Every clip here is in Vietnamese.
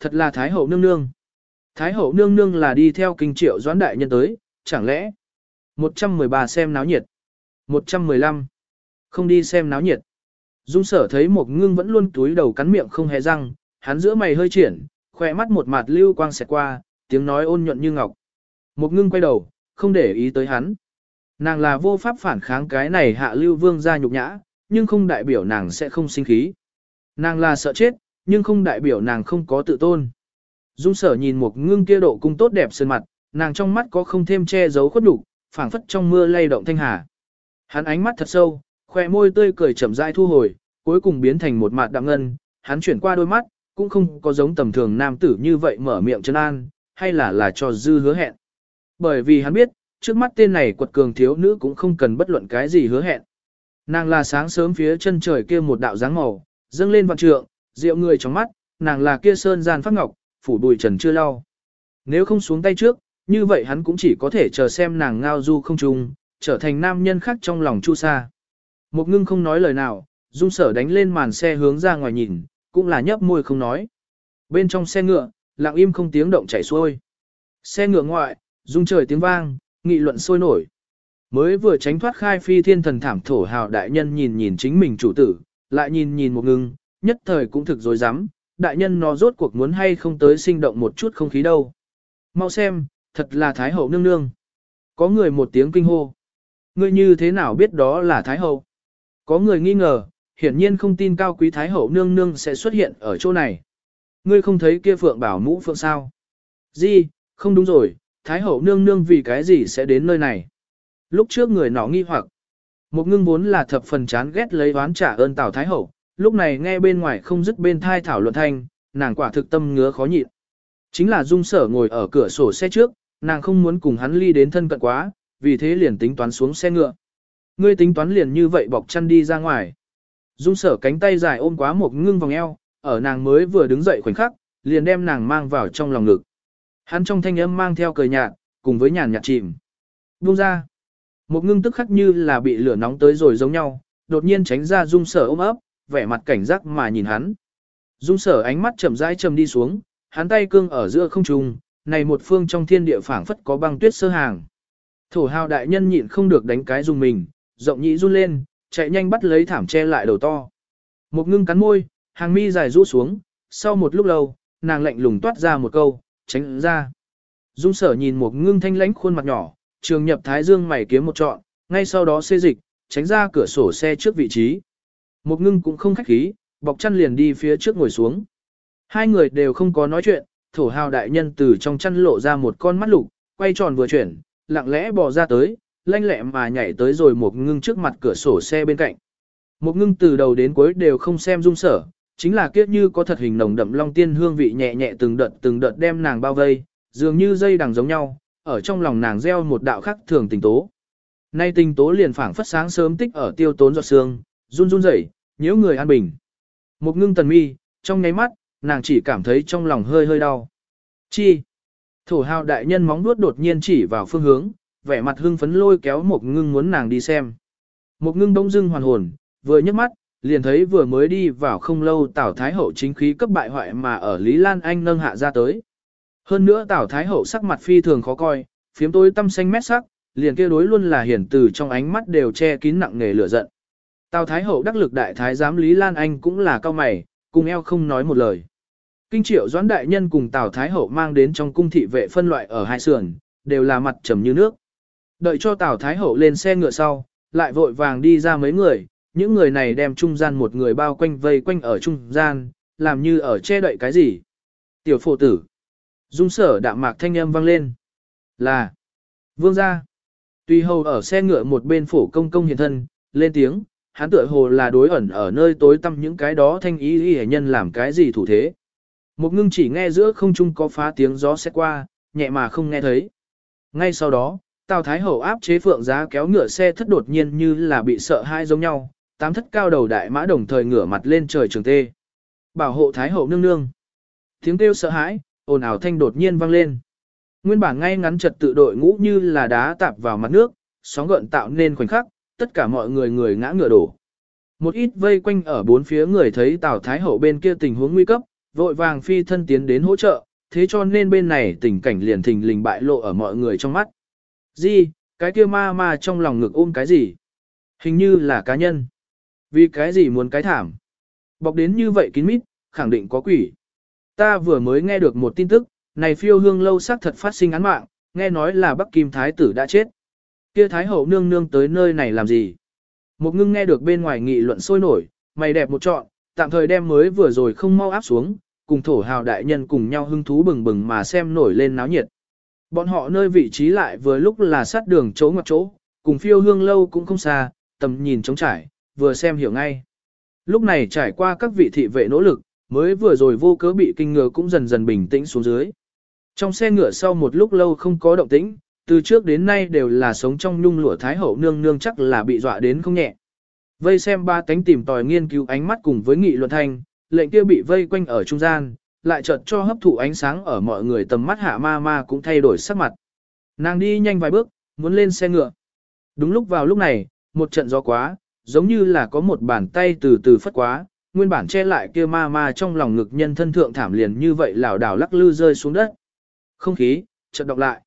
thật là Thái hậu nương nương. Thái hậu nương nương là đi theo kinh triệu doãn đại nhân tới, chẳng lẽ 113 xem náo nhiệt. 115. Không đi xem náo nhiệt. Dung sở thấy một ngưng vẫn luôn túi đầu cắn miệng không hề răng, hắn giữa mày hơi triển, khỏe mắt một mặt lưu quang xẹt qua, tiếng nói ôn nhuận như ngọc. Một ngưng quay đầu, không để ý tới hắn. Nàng là vô pháp phản kháng cái này hạ lưu vương ra nhục nhã, nhưng không đại biểu nàng sẽ không sinh khí. Nàng là sợ chết, nhưng không đại biểu nàng không có tự tôn. Dung sở nhìn một ngưng kia độ cung tốt đẹp sơn mặt, nàng trong mắt có không thêm che giấu khuất đủ, phảng phất trong mưa lay động thanh hà. Hắn ánh mắt thật sâu, khoe môi tươi cười chậm rãi thu hồi, cuối cùng biến thành một mặt đạm ngân, hắn chuyển qua đôi mắt, cũng không có giống tầm thường nam tử như vậy mở miệng chân an, hay là là cho dư hứa hẹn. Bởi vì hắn biết, trước mắt tên này quật cường thiếu nữ cũng không cần bất luận cái gì hứa hẹn. Nàng là sáng sớm phía chân trời kia một đạo dáng màu, dâng lên vạn trượng, rượu người trong mắt, nàng là kia sơn gian phát ngọc, phủ bùi trần chưa lau. Nếu không xuống tay trước, như vậy hắn cũng chỉ có thể chờ xem nàng ngao du không trùng, trở thành nam nhân khác trong lòng chu sa. Một ngưng không nói lời nào, dung sở đánh lên màn xe hướng ra ngoài nhìn, cũng là nhấp môi không nói. Bên trong xe ngựa, lặng im không tiếng động chảy xuôi. Xe ngựa ngoại, dung trời tiếng vang, nghị luận sôi nổi. Mới vừa tránh thoát khai phi thiên thần thảm thổ hào đại nhân nhìn nhìn chính mình chủ tử, lại nhìn nhìn một ngưng, nhất thời cũng thực dối rắm đại nhân nó rốt cuộc muốn hay không tới sinh động một chút không khí đâu. Mau xem, thật là Thái Hậu nương nương. Có người một tiếng kinh hô. Ngươi như thế nào biết đó là Thái Hậu? Có người nghi ngờ, hiển nhiên không tin cao quý Thái Hậu nương nương sẽ xuất hiện ở chỗ này. Ngươi không thấy kia phượng bảo mũ phượng sao? Gì, không đúng rồi, Thái Hậu nương nương vì cái gì sẽ đến nơi này? Lúc trước người nó nghi hoặc. Một ngưng vốn là thập phần chán ghét lấy oán trả ơn Tào Thái Hậu, lúc này nghe bên ngoài không dứt bên thai thảo luận thanh, nàng quả thực tâm ngứa khó nhịn. Chính là dung sở ngồi ở cửa sổ xe trước, nàng không muốn cùng hắn ly đến thân cận quá, vì thế liền tính toán xuống xe ngựa. Ngươi tính toán liền như vậy bọc chăn đi ra ngoài. Dung sở cánh tay dài ôm quá một ngưng vòng eo, ở nàng mới vừa đứng dậy khoảnh khắc, liền đem nàng mang vào trong lòng ngực. Hắn trong thanh âm mang theo cười nhạt, cùng với nhàn nhạt chìm. Buông ra. Một ngưng tức khắc như là bị lửa nóng tới rồi giống nhau, đột nhiên tránh ra dung sở ôm ấp, vẻ mặt cảnh giác mà nhìn hắn. Dung sở ánh mắt chậm rãi chầm đi xuống, hắn tay cương ở giữa không trung, này một phương trong thiên địa phảng phất có băng tuyết sơ hàng. Thổ hào đại nhân nhịn không được đánh cái dùng mình, rộng nhĩ run lên, chạy nhanh bắt lấy thảm che lại đầu to. Một ngưng cắn môi, hàng mi dài rũ xuống, sau một lúc lâu, nàng lạnh lùng toát ra một câu, tránh ra. Dung sở nhìn một ngưng thanh lãnh khuôn mặt nhỏ, trường nhập thái dương mày kiếm một trọn, ngay sau đó xê dịch, tránh ra cửa sổ xe trước vị trí. Một ngưng cũng không khách khí, bọc chăn liền đi phía trước ngồi xuống. Hai người đều không có nói chuyện, thổ hào đại nhân từ trong chăn lộ ra một con mắt lục, quay tròn vừa chuyển, lặng lẽ bò ra tới, lanh lẹ mà nhảy tới rồi một ngưng trước mặt cửa sổ xe bên cạnh. Một ngưng từ đầu đến cuối đều không xem dung sở, chính là kiếp như có thật hình nồng đậm long tiên hương vị nhẹ nhẹ từng đợt từng đợt đem nàng bao vây, dường như dây đằng giống nhau, ở trong lòng nàng gieo một đạo khắc thường tình tố. Nay tình tố liền phảng phất sáng sớm tích ở tiêu tốn giọt sương, run run rẩy, nhiễu người an bình. Một ngưng tần mi, trong nháy mắt, nàng chỉ cảm thấy trong lòng hơi hơi đau. Chi? Thổ hào đại nhân móng vuốt đột nhiên chỉ vào phương hướng, vẻ mặt hưng phấn lôi kéo một ngưng muốn nàng đi xem. Một ngưng đông dưng hoàn hồn, vừa nhấc mắt, liền thấy vừa mới đi vào không lâu tảo Thái Hậu chính khí cấp bại hoại mà ở Lý Lan Anh nâng hạ ra tới. Hơn nữa tảo Thái Hậu sắc mặt phi thường khó coi, phiếm tối tâm xanh mét sắc, liền kia đối luôn là hiển từ trong ánh mắt đều che kín nặng nề lửa giận. Tào Thái Hậu đắc lực đại thái giám Lý Lan Anh cũng là cao mày, cùng eo không nói một lời. Kinh triệu doãn đại nhân cùng Tào Thái Hậu mang đến trong cung thị vệ phân loại ở hai sườn, đều là mặt trầm như nước. Đợi cho Tào Thái Hậu lên xe ngựa sau, lại vội vàng đi ra mấy người, những người này đem trung gian một người bao quanh vây quanh ở trung gian, làm như ở che đậy cái gì. Tiểu phổ tử. Dung sở đạm mạc thanh âm vang lên. Là. Vương gia. Tuy hầu ở xe ngựa một bên phổ công công hiền thân, lên tiếng, hắn tựa hồ là đối ẩn ở nơi tối tăm những cái đó thanh ý y nhân làm cái gì thủ thế. Một ngưng chỉ nghe giữa không trung có phá tiếng gió xét qua, nhẹ mà không nghe thấy. Ngay sau đó, Tào Thái Hậu áp chế phượng giá kéo ngựa xe thất đột nhiên như là bị sợ hai giống nhau, tám thất cao đầu đại mã đồng thời ngửa mặt lên trời trường tê. Bảo hộ Thái Hậu nương nương. Tiếng kêu sợ hãi, ồn ào thanh đột nhiên vang lên. Nguyên bản ngay ngắn trật tự đội ngũ như là đá tạp vào mặt nước, sóng gợn tạo nên khoảnh khắc, tất cả mọi người người ngã ngựa đổ. Một ít vây quanh ở bốn phía người thấy Tào Thái Hậu bên kia tình huống nguy cấp, vội vàng phi thân tiến đến hỗ trợ, thế cho nên bên này tình cảnh liền thình lình bại lộ ở mọi người trong mắt. Gì, cái kia ma ma trong lòng ngực ôm cái gì? Hình như là cá nhân. Vì cái gì muốn cái thảm? Bọc đến như vậy kín mít, khẳng định có quỷ. Ta vừa mới nghe được một tin tức, này phiêu hương lâu xác thật phát sinh án mạng, nghe nói là Bắc Kim Thái tử đã chết. Kia Thái hậu nương nương tới nơi này làm gì? Một ngưng nghe được bên ngoài nghị luận sôi nổi, mày đẹp một trọn, tạm thời đem mới vừa rồi không mau áp xuống, cùng thổ hào đại nhân cùng nhau hưng thú bừng bừng mà xem nổi lên náo nhiệt. Bọn họ nơi vị trí lại vừa lúc là sát đường chỗ ngoặt chỗ, cùng phiêu hương lâu cũng không xa, tầm nhìn trống trải, vừa xem hiểu ngay. Lúc này trải qua các vị thị vệ nỗ lực, mới vừa rồi vô cớ bị kinh ngờ cũng dần dần bình tĩnh xuống dưới. Trong xe ngựa sau một lúc lâu không có động tĩnh, từ trước đến nay đều là sống trong nhung lụa thái hậu nương nương chắc là bị dọa đến không nhẹ. Vây xem ba tánh tìm tòi nghiên cứu ánh mắt cùng với nghị luận thanh, lệnh kia bị vây quanh ở trung gian, lại chợt cho hấp thụ ánh sáng ở mọi người tầm mắt hạ ma ma cũng thay đổi sắc mặt. Nàng đi nhanh vài bước, muốn lên xe ngựa. Đúng lúc vào lúc này, một trận gió quá, giống như là có một bàn tay từ từ phất quá, nguyên bản che lại kia ma ma trong lòng ngực nhân thân thượng thảm liền như vậy lảo đảo lắc lư rơi xuống đất. Không khí, chợt đọc lại.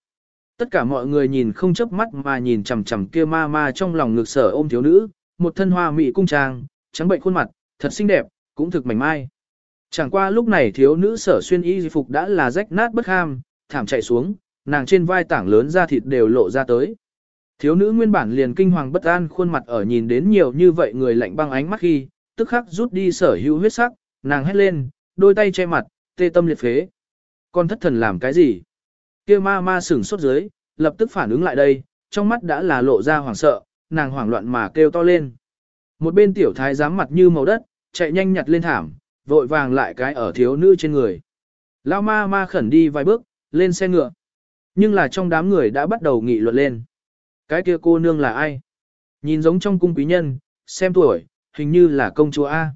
Tất cả mọi người nhìn không chớp mắt mà nhìn chằm chằm kia ma ma trong lòng ngực sở ôm thiếu nữ, một thân hoa mỹ cung trang, trắng bệnh khuôn mặt, thật xinh đẹp, cũng thực mảnh mai. Chẳng qua lúc này thiếu nữ sở xuyên y phục đã là rách nát bất ham, thảm chạy xuống, nàng trên vai tảng lớn da thịt đều lộ ra tới. Thiếu nữ nguyên bản liền kinh hoàng bất an khuôn mặt ở nhìn đến nhiều như vậy người lạnh băng ánh mắt khi, tức khắc rút đi sở hữu huyết sắc, nàng hét lên, đôi tay che mặt, tê tâm liệt phế. Con thất thần làm cái gì? Kia ma ma sửng sốt dưới, lập tức phản ứng lại đây, trong mắt đã là lộ ra hoảng sợ, nàng hoảng loạn mà kêu to lên. Một bên tiểu thái giám mặt như màu đất, chạy nhanh nhặt lên thảm, vội vàng lại cái ở thiếu nữ trên người. Lao ma ma khẩn đi vài bước, lên xe ngựa. Nhưng là trong đám người đã bắt đầu nghị luận lên. Cái kia cô nương là ai? Nhìn giống trong cung quý nhân, xem tuổi, hình như là công chúa A.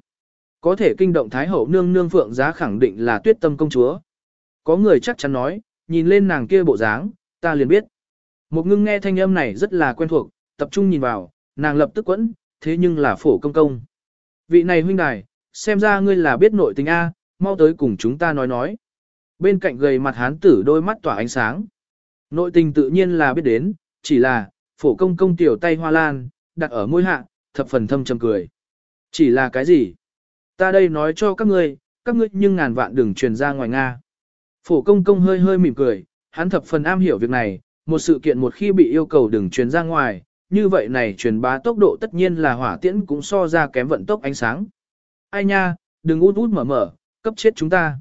Có thể kinh động Thái hậu nương nương phượng giá khẳng định là tuyết tâm công chúa. Có người chắc chắn nói, nhìn lên nàng kia bộ dáng, ta liền biết. Một ngưng nghe thanh âm này rất là quen thuộc, tập trung nhìn vào, nàng lập tức quẫn, thế nhưng là phổ công công. Vị này huynh đài, xem ra ngươi là biết nội tình A, mau tới cùng chúng ta nói nói. Bên cạnh gầy mặt hán tử đôi mắt tỏa ánh sáng. Nội tình tự nhiên là biết đến, chỉ là, phổ công công tiểu tay hoa lan, đặt ở môi hạ, thập phần thâm trầm cười. Chỉ là cái gì? Ta đây nói cho các ngươi, các ngươi nhưng ngàn vạn đừng truyền ra ngoài Nga. Phổ công công hơi hơi mỉm cười, hắn thập phần am hiểu việc này, một sự kiện một khi bị yêu cầu đừng truyền ra ngoài, như vậy này truyền bá tốc độ tất nhiên là hỏa tiễn cũng so ra kém vận tốc ánh sáng. Ai nha, đừng út út mở mở, cấp chết chúng ta.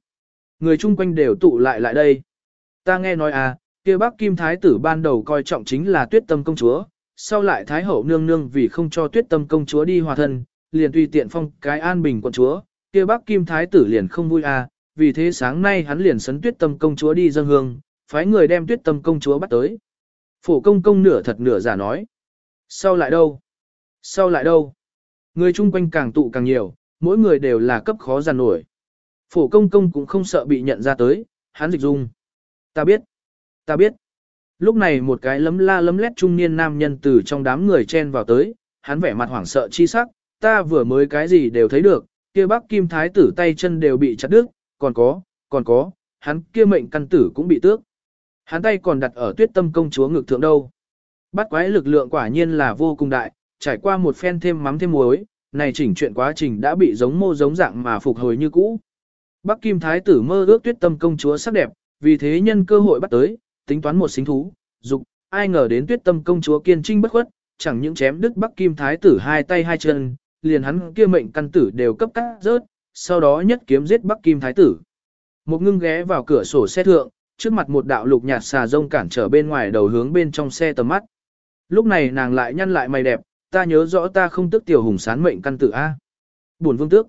Người chung quanh đều tụ lại lại đây. Ta nghe nói à, kia bác Kim Thái tử ban đầu coi trọng chính là tuyết tâm công chúa, sau lại Thái hậu nương nương vì không cho tuyết tâm công chúa đi hòa thân, liền tùy tiện phong cái an bình quận chúa, kia bác Kim Thái tử liền không vui à, vì thế sáng nay hắn liền sấn tuyết tâm công chúa đi dân hương, phái người đem tuyết tâm công chúa bắt tới. Phổ công công nửa thật nửa giả nói. Sau lại đâu? Sau lại đâu? Người chung quanh càng tụ càng nhiều, mỗi người đều là cấp khó giàn nổi. Phổ công công cũng không sợ bị nhận ra tới, hắn dịch dung. Ta biết, ta biết. Lúc này một cái lấm la lấm lét trung niên nam nhân từ trong đám người chen vào tới, hắn vẻ mặt hoảng sợ chi sắc, ta vừa mới cái gì đều thấy được, kia bác kim thái tử tay chân đều bị chặt đứt, còn có, còn có, hắn kia mệnh căn tử cũng bị tước. Hắn tay còn đặt ở tuyết tâm công chúa ngực thượng đâu. Bắt quái lực lượng quả nhiên là vô cùng đại, trải qua một phen thêm mắm thêm muối, này chỉnh chuyện quá trình đã bị giống mô giống dạng mà phục hồi như cũ. Bắc Kim Thái tử mơ ước tuyết tâm công chúa sắc đẹp, vì thế nhân cơ hội bắt tới, tính toán một xính thú, dục, ai ngờ đến tuyết tâm công chúa kiên trinh bất khuất, chẳng những chém đứt Bắc Kim Thái tử hai tay hai chân, liền hắn kia mệnh căn tử đều cấp cắt rớt, sau đó nhất kiếm giết Bắc Kim Thái tử. Một ngưng ghé vào cửa sổ xe thượng, trước mặt một đạo lục nhạt xà rông cản trở bên ngoài đầu hướng bên trong xe tầm mắt. Lúc này nàng lại nhăn lại mày đẹp, ta nhớ rõ ta không tức tiểu hùng sán mệnh căn tử A. Buồn vương tước.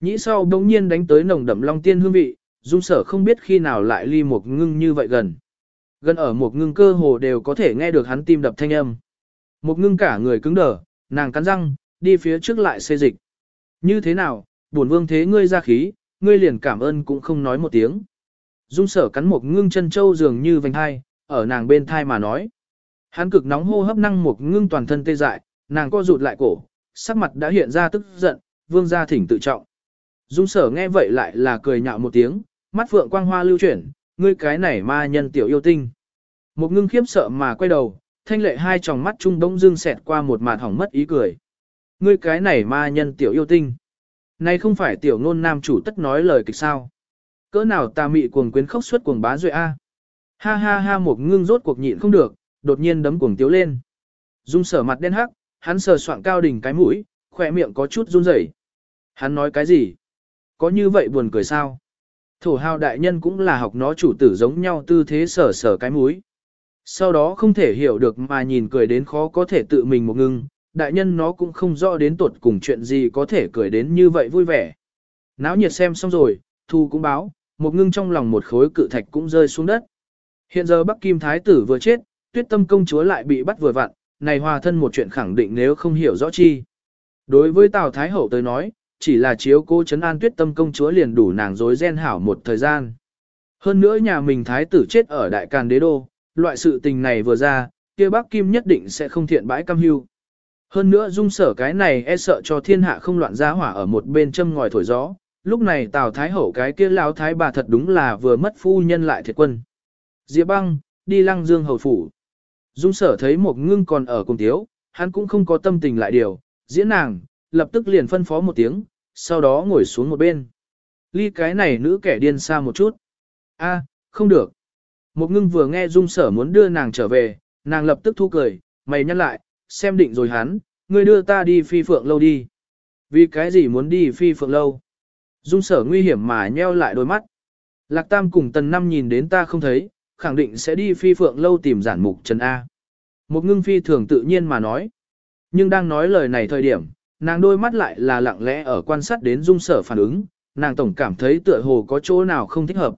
Nhĩ sau đông nhiên đánh tới nồng đậm long tiên hương vị, dung sở không biết khi nào lại ly một ngưng như vậy gần. Gần ở một ngưng cơ hồ đều có thể nghe được hắn tim đập thanh âm. Một ngưng cả người cứng đờ, nàng cắn răng, đi phía trước lại xê dịch. Như thế nào, buồn vương thế ngươi ra khí, ngươi liền cảm ơn cũng không nói một tiếng. Dung sở cắn một ngưng chân châu dường như vành hai, ở nàng bên thai mà nói. Hắn cực nóng hô hấp năng một ngưng toàn thân tê dại, nàng co rụt lại cổ, sắc mặt đã hiện ra tức giận, vương gia thỉnh tự trọng. Dung sở nghe vậy lại là cười nhạo một tiếng, mắt phượng quang hoa lưu chuyển, ngươi cái này ma nhân tiểu yêu tinh. Một ngưng khiếp sợ mà quay đầu, thanh lệ hai tròng mắt trung đông dương xẹt qua một màn hỏng mất ý cười. Ngươi cái này ma nhân tiểu yêu tinh. Này không phải tiểu ngôn nam chủ tất nói lời kịch sao. Cỡ nào ta mị cuồng quyến khóc suốt cuồng bá duệ a. Ha ha ha một ngưng rốt cuộc nhịn không được, đột nhiên đấm cuồng tiếu lên. Dung sở mặt đen hắc, hắn sờ soạng cao đỉnh cái mũi, khỏe miệng có chút run rẩy. Hắn nói cái gì? Có như vậy buồn cười sao? Thổ hào đại nhân cũng là học nó chủ tử giống nhau tư thế sở sở cái mũi. Sau đó không thể hiểu được mà nhìn cười đến khó có thể tự mình một ngưng, đại nhân nó cũng không rõ đến tuột cùng chuyện gì có thể cười đến như vậy vui vẻ. Náo nhiệt xem xong rồi, thu cũng báo, một ngưng trong lòng một khối cự thạch cũng rơi xuống đất. Hiện giờ Bắc Kim Thái tử vừa chết, tuyết tâm công chúa lại bị bắt vừa vặn, này hòa thân một chuyện khẳng định nếu không hiểu rõ chi. Đối với Tào Thái Hậu tới nói, chỉ là chiếu cô chấn an tuyết tâm công chúa liền đủ nàng dối gen hảo một thời gian. Hơn nữa nhà mình Thái tử chết ở Đại Càn Đế Đô, loại sự tình này vừa ra, kia Bắc Kim nhất định sẽ không thiện bãi cam hưu. Hơn nữa dung sở cái này e sợ cho thiên hạ không loạn ra hỏa ở một bên châm ngòi thổi gió, lúc này Tào Thái Hậu cái kia lão thái bà thật đúng là vừa mất phu nhân lại thiệt quân. Diệp băng, đi lăng dương hầu phủ. Dung sở thấy một ngưng còn ở cùng tiếu, hắn cũng không có tâm tình lại điều, diễn nàng, lập tức liền phân phó một tiếng, sau đó ngồi xuống một bên. Ly cái này nữ kẻ điên xa một chút. a không được. Một ngưng vừa nghe dung sở muốn đưa nàng trở về, nàng lập tức thu cười, mày nhắc lại, xem định rồi hắn, ngươi đưa ta đi phi phượng lâu đi. Vì cái gì muốn đi phi phượng lâu? Dung sở nguy hiểm mà nheo lại đôi mắt. Lạc Tam cùng tần năm nhìn đến ta không thấy, khẳng định sẽ đi phi phượng lâu tìm giản mục Trần A. Một ngưng phi thường tự nhiên mà nói. Nhưng đang nói lời này thời điểm, nàng đôi mắt lại là lặng lẽ ở quan sát đến dung sở phản ứng, nàng tổng cảm thấy tựa hồ có chỗ nào không thích hợp.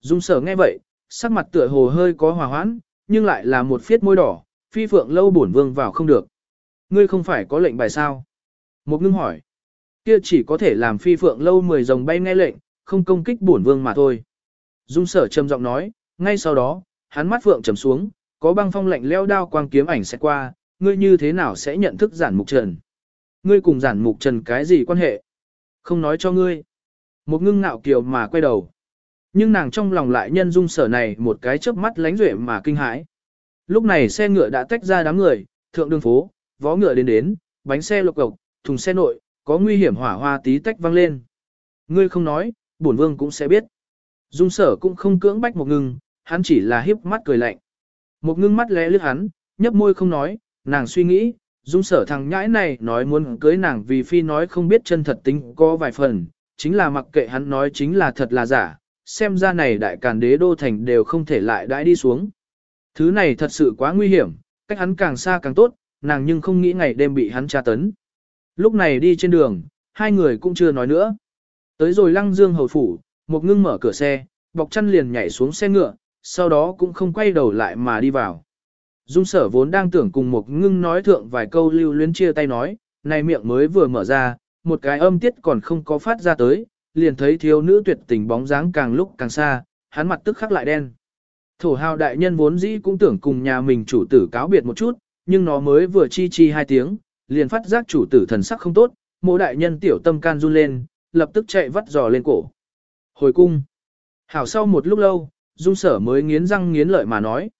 Dung sở nghe vậy, sắc mặt tựa hồ hơi có hòa hoãn, nhưng lại là một phiết môi đỏ, phi phượng lâu bổn vương vào không được. Ngươi không phải có lệnh bài sao? Một ngưng hỏi. Kia chỉ có thể làm phi phượng lâu mười dòng bay nghe lệnh, không công kích bổn vương mà thôi. Dung sở trầm giọng nói, ngay sau đó, hắn mắt phượng trầm xuống, có băng phong lạnh leo đao quang kiếm ảnh sẽ qua, ngươi như thế nào sẽ nhận thức giản mục trần? Ngươi cùng giản mục trần cái gì quan hệ? Không nói cho ngươi. Một ngưng ngạo kiều mà quay đầu. Nhưng nàng trong lòng lại nhân dung sở này một cái chớp mắt lánh duệ mà kinh hãi. Lúc này xe ngựa đã tách ra đám người, thượng đường phố, vó ngựa đến đến, bánh xe lộc cộc, thùng xe nội, có nguy hiểm hỏa hoa tí tách vang lên. Ngươi không nói, bổn vương cũng sẽ biết. Dung sở cũng không cưỡng bách một ngưng, hắn chỉ là hiếp mắt cười lạnh. Một ngưng mắt lẽ lướt hắn, nhấp môi không nói, nàng suy nghĩ, dung sở thằng nhãi này nói muốn cưới nàng vì phi nói không biết chân thật tính có vài phần, chính là mặc kệ hắn nói chính là thật là giả, xem ra này đại càn đế đô thành đều không thể lại đãi đi xuống. Thứ này thật sự quá nguy hiểm, cách hắn càng xa càng tốt, nàng nhưng không nghĩ ngày đêm bị hắn tra tấn. Lúc này đi trên đường, hai người cũng chưa nói nữa. Tới rồi lăng dương hầu phủ, một ngưng mở cửa xe, bọc chăn liền nhảy xuống xe ngựa, sau đó cũng không quay đầu lại mà đi vào. Dung sở vốn đang tưởng cùng một ngưng nói thượng vài câu lưu luyến chia tay nói, này miệng mới vừa mở ra, một cái âm tiết còn không có phát ra tới, liền thấy thiếu nữ tuyệt tình bóng dáng càng lúc càng xa, hắn mặt tức khắc lại đen. Thổ hào đại nhân vốn dĩ cũng tưởng cùng nhà mình chủ tử cáo biệt một chút, nhưng nó mới vừa chi chi hai tiếng, liền phát giác chủ tử thần sắc không tốt, mộ đại nhân tiểu tâm can run lên, lập tức chạy vắt giò lên cổ. Hồi cung. Hảo sau một lúc lâu, dung sở mới nghiến răng nghiến lợi mà nói.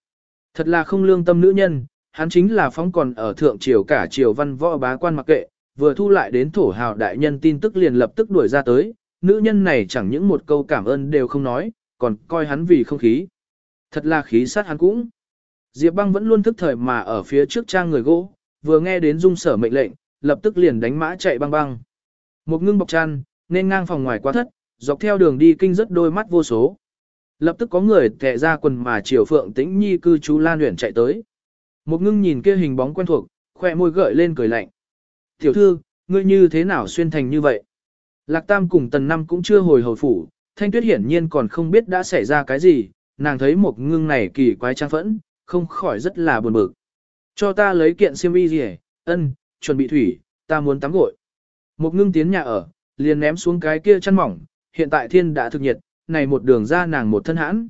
Thật là không lương tâm nữ nhân, hắn chính là phóng còn ở thượng triều cả triều văn võ bá quan mặc kệ, vừa thu lại đến thổ hào đại nhân tin tức liền lập tức đuổi ra tới, nữ nhân này chẳng những một câu cảm ơn đều không nói, còn coi hắn vì không khí. Thật là khí sát hắn cũng. Diệp băng vẫn luôn thức thời mà ở phía trước trang người gỗ, vừa nghe đến dung sở mệnh lệnh, lập tức liền đánh mã chạy băng băng. Một ngưng bọc chăn, nên ngang phòng ngoài quá thất, dọc theo đường đi kinh rất đôi mắt vô số. Lập tức có người tệ ra quần mà chiều phượng tĩnh nhi cư chú lan luyện chạy tới. Một ngưng nhìn kia hình bóng quen thuộc, khoe môi gợi lên cười lạnh. Tiểu thư, ngươi như thế nào xuyên thành như vậy? Lạc Tam cùng Tần Năm cũng chưa hồi hồi phủ, Thanh Tuyết hiển nhiên còn không biết đã xảy ra cái gì, nàng thấy một ngưng này kỳ quái trang phẫn, không khỏi rất là buồn bực. Cho ta lấy kiện xiêm y gì ân, chuẩn bị thủy, ta muốn tắm gội. Một ngưng tiến nhà ở, liền ném xuống cái kia chăn mỏng, hiện tại thiên đã thực nhiệt, này một đường ra nàng một thân hãn.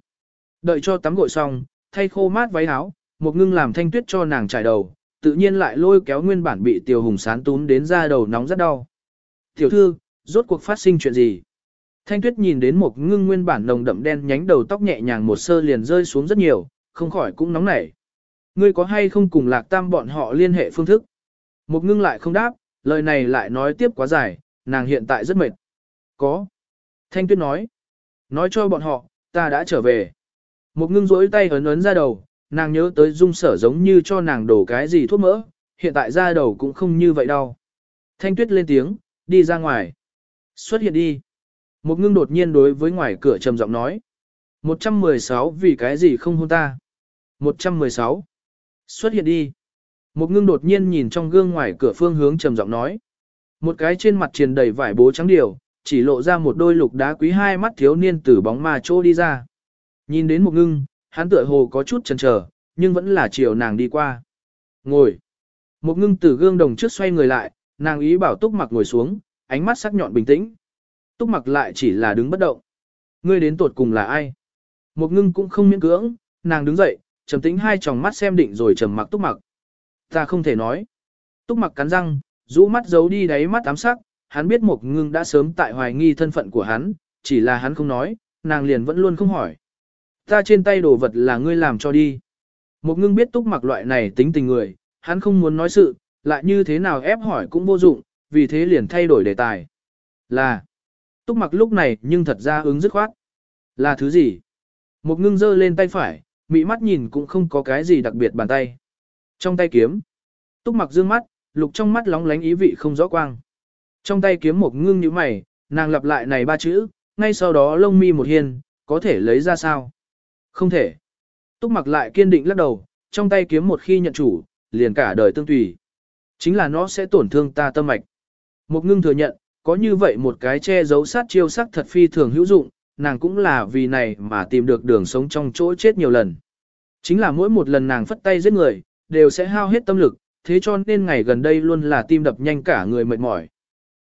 Đợi cho tắm gội xong, thay khô mát váy áo, một ngưng làm thanh tuyết cho nàng trải đầu, tự nhiên lại lôi kéo nguyên bản bị tiểu hùng sán túm đến ra đầu nóng rất đau. Tiểu thư, rốt cuộc phát sinh chuyện gì. Thanh tuyết nhìn đến một ngưng nguyên bản nồng đậm đen nhánh đầu tóc nhẹ nhàng một sơ liền rơi xuống rất nhiều, không khỏi cũng nóng nảy. Ngươi có hay không cùng lạc tam bọn họ liên hệ phương thức? Một ngưng lại không đáp, lời này lại nói tiếp quá dài, nàng hiện tại rất mệt. Có. Thanh tuyết nói. Nói cho bọn họ, ta đã trở về. Một ngưng rỗi tay ấn ấn ra đầu, nàng nhớ tới dung sở giống như cho nàng đổ cái gì thuốc mỡ, hiện tại ra đầu cũng không như vậy đâu. Thanh tuyết lên tiếng, đi ra ngoài. Xuất hiện đi. Một ngưng đột nhiên đối với ngoài cửa trầm giọng nói. 116 vì cái gì không hôn ta. 116. Xuất hiện đi. Một ngưng đột nhiên nhìn trong gương ngoài cửa phương hướng trầm giọng nói. Một cái trên mặt triền đầy vải bố trắng điều, chỉ lộ ra một đôi lục đá quý hai mắt thiếu niên từ bóng ma trô đi ra. Nhìn đến một ngưng, hắn tựa hồ có chút chần chờ, nhưng vẫn là chiều nàng đi qua. Ngồi. Một ngưng từ gương đồng trước xoay người lại, nàng ý bảo túc mặc ngồi xuống, ánh mắt sắc nhọn bình tĩnh. Túc mặc lại chỉ là đứng bất động. Ngươi đến tuột cùng là ai? Một ngưng cũng không miễn cưỡng, nàng đứng dậy, trầm tĩnh hai tròng mắt xem định rồi trầm mặc túc mặc. Ta không thể nói. Túc mặc cắn răng, rũ mắt giấu đi đáy mắt ám sắc, hắn biết một ngưng đã sớm tại hoài nghi thân phận của hắn, chỉ là hắn không nói, nàng liền vẫn luôn không hỏi. Ta trên tay đồ vật là ngươi làm cho đi. Một ngưng biết túc mặc loại này tính tình người, hắn không muốn nói sự, lại như thế nào ép hỏi cũng vô dụng, vì thế liền thay đổi đề tài. Là, túc mặc lúc này nhưng thật ra ứng dứt khoát. Là thứ gì? Một ngưng giơ lên tay phải, mị mắt nhìn cũng không có cái gì đặc biệt bàn tay. Trong tay kiếm, túc mặc dương mắt, lục trong mắt lóng lánh ý vị không rõ quang. Trong tay kiếm một ngưng như mày, nàng lặp lại này ba chữ, ngay sau đó lông mi một hiên, có thể lấy ra sao? Không thể. Túc mặc lại kiên định lắc đầu, trong tay kiếm một khi nhận chủ, liền cả đời tương tùy. Chính là nó sẽ tổn thương ta tâm mạch. Một ngưng thừa nhận, có như vậy một cái che giấu sát chiêu sắc thật phi thường hữu dụng, nàng cũng là vì này mà tìm được đường sống trong chỗ chết nhiều lần. Chính là mỗi một lần nàng phất tay giết người, đều sẽ hao hết tâm lực, thế cho nên ngày gần đây luôn là tim đập nhanh cả người mệt mỏi.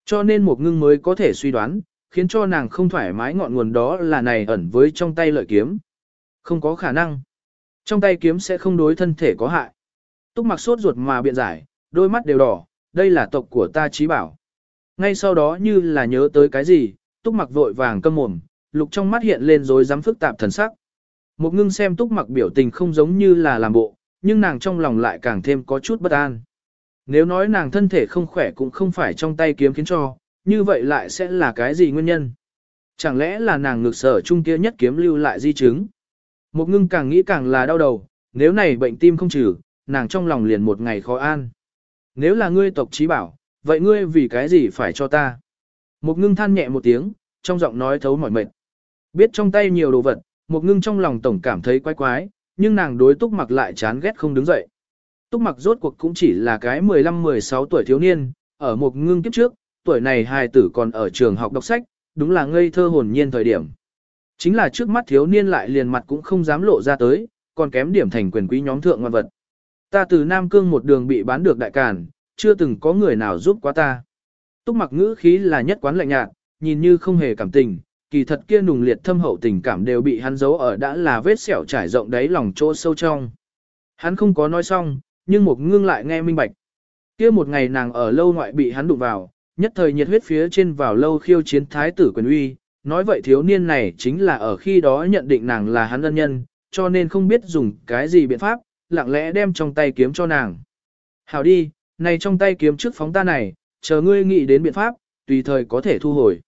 Cho nên một ngưng mới có thể suy đoán, khiến cho nàng không thoải mái ngọn nguồn đó là này ẩn với trong tay lợi kiếm. Không có khả năng. Trong tay kiếm sẽ không đối thân thể có hại. Túc mặc sốt ruột mà biện giải, đôi mắt đều đỏ, đây là tộc của ta trí bảo. Ngay sau đó như là nhớ tới cái gì, túc mặc vội vàng câm mồm, lục trong mắt hiện lên rồi dám phức tạp thần sắc. Một ngưng xem túc mặc biểu tình không giống như là làm bộ, nhưng nàng trong lòng lại càng thêm có chút bất an. Nếu nói nàng thân thể không khỏe cũng không phải trong tay kiếm khiến cho, như vậy lại sẽ là cái gì nguyên nhân? Chẳng lẽ là nàng ngược sở trung kia nhất kiếm lưu lại di chứng? Một ngưng càng nghĩ càng là đau đầu, nếu này bệnh tim không trừ, nàng trong lòng liền một ngày khó an. Nếu là ngươi tộc trí bảo, vậy ngươi vì cái gì phải cho ta? Một ngưng than nhẹ một tiếng, trong giọng nói thấu mỏi mệt. Biết trong tay nhiều đồ vật, một ngưng trong lòng tổng cảm thấy quái quái, nhưng nàng đối túc mặc lại chán ghét không đứng dậy. Túc mặc rốt cuộc cũng chỉ là cái 15-16 tuổi thiếu niên, ở một ngưng kiếp trước, tuổi này hài tử còn ở trường học đọc sách, đúng là ngây thơ hồn nhiên thời điểm. Chính là trước mắt thiếu niên lại liền mặt cũng không dám lộ ra tới, còn kém điểm thành quyền quý nhóm thượng ngoan vật. Ta từ Nam Cương một đường bị bán được đại càn, chưa từng có người nào giúp quá ta. Túc mặc ngữ khí là nhất quán lạnh nhạt, nhìn như không hề cảm tình, kỳ thật kia nùng liệt thâm hậu tình cảm đều bị hắn giấu ở đã là vết sẹo trải rộng đáy lòng chỗ sâu trong. Hắn không có nói xong, nhưng một ngưng lại nghe minh bạch. Kia một ngày nàng ở lâu ngoại bị hắn đụng vào, nhất thời nhiệt huyết phía trên vào lâu khiêu chiến thái tử quyền uy, nói vậy thiếu niên này chính là ở khi đó nhận định nàng là hắn ân nhân, cho nên không biết dùng cái gì biện pháp, lặng lẽ đem trong tay kiếm cho nàng. Hảo đi, này trong tay kiếm trước phóng ta này, chờ ngươi nghĩ đến biện pháp, tùy thời có thể thu hồi.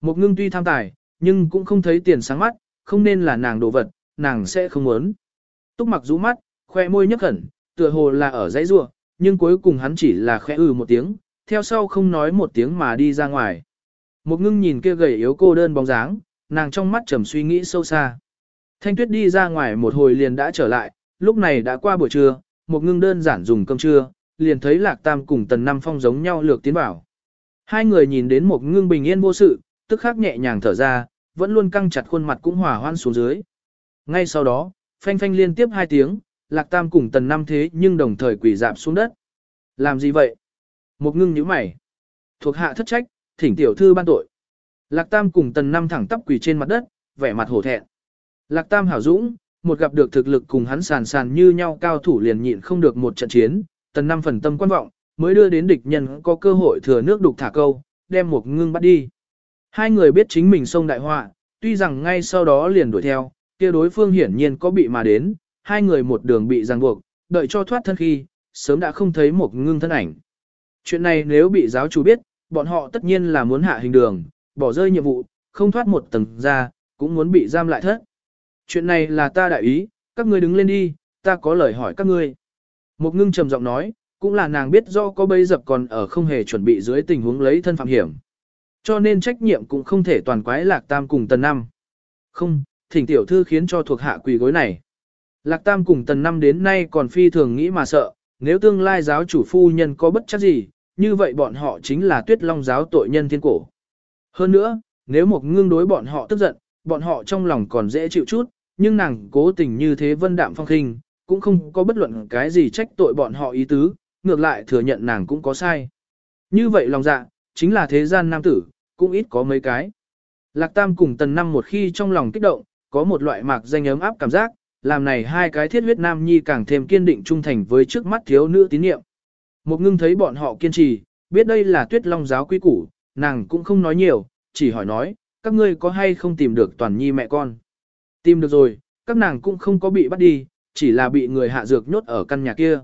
Một ngưng tuy tham tài, nhưng cũng không thấy tiền sáng mắt, không nên là nàng đồ vật, nàng sẽ không muốn. Túc mặc rũ mắt, khoe môi nhấc khẩn, tựa hồ là ở dãy rua, nhưng cuối cùng hắn chỉ là khẽ ừ một tiếng, theo sau không nói một tiếng mà đi ra ngoài. Một ngưng nhìn kia gầy yếu cô đơn bóng dáng, nàng trong mắt trầm suy nghĩ sâu xa. Thanh tuyết đi ra ngoài một hồi liền đã trở lại, lúc này đã qua buổi trưa, một ngưng đơn giản dùng cơm trưa, liền thấy lạc tam cùng tần năm phong giống nhau lược tiến bảo. Hai người nhìn đến một ngưng bình yên vô sự, tức khắc nhẹ nhàng thở ra, vẫn luôn căng chặt khuôn mặt cũng hòa hoan xuống dưới. Ngay sau đó, phanh phanh liên tiếp hai tiếng, lạc tam cùng tần năm thế nhưng đồng thời quỳ dạp xuống đất. Làm gì vậy? Một ngưng nhíu mày. Thuộc hạ thất trách, thỉnh tiểu thư ban tội. Lạc tam cùng tần năm thẳng tắp quỳ trên mặt đất, vẻ mặt hổ thẹn. Lạc tam hảo dũng, một gặp được thực lực cùng hắn sàn sàn như nhau cao thủ liền nhịn không được một trận chiến, tần năm phần tâm quan vọng, mới đưa đến địch nhân có cơ hội thừa nước đục thả câu, đem một ngưng bắt đi. Hai người biết chính mình sông đại họa, tuy rằng ngay sau đó liền đuổi theo, kia đối phương hiển nhiên có bị mà đến, hai người một đường bị ràng buộc, đợi cho thoát thân khi, sớm đã không thấy một ngưng thân ảnh. Chuyện này nếu bị giáo chủ biết, bọn họ tất nhiên là muốn hạ hình đường, bỏ rơi nhiệm vụ, không thoát một tầng ra, cũng muốn bị giam lại thất. Chuyện này là ta đại ý, các ngươi đứng lên đi, ta có lời hỏi các ngươi. Một ngưng trầm giọng nói, cũng là nàng biết do có bấy dập còn ở không hề chuẩn bị dưới tình huống lấy thân phạm hiểm. Cho nên trách nhiệm cũng không thể toàn quái lạc tam cùng tần năm. Không, thỉnh tiểu thư khiến cho thuộc hạ quỳ gối này. Lạc tam cùng tần năm đến nay còn phi thường nghĩ mà sợ, nếu tương lai giáo chủ phu nhân có bất chắc gì, như vậy bọn họ chính là tuyết long giáo tội nhân thiên cổ. Hơn nữa, nếu một ngưng đối bọn họ tức giận, bọn họ trong lòng còn dễ chịu chút, nhưng nàng cố tình như thế vân đạm phong khinh, cũng không có bất luận cái gì trách tội bọn họ ý tứ, ngược lại thừa nhận nàng cũng có sai. Như vậy lòng dạ, chính là thế gian nam tử, cũng ít có mấy cái. Lạc Tam cùng Tần Năm một khi trong lòng kích động, có một loại mạc danh ấm áp cảm giác, làm này hai cái thiết huyết nam nhi càng thêm kiên định trung thành với trước mắt thiếu nữ tín nhiệm. Một ngưng thấy bọn họ kiên trì, biết đây là tuyết long giáo quy củ, nàng cũng không nói nhiều, chỉ hỏi nói, các ngươi có hay không tìm được toàn nhi mẹ con. Tìm được rồi, các nàng cũng không có bị bắt đi, chỉ là bị người hạ dược nhốt ở căn nhà kia.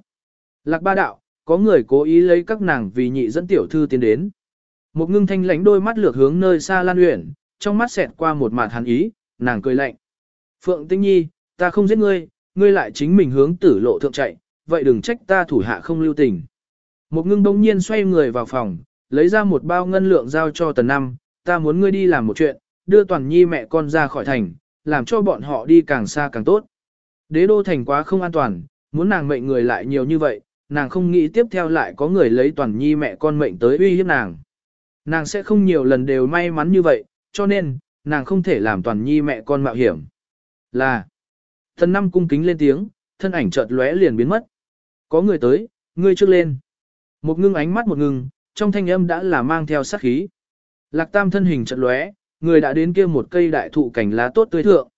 Lạc ba đạo, có người cố ý lấy các nàng vì nhị dẫn tiểu thư tiến đến. Một ngưng thanh lánh đôi mắt lược hướng nơi xa lan uyển, trong mắt xẹt qua một mặt hắn ý, nàng cười lạnh. Phượng Tinh Nhi, ta không giết ngươi, ngươi lại chính mình hướng tử lộ thượng chạy, vậy đừng trách ta thủ hạ không lưu tình. Một ngưng đông nhiên xoay người vào phòng, lấy ra một bao ngân lượng giao cho tần năm, ta muốn ngươi đi làm một chuyện, đưa toàn nhi mẹ con ra khỏi thành, làm cho bọn họ đi càng xa càng tốt. Đế đô thành quá không an toàn, muốn nàng mệnh người lại nhiều như vậy, nàng không nghĩ tiếp theo lại có người lấy toàn nhi mẹ con mệnh tới uy hiếp nàng. Nàng sẽ không nhiều lần đều may mắn như vậy, cho nên, nàng không thể làm toàn nhi mẹ con mạo hiểm. Là, thần năm cung kính lên tiếng, thân ảnh chợt lóe liền biến mất. Có người tới, ngươi trước lên. Một ngưng ánh mắt một ngưng, trong thanh âm đã là mang theo sát khí. Lạc tam thân hình chợt lóe, người đã đến kia một cây đại thụ cảnh lá tốt tươi thượng.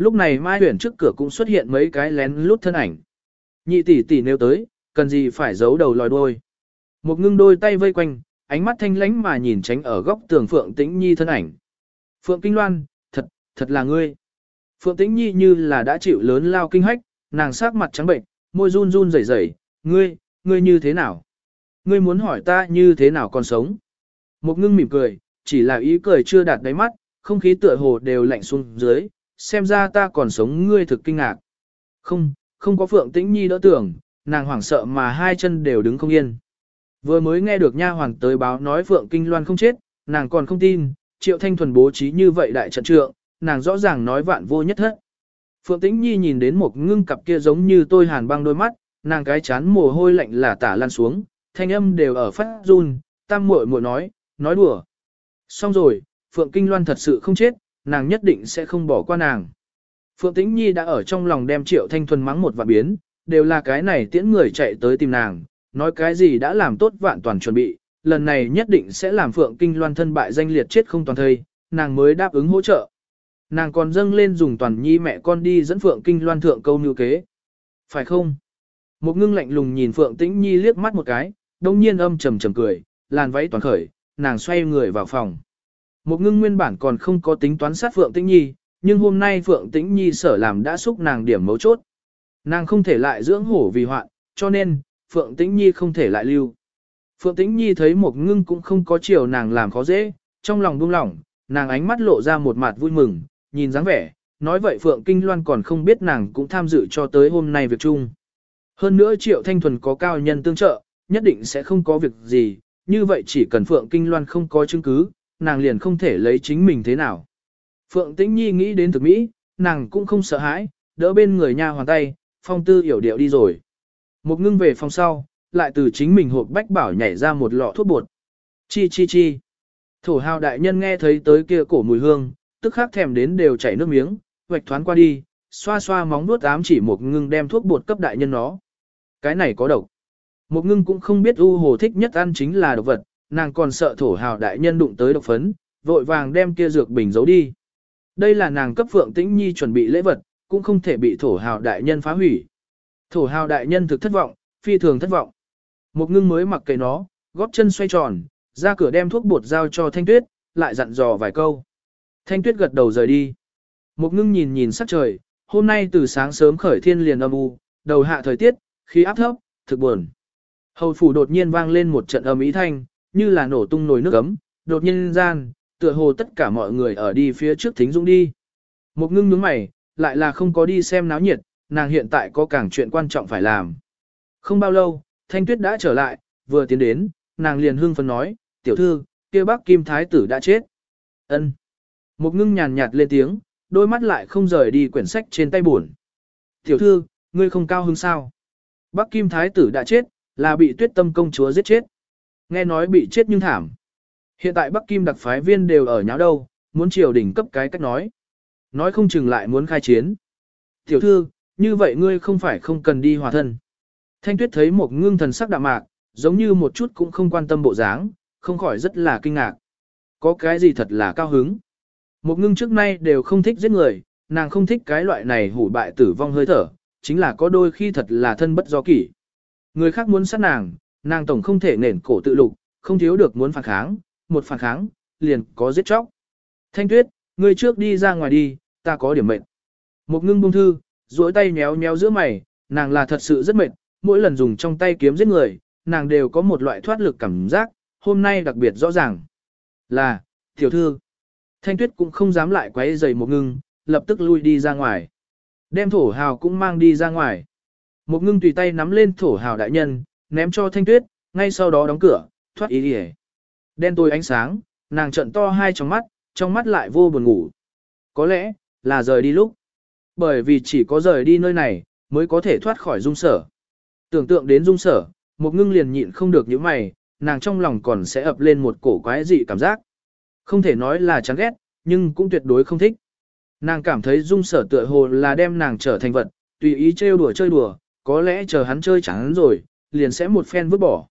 Lúc này Mai Huyền trước cửa cũng xuất hiện mấy cái lén lút thân ảnh. Nhị tỷ tỷ nếu tới, cần gì phải giấu đầu lòi đuôi. Một ngưng đôi tay vây quanh, ánh mắt thanh lánh mà nhìn tránh ở góc tường Phượng Tĩnh Nhi thân ảnh. Phượng Kinh Loan, thật, thật là ngươi. Phượng Tĩnh Nhi như là đã chịu lớn lao kinh hách, nàng sắc mặt trắng bệnh, môi run run rẩy rẩy, ngươi, ngươi như thế nào? Ngươi muốn hỏi ta như thế nào còn sống? Một ngưng mỉm cười, chỉ là ý cười chưa đạt đáy mắt, không khí tựa hồ đều lạnh xuống dưới, xem ra ta còn sống ngươi thực kinh ngạc. Không, không có Phượng Tĩnh Nhi đỡ tưởng, nàng hoảng sợ mà hai chân đều đứng không yên. Vừa mới nghe được nha hoàng tới báo nói Phượng Kinh Loan không chết, nàng còn không tin, Triệu Thanh Thuần bố trí như vậy đại trận trượng, nàng rõ ràng nói vạn vô nhất hết. Phượng Tĩnh Nhi nhìn đến một ngưng cặp kia giống như tôi hàn băng đôi mắt, nàng cái chán mồ hôi lạnh là tả lan xuống, thanh âm đều ở phát run, tam muội muội nói, nói đùa. Xong rồi, Phượng Kinh Loan thật sự không chết, nàng nhất định sẽ không bỏ qua nàng. Phượng Tĩnh Nhi đã ở trong lòng đem Triệu Thanh Thuần mắng một vạn biến, đều là cái này tiễn người chạy tới tìm nàng, nói cái gì đã làm tốt vạn toàn chuẩn bị, lần này nhất định sẽ làm Phượng Kinh Loan thân bại danh liệt chết không toàn thây, nàng mới đáp ứng hỗ trợ. Nàng còn dâng lên dùng toàn nhi mẹ con đi dẫn Phượng Kinh Loan thượng câu như kế. Phải không? Một ngưng lạnh lùng nhìn Phượng Tĩnh Nhi liếc mắt một cái, đông nhiên âm trầm trầm cười, làn váy toàn khởi, nàng xoay người vào phòng. Một ngưng nguyên bản còn không có tính toán sát Phượng Tĩnh Nhi, nhưng hôm nay Phượng Tĩnh Nhi sở làm đã xúc nàng điểm mấu chốt. Nàng không thể lại dưỡng hổ vì hoạn, cho nên, Phượng Tĩnh Nhi không thể lại lưu. Phượng Tĩnh Nhi thấy một ngưng cũng không có chiều nàng làm khó dễ, trong lòng buông lỏng, nàng ánh mắt lộ ra một mặt vui mừng, nhìn dáng vẻ, nói vậy Phượng Kinh Loan còn không biết nàng cũng tham dự cho tới hôm nay việc chung. Hơn nữa Triệu Thanh Thuần có cao nhân tương trợ, nhất định sẽ không có việc gì, như vậy chỉ cần Phượng Kinh Loan không có chứng cứ, nàng liền không thể lấy chính mình thế nào. Phượng Tĩnh Nhi nghĩ đến thực mỹ, nàng cũng không sợ hãi, đỡ bên người nha hoàn tay, phong tư hiểu điệu đi rồi. Một ngưng về phòng sau, lại từ chính mình hộp bách bảo nhảy ra một lọ thuốc bột. Chi chi chi. Thổ hào đại nhân nghe thấy tới kia cổ mùi hương, tức khắc thèm đến đều chảy nước miếng, vạch thoáng qua đi, xoa xoa móng nuốt ám chỉ một ngưng đem thuốc bột cấp đại nhân nó. Cái này có độc. Một ngưng cũng không biết u hồ thích nhất ăn chính là độc vật, nàng còn sợ thổ hào đại nhân đụng tới độc phấn, vội vàng đem kia dược bình giấu đi. Đây là nàng cấp Phượng Tĩnh Nhi chuẩn bị lễ vật, cũng không thể bị thổ hào đại nhân phá hủy. Thổ hào đại nhân thực thất vọng, phi thường thất vọng. Một ngưng mới mặc kệ nó, góp chân xoay tròn, ra cửa đem thuốc bột giao cho thanh tuyết, lại dặn dò vài câu. Thanh tuyết gật đầu rời đi. Một ngưng nhìn nhìn sắc trời, hôm nay từ sáng sớm khởi thiên liền âm u, đầu hạ thời tiết, khí áp thấp, thực buồn. Hầu phủ đột nhiên vang lên một trận âm ý thanh, như là nổ tung nồi nước ấm, đột nhiên gian, tựa hồ tất cả mọi người ở đi phía trước thính dũng đi. Một ngưng nhướng mày, lại là không có đi xem náo nhiệt, nàng hiện tại có càng chuyện quan trọng phải làm. Không bao lâu, Thanh Tuyết đã trở lại, vừa tiến đến, nàng liền hương phấn nói, tiểu thư, kia bác kim thái tử đã chết. ân Một ngưng nhàn nhạt lên tiếng, đôi mắt lại không rời đi quyển sách trên tay buồn. Tiểu thư, ngươi không cao hứng sao? Bắc Kim Thái tử đã chết, là bị tuyết tâm công chúa giết chết. Nghe nói bị chết nhưng thảm. Hiện tại Bắc Kim đặc phái viên đều ở nháo đâu, muốn triều đình cấp cái cách nói. Nói không chừng lại muốn khai chiến. Tiểu thư, như vậy ngươi không phải không cần đi hòa thân. Thanh tuyết thấy một ngưng thần sắc đạm mạc, giống như một chút cũng không quan tâm bộ dáng, không khỏi rất là kinh ngạc. Có cái gì thật là cao hứng. Một ngưng trước nay đều không thích giết người, nàng không thích cái loại này hủ bại tử vong hơi thở, chính là có đôi khi thật là thân bất do kỷ. Người khác muốn sát nàng, nàng tổng không thể nền cổ tự lục, không thiếu được muốn phản kháng, một phản kháng, liền có giết chóc. Thanh tuyết, người trước đi ra ngoài đi, ta có điểm mệnh. Một ngưng bông thư, duỗi tay nhéo nhéo giữa mày, nàng là thật sự rất mệt, mỗi lần dùng trong tay kiếm giết người, nàng đều có một loại thoát lực cảm giác, hôm nay đặc biệt rõ ràng. Là, tiểu thư. Thanh tuyết cũng không dám lại quấy giày một ngưng, lập tức lui đi ra ngoài. Đem thổ hào cũng mang đi ra ngoài. Một ngưng tùy tay nắm lên thổ hào đại nhân, ném cho thanh tuyết, ngay sau đó đóng cửa, thoát ý đi Đen tối ánh sáng, nàng trận to hai trong mắt, trong mắt lại vô buồn ngủ. Có lẽ, là rời đi lúc. Bởi vì chỉ có rời đi nơi này, mới có thể thoát khỏi dung sở. Tưởng tượng đến dung sở, một ngưng liền nhịn không được những mày, nàng trong lòng còn sẽ ập lên một cổ quái dị cảm giác. Không thể nói là chán ghét, nhưng cũng tuyệt đối không thích. Nàng cảm thấy dung sở tựa hồ là đem nàng trở thành vật, tùy ý trêu đùa chơi đùa, có lẽ chờ hắn chơi chán rồi, liền sẽ một phen vứt bỏ.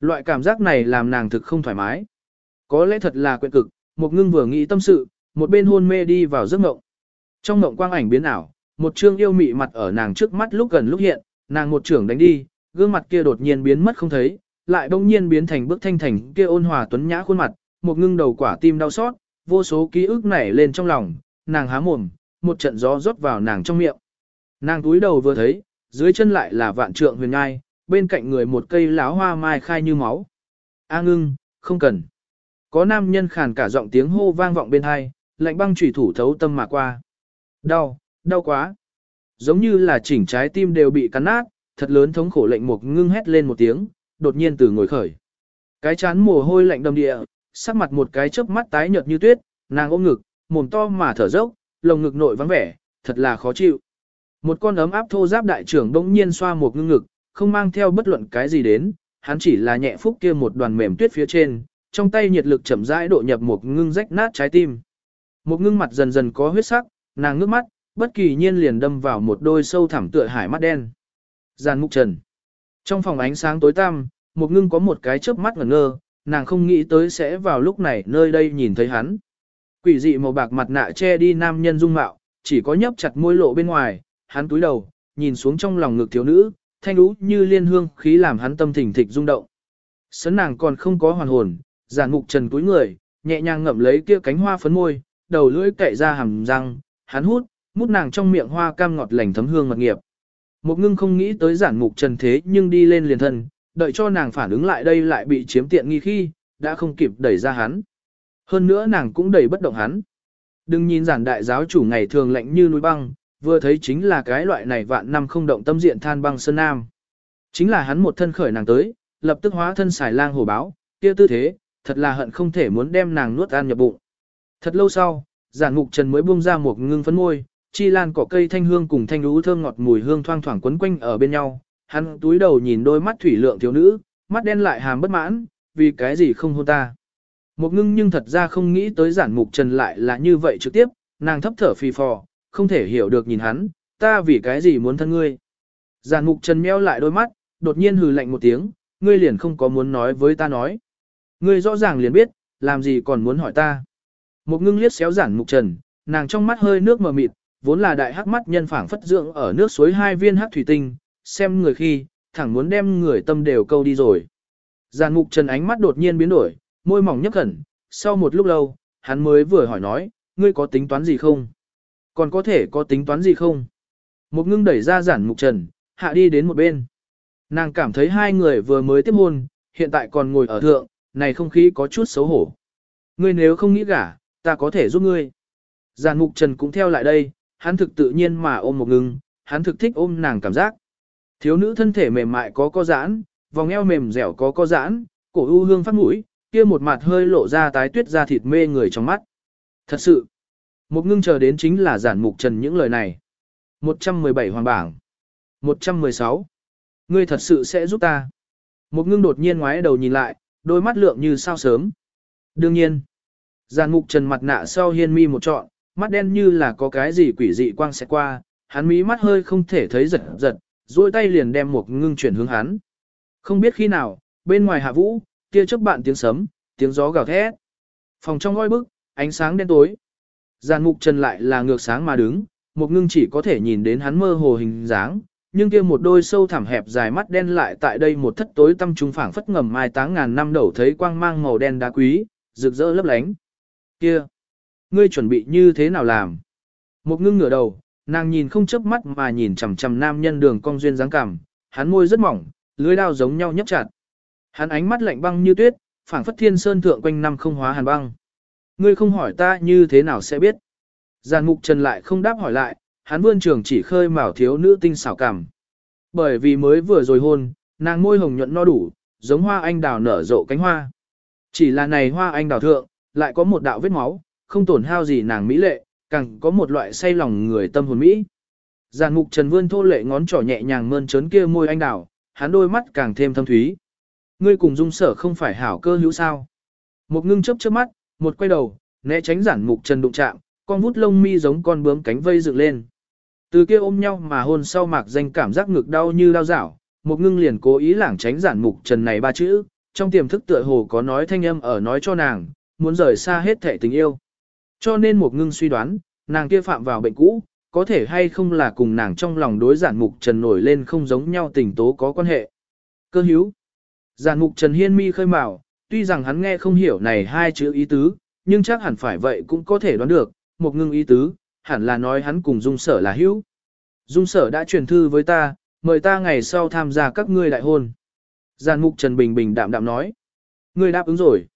Loại cảm giác này làm nàng thực không thoải mái. Có lẽ thật là quyện cực, một ngưng vừa nghĩ tâm sự, một bên hôn mê đi vào giấc mộng. Trong mộng quang ảnh biến ảo, một trương yêu mị mặt ở nàng trước mắt lúc gần lúc hiện, nàng một trưởng đánh đi, gương mặt kia đột nhiên biến mất không thấy, lại đông nhiên biến thành bức thanh thành kia ôn hòa tuấn nhã khuôn mặt, một ngưng đầu quả tim đau xót, vô số ký ức nảy lên trong lòng, nàng há mồm, một trận gió rót vào nàng trong miệng. Nàng túi đầu vừa thấy, dưới chân lại là vạn trượng huyền ngai, bên cạnh người một cây láo hoa mai khai như máu. A ngưng, không cần. Có nam nhân khàn cả giọng tiếng hô vang vọng bên hai, lạnh băng chủy thủ thấu tâm mà qua. Đau, đau quá. Giống như là chỉnh trái tim đều bị cắn nát, thật lớn thống khổ lệnh một ngưng hét lên một tiếng, đột nhiên từ ngồi khởi. Cái chán mồ hôi lạnh đầm địa, sắc mặt một cái chớp mắt tái nhợt như tuyết, nàng ôm ngực, mồm to mà thở dốc, lồng ngực nội vắng vẻ, thật là khó chịu. Một con ấm áp thô giáp đại trưởng bỗng nhiên xoa một ngưng ngực, không mang theo bất luận cái gì đến, hắn chỉ là nhẹ phúc kia một đoàn mềm tuyết phía trên, trong tay nhiệt lực chậm rãi độ nhập một ngưng rách nát trái tim. Một ngưng mặt dần dần có huyết sắc, nàng ngước mắt, bất kỳ nhiên liền đâm vào một đôi sâu thẳm tựa hải mắt đen. Giàn mục trần. Trong phòng ánh sáng tối tăm, một ngưng có một cái chớp mắt ngẩn ngơ, nàng không nghĩ tới sẽ vào lúc này nơi đây nhìn thấy hắn. Quỷ dị màu bạc mặt nạ che đi nam nhân dung mạo, chỉ có nhấp chặt môi lộ bên ngoài, hắn túi đầu, nhìn xuống trong lòng ngực thiếu nữ, thanh lũ như liên hương khí làm hắn tâm thỉnh thịch rung động. Sấn nàng còn không có hoàn hồn, giản mục trần cúi người, nhẹ nhàng ngậm lấy kia cánh hoa phấn môi, đầu lưỡi cậy ra hàm răng, hắn hút, mút nàng trong miệng hoa cam ngọt lành thấm hương mật nghiệp. Một ngưng không nghĩ tới giản mục trần thế nhưng đi lên liền thân, đợi cho nàng phản ứng lại đây lại bị chiếm tiện nghi khi, đã không kịp đẩy ra hắn. Hơn nữa nàng cũng đẩy bất động hắn. Đừng nhìn giản đại giáo chủ ngày thường lạnh như núi băng, vừa thấy chính là cái loại này vạn năm không động tâm diện than băng sơn nam. Chính là hắn một thân khởi nàng tới, lập tức hóa thân xài lang hổ báo, kia tư thế, thật là hận không thể muốn đem nàng nuốt ăn nhập bụng. Thật lâu sau, giản mục trần mới buông ra một ngưng phấn môi, chi lan cỏ cây thanh hương cùng thanh lũ thơm ngọt mùi hương thoang thoảng quấn quanh ở bên nhau. Hắn túi đầu nhìn đôi mắt thủy lượng thiếu nữ, mắt đen lại hàm bất mãn, vì cái gì không hôn ta. Một ngưng nhưng thật ra không nghĩ tới giản mục trần lại là như vậy trực tiếp, nàng thấp thở phì phò, không thể hiểu được nhìn hắn, ta vì cái gì muốn thân ngươi. Giản mục trần meo lại đôi mắt, đột nhiên hừ lạnh một tiếng, ngươi liền không có muốn nói với ta nói. Ngươi rõ ràng liền biết, làm gì còn muốn hỏi ta. Một ngưng liếc xéo giản mục trần, nàng trong mắt hơi nước mờ mịt, vốn là đại hắc mắt nhân phảng phất dưỡng ở nước suối hai viên hắc thủy tinh, xem người khi, thẳng muốn đem người tâm đều câu đi rồi. Giản mục trần ánh mắt đột nhiên biến đổi, môi mỏng nhấp khẩn, sau một lúc lâu, hắn mới vừa hỏi nói, ngươi có tính toán gì không? Còn có thể có tính toán gì không? Một ngưng đẩy ra giản mục trần, hạ đi đến một bên. Nàng cảm thấy hai người vừa mới tiếp hôn, hiện tại còn ngồi ở thượng, này không khí có chút xấu hổ. Ngươi nếu không nghĩ gả, ta có thể giúp ngươi. Giản mục trần cũng theo lại đây, hắn thực tự nhiên mà ôm một ngưng, hắn thực thích ôm nàng cảm giác. Thiếu nữ thân thể mềm mại có co giãn, vòng eo mềm dẻo có co giãn, cổ u hương phát mũi, kia một mặt hơi lộ ra tái tuyết ra thịt mê người trong mắt. Thật sự, một ngưng chờ đến chính là giản mục trần những lời này. 117 hoàng bảng. 116. Ngươi thật sự sẽ giúp ta. Một ngưng đột nhiên ngoái đầu nhìn lại, đôi mắt lượng như sao sớm. Đương nhiên. Giản mục trần mặt nạ sau hiên mi một trọn, mắt đen như là có cái gì quỷ dị quang sẽ qua, hắn mí mắt hơi không thể thấy giật giật, duỗi tay liền đem một ngưng chuyển hướng hắn. Không biết khi nào, bên ngoài hạ vũ, kia chớp bạn tiếng sấm, tiếng gió gào thét. Phòng trong ngôi bức, ánh sáng đen tối. Giàn mục trần lại là ngược sáng mà đứng, một ngưng chỉ có thể nhìn đến hắn mơ hồ hình dáng, nhưng kia một đôi sâu thẳm hẹp dài mắt đen lại tại đây một thất tối tâm trung phảng phất ngầm mai táng ngàn năm đầu thấy quang mang màu đen đá quý, rực rỡ lấp lánh. Kia, ngươi chuẩn bị như thế nào làm? Một ngưng ngửa đầu, nàng nhìn không chớp mắt mà nhìn chằm chằm nam nhân đường cong duyên dáng cảm, hắn môi rất mỏng, lưỡi dao giống nhau nhấp chặt. Hắn ánh mắt lạnh băng như tuyết, phảng phất thiên sơn thượng quanh năm không hóa hàn băng. Ngươi không hỏi ta như thế nào sẽ biết. Giàn mục trần lại không đáp hỏi lại, hắn vươn trường chỉ khơi mào thiếu nữ tinh xảo cảm. Bởi vì mới vừa rồi hôn, nàng môi hồng nhuận no đủ, giống hoa anh đào nở rộ cánh hoa. Chỉ là này hoa anh đào thượng, lại có một đạo vết máu, không tổn hao gì nàng mỹ lệ, càng có một loại say lòng người tâm hồn mỹ. Giàn mục trần vươn thô lệ ngón trỏ nhẹ nhàng mơn trớn kia môi anh đào, hắn đôi mắt càng thêm thâm thúy. Ngươi cùng dung sở không phải hảo cơ hữu sao. Một ngưng chớp trước mắt, một quay đầu, né tránh giản mục trần đụng chạm, con vút lông mi giống con bướm cánh vây dựng lên. Từ kia ôm nhau mà hôn sau mạc danh cảm giác ngực đau như đau dảo, một ngưng liền cố ý lảng tránh giản mục trần này ba chữ, trong tiềm thức tựa hồ có nói thanh âm ở nói cho nàng, muốn rời xa hết thể tình yêu. Cho nên một ngưng suy đoán, nàng kia phạm vào bệnh cũ, có thể hay không là cùng nàng trong lòng đối giản mục trần nổi lên không giống nhau tình tố có quan hệ. Cơ hữu. Giản mục trần hiên mi khơi mào, tuy rằng hắn nghe không hiểu này hai chữ ý tứ, nhưng chắc hẳn phải vậy cũng có thể đoán được, một ngưng ý tứ, hẳn là nói hắn cùng dung sở là hữu. Dung sở đã truyền thư với ta, mời ta ngày sau tham gia các ngươi đại hôn. Giàn mục Trần Bình Bình đạm đạm nói. Ngươi đáp ứng rồi.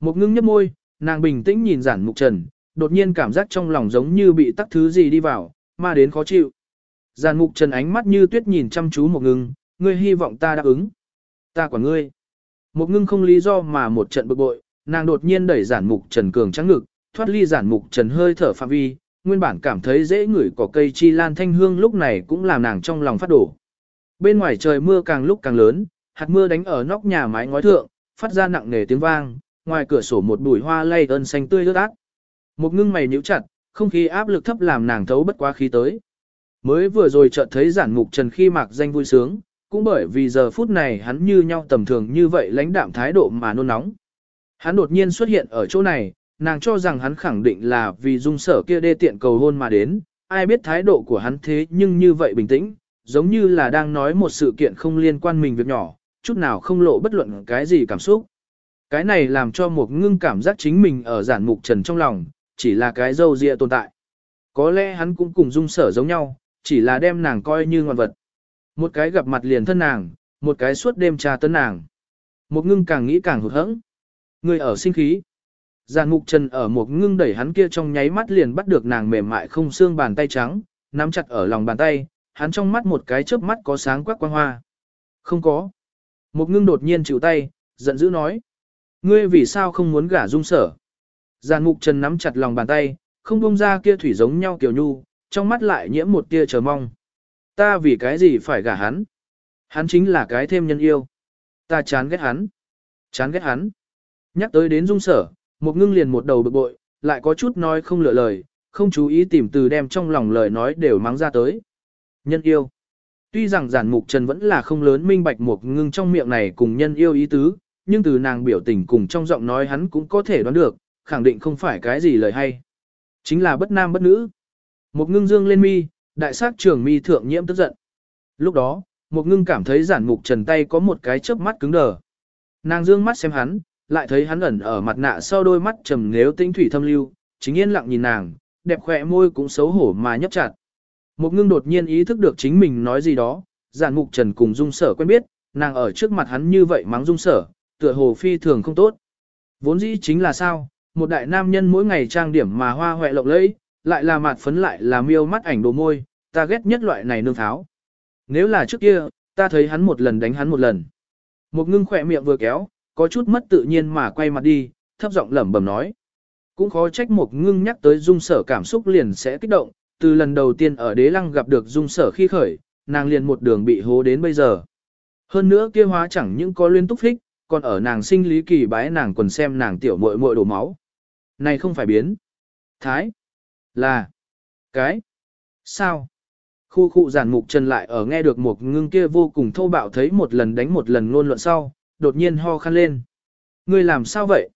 Một ngưng nhấp môi, nàng bình tĩnh nhìn giản mục Trần, đột nhiên cảm giác trong lòng giống như bị tắc thứ gì đi vào, mà đến khó chịu. Giàn mục Trần ánh mắt như tuyết nhìn chăm chú một ngưng, ngươi hy vọng ta đáp ứng. Ta quản ngươi. Một ngưng không lý do mà một trận bực bội, nàng đột nhiên đẩy giản mục Trần Cường trắng ngực, thoát ly giản mục Trần hơi thở phạm vi, nguyên bản cảm thấy dễ ngửi cỏ cây chi lan thanh hương lúc này cũng làm nàng trong lòng phát đổ. Bên ngoài trời mưa càng lúc càng lớn, hạt mưa đánh ở nóc nhà mái ngói thượng, phát ra nặng nề tiếng vang, ngoài cửa sổ một bụi hoa lay ơn xanh tươi rớt ác. Một ngưng mày nhíu chặt, không khí áp lực thấp làm nàng thấu bất quá khí tới. Mới vừa rồi chợt thấy giản mục trần khi mạc danh vui sướng, cũng bởi vì giờ phút này hắn như nhau tầm thường như vậy lãnh đạm thái độ mà nôn nóng. Hắn đột nhiên xuất hiện ở chỗ này, nàng cho rằng hắn khẳng định là vì dung sở kia đê tiện cầu hôn mà đến, ai biết thái độ của hắn thế nhưng như vậy bình tĩnh, giống như là đang nói một sự kiện không liên quan mình việc nhỏ, chút nào không lộ bất luận cái gì cảm xúc. Cái này làm cho một ngưng cảm giác chính mình ở giản mục trần trong lòng, chỉ là cái dâu dịa tồn tại. Có lẽ hắn cũng cùng dung sở giống nhau, chỉ là đem nàng coi như ngoan vật. Một cái gặp mặt liền thân nàng, một cái suốt đêm trà tấn nàng. Một ngưng càng nghĩ càng hụt hẫng. Người ở sinh khí. Giàn mục trần ở một ngưng đẩy hắn kia trong nháy mắt liền bắt được nàng mềm mại không xương bàn tay trắng, nắm chặt ở lòng bàn tay, hắn trong mắt một cái chớp mắt có sáng quắc quang hoa. Không có. Một ngưng đột nhiên chịu tay, giận dữ nói. Ngươi vì sao không muốn gả dung sở? Giàn mục trần nắm chặt lòng bàn tay, không bông ra kia thủy giống nhau kiểu nhu, trong mắt lại nhiễm một tia chờ mong. Ta vì cái gì phải gả hắn? Hắn chính là cái thêm nhân yêu. Ta chán ghét hắn. Chán ghét hắn. Nhắc tới đến dung sở, một ngưng liền một đầu bực bội, lại có chút nói không lựa lời, không chú ý tìm từ đem trong lòng lời nói đều mắng ra tới. Nhân yêu. Tuy rằng giản mục trần vẫn là không lớn minh bạch một ngưng trong miệng này cùng nhân yêu ý tứ, nhưng từ nàng biểu tình cùng trong giọng nói hắn cũng có thể đoán được, khẳng định không phải cái gì lời hay. Chính là bất nam bất nữ. Một ngưng dương lên mi, đại sát trường mi thượng nhiễm tức giận. Lúc đó, một ngưng cảm thấy giản mục trần tay có một cái chớp mắt cứng đờ. Nàng dương mắt xem hắn, lại thấy hắn ẩn ở mặt nạ sau đôi mắt trầm nếu tinh thủy thâm lưu, chính yên lặng nhìn nàng, đẹp khỏe môi cũng xấu hổ mà nhấp chặt. Một ngưng đột nhiên ý thức được chính mình nói gì đó, giản mục trần cùng dung sở quen biết, nàng ở trước mặt hắn như vậy mắng dung sở, tựa hồ phi thường không tốt. Vốn dĩ chính là sao, một đại nam nhân mỗi ngày trang điểm mà hoa hoẹ lộng lẫy, lại là mạt phấn lại là miêu mắt ảnh đồ môi, ta ghét nhất loại này nương tháo. Nếu là trước kia, ta thấy hắn một lần đánh hắn một lần. Một ngưng khỏe miệng vừa kéo, có chút mất tự nhiên mà quay mặt đi, thấp giọng lẩm bẩm nói. Cũng khó trách một ngưng nhắc tới dung sở cảm xúc liền sẽ kích động, từ lần đầu tiên ở đế lăng gặp được dung sở khi khởi, nàng liền một đường bị hố đến bây giờ. Hơn nữa kia hóa chẳng những có liên túc thích còn ở nàng sinh lý kỳ bái nàng còn xem nàng tiểu muội muội đổ máu. Này không phải biến. Thái. Là. Cái. Sao? Khu khu giản mục trần lại ở nghe được một ngưng kia vô cùng thô bạo thấy một lần đánh một lần ngôn luận sau, đột nhiên ho khăn lên. Ngươi làm sao vậy?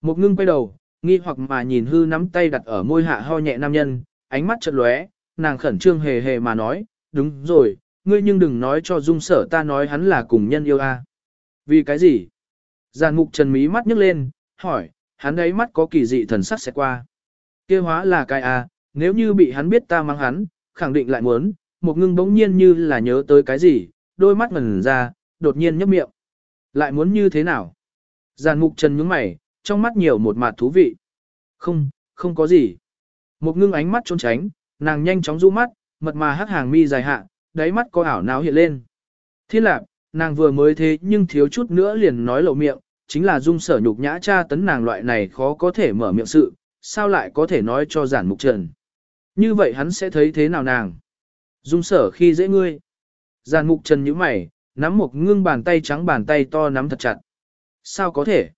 Một ngưng quay đầu, nghi hoặc mà nhìn hư nắm tay đặt ở môi hạ ho nhẹ nam nhân, ánh mắt chợt lóe, nàng khẩn trương hề hề mà nói, đúng rồi, ngươi nhưng đừng nói cho dung sở ta nói hắn là cùng nhân yêu a. À. Vì cái gì? Giàn mục trần mí mắt nhức lên, hỏi, hắn ấy mắt có kỳ dị thần sắc sẽ qua kia hóa là cái a, nếu như bị hắn biết ta mang hắn, khẳng định lại muốn, một ngưng bỗng nhiên như là nhớ tới cái gì, đôi mắt ngần ra, đột nhiên nhấp miệng. Lại muốn như thế nào? Giàn mục trần nhướng mày, trong mắt nhiều một mặt thú vị. Không, không có gì. Một ngưng ánh mắt trốn tránh, nàng nhanh chóng du mắt, mật mà hắc hàng mi dài hạ, đáy mắt có ảo não hiện lên. Thiên lạc, nàng vừa mới thế nhưng thiếu chút nữa liền nói lộ miệng, chính là dung sở nhục nhã cha tấn nàng loại này khó có thể mở miệng sự, sao lại có thể nói cho giản mục trần. Như vậy hắn sẽ thấy thế nào nàng? Dung sở khi dễ ngươi. Giản mục trần như mày, nắm một ngưng bàn tay trắng bàn tay to nắm thật chặt. Sao có thể?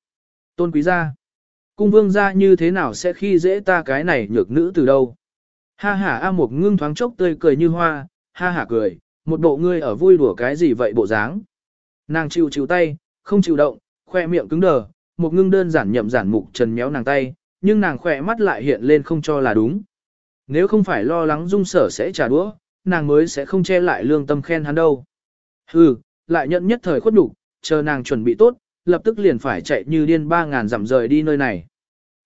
Tôn quý gia. Cung vương gia như thế nào sẽ khi dễ ta cái này nhược nữ từ đâu? Ha ha A một ngưng thoáng chốc tươi cười như hoa, ha ha cười, một bộ ngươi ở vui đùa cái gì vậy bộ dáng. Nàng chịu chịu tay, không chịu động, khoe miệng cứng đờ, một ngưng đơn giản nhậm giản mục trần méo nàng tay, nhưng nàng khỏe mắt lại hiện lên không cho là đúng. Nếu không phải lo lắng dung sở sẽ trả đũa, nàng mới sẽ không che lại lương tâm khen hắn đâu. Hừ, lại nhận nhất thời khuất đủ, chờ nàng chuẩn bị tốt, lập tức liền phải chạy như điên ba ngàn dặm rời đi nơi này.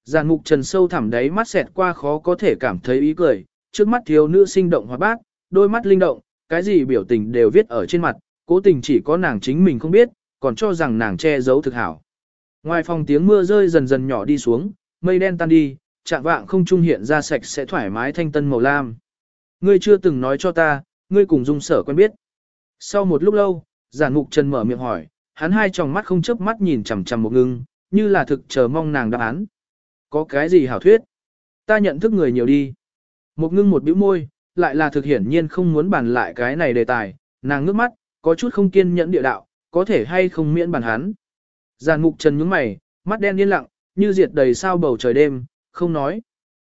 Giàn mục trần sâu thẳm đáy mắt xẹt qua khó có thể cảm thấy ý cười, trước mắt thiếu nữ sinh động hoạt bát, đôi mắt linh động, cái gì biểu tình đều viết ở trên mặt, cố tình chỉ có nàng chính mình không biết, còn cho rằng nàng che giấu thực hảo. Ngoài phòng tiếng mưa rơi dần dần nhỏ đi xuống, mây đen tan đi, trạng vạng không trung hiện ra sạch sẽ thoải mái thanh tân màu lam. Ngươi chưa từng nói cho ta, ngươi cùng dung sở quen biết. Sau một lúc lâu, giản mục trần mở miệng hỏi, hắn hai tròng mắt không chớp mắt nhìn chằm chằm một ngưng, như là thực chờ mong nàng đáp án. Có cái gì hảo thuyết? Ta nhận thức người nhiều đi. Một ngưng một bĩu môi, lại là thực hiển nhiên không muốn bàn lại cái này đề tài, nàng ngước mắt, có chút không kiên nhẫn địa đạo, có thể hay không miễn bàn hắn. Giàn mục trần nhướng mày, mắt đen yên lặng, như diệt đầy sao bầu trời đêm, không nói.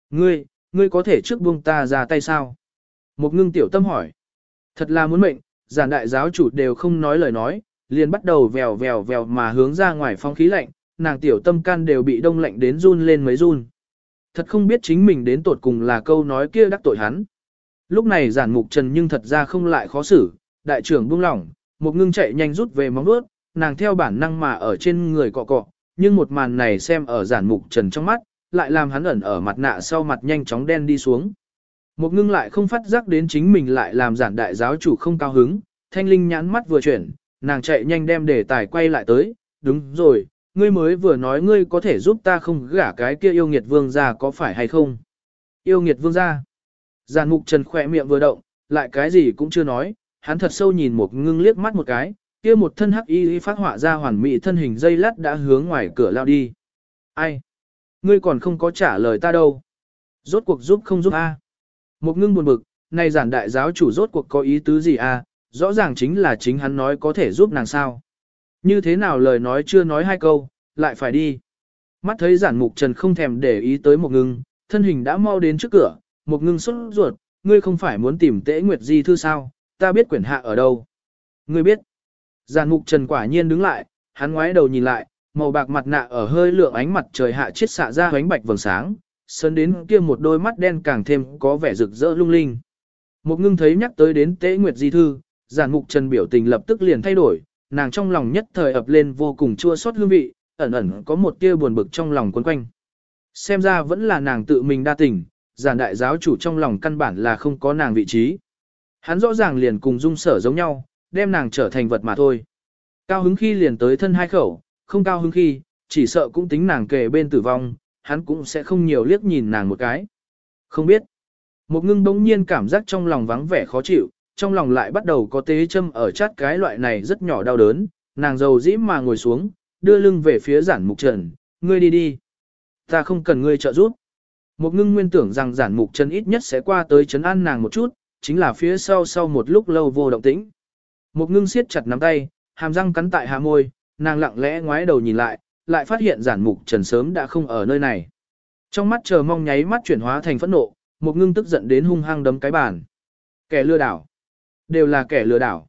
Ngươi, ngươi có thể trước buông ta ra tay sao? Một ngưng tiểu tâm hỏi. Thật là muốn mệnh, giản đại giáo chủ đều không nói lời nói, liền bắt đầu vèo vèo vèo mà hướng ra ngoài phong khí lạnh, nàng tiểu tâm can đều bị đông lạnh đến run lên mấy run. Thật không biết chính mình đến tột cùng là câu nói kia đắc tội hắn. Lúc này giản mục trần nhưng thật ra không lại khó xử, đại trưởng buông lỏng, một ngưng chạy nhanh rút về móng đuốt, nàng theo bản năng mà ở trên người cọ cọ, nhưng một màn này xem ở giản mục trần trong mắt, lại làm hắn ẩn ở mặt nạ sau mặt nhanh chóng đen đi xuống. Một ngưng lại không phát giác đến chính mình lại làm giản đại giáo chủ không cao hứng, thanh linh nhãn mắt vừa chuyển, nàng chạy nhanh đem đề tài quay lại tới, đúng rồi, ngươi mới vừa nói ngươi có thể giúp ta không gả cái kia yêu nghiệt vương gia có phải hay không? Yêu nghiệt vương gia. giản mục trần khỏe miệng vừa động, lại cái gì cũng chưa nói, hắn thật sâu nhìn một ngưng liếc mắt một cái, kia một thân hắc y phát họa ra hoàn mỹ thân hình dây lát đã hướng ngoài cửa lao đi. Ai? Ngươi còn không có trả lời ta đâu. Rốt cuộc giúp không giúp a? Một ngưng buồn bực, này giản đại giáo chủ rốt cuộc có ý tứ gì a? Rõ ràng chính là chính hắn nói có thể giúp nàng sao. Như thế nào lời nói chưa nói hai câu, lại phải đi. Mắt thấy giản mục trần không thèm để ý tới một ngưng, thân hình đã mau đến trước cửa, một ngưng xuất ruột, ngươi không phải muốn tìm tễ nguyệt di thư sao, ta biết quyển hạ ở đâu. Ngươi biết. Giản mục trần quả nhiên đứng lại, hắn ngoái đầu nhìn lại, màu bạc mặt nạ ở hơi lượng ánh mặt trời hạ chiết xạ ra ánh bạch vầng sáng, sơn đến kia một đôi mắt đen càng thêm có vẻ rực rỡ lung linh. Một ngưng thấy nhắc tới đến tế nguyệt di thư, giản mục trần biểu tình lập tức liền thay đổi, nàng trong lòng nhất thời ập lên vô cùng chua xót hương vị, ẩn ẩn có một tia buồn bực trong lòng quấn quanh. Xem ra vẫn là nàng tự mình đa tình, giản đại giáo chủ trong lòng căn bản là không có nàng vị trí. Hắn rõ ràng liền cùng dung sở giống nhau, đem nàng trở thành vật mà thôi. Cao hứng khi liền tới thân hai khẩu, không cao hứng khi, chỉ sợ cũng tính nàng kề bên tử vong, hắn cũng sẽ không nhiều liếc nhìn nàng một cái. Không biết. Một ngưng bỗng nhiên cảm giác trong lòng vắng vẻ khó chịu, trong lòng lại bắt đầu có tế châm ở chát cái loại này rất nhỏ đau đớn, nàng dầu dĩ mà ngồi xuống, đưa lưng về phía giản mục trần, ngươi đi đi. Ta không cần ngươi trợ giúp. Một ngưng nguyên tưởng rằng giản mục trần ít nhất sẽ qua tới chấn an nàng một chút, chính là phía sau sau một lúc lâu vô động tĩnh. Một ngưng siết chặt nắm tay, hàm răng cắn tại hạ môi, nàng lặng lẽ ngoái đầu nhìn lại, lại phát hiện giản mục trần sớm đã không ở nơi này. Trong mắt chờ mong nháy mắt chuyển hóa thành phẫn nộ, một ngưng tức giận đến hung hăng đấm cái bàn. Kẻ lừa đảo. Đều là kẻ lừa đảo.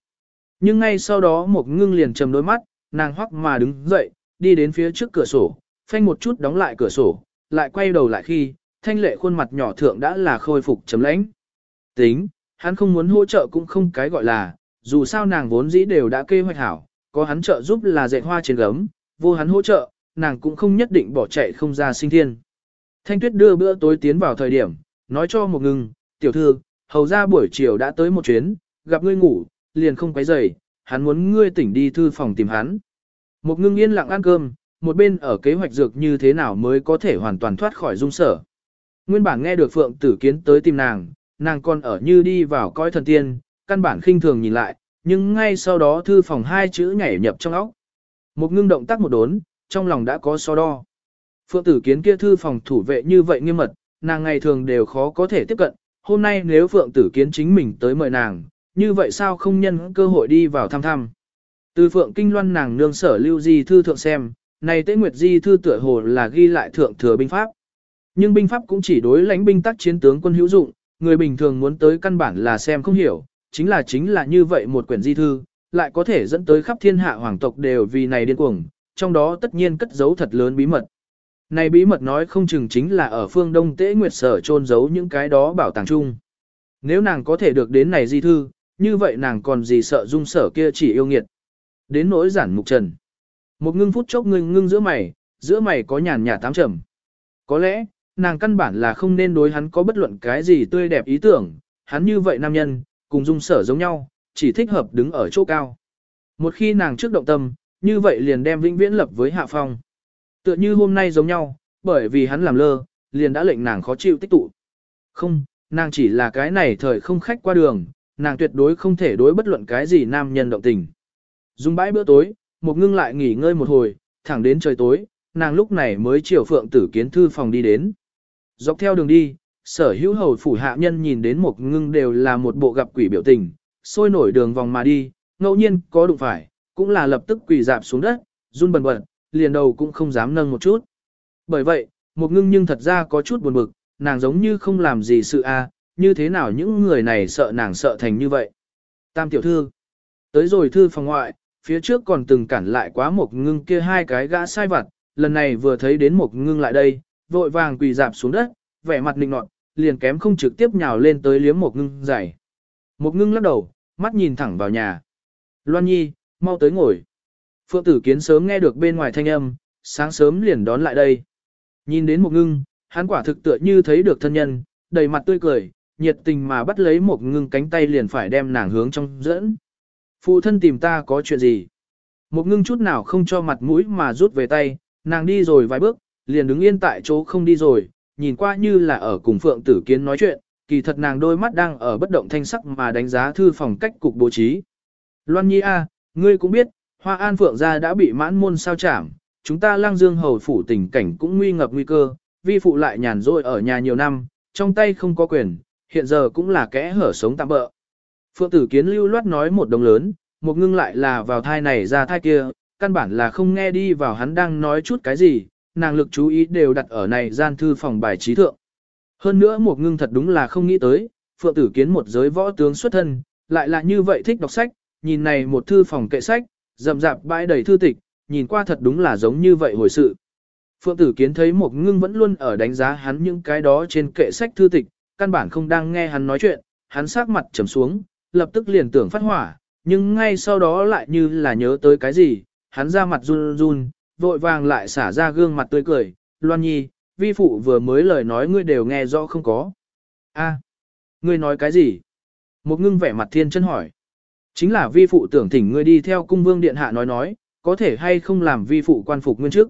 Nhưng ngay sau đó một ngưng liền trầm đôi mắt, nàng hoắc mà đứng dậy, đi đến phía trước cửa sổ, phanh một chút đóng lại cửa sổ, lại quay đầu lại khi, thanh lệ khuôn mặt nhỏ thượng đã là khôi phục chấm lãnh. Tính, hắn không muốn hỗ trợ cũng không cái gọi là, dù sao nàng vốn dĩ đều đã kê hoạch hảo, có hắn trợ giúp là dạy hoa trên gấm, vô hắn hỗ trợ, nàng cũng không nhất định bỏ chạy không ra sinh thiên. Thanh tuyết đưa bữa tối tiến vào thời điểm, nói cho một ngừng, tiểu thư, hầu ra buổi chiều đã tới một chuyến, gặp ngươi ngủ, liền không quấy rầy, hắn muốn ngươi tỉnh đi thư phòng tìm hắn. Một ngưng yên lặng ăn cơm, một bên ở kế hoạch dược như thế nào mới có thể hoàn toàn thoát khỏi dung sở. Nguyên bản nghe được Phượng Tử Kiến tới tìm nàng, nàng còn ở như đi vào coi thần tiên, căn bản khinh thường nhìn lại, nhưng ngay sau đó thư phòng hai chữ nhảy nhập trong óc. Một ngưng động tác một đốn, trong lòng đã có so đo. Phượng Tử Kiến kia thư phòng thủ vệ như vậy nghiêm mật, nàng ngày thường đều khó có thể tiếp cận, hôm nay nếu Phượng Tử Kiến chính mình tới mời nàng, như vậy sao không nhân cơ hội đi vào thăm thăm. Từ Phượng Kinh Loan nàng nương sở lưu di thư thượng xem, này Tế Nguyệt di thư tựa hồ là ghi lại thượng thừa binh pháp. Nhưng binh pháp cũng chỉ đối lãnh binh tác chiến tướng quân hữu dụng, người bình thường muốn tới căn bản là xem không hiểu, chính là chính là như vậy một quyển di thư, lại có thể dẫn tới khắp thiên hạ hoàng tộc đều vì này điên cuồng, trong đó tất nhiên cất giấu thật lớn bí mật. Này bí mật nói không chừng chính là ở phương Đông Tế Nguyệt sở trôn giấu những cái đó bảo tàng chung. Nếu nàng có thể được đến này di thư, như vậy nàng còn gì sợ dung sở kia chỉ yêu nghiệt. Đến nỗi giản mục trần. Một ngưng phút chốc ngưng ngưng giữa mày, giữa mày có nhàn nhạt tám trầm. Có lẽ, nàng căn bản là không nên đối hắn có bất luận cái gì tươi đẹp ý tưởng, hắn như vậy nam nhân, cùng dung sở giống nhau, chỉ thích hợp đứng ở chỗ cao. Một khi nàng trước động tâm, như vậy liền đem vĩnh viễn lập với hạ phong. Tựa như hôm nay giống nhau, bởi vì hắn làm lơ, liền đã lệnh nàng khó chịu tích tụ. Không, nàng chỉ là cái này thời không khách qua đường, nàng tuyệt đối không thể đối bất luận cái gì nam nhân động tình. Dùng bãi bữa tối, một ngưng lại nghỉ ngơi một hồi, thẳng đến trời tối, nàng lúc này mới chiều phượng tử kiến thư phòng đi đến. Dọc theo đường đi, sở hữu hầu phủ hạ nhân nhìn đến một ngưng đều là một bộ gặp quỷ biểu tình, sôi nổi đường vòng mà đi, ngẫu nhiên có đụng phải, cũng là lập tức quỳ dạp xuống đất, run bần bật, liền đầu cũng không dám nâng một chút. Bởi vậy, một ngưng nhưng thật ra có chút buồn bực, nàng giống như không làm gì sự a, như thế nào những người này sợ nàng sợ thành như vậy. Tam tiểu thư, tới rồi thư phòng ngoại, phía trước còn từng cản lại quá một ngưng kia hai cái gã sai vặt, lần này vừa thấy đến một ngưng lại đây, vội vàng quỳ dạp xuống đất, vẻ mặt nịnh nọt, liền kém không trực tiếp nhào lên tới liếm một ngưng giải. Một ngưng lắc đầu, mắt nhìn thẳng vào nhà. Loan Nhi, mau tới ngồi. Phượng tử kiến sớm nghe được bên ngoài thanh âm, sáng sớm liền đón lại đây. Nhìn đến một ngưng, hắn quả thực tựa như thấy được thân nhân, đầy mặt tươi cười, nhiệt tình mà bắt lấy một ngưng cánh tay liền phải đem nàng hướng trong dẫn. Phụ thân tìm ta có chuyện gì? Một ngưng chút nào không cho mặt mũi mà rút về tay, nàng đi rồi vài bước, liền đứng yên tại chỗ không đi rồi, nhìn qua như là ở cùng Phượng Tử Kiến nói chuyện, kỳ thật nàng đôi mắt đang ở bất động thanh sắc mà đánh giá thư phòng cách cục bố trí. Loan Nhi A, ngươi cũng biết, Hoa An Phượng gia đã bị mãn môn sao chảm, chúng ta lang dương hầu phủ tình cảnh cũng nguy ngập nguy cơ, vi phụ lại nhàn rỗi ở nhà nhiều năm, trong tay không có quyền, hiện giờ cũng là kẽ hở sống tạm bỡ. Phượng tử kiến lưu loát nói một đồng lớn, một ngưng lại là vào thai này ra thai kia, căn bản là không nghe đi vào hắn đang nói chút cái gì, nàng lực chú ý đều đặt ở này gian thư phòng bài trí thượng. Hơn nữa một ngưng thật đúng là không nghĩ tới, phượng tử kiến một giới võ tướng xuất thân, lại là như vậy thích đọc sách, nhìn này một thư phòng kệ sách, rậm rạp bãi đầy thư tịch, nhìn qua thật đúng là giống như vậy hồi sự. Phượng tử kiến thấy một ngưng vẫn luôn ở đánh giá hắn những cái đó trên kệ sách thư tịch, căn bản không đang nghe hắn nói chuyện, hắn sắc mặt trầm xuống, lập tức liền tưởng phát hỏa, nhưng ngay sau đó lại như là nhớ tới cái gì, hắn ra mặt run run, vội vàng lại xả ra gương mặt tươi cười, Loan Nhi, vi phụ vừa mới lời nói ngươi đều nghe rõ không có. a ngươi nói cái gì? Một ngưng vẻ mặt thiên chân hỏi. Chính là vi phụ tưởng thỉnh ngươi đi theo cung vương điện hạ nói nói, có thể hay không làm vi phụ quan phục nguyên trước.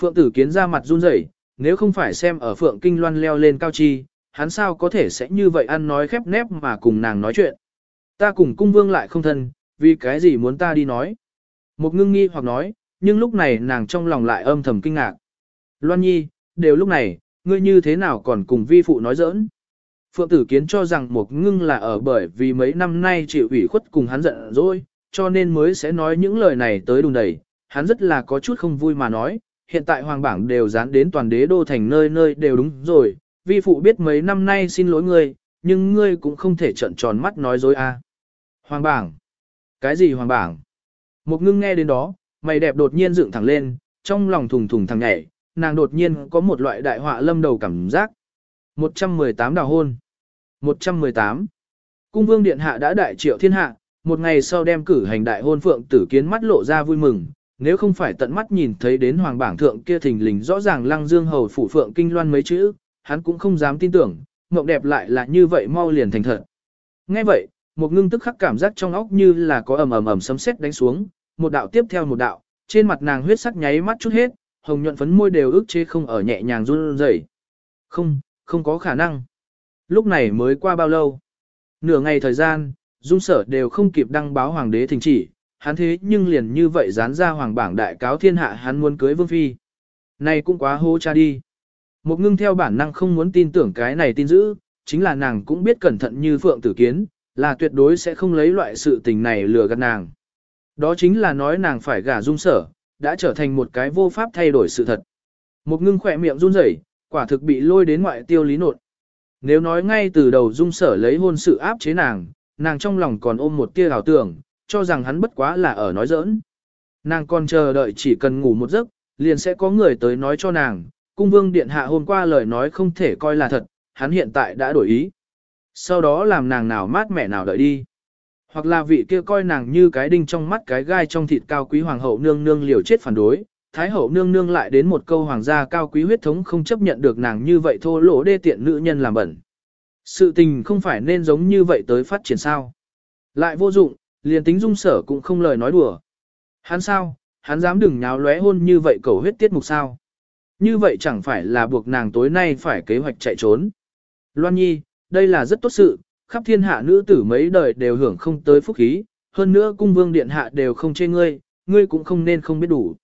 Phượng tử kiến ra mặt run rẩy, nếu không phải xem ở phượng kinh loan leo lên cao chi, hắn sao có thể sẽ như vậy ăn nói khép nép mà cùng nàng nói chuyện. Ta cùng cung vương lại không thân, vì cái gì muốn ta đi nói. Một ngưng nghi hoặc nói, nhưng lúc này nàng trong lòng lại âm thầm kinh ngạc. Loan nhi, đều lúc này, ngươi như thế nào còn cùng vi phụ nói giỡn. Phượng tử kiến cho rằng một ngưng là ở bởi vì mấy năm nay chịu ủy khuất cùng hắn giận rồi, cho nên mới sẽ nói những lời này tới đùng đầy. Hắn rất là có chút không vui mà nói, hiện tại hoàng bảng đều dán đến toàn đế đô thành nơi nơi đều đúng rồi, vi phụ biết mấy năm nay xin lỗi ngươi, nhưng ngươi cũng không thể trận tròn mắt nói dối a. Hoàng bảng? Cái gì hoàng bảng? Một ngưng nghe đến đó, mày đẹp đột nhiên dựng thẳng lên, trong lòng thùng thùng thằng nhảy, nàng đột nhiên có một loại đại họa lâm đầu cảm giác. 118 đào hôn. 118. Cung vương điện hạ đã đại triệu thiên hạ, một ngày sau đem cử hành đại hôn phượng tử kiến mắt lộ ra vui mừng, nếu không phải tận mắt nhìn thấy đến hoàng bảng thượng kia thình lình rõ ràng lăng dương hầu phủ phượng kinh loan mấy chữ, hắn cũng không dám tin tưởng, mộng đẹp lại là như vậy mau liền thành thật. Nghe vậy, một ngưng tức khắc cảm giác trong óc như là có ầm ầm ầm sấm sét đánh xuống, một đạo tiếp theo một đạo, trên mặt nàng huyết sắc nháy mắt chút hết, hồng nhuận phấn môi đều ức chế không ở nhẹ nhàng run rẩy. Không, không có khả năng. Lúc này mới qua bao lâu? Nửa ngày thời gian, dung sở đều không kịp đăng báo hoàng đế thỉnh chỉ, hắn thế nhưng liền như vậy dán ra hoàng bảng đại cáo thiên hạ hắn muốn cưới vương phi. Này cũng quá hô cha đi. Một ngưng theo bản năng không muốn tin tưởng cái này tin dữ, chính là nàng cũng biết cẩn thận như phượng tử kiến, là tuyệt đối sẽ không lấy loại sự tình này lừa gạt nàng. Đó chính là nói nàng phải gả dung sở, đã trở thành một cái vô pháp thay đổi sự thật. Một ngưng khỏe miệng run rẩy, quả thực bị lôi đến ngoại tiêu lý nột. Nếu nói ngay từ đầu dung sở lấy hôn sự áp chế nàng, nàng trong lòng còn ôm một tia ảo tưởng, cho rằng hắn bất quá là ở nói giỡn. Nàng còn chờ đợi chỉ cần ngủ một giấc, liền sẽ có người tới nói cho nàng, cung vương điện hạ hôm qua lời nói không thể coi là thật, hắn hiện tại đã đổi ý. Sau đó làm nàng nào mát mẹ nào đợi đi. Hoặc là vị kia coi nàng như cái đinh trong mắt cái gai trong thịt cao quý hoàng hậu nương nương liều chết phản đối, thái hậu nương nương lại đến một câu hoàng gia cao quý huyết thống không chấp nhận được nàng như vậy thô lỗ đê tiện nữ nhân làm bẩn. Sự tình không phải nên giống như vậy tới phát triển sao. Lại vô dụng, liền tính dung sở cũng không lời nói đùa. Hắn sao, hắn dám đừng nháo lóe hôn như vậy cầu huyết tiết mục sao. Như vậy chẳng phải là buộc nàng tối nay phải kế hoạch chạy trốn. Loan Nhi, đây là rất tốt sự, khắp thiên hạ nữ tử mấy đời đều hưởng không tới phúc khí, hơn nữa cung vương điện hạ đều không chê ngươi, ngươi cũng không nên không biết đủ.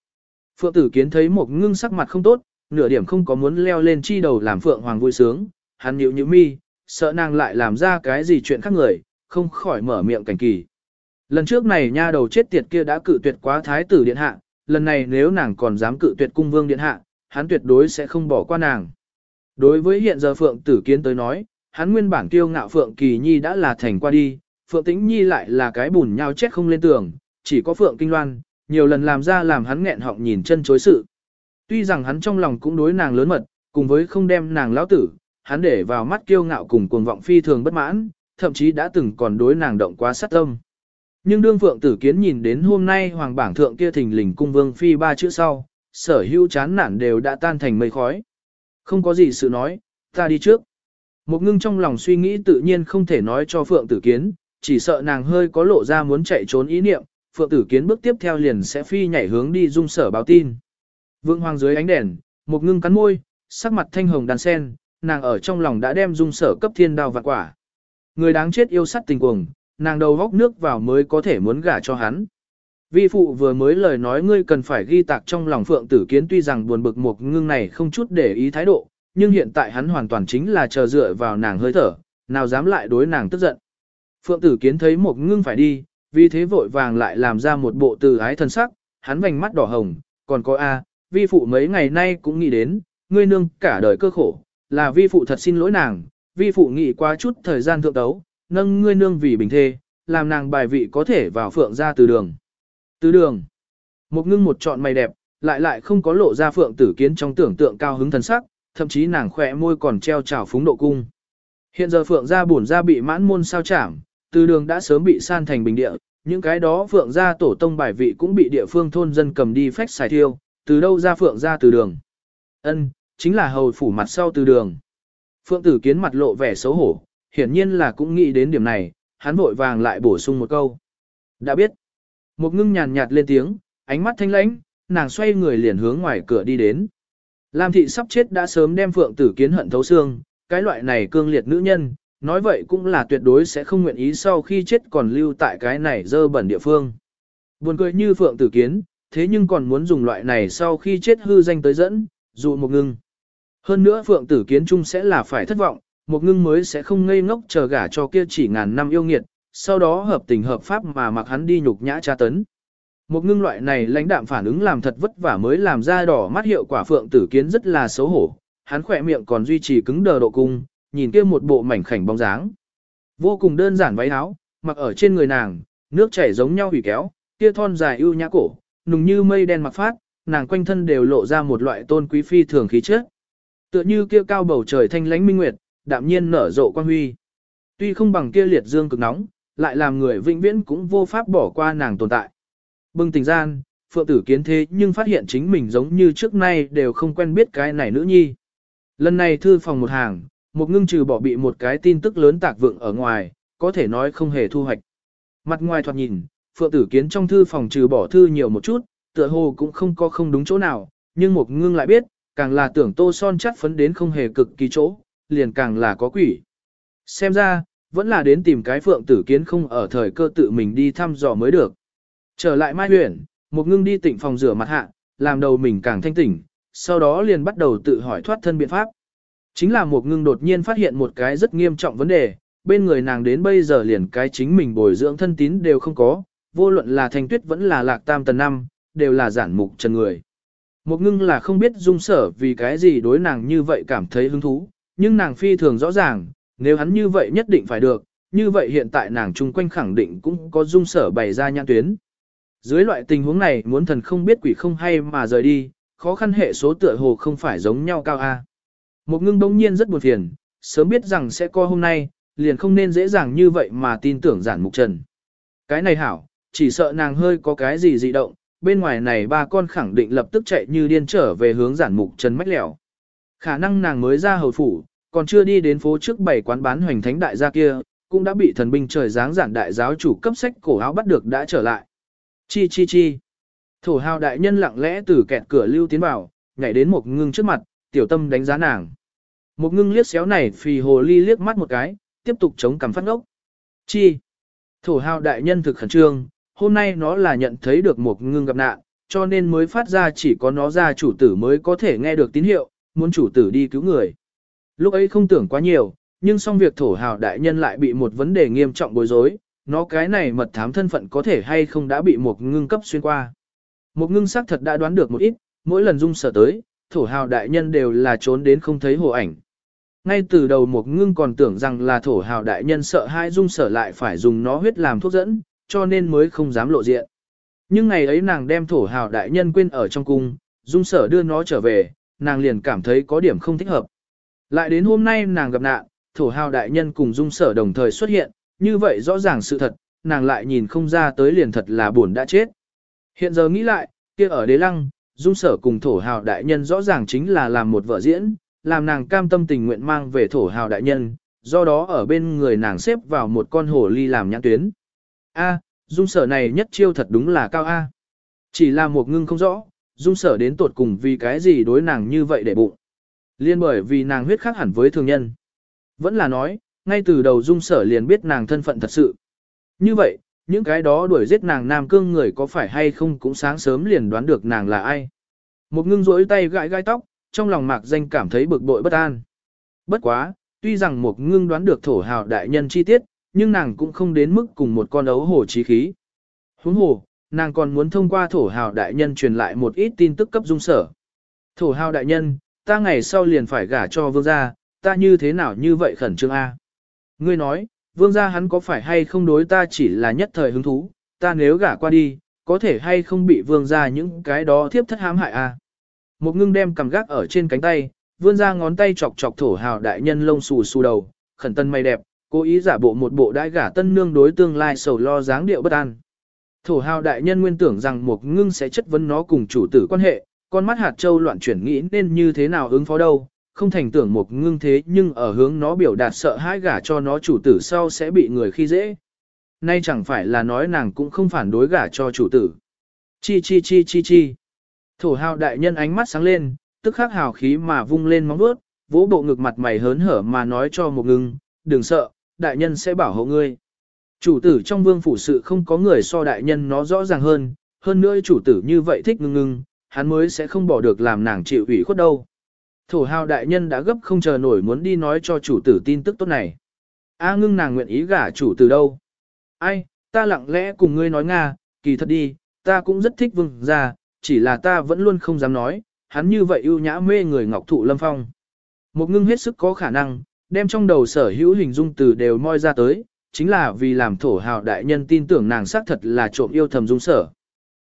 Phượng tử kiến thấy một ngưng sắc mặt không tốt, nửa điểm không có muốn leo lên chi đầu làm Phượng Hoàng vui sướng, hắn nhíu nhíu mi, sợ nàng lại làm ra cái gì chuyện khác người, không khỏi mở miệng cảnh kỳ. Lần trước này nha đầu chết tiệt kia đã cự tuyệt quá thái tử điện hạ, lần này nếu nàng còn dám cự tuyệt cung vương điện hạ, hắn tuyệt đối sẽ không bỏ qua nàng. Đối với hiện giờ Phượng Tử Kiến tới nói, hắn nguyên bản kiêu ngạo Phượng Kỳ Nhi đã là thành qua đi, Phượng Tĩnh Nhi lại là cái bùn nhau chết không lên tường, chỉ có Phượng Kinh Loan, nhiều lần làm ra làm hắn nghẹn họng nhìn chân chối sự. Tuy rằng hắn trong lòng cũng đối nàng lớn mật, cùng với không đem nàng lão tử, hắn để vào mắt kiêu ngạo cùng cuồng vọng phi thường bất mãn, thậm chí đã từng còn đối nàng động quá sát tâm. Nhưng đương Phượng Tử Kiến nhìn đến hôm nay hoàng bảng thượng kia thình lình cung vương phi ba chữ sau, sở hữu chán nản đều đã tan thành mây khói. Không có gì sự nói, ta đi trước. Một ngưng trong lòng suy nghĩ tự nhiên không thể nói cho Phượng Tử Kiến, chỉ sợ nàng hơi có lộ ra muốn chạy trốn ý niệm, Phượng Tử Kiến bước tiếp theo liền sẽ phi nhảy hướng đi dung sở báo tin. Vương hoàng dưới ánh đèn, một ngưng cắn môi, sắc mặt thanh hồng đàn sen, nàng ở trong lòng đã đem dung sở cấp thiên đao vạn quả. Người đáng chết yêu sắt tình cuồng, nàng đầu góc nước vào mới có thể muốn gả cho hắn. Vi phụ vừa mới lời nói ngươi cần phải ghi tạc trong lòng phượng tử kiến tuy rằng buồn bực một ngưng này không chút để ý thái độ, nhưng hiện tại hắn hoàn toàn chính là chờ dựa vào nàng hơi thở, nào dám lại đối nàng tức giận. Phượng tử kiến thấy một ngưng phải đi, vì thế vội vàng lại làm ra một bộ từ ái thân sắc, hắn vành mắt đỏ hồng, còn có A, vi phụ mấy ngày nay cũng nghĩ đến, ngươi nương cả đời cơ khổ, là vi phụ thật xin lỗi nàng, vi phụ nghĩ qua chút thời gian thượng tấu, nâng ngươi nương vì bình thê, làm nàng bài vị có thể vào phượng ra từ đường. Từ đường, một ngưng một trọn mày đẹp, lại lại không có lộ ra phượng tử kiến trong tưởng tượng cao hứng thần sắc, thậm chí nàng khỏe môi còn treo trào phúng độ cung. Hiện giờ phượng gia bổn gia bị mãn môn sao chảm, từ đường đã sớm bị san thành bình địa, những cái đó phượng gia tổ tông bài vị cũng bị địa phương thôn dân cầm đi phách xài thiêu, từ đâu ra phượng gia từ đường. Ân, chính là hầu phủ mặt sau từ đường. Phượng tử kiến mặt lộ vẻ xấu hổ, hiển nhiên là cũng nghĩ đến điểm này, hắn vội vàng lại bổ sung một câu. Đã biết. Một ngưng nhàn nhạt lên tiếng, ánh mắt thanh lãnh, nàng xoay người liền hướng ngoài cửa đi đến. Lam thị sắp chết đã sớm đem phượng tử kiến hận thấu xương, cái loại này cương liệt nữ nhân, nói vậy cũng là tuyệt đối sẽ không nguyện ý sau khi chết còn lưu tại cái này dơ bẩn địa phương. Buồn cười như phượng tử kiến, thế nhưng còn muốn dùng loại này sau khi chết hư danh tới dẫn, dụ một ngưng. Hơn nữa phượng tử kiến chung sẽ là phải thất vọng, một ngưng mới sẽ không ngây ngốc chờ gả cho kia chỉ ngàn năm yêu nghiệt, sau đó hợp tình hợp pháp mà mặc hắn đi nhục nhã tra tấn. Một ngưng loại này lãnh đạm phản ứng làm thật vất vả mới làm ra đỏ mắt hiệu quả phượng tử kiến rất là xấu hổ, hắn khỏe miệng còn duy trì cứng đờ độ cung, nhìn kia một bộ mảnh khảnh bóng dáng. Vô cùng đơn giản váy áo, mặc ở trên người nàng, nước chảy giống nhau hủy kéo, kia thon dài ưu nhã cổ, nùng như mây đen mặc phát, nàng quanh thân đều lộ ra một loại tôn quý phi thường khí chất. Tựa như kia cao bầu trời thanh lãnh minh nguyệt, đạm nhiên nở rộ quang huy. Tuy không bằng kia liệt dương cực nóng, lại làm người vĩnh viễn cũng vô pháp bỏ qua nàng tồn tại. Bưng tình gian, phượng tử kiến thế nhưng phát hiện chính mình giống như trước nay đều không quen biết cái này nữ nhi. Lần này thư phòng một hàng, một ngưng trừ bỏ bị một cái tin tức lớn tạc vượng ở ngoài, có thể nói không hề thu hoạch. Mặt ngoài thoạt nhìn, phượng tử kiến trong thư phòng trừ bỏ thư nhiều một chút, tựa hồ cũng không có không đúng chỗ nào, nhưng một ngưng lại biết, càng là tưởng tô son chắt phấn đến không hề cực kỳ chỗ, liền càng là có quỷ. Xem ra, vẫn là đến tìm cái phượng tử kiến không ở thời cơ tự mình đi thăm dò mới được. Trở lại mai Huyền, một ngưng đi tỉnh phòng rửa mặt hạ, làm đầu mình càng thanh tỉnh, sau đó liền bắt đầu tự hỏi thoát thân biện pháp. Chính là một ngưng đột nhiên phát hiện một cái rất nghiêm trọng vấn đề, bên người nàng đến bây giờ liền cái chính mình bồi dưỡng thân tín đều không có, vô luận là thanh tuyết vẫn là lạc tam tần năm, đều là giản mục trần người. Một ngưng là không biết dung sở vì cái gì đối nàng như vậy cảm thấy hứng thú, nhưng nàng phi thường rõ ràng, nếu hắn như vậy nhất định phải được, như vậy hiện tại nàng chung quanh khẳng định cũng có dung sở bày ra nhãn tuyến. Dưới loại tình huống này muốn thần không biết quỷ không hay mà rời đi, khó khăn hệ số tựa hồ không phải giống nhau cao A. Một ngưng đống nhiên rất buồn phiền, sớm biết rằng sẽ có hôm nay, liền không nên dễ dàng như vậy mà tin tưởng giản mục trần. Cái này hảo, chỉ sợ nàng hơi có cái gì dị động, bên ngoài này ba con khẳng định lập tức chạy như điên trở về hướng giản mục trần mách lẻo. Khả năng nàng mới ra hầu phủ, còn chưa đi đến phố trước bảy quán bán hoành thánh đại gia kia, cũng đã bị thần binh trời giáng giản đại giáo chủ cấp sách cổ áo bắt được đã trở lại. Chi chi chi. Thổ hào đại nhân lặng lẽ từ kẹt cửa lưu tiến vào, nhảy đến một ngưng trước mặt, tiểu tâm đánh giá nàng. Một ngưng liếc xéo này phì hồ ly liếc mắt một cái, tiếp tục chống cằm phát ngốc. Chi. Thổ hào đại nhân thực khẩn trương, hôm nay nó là nhận thấy được một ngưng gặp nạn, cho nên mới phát ra chỉ có nó ra chủ tử mới có thể nghe được tín hiệu, muốn chủ tử đi cứu người. Lúc ấy không tưởng quá nhiều, nhưng xong việc thổ hào đại nhân lại bị một vấn đề nghiêm trọng bối rối, nó cái này mật thám thân phận có thể hay không đã bị một ngưng cấp xuyên qua. Một ngưng xác thật đã đoán được một ít, mỗi lần dung sở tới, thổ hào đại nhân đều là trốn đến không thấy hồ ảnh. Ngay từ đầu một ngưng còn tưởng rằng là thổ hào đại nhân sợ hai dung sở lại phải dùng nó huyết làm thuốc dẫn, cho nên mới không dám lộ diện. Nhưng ngày ấy nàng đem thổ hào đại nhân quên ở trong cung, dung sở đưa nó trở về, nàng liền cảm thấy có điểm không thích hợp. Lại đến hôm nay nàng gặp nạn, thổ hào đại nhân cùng dung sở đồng thời xuất hiện, như vậy rõ ràng sự thật, nàng lại nhìn không ra tới liền thật là buồn đã chết. Hiện giờ nghĩ lại, kia ở đế lăng, dung sở cùng thổ hào đại nhân rõ ràng chính là làm một vợ diễn, làm nàng cam tâm tình nguyện mang về thổ hào đại nhân, do đó ở bên người nàng xếp vào một con hổ ly làm nhãn tuyến. A, dung sở này nhất chiêu thật đúng là cao A. Chỉ là một ngưng không rõ, dung sở đến tột cùng vì cái gì đối nàng như vậy để bụng. Liên bởi vì nàng huyết khác hẳn với thường nhân. Vẫn là nói, ngay từ đầu dung sở liền biết nàng thân phận thật sự. Như vậy, những cái đó đuổi giết nàng nam cương người có phải hay không cũng sáng sớm liền đoán được nàng là ai. Một ngưng rỗi tay gãi gai tóc, trong lòng mạc danh cảm thấy bực bội bất an. Bất quá, tuy rằng một ngưng đoán được thổ hào đại nhân chi tiết, nhưng nàng cũng không đến mức cùng một con ấu hồ trí khí. Huống hồ, nàng còn muốn thông qua thổ hào đại nhân truyền lại một ít tin tức cấp dung sở. Thổ hào đại nhân, ta ngày sau liền phải gả cho vương gia, ta như thế nào như vậy khẩn trương A. Ngươi nói, vương gia hắn có phải hay không đối ta chỉ là nhất thời hứng thú, ta nếu gả qua đi, có thể hay không bị vương gia những cái đó thiếp thất hãm hại à? A. Một ngưng đem cầm gác ở trên cánh tay, vươn ra ngón tay chọc chọc thổ hào đại nhân lông xù xù đầu, khẩn tân mày đẹp, cố ý giả bộ một bộ đãi gả tân nương đối tương lai sầu lo dáng điệu bất an. Thổ hào đại nhân nguyên tưởng rằng một ngưng sẽ chất vấn nó cùng chủ tử quan hệ, con mắt hạt châu loạn chuyển nghĩ nên như thế nào ứng phó đâu, không thành tưởng một ngưng thế nhưng ở hướng nó biểu đạt sợ hãi gả cho nó chủ tử sau sẽ bị người khi dễ. Nay chẳng phải là nói nàng cũng không phản đối gả cho chủ tử. Chi chi chi chi chi. Thổ hào đại nhân ánh mắt sáng lên, tức khắc hào khí mà vung lên móng vuốt, vỗ bộ ngực mặt mày hớn hở mà nói cho một ngưng, đừng sợ, đại nhân sẽ bảo hộ ngươi. Chủ tử trong vương phủ sự không có người so đại nhân nó rõ ràng hơn, hơn nữa chủ tử như vậy thích ngưng ngưng, hắn mới sẽ không bỏ được làm nàng chịu ủy khuất đâu. Thổ hào đại nhân đã gấp không chờ nổi muốn đi nói cho chủ tử tin tức tốt này. A ngưng nàng nguyện ý gả chủ tử đâu. Ai, ta lặng lẽ cùng ngươi nói Nga, kỳ thật đi, ta cũng rất thích vương gia, chỉ là ta vẫn luôn không dám nói, hắn như vậy ưu nhã mê người ngọc thụ lâm phong. Một ngưng hết sức có khả năng, đem trong đầu sở hữu hình dung từ đều moi ra tới, chính là vì làm thổ hào đại nhân tin tưởng nàng xác thật là trộm yêu thầm dung sở.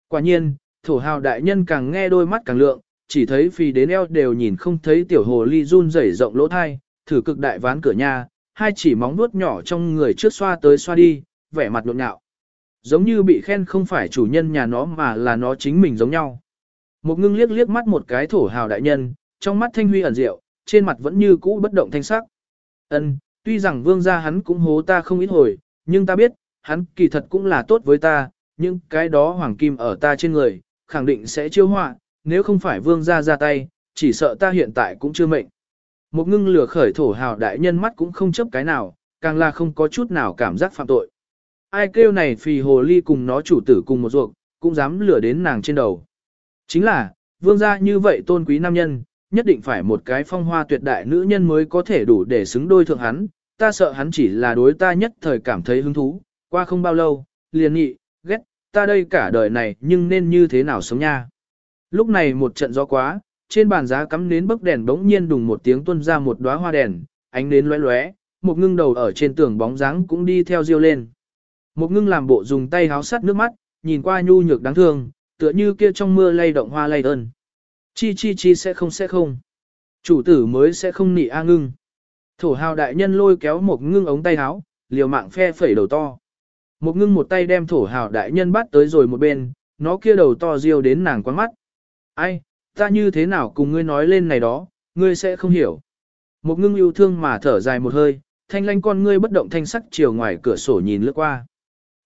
Quả nhiên, thổ hào đại nhân càng nghe đôi mắt càng lượng, chỉ thấy phì đến eo đều nhìn không thấy tiểu hồ ly run rẩy rộng lỗ thai, thử cực đại ván cửa nhà, hai chỉ móng nuốt nhỏ trong người trước xoa tới xoa đi, vẻ mặt nhộn nhạo. Giống như bị khen không phải chủ nhân nhà nó mà là nó chính mình giống nhau. Một ngưng liếc liếc mắt một cái thổ hào đại nhân, trong mắt thanh huy ẩn diệu, trên mặt vẫn như cũ bất động thanh sắc. Ân, tuy rằng vương gia hắn cũng hố ta không ít hồi, nhưng ta biết, hắn kỳ thật cũng là tốt với ta, nhưng cái đó hoàng kim ở ta trên người, khẳng định sẽ chiêu họa, nếu không phải vương gia ra tay, chỉ sợ ta hiện tại cũng chưa mệnh. Một ngưng lửa khởi thổ hào đại nhân mắt cũng không chấp cái nào, càng là không có chút nào cảm giác phạm tội. Ai kêu này phì hồ ly cùng nó chủ tử cùng một ruột, cũng dám lửa đến nàng trên đầu. Chính là, vương gia như vậy tôn quý nam nhân, nhất định phải một cái phong hoa tuyệt đại nữ nhân mới có thể đủ để xứng đôi thượng hắn, ta sợ hắn chỉ là đối ta nhất thời cảm thấy hứng thú, qua không bao lâu, liền nghị, ghét, ta đây cả đời này nhưng nên như thế nào sống nha. Lúc này một trận gió quá, trên bàn giá cắm nến bấc đèn bỗng nhiên đùng một tiếng tuôn ra một đóa hoa đèn, ánh nến lóe lóe, một ngưng đầu ở trên tường bóng dáng cũng đi theo diêu lên. Một ngưng làm bộ dùng tay háo sắt nước mắt, nhìn qua nhu nhược đáng thương, tựa như kia trong mưa lay động hoa lay ơn. Chi chi chi sẽ không sẽ không. Chủ tử mới sẽ không nị A ngưng. Thổ hào đại nhân lôi kéo một ngưng ống tay háo, liều mạng phe phẩy đầu to. Một ngưng một tay đem thổ hào đại nhân bắt tới rồi một bên, nó kia đầu to riêu đến nàng quán mắt. Ai, ta như thế nào cùng ngươi nói lên này đó, ngươi sẽ không hiểu. Một ngưng yêu thương mà thở dài một hơi, thanh lanh con ngươi bất động thanh sắc chiều ngoài cửa sổ nhìn lướt qua.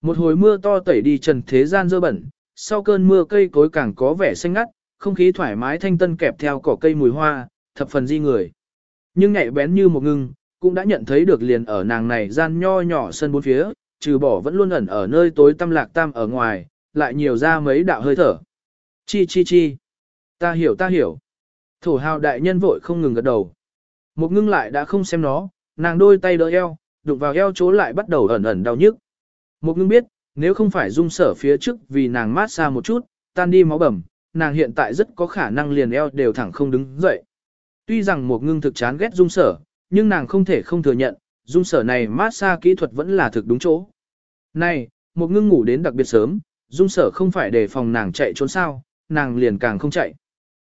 Một hồi mưa to tẩy đi trần thế gian dơ bẩn, sau cơn mưa cây cối càng có vẻ xanh ngắt, không khí thoải mái thanh tân kẹp theo cỏ cây mùi hoa, thập phần di người. Nhưng nhạy bén như một ngưng, cũng đã nhận thấy được liền ở nàng này gian nho nhỏ sân bốn phía, trừ bỏ vẫn luôn ẩn ở nơi tối tăm lạc tam ở ngoài, lại nhiều ra mấy đạo hơi thở. Chi chi chi. Ta hiểu ta hiểu. Thổ hào đại nhân vội không ngừng gật đầu. Một ngưng lại đã không xem nó, nàng đôi tay đỡ eo, đụng vào eo chỗ lại bắt đầu ẩn ẩn đau nhức. Một ngưng biết, nếu không phải dung sở phía trước vì nàng mát xa một chút, tan đi máu bầm, nàng hiện tại rất có khả năng liền eo đều thẳng không đứng dậy. Tuy rằng một ngưng thực chán ghét dung sở, nhưng nàng không thể không thừa nhận, dung sở này mát xa kỹ thuật vẫn là thực đúng chỗ. Này, một ngưng ngủ đến đặc biệt sớm, dung sở không phải để phòng nàng chạy trốn sao, nàng liền càng không chạy.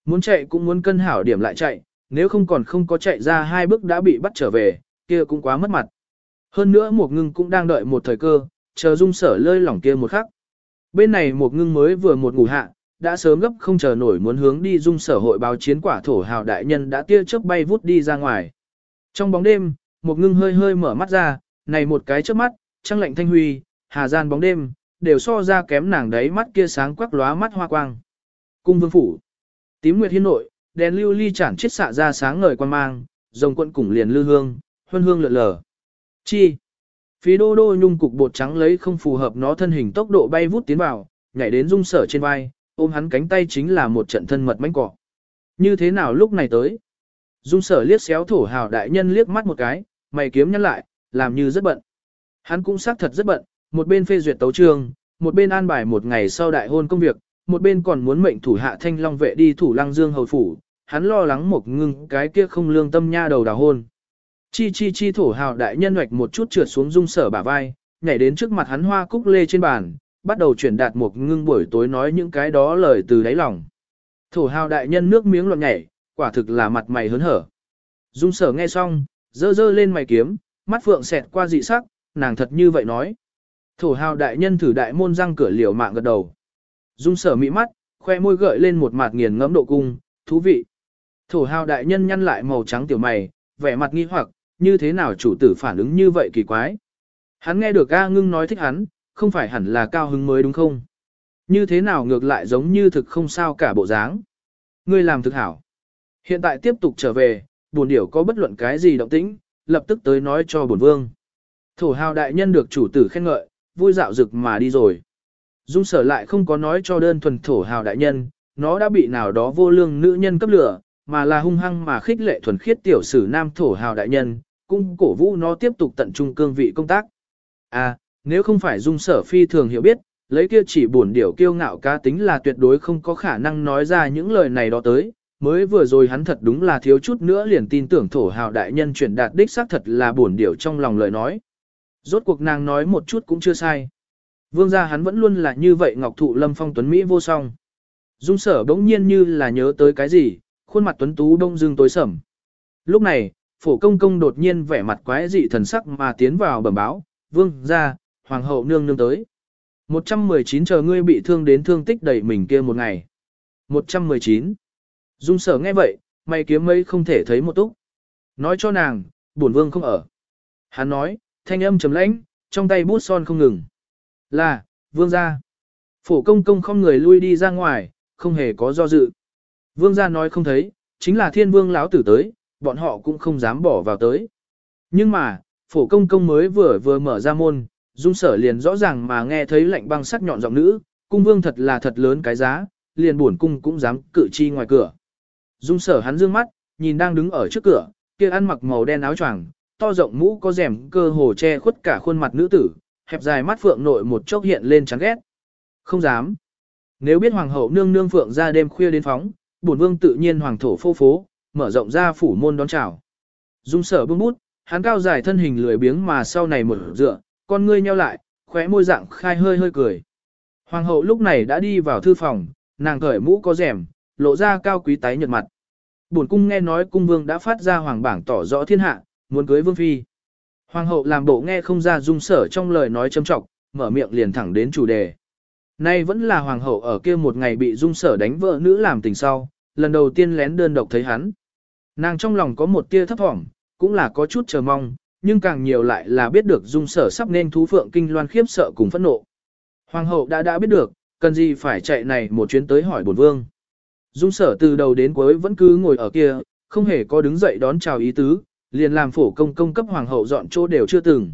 Muốn chạy cũng muốn cân hảo điểm lại chạy, nếu không còn không có chạy ra hai bước đã bị bắt trở về, kia cũng quá mất mặt. Hơn nữa một ngưng cũng đang đợi một thời cơ, chờ dung sở lơi lỏng kia một khắc. Bên này một ngưng mới vừa một ngủ hạ, đã sớm gấp không chờ nổi muốn hướng đi dung sở hội báo chiến quả thổ hào đại nhân đã tia chớp bay vút đi ra ngoài. Trong bóng đêm, một ngưng hơi hơi mở mắt ra, này một cái chớp mắt, trăng lạnh thanh huy, hà gian bóng đêm, đều so ra kém nàng đấy mắt kia sáng quắc lóa mắt hoa quang. Cung vương phủ, tím nguyệt hiên nội, đèn lưu ly chản chết xạ ra sáng ngời quan mang, rồng quận cùng liền lư hương, huân hương lượn lờ. Chi? Phí đô đô nhung cục bột trắng lấy không phù hợp nó thân hình tốc độ bay vút tiến vào, nhảy đến dung sở trên vai, ôm hắn cánh tay chính là một trận thân mật mánh cỏ. Như thế nào lúc này tới? Dung sở liếc xéo thổ hào đại nhân liếc mắt một cái, mày kiếm nhăn lại, làm như rất bận. Hắn cũng xác thật rất bận, một bên phê duyệt tấu trường, một bên an bài một ngày sau đại hôn công việc, một bên còn muốn mệnh thủ hạ thanh long vệ đi thủ lăng dương hầu phủ, hắn lo lắng một ngưng cái kia không lương tâm nha đầu đào hôn. Chi chi chi thổ hào đại nhân hoạch một chút trượt xuống dung sở bả vai, nhảy đến trước mặt hắn hoa cúc lê trên bàn, bắt đầu chuyển đạt một ngưng buổi tối nói những cái đó lời từ đáy lòng. Thổ hào đại nhân nước miếng loạn nhảy, quả thực là mặt mày hớn hở. Dung sở nghe xong, dơ dơ lên mày kiếm, mắt phượng xẹt qua dị sắc, nàng thật như vậy nói. Thổ hào đại nhân thử đại môn răng cửa liều mạng gật đầu. Dung sở mỹ mắt, khoe môi gợi lên một mặt nghiền ngẫm độ cung, thú vị. Thổ hào đại nhân nhăn lại màu trắng tiểu mày, vẻ mặt nghi hoặc, như thế nào chủ tử phản ứng như vậy kỳ quái. Hắn nghe được A ngưng nói thích hắn, không phải hẳn là cao hứng mới đúng không? Như thế nào ngược lại giống như thực không sao cả bộ dáng. Ngươi làm thực hảo. Hiện tại tiếp tục trở về, buồn điểu có bất luận cái gì động tĩnh, lập tức tới nói cho bổn vương. Thổ hào đại nhân được chủ tử khen ngợi, vui dạo rực mà đi rồi. Dung sở lại không có nói cho đơn thuần thổ hào đại nhân, nó đã bị nào đó vô lương nữ nhân cấp lửa, mà là hung hăng mà khích lệ thuần khiết tiểu sử nam thổ hào đại nhân, cũng cổ vũ nó tiếp tục tận trung cương vị công tác. À, nếu không phải dung sở phi thường hiểu biết, lấy kia chỉ buồn điểu kiêu ngạo cá tính là tuyệt đối không có khả năng nói ra những lời này đó tới, mới vừa rồi hắn thật đúng là thiếu chút nữa liền tin tưởng thổ hào đại nhân chuyển đạt đích xác thật là buồn điểu trong lòng lời nói. Rốt cuộc nàng nói một chút cũng chưa sai. Vương gia hắn vẫn luôn là như vậy ngọc thụ lâm phong tuấn Mỹ vô song. Dung sở bỗng nhiên như là nhớ tới cái gì, khuôn mặt tuấn tú đông dương tối sầm. Lúc này, phổ công công đột nhiên vẻ mặt quái dị thần sắc mà tiến vào bẩm báo, vương gia, hoàng hậu nương nương tới. 119 chờ ngươi bị thương đến thương tích đầy mình kia một ngày. 119. Dung sở nghe vậy, mày kiếm mấy không thể thấy một túc. Nói cho nàng, bổn vương không ở. Hắn nói, thanh âm trầm lãnh, trong tay bút son không ngừng. Là, vương gia. Phổ công công không người lui đi ra ngoài, không hề có do dự. Vương gia nói không thấy, chính là thiên vương lão tử tới, bọn họ cũng không dám bỏ vào tới. Nhưng mà, phổ công công mới vừa vừa mở ra môn, dung sở liền rõ ràng mà nghe thấy lạnh băng sắc nhọn giọng nữ, cung vương thật là thật lớn cái giá, liền buồn cung cũng dám cự chi ngoài cửa. Dung sở hắn dương mắt, nhìn đang đứng ở trước cửa, kia ăn mặc màu đen áo choàng, to rộng mũ có rèm cơ hồ che khuất cả khuôn mặt nữ tử, hẹp dài mắt phượng nội một chốc hiện lên chán ghét. Không dám. Nếu biết hoàng hậu nương nương phượng ra đêm khuya đến phóng, bổn vương tự nhiên hoàng thổ phô phố, mở rộng ra phủ môn đón chào. Dung sở bưng bút, hắn cao dài thân hình lười biếng mà sau này một dựa, con ngươi nheo lại, khóe môi dạng khai hơi hơi cười. Hoàng hậu lúc này đã đi vào thư phòng, nàng cởi mũ có rèm, lộ ra cao quý tái nhợt mặt. Bổn cung nghe nói cung vương đã phát ra hoàng bảng tỏ rõ thiên hạ, muốn cưới vương phi. Hoàng hậu làm bộ nghe không ra dung sở trong lời nói châm trọng, mở miệng liền thẳng đến chủ đề. Nay vẫn là hoàng hậu ở kia một ngày bị dung sở đánh vợ nữ làm tình sau, lần đầu tiên lén đơn độc thấy hắn. Nàng trong lòng có một tia thấp thỏm, cũng là có chút chờ mong, nhưng càng nhiều lại là biết được dung sở sắp nên thú phượng kinh loan khiếp sợ cùng phẫn nộ. Hoàng hậu đã đã biết được, cần gì phải chạy này một chuyến tới hỏi bổn vương. Dung sở từ đầu đến cuối vẫn cứ ngồi ở kia, không hề có đứng dậy đón chào ý tứ, liền làm phổ công công cấp hoàng hậu dọn chỗ đều chưa từng.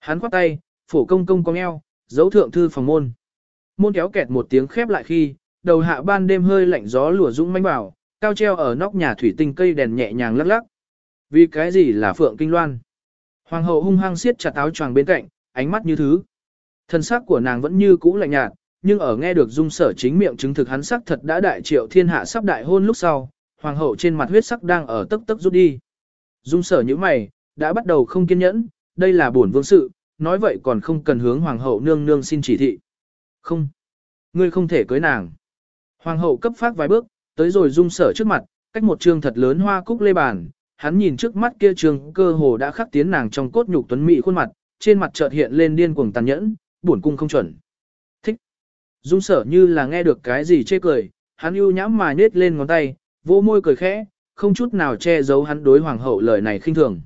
Hắn khoát tay, phổ công công cong eo, dấu thượng thư phòng môn. Môn kéo kẹt một tiếng khép lại khi, đầu hạ ban đêm hơi lạnh gió lùa dũng manh bảo, cao treo ở nóc nhà thủy tinh cây đèn nhẹ nhàng lắc lắc. Vì cái gì là phượng kinh loan? Hoàng hậu hung hăng siết chặt áo choàng bên cạnh, ánh mắt như thứ. Thân xác của nàng vẫn như cũ lạnh nhạt, nhưng ở nghe được dung sở chính miệng chứng thực hắn sắc thật đã đại triệu thiên hạ sắp đại hôn lúc sau, hoàng hậu trên mặt huyết sắc đang ở tức tức rút đi. Dung sở như mày, đã bắt đầu không kiên nhẫn, đây là bổn vương sự, nói vậy còn không cần hướng hoàng hậu nương nương xin chỉ thị. Không, ngươi không thể cưới nàng. Hoàng hậu cấp phát vài bước, tới rồi dung sở trước mặt, cách một trường thật lớn hoa cúc lê bàn, hắn nhìn trước mắt kia trường cơ hồ đã khắc tiến nàng trong cốt nhục tuấn mỹ khuôn mặt, trên mặt chợt hiện lên điên cuồng tàn nhẫn, buồn cung không chuẩn. Thích. Dung sở như là nghe được cái gì chê cười, hắn ưu nhãm mà nết lên ngón tay, vỗ môi cười khẽ, không chút nào che giấu hắn đối hoàng hậu lời này khinh thường.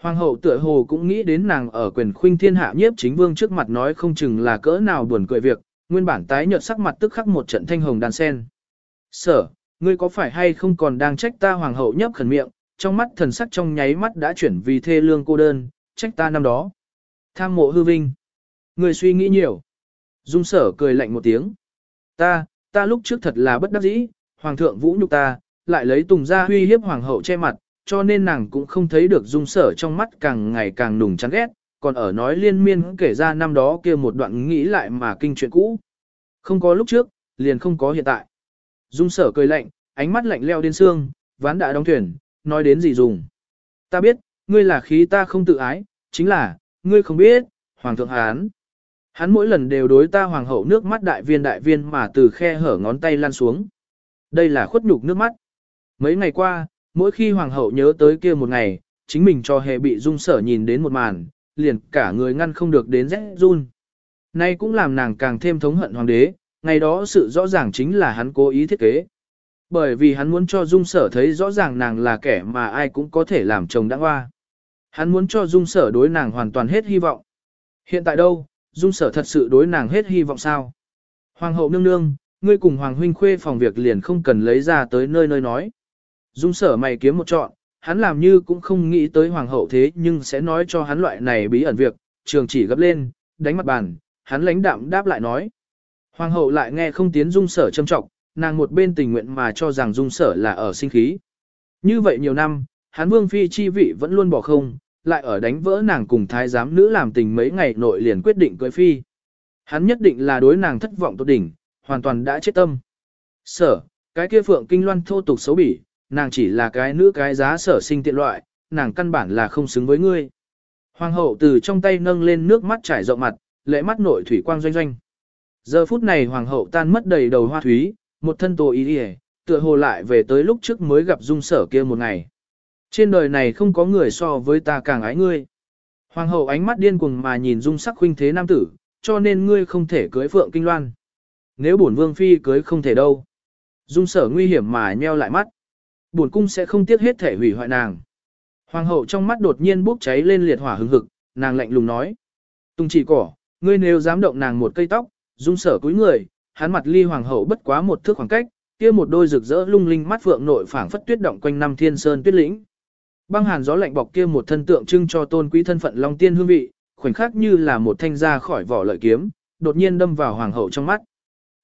Hoàng hậu tựa hồ cũng nghĩ đến nàng ở quyền khuynh thiên hạ nhiếp chính vương trước mặt nói không chừng là cỡ nào buồn cười việc, nguyên bản tái nhợt sắc mặt tức khắc một trận thanh hồng đàn sen. Sở, ngươi có phải hay không còn đang trách ta hoàng hậu nhấp khẩn miệng, trong mắt thần sắc trong nháy mắt đã chuyển vì thê lương cô đơn, trách ta năm đó. Tham mộ hư vinh. Ngươi suy nghĩ nhiều. Dung sở cười lạnh một tiếng. Ta, ta lúc trước thật là bất đắc dĩ, hoàng thượng vũ nhục ta, lại lấy tùng ra huy hiếp hoàng hậu che mặt, cho nên nàng cũng không thấy được dung sở trong mắt càng ngày càng nùng chán ghét, còn ở nói liên miên kể ra năm đó kia một đoạn nghĩ lại mà kinh chuyện cũ. Không có lúc trước, liền không có hiện tại. Dung sở cười lạnh, ánh mắt lạnh leo đến xương, ván đã đóng thuyền, nói đến gì dùng. Ta biết, ngươi là khí ta không tự ái, chính là, ngươi không biết, Hoàng thượng Hán. Hắn mỗi lần đều đối ta hoàng hậu nước mắt đại viên đại viên mà từ khe hở ngón tay lan xuống. Đây là khuất nhục nước mắt. Mấy ngày qua, mỗi khi hoàng hậu nhớ tới kia một ngày, chính mình cho hề bị dung sở nhìn đến một màn, liền cả người ngăn không được đến rét run. Nay cũng làm nàng càng thêm thống hận hoàng đế, ngày đó sự rõ ràng chính là hắn cố ý thiết kế. Bởi vì hắn muốn cho dung sở thấy rõ ràng nàng là kẻ mà ai cũng có thể làm chồng đã hoa. Hắn muốn cho dung sở đối nàng hoàn toàn hết hy vọng. Hiện tại đâu, dung sở thật sự đối nàng hết hy vọng sao? Hoàng hậu nương nương, ngươi cùng Hoàng huynh khuê phòng việc liền không cần lấy ra tới nơi nơi nói. Dung sở mày kiếm một trọn, hắn làm như cũng không nghĩ tới Hoàng hậu thế nhưng sẽ nói cho hắn loại này bí ẩn việc, trường chỉ gấp lên, đánh mặt bàn, hắn lãnh đạm đáp lại nói. Hoàng hậu lại nghe không tiến dung sở châm trọng, nàng một bên tình nguyện mà cho rằng dung sở là ở sinh khí. Như vậy nhiều năm, hắn vương phi chi vị vẫn luôn bỏ không, lại ở đánh vỡ nàng cùng thái giám nữ làm tình mấy ngày nội liền quyết định cưới phi. Hắn nhất định là đối nàng thất vọng tốt đỉnh, hoàn toàn đã chết tâm. Sở, cái kia phượng kinh loan thô tục xấu bỉ, nàng chỉ là cái nữ cái giá sở sinh tiện loại, nàng căn bản là không xứng với ngươi. Hoàng hậu từ trong tay nâng lên nước mắt trải rộng mặt, lệ mắt nội thủy quang doanh doanh. Giờ phút này hoàng hậu tan mất đầy đầu hoa thúy, một thân tổ ý đi tựa hồ lại về tới lúc trước mới gặp dung sở kia một ngày. Trên đời này không có người so với ta càng ái ngươi. Hoàng hậu ánh mắt điên cuồng mà nhìn dung sắc huynh thế nam tử, cho nên ngươi không thể cưới phượng kinh loan. Nếu bổn vương phi cưới không thể đâu. Dung sở nguy hiểm mà nheo lại mắt. Bổn cung sẽ không tiếc hết thể hủy hoại nàng. Hoàng hậu trong mắt đột nhiên bốc cháy lên liệt hỏa hừng hực, nàng lạnh lùng nói. Tùng chỉ cỏ, ngươi nếu dám động nàng một cây tóc, dung sở cúi người, hắn mặt ly hoàng hậu bất quá một thước khoảng cách, kia một đôi rực rỡ lung linh mắt phượng nội phảng phất tuyết động quanh năm thiên sơn tuyết lĩnh. Băng hàn gió lạnh bọc kia một thân tượng trưng cho tôn quý thân phận long tiên hương vị, khoảnh khắc như là một thanh ra khỏi vỏ lợi kiếm, đột nhiên đâm vào hoàng hậu trong mắt.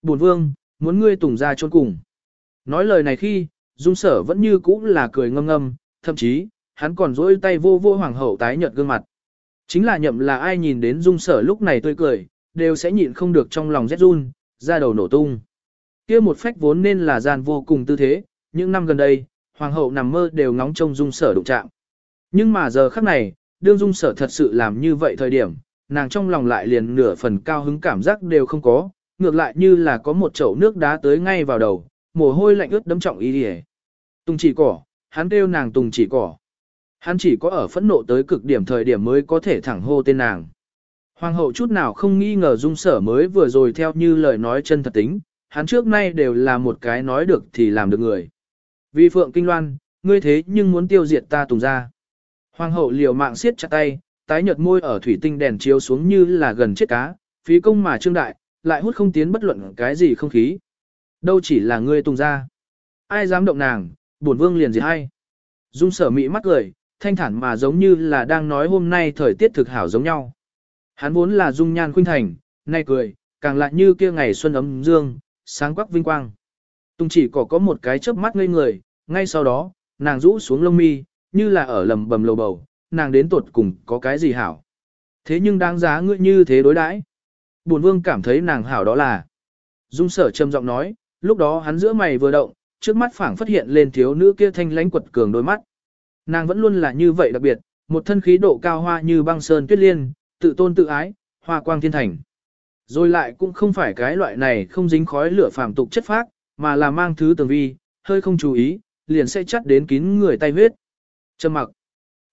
Bổn vương, muốn ngươi tùng ra chôn cùng. Nói lời này khi, dung sở vẫn như cũ là cười ngâm ngâm, thậm chí, hắn còn dỗi tay vô vô hoàng hậu tái nhợt gương mặt. Chính là nhậm là ai nhìn đến dung sở lúc này tươi cười, đều sẽ nhịn không được trong lòng rét run, ra đầu nổ tung. kia một phách vốn nên là gian vô cùng tư thế, những năm gần đây, hoàng hậu nằm mơ đều ngóng trông dung sở đụng chạm. Nhưng mà giờ khắc này, đương dung sở thật sự làm như vậy thời điểm, nàng trong lòng lại liền nửa phần cao hứng cảm giác đều không có, ngược lại như là có một chậu nước đá tới ngay vào đầu, mồ hôi lạnh ướt đấm trọng ý đi Tùng chỉ cỏ, hắn kêu nàng tùng chỉ cỏ. Hắn chỉ có ở phẫn nộ tới cực điểm thời điểm mới có thể thẳng hô tên nàng. Hoàng hậu chút nào không nghi ngờ dung sở mới vừa rồi theo như lời nói chân thật tính, hắn trước nay đều là một cái nói được thì làm được người. Vì Phượng Kinh Loan, ngươi thế nhưng muốn tiêu diệt ta tùng ra. Hoàng hậu liều mạng siết chặt tay, tái nhợt môi ở thủy tinh đèn chiếu xuống như là gần chết cá, phí công mà trương đại, lại hút không tiến bất luận cái gì không khí. Đâu chỉ là ngươi tùng ra. Ai dám động nàng, bổn vương liền gì hay. Dung sở mị mắt cười, thanh thản mà giống như là đang nói hôm nay thời tiết thực hảo giống nhau. Hắn vốn là dung nhan khuynh thành, nay cười, càng lại như kia ngày xuân ấm dương, sáng quắc vinh quang. Tùng chỉ có có một cái chớp mắt ngây người, ngay sau đó, nàng rũ xuống lông mi, như là ở lầm bầm lầu bầu, nàng đến tuột cùng có cái gì hảo. Thế nhưng đáng giá ngươi như thế đối đãi. Bổn vương cảm thấy nàng hảo đó là. Dung sở trầm giọng nói, lúc đó hắn giữa mày vừa động, trước mắt phảng phát hiện lên thiếu nữ kia thanh lãnh quật cường đôi mắt. Nàng vẫn luôn là như vậy đặc biệt, một thân khí độ cao hoa như băng sơn tuyết liên, tự tôn tự ái, hoa quang thiên thành. Rồi lại cũng không phải cái loại này không dính khói lửa phàm tục chất phác, mà là mang thứ tường vi, hơi không chú ý, liền sẽ chắt đến kín người tay huyết. Trầm mặc.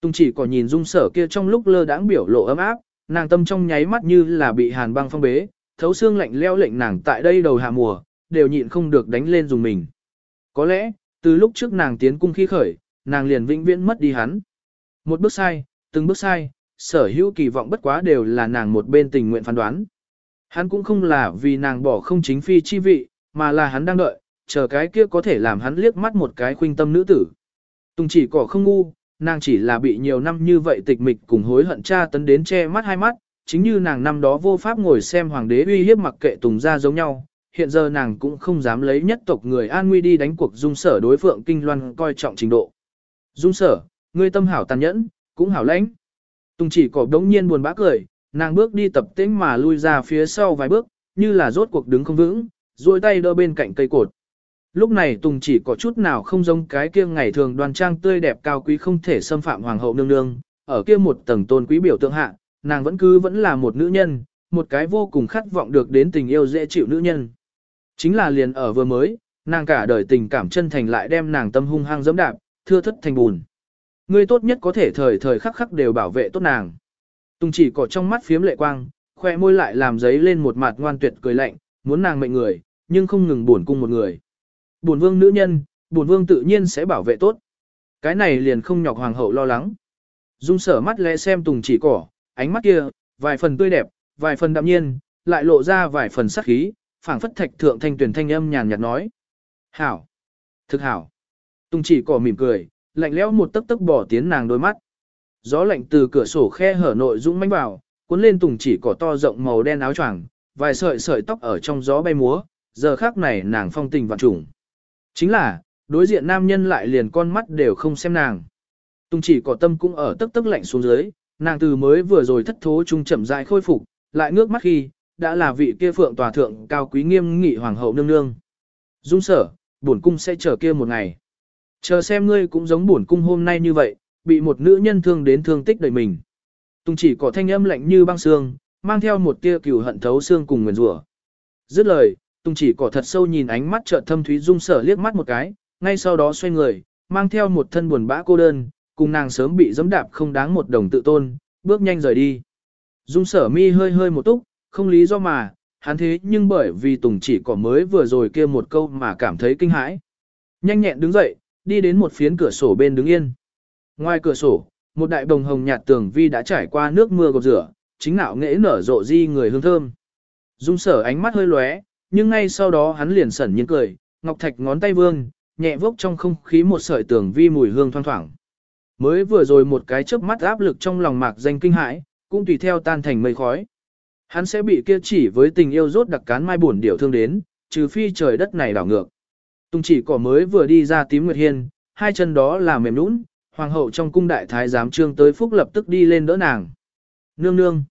Tung chỉ có nhìn dung sở kia trong lúc lơ đãng biểu lộ ấm áp, nàng tâm trong nháy mắt như là bị hàn băng phong bế, thấu xương lạnh leo lệnh nàng tại đây đầu hạ mùa, đều nhịn không được đánh lên dùng mình. Có lẽ, từ lúc trước nàng tiến cung khi khởi, nàng liền vĩnh viễn mất đi hắn. Một bước sai, từng bước sai, sở hữu kỳ vọng bất quá đều là nàng một bên tình nguyện phán đoán. Hắn cũng không là vì nàng bỏ không chính phi chi vị, mà là hắn đang đợi, chờ cái kia có thể làm hắn liếc mắt một cái khuynh tâm nữ tử. Tùng chỉ cỏ không ngu, nàng chỉ là bị nhiều năm như vậy tịch mịch cùng hối hận cha tấn đến che mắt hai mắt, chính như nàng năm đó vô pháp ngồi xem hoàng đế uy hiếp mặc kệ Tùng ra giống nhau, hiện giờ nàng cũng không dám lấy nhất tộc người an nguy đi đánh cuộc dung sở đối phượng kinh loan coi trọng trình độ. Dung sở, ngươi tâm hảo tàn nhẫn, cũng hảo lãnh. Tùng chỉ cỏ đống nhiên buồn bã cười, nàng bước đi tập tĩnh mà lui ra phía sau vài bước, như là rốt cuộc đứng không vững, duỗi tay đỡ bên cạnh cây cột. Lúc này Tùng chỉ có chút nào không giống cái kia ngày thường đoan trang tươi đẹp cao quý không thể xâm phạm hoàng hậu nương nương, ở kia một tầng tôn quý biểu tượng hạ, nàng vẫn cứ vẫn là một nữ nhân, một cái vô cùng khát vọng được đến tình yêu dễ chịu nữ nhân. Chính là liền ở vừa mới, nàng cả đời tình cảm chân thành lại đem nàng tâm hung hăng dẫm đạp, thưa thất thành bùn. Ngươi tốt nhất có thể thời thời khắc khắc đều bảo vệ tốt nàng. Tùng chỉ có trong mắt phiếm lệ quang, khoe môi lại làm giấy lên một mặt ngoan tuyệt cười lạnh, muốn nàng mệnh người, nhưng không ngừng buồn cung một người. Buồn vương nữ nhân, buồn vương tự nhiên sẽ bảo vệ tốt. Cái này liền không nhọc hoàng hậu lo lắng. Dung sở mắt lẽ xem tùng chỉ cỏ, ánh mắt kia, vài phần tươi đẹp, vài phần đạm nhiên, lại lộ ra vài phần sắc khí, phảng phất thạch thượng thanh tuyển thanh âm nhàn nhạt nói. Hảo! Thực hảo! Tùng chỉ cỏ mỉm cười, lạnh lẽo một tấc tấc bỏ tiến nàng đôi mắt. Gió lạnh từ cửa sổ khe hở nội dũng mãnh vào, cuốn lên tùng chỉ cỏ to rộng màu đen áo choàng, vài sợi sợi tóc ở trong gió bay múa, giờ khác này nàng phong tình vạn trùng. Chính là, đối diện nam nhân lại liền con mắt đều không xem nàng. Tùng chỉ cỏ tâm cũng ở tức tức lạnh xuống dưới, nàng từ mới vừa rồi thất thố trung chậm rãi khôi phục, lại ngước mắt khi, đã là vị kia phượng tòa thượng cao quý nghiêm nghị hoàng hậu nương nương. Dung sở, bổn cung sẽ chờ kia một ngày. Chờ xem ngươi cũng giống bổn cung hôm nay như vậy, bị một nữ nhân thương đến thương tích đời mình. Tùng chỉ có thanh âm lạnh như băng xương, mang theo một tia cừu hận thấu xương cùng nguyền rủa. Dứt lời, Tùng chỉ có thật sâu nhìn ánh mắt chợt thâm thúy dung sở liếc mắt một cái, ngay sau đó xoay người, mang theo một thân buồn bã cô đơn, cùng nàng sớm bị giẫm đạp không đáng một đồng tự tôn, bước nhanh rời đi. Dung sở mi hơi hơi một túc, không lý do mà, hắn thế nhưng bởi vì Tùng chỉ có mới vừa rồi kia một câu mà cảm thấy kinh hãi. Nhanh nhẹn đứng dậy, đi đến một phiến cửa sổ bên đứng yên. Ngoài cửa sổ, một đại đồng hồng nhạt tường vi đã trải qua nước mưa gột rửa, chính nạo nghệ nở rộ di người hương thơm. Dung sở ánh mắt hơi lóe, nhưng ngay sau đó hắn liền sẩn nhiên cười, ngọc thạch ngón tay vương, nhẹ vốc trong không khí một sợi tường vi mùi hương thoang thoảng. Mới vừa rồi một cái chớp mắt áp lực trong lòng mạc danh kinh hãi, cũng tùy theo tan thành mây khói. Hắn sẽ bị kia chỉ với tình yêu rốt đặc cán mai buồn điểu thương đến, trừ phi trời đất này đảo ngược. tùng chỉ cỏ mới vừa đi ra tím nguyệt hiên, hai chân đó là mềm nũng, hoàng hậu trong cung đại thái giám trương tới phúc lập tức đi lên đỡ nàng. Nương nương.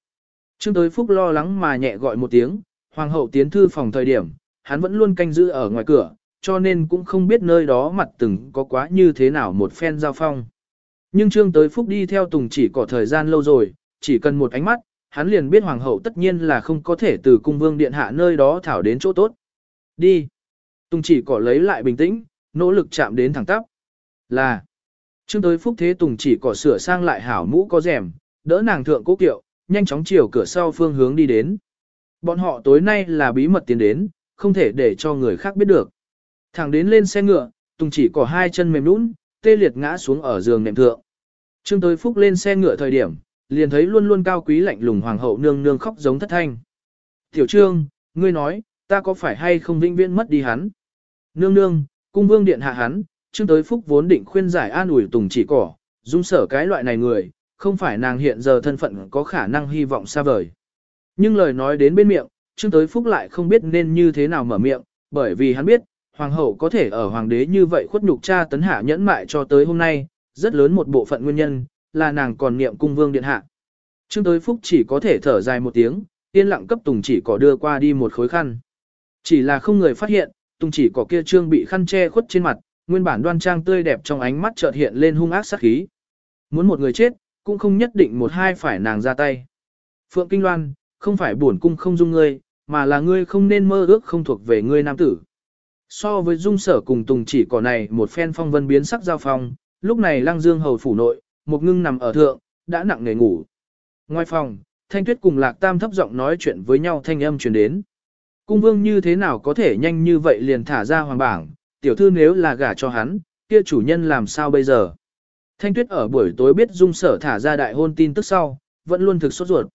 Trương tới phúc lo lắng mà nhẹ gọi một tiếng, hoàng hậu tiến thư phòng thời điểm, hắn vẫn luôn canh giữ ở ngoài cửa, cho nên cũng không biết nơi đó mặt từng có quá như thế nào một phen giao phong. Nhưng trương tới phúc đi theo tùng chỉ có thời gian lâu rồi, chỉ cần một ánh mắt, hắn liền biết hoàng hậu tất nhiên là không có thể từ cung vương điện hạ nơi đó thảo đến chỗ tốt. Đi. Tùng chỉ cỏ lấy lại bình tĩnh, nỗ lực chạm đến thẳng tắp. Là. Trương tới phúc thế Tùng chỉ cỏ sửa sang lại hảo mũ có rèm, đỡ nàng thượng cố kiệu, nhanh chóng chiều cửa sau phương hướng đi đến. Bọn họ tối nay là bí mật tiến đến, không thể để cho người khác biết được. Thẳng đến lên xe ngựa, Tùng chỉ cỏ hai chân mềm nũng, tê liệt ngã xuống ở giường nệm thượng. Trương tới phúc lên xe ngựa thời điểm, liền thấy luôn luôn cao quý lạnh lùng hoàng hậu nương nương khóc giống thất thanh. Tiểu trương, ngươi nói, ta có phải hay không vĩnh viễn mất đi hắn? Nương nương, cung vương điện hạ hắn, trương tới phúc vốn định khuyên giải an ủi tùng chỉ cỏ, dung sở cái loại này người, không phải nàng hiện giờ thân phận có khả năng hy vọng xa vời. Nhưng lời nói đến bên miệng, trương tới phúc lại không biết nên như thế nào mở miệng, bởi vì hắn biết, hoàng hậu có thể ở hoàng đế như vậy khuất nhục cha tấn hạ nhẫn mại cho tới hôm nay, rất lớn một bộ phận nguyên nhân, là nàng còn niệm cung vương điện hạ. Trương tới phúc chỉ có thể thở dài một tiếng, yên lặng cấp tùng chỉ có đưa qua đi một khối khăn. Chỉ là không người phát hiện, tùng chỉ có kia trương bị khăn che khuất trên mặt, nguyên bản đoan trang tươi đẹp trong ánh mắt chợt hiện lên hung ác sát khí. Muốn một người chết, cũng không nhất định một hai phải nàng ra tay. Phượng Kinh Loan, không phải buồn cung không dung ngươi, mà là ngươi không nên mơ ước không thuộc về ngươi nam tử. So với dung sở cùng tùng chỉ cỏ này một phen phong vân biến sắc giao phong, lúc này lăng dương hầu phủ nội, một ngưng nằm ở thượng, đã nặng nề ngủ. Ngoài phòng, thanh tuyết cùng lạc tam thấp giọng nói chuyện với nhau thanh âm truyền đến. Cung vương như thế nào có thể nhanh như vậy liền thả ra hoàng bảng, tiểu thư nếu là gả cho hắn, kia chủ nhân làm sao bây giờ? Thanh tuyết ở buổi tối biết dung sở thả ra đại hôn tin tức sau, vẫn luôn thực sốt ruột.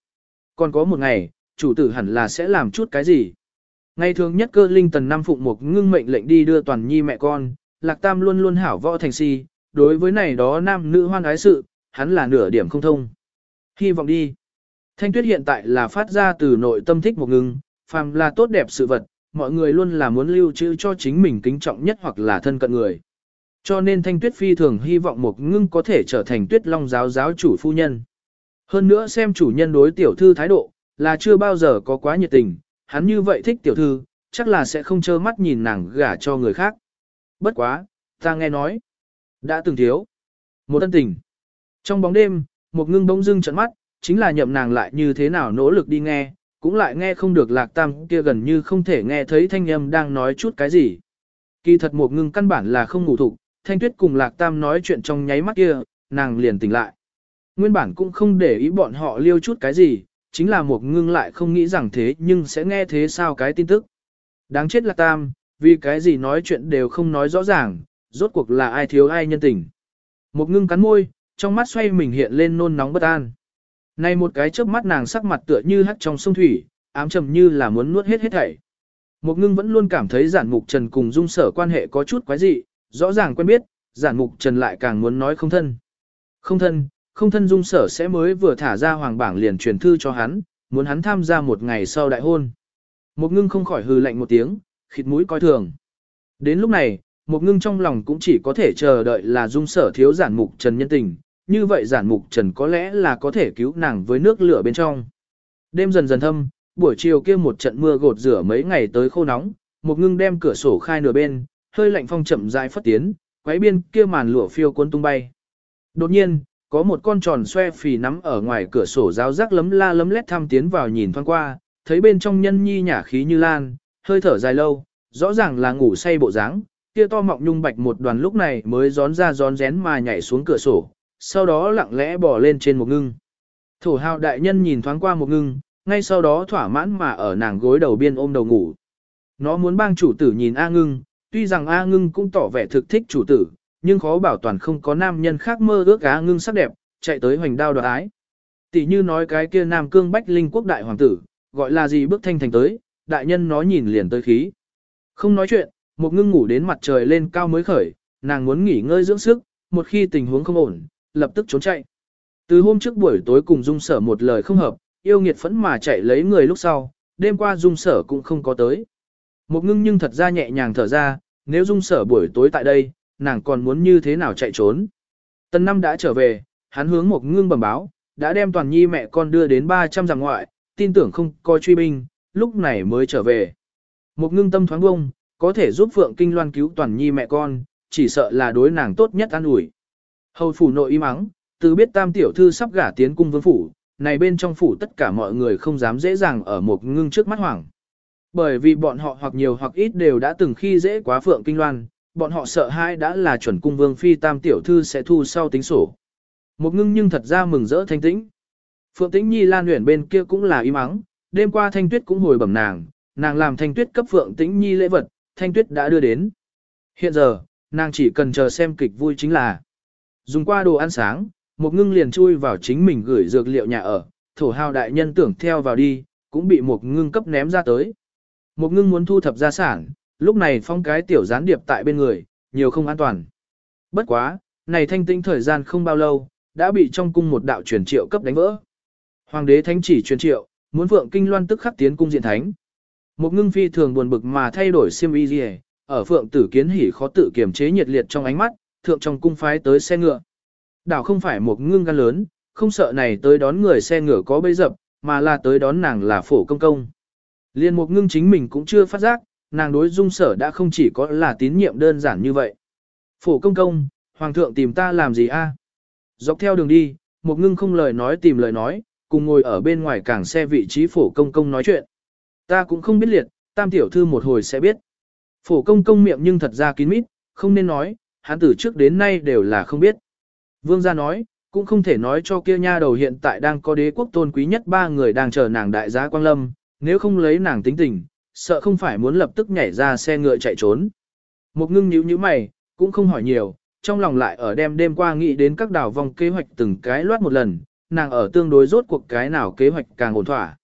Còn có một ngày, chủ tử hẳn là sẽ làm chút cái gì? Ngày thường nhất cơ linh tần năm phụng một ngưng mệnh lệnh đi đưa toàn nhi mẹ con, lạc tam luôn luôn hảo võ thành si, đối với này đó nam nữ hoan ái sự, hắn là nửa điểm không thông. Hy vọng đi. Thanh tuyết hiện tại là phát ra từ nội tâm thích một ngưng, phàm là tốt đẹp sự vật, mọi người luôn là muốn lưu trữ cho chính mình kính trọng nhất hoặc là thân cận người. Cho nên thanh tuyết phi thường hy vọng một ngưng có thể trở thành tuyết long giáo giáo chủ phu nhân. Hơn nữa xem chủ nhân đối tiểu thư thái độ, là chưa bao giờ có quá nhiệt tình, hắn như vậy thích tiểu thư, chắc là sẽ không trơ mắt nhìn nàng gả cho người khác. Bất quá, ta nghe nói, đã từng thiếu. Một thân tình. Trong bóng đêm, một ngưng bỗng dưng trận mắt, chính là nhậm nàng lại như thế nào nỗ lực đi nghe, cũng lại nghe không được lạc tam kia gần như không thể nghe thấy thanh âm đang nói chút cái gì. Kỳ thật một ngưng căn bản là không ngủ thục, thanh tuyết cùng lạc tam nói chuyện trong nháy mắt kia, nàng liền tỉnh lại. Nguyên bản cũng không để ý bọn họ liêu chút cái gì, chính là một ngưng lại không nghĩ rằng thế nhưng sẽ nghe thế sao cái tin tức. Đáng chết lạc tam, vì cái gì nói chuyện đều không nói rõ ràng, rốt cuộc là ai thiếu ai nhân tình. Một ngưng cắn môi, trong mắt xoay mình hiện lên nôn nóng bất an. Này một cái chớp mắt nàng sắc mặt tựa như hắt trong sông thủy, ám trầm như là muốn nuốt hết hết thảy. Một ngưng vẫn luôn cảm thấy giản mục trần cùng dung sở quan hệ có chút quái dị, rõ ràng quen biết, giản mục trần lại càng muốn nói không thân. Không thân, không thân dung sở sẽ mới vừa thả ra hoàng bảng liền truyền thư cho hắn, muốn hắn tham gia một ngày sau đại hôn. Một ngưng không khỏi hừ lạnh một tiếng, khịt mũi coi thường. Đến lúc này, một ngưng trong lòng cũng chỉ có thể chờ đợi là dung sở thiếu giản mục trần nhân tình, như vậy giản mục trần có lẽ là có thể cứu nàng với nước lửa bên trong. Đêm dần dần thâm, buổi chiều kia một trận mưa gột rửa mấy ngày tới khô nóng, một ngưng đem cửa sổ khai nửa bên, hơi lạnh phong chậm rãi phất tiến, quấy biên kia màn lụa phiêu cuốn tung bay. Đột nhiên, có một con tròn xoe phì nắm ở ngoài cửa sổ giáo rác lấm la lấm lét thăm tiến vào nhìn thoáng qua, thấy bên trong nhân nhi nhả khí như lan, hơi thở dài lâu, rõ ràng là ngủ say bộ dáng, kia to mọng nhung bạch một đoàn lúc này mới gión ra gión rén mà nhảy xuống cửa sổ, sau đó lặng lẽ bỏ lên trên một ngưng. Thổ hào đại nhân nhìn thoáng qua một ngưng, ngay sau đó thỏa mãn mà ở nàng gối đầu biên ôm đầu ngủ. Nó muốn bang chủ tử nhìn A ngưng, tuy rằng A ngưng cũng tỏ vẻ thực thích chủ tử, nhưng khó bảo toàn không có nam nhân khác mơ ước A ngưng sắc đẹp, chạy tới hoành đao đoạt ái. Tỷ như nói cái kia nam cương bách linh quốc đại hoàng tử, gọi là gì bước thanh thành tới, đại nhân nó nhìn liền tới khí. Không nói chuyện, một ngưng ngủ đến mặt trời lên cao mới khởi, nàng muốn nghỉ ngơi dưỡng sức, một khi tình huống không ổn, lập tức trốn chạy. Từ hôm trước buổi tối cùng dung sở một lời không hợp, yêu nghiệt phẫn mà chạy lấy người lúc sau, đêm qua dung sở cũng không có tới. Một ngưng nhưng thật ra nhẹ nhàng thở ra, nếu dung sở buổi tối tại đây, nàng còn muốn như thế nào chạy trốn. Tần năm đã trở về, hắn hướng một ngưng bẩm báo, đã đem toàn nhi mẹ con đưa đến 300 giảng ngoại, tin tưởng không coi truy binh, lúc này mới trở về. Một ngưng tâm thoáng bông, có thể giúp Phượng Kinh Loan cứu toàn nhi mẹ con, chỉ sợ là đối nàng tốt nhất an ủi. Hầu phủ nội im mắng từ biết tam tiểu thư sắp gả tiến cung vương phủ, này bên trong phủ tất cả mọi người không dám dễ dàng ở một ngưng trước mắt hoảng. Bởi vì bọn họ hoặc nhiều hoặc ít đều đã từng khi dễ quá Phượng Kinh Loan, bọn họ sợ hai đã là chuẩn cung vương phi tam tiểu thư sẽ thu sau tính sổ. Một ngưng nhưng thật ra mừng rỡ thanh tĩnh. Phượng Tĩnh Nhi Lan Uyển bên kia cũng là im mắng đêm qua Thanh Tuyết cũng hồi bẩm nàng, nàng làm Thanh Tuyết cấp Phượng Tĩnh Nhi lễ vật, Thanh Tuyết đã đưa đến. Hiện giờ, nàng chỉ cần chờ xem kịch vui chính là dùng qua đồ ăn sáng, một ngưng liền chui vào chính mình gửi dược liệu nhà ở, thổ hào đại nhân tưởng theo vào đi, cũng bị một ngưng cấp ném ra tới. Một ngưng muốn thu thập gia sản, lúc này phong cái tiểu gián điệp tại bên người, nhiều không an toàn. Bất quá, này thanh tinh thời gian không bao lâu, đã bị trong cung một đạo truyền triệu cấp đánh vỡ. Hoàng đế thánh chỉ truyền triệu, muốn vượng kinh loan tức khắc tiến cung diện thánh. Một ngưng phi thường buồn bực mà thay đổi xiêm y gì, ở phượng tử kiến hỉ khó tự kiềm chế nhiệt liệt trong ánh mắt, thượng trong cung phái tới xe ngựa. Đảo không phải một ngưng gan lớn, không sợ này tới đón người xe ngựa có bấy dập, mà là tới đón nàng là phổ công công. Liên một ngưng chính mình cũng chưa phát giác, nàng đối dung sở đã không chỉ có là tín nhiệm đơn giản như vậy. Phổ công công, hoàng thượng tìm ta làm gì a? Dọc theo đường đi, một ngưng không lời nói tìm lời nói, cùng ngồi ở bên ngoài cảng xe vị trí phổ công công nói chuyện. Ta cũng không biết liệt, tam tiểu thư một hồi sẽ biết. Phổ công công miệng nhưng thật ra kín mít, không nên nói, hắn từ trước đến nay đều là không biết. Vương gia nói, cũng không thể nói cho kia nha đầu hiện tại đang có đế quốc tôn quý nhất ba người đang chờ nàng đại giá quang lâm, nếu không lấy nàng tính tình, sợ không phải muốn lập tức nhảy ra xe ngựa chạy trốn. Một ngưng nhíu nhíu mày, cũng không hỏi nhiều, trong lòng lại ở đêm đêm qua nghĩ đến các đảo vòng kế hoạch từng cái loát một lần, nàng ở tương đối rốt cuộc cái nào kế hoạch càng ổn thỏa.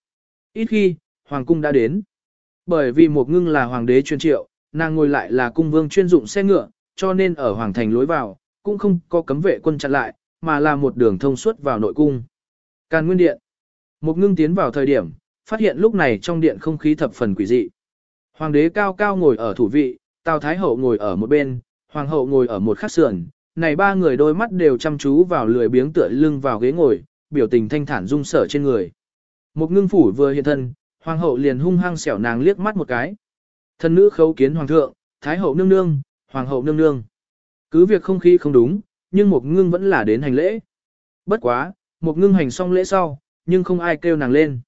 Ít khi, hoàng cung đã đến. Bởi vì một ngưng là hoàng đế chuyên triệu, nàng ngồi lại là cung vương chuyên dụng xe ngựa, cho nên ở hoàng thành lối vào, cũng không có cấm vệ quân chặn lại, mà là một đường thông suốt vào nội cung. Càn nguyên điện. Một ngưng tiến vào thời điểm, phát hiện lúc này trong điện không khí thập phần quỷ dị. Hoàng đế cao cao ngồi ở thủ vị, Tào Thái Hậu ngồi ở một bên, Hoàng hậu ngồi ở một khắc sườn, này ba người đôi mắt đều chăm chú vào lười biếng tựa lưng vào ghế ngồi, biểu tình thanh thản dung sở trên người. Một ngưng phủ vừa hiện thân, hoàng hậu liền hung hăng xẻo nàng liếc mắt một cái. Thân nữ khấu kiến hoàng thượng, thái hậu nương nương, hoàng hậu nương nương. Cứ việc không khí không đúng, nhưng một ngưng vẫn là đến hành lễ. Bất quá, một ngưng hành xong lễ sau, nhưng không ai kêu nàng lên.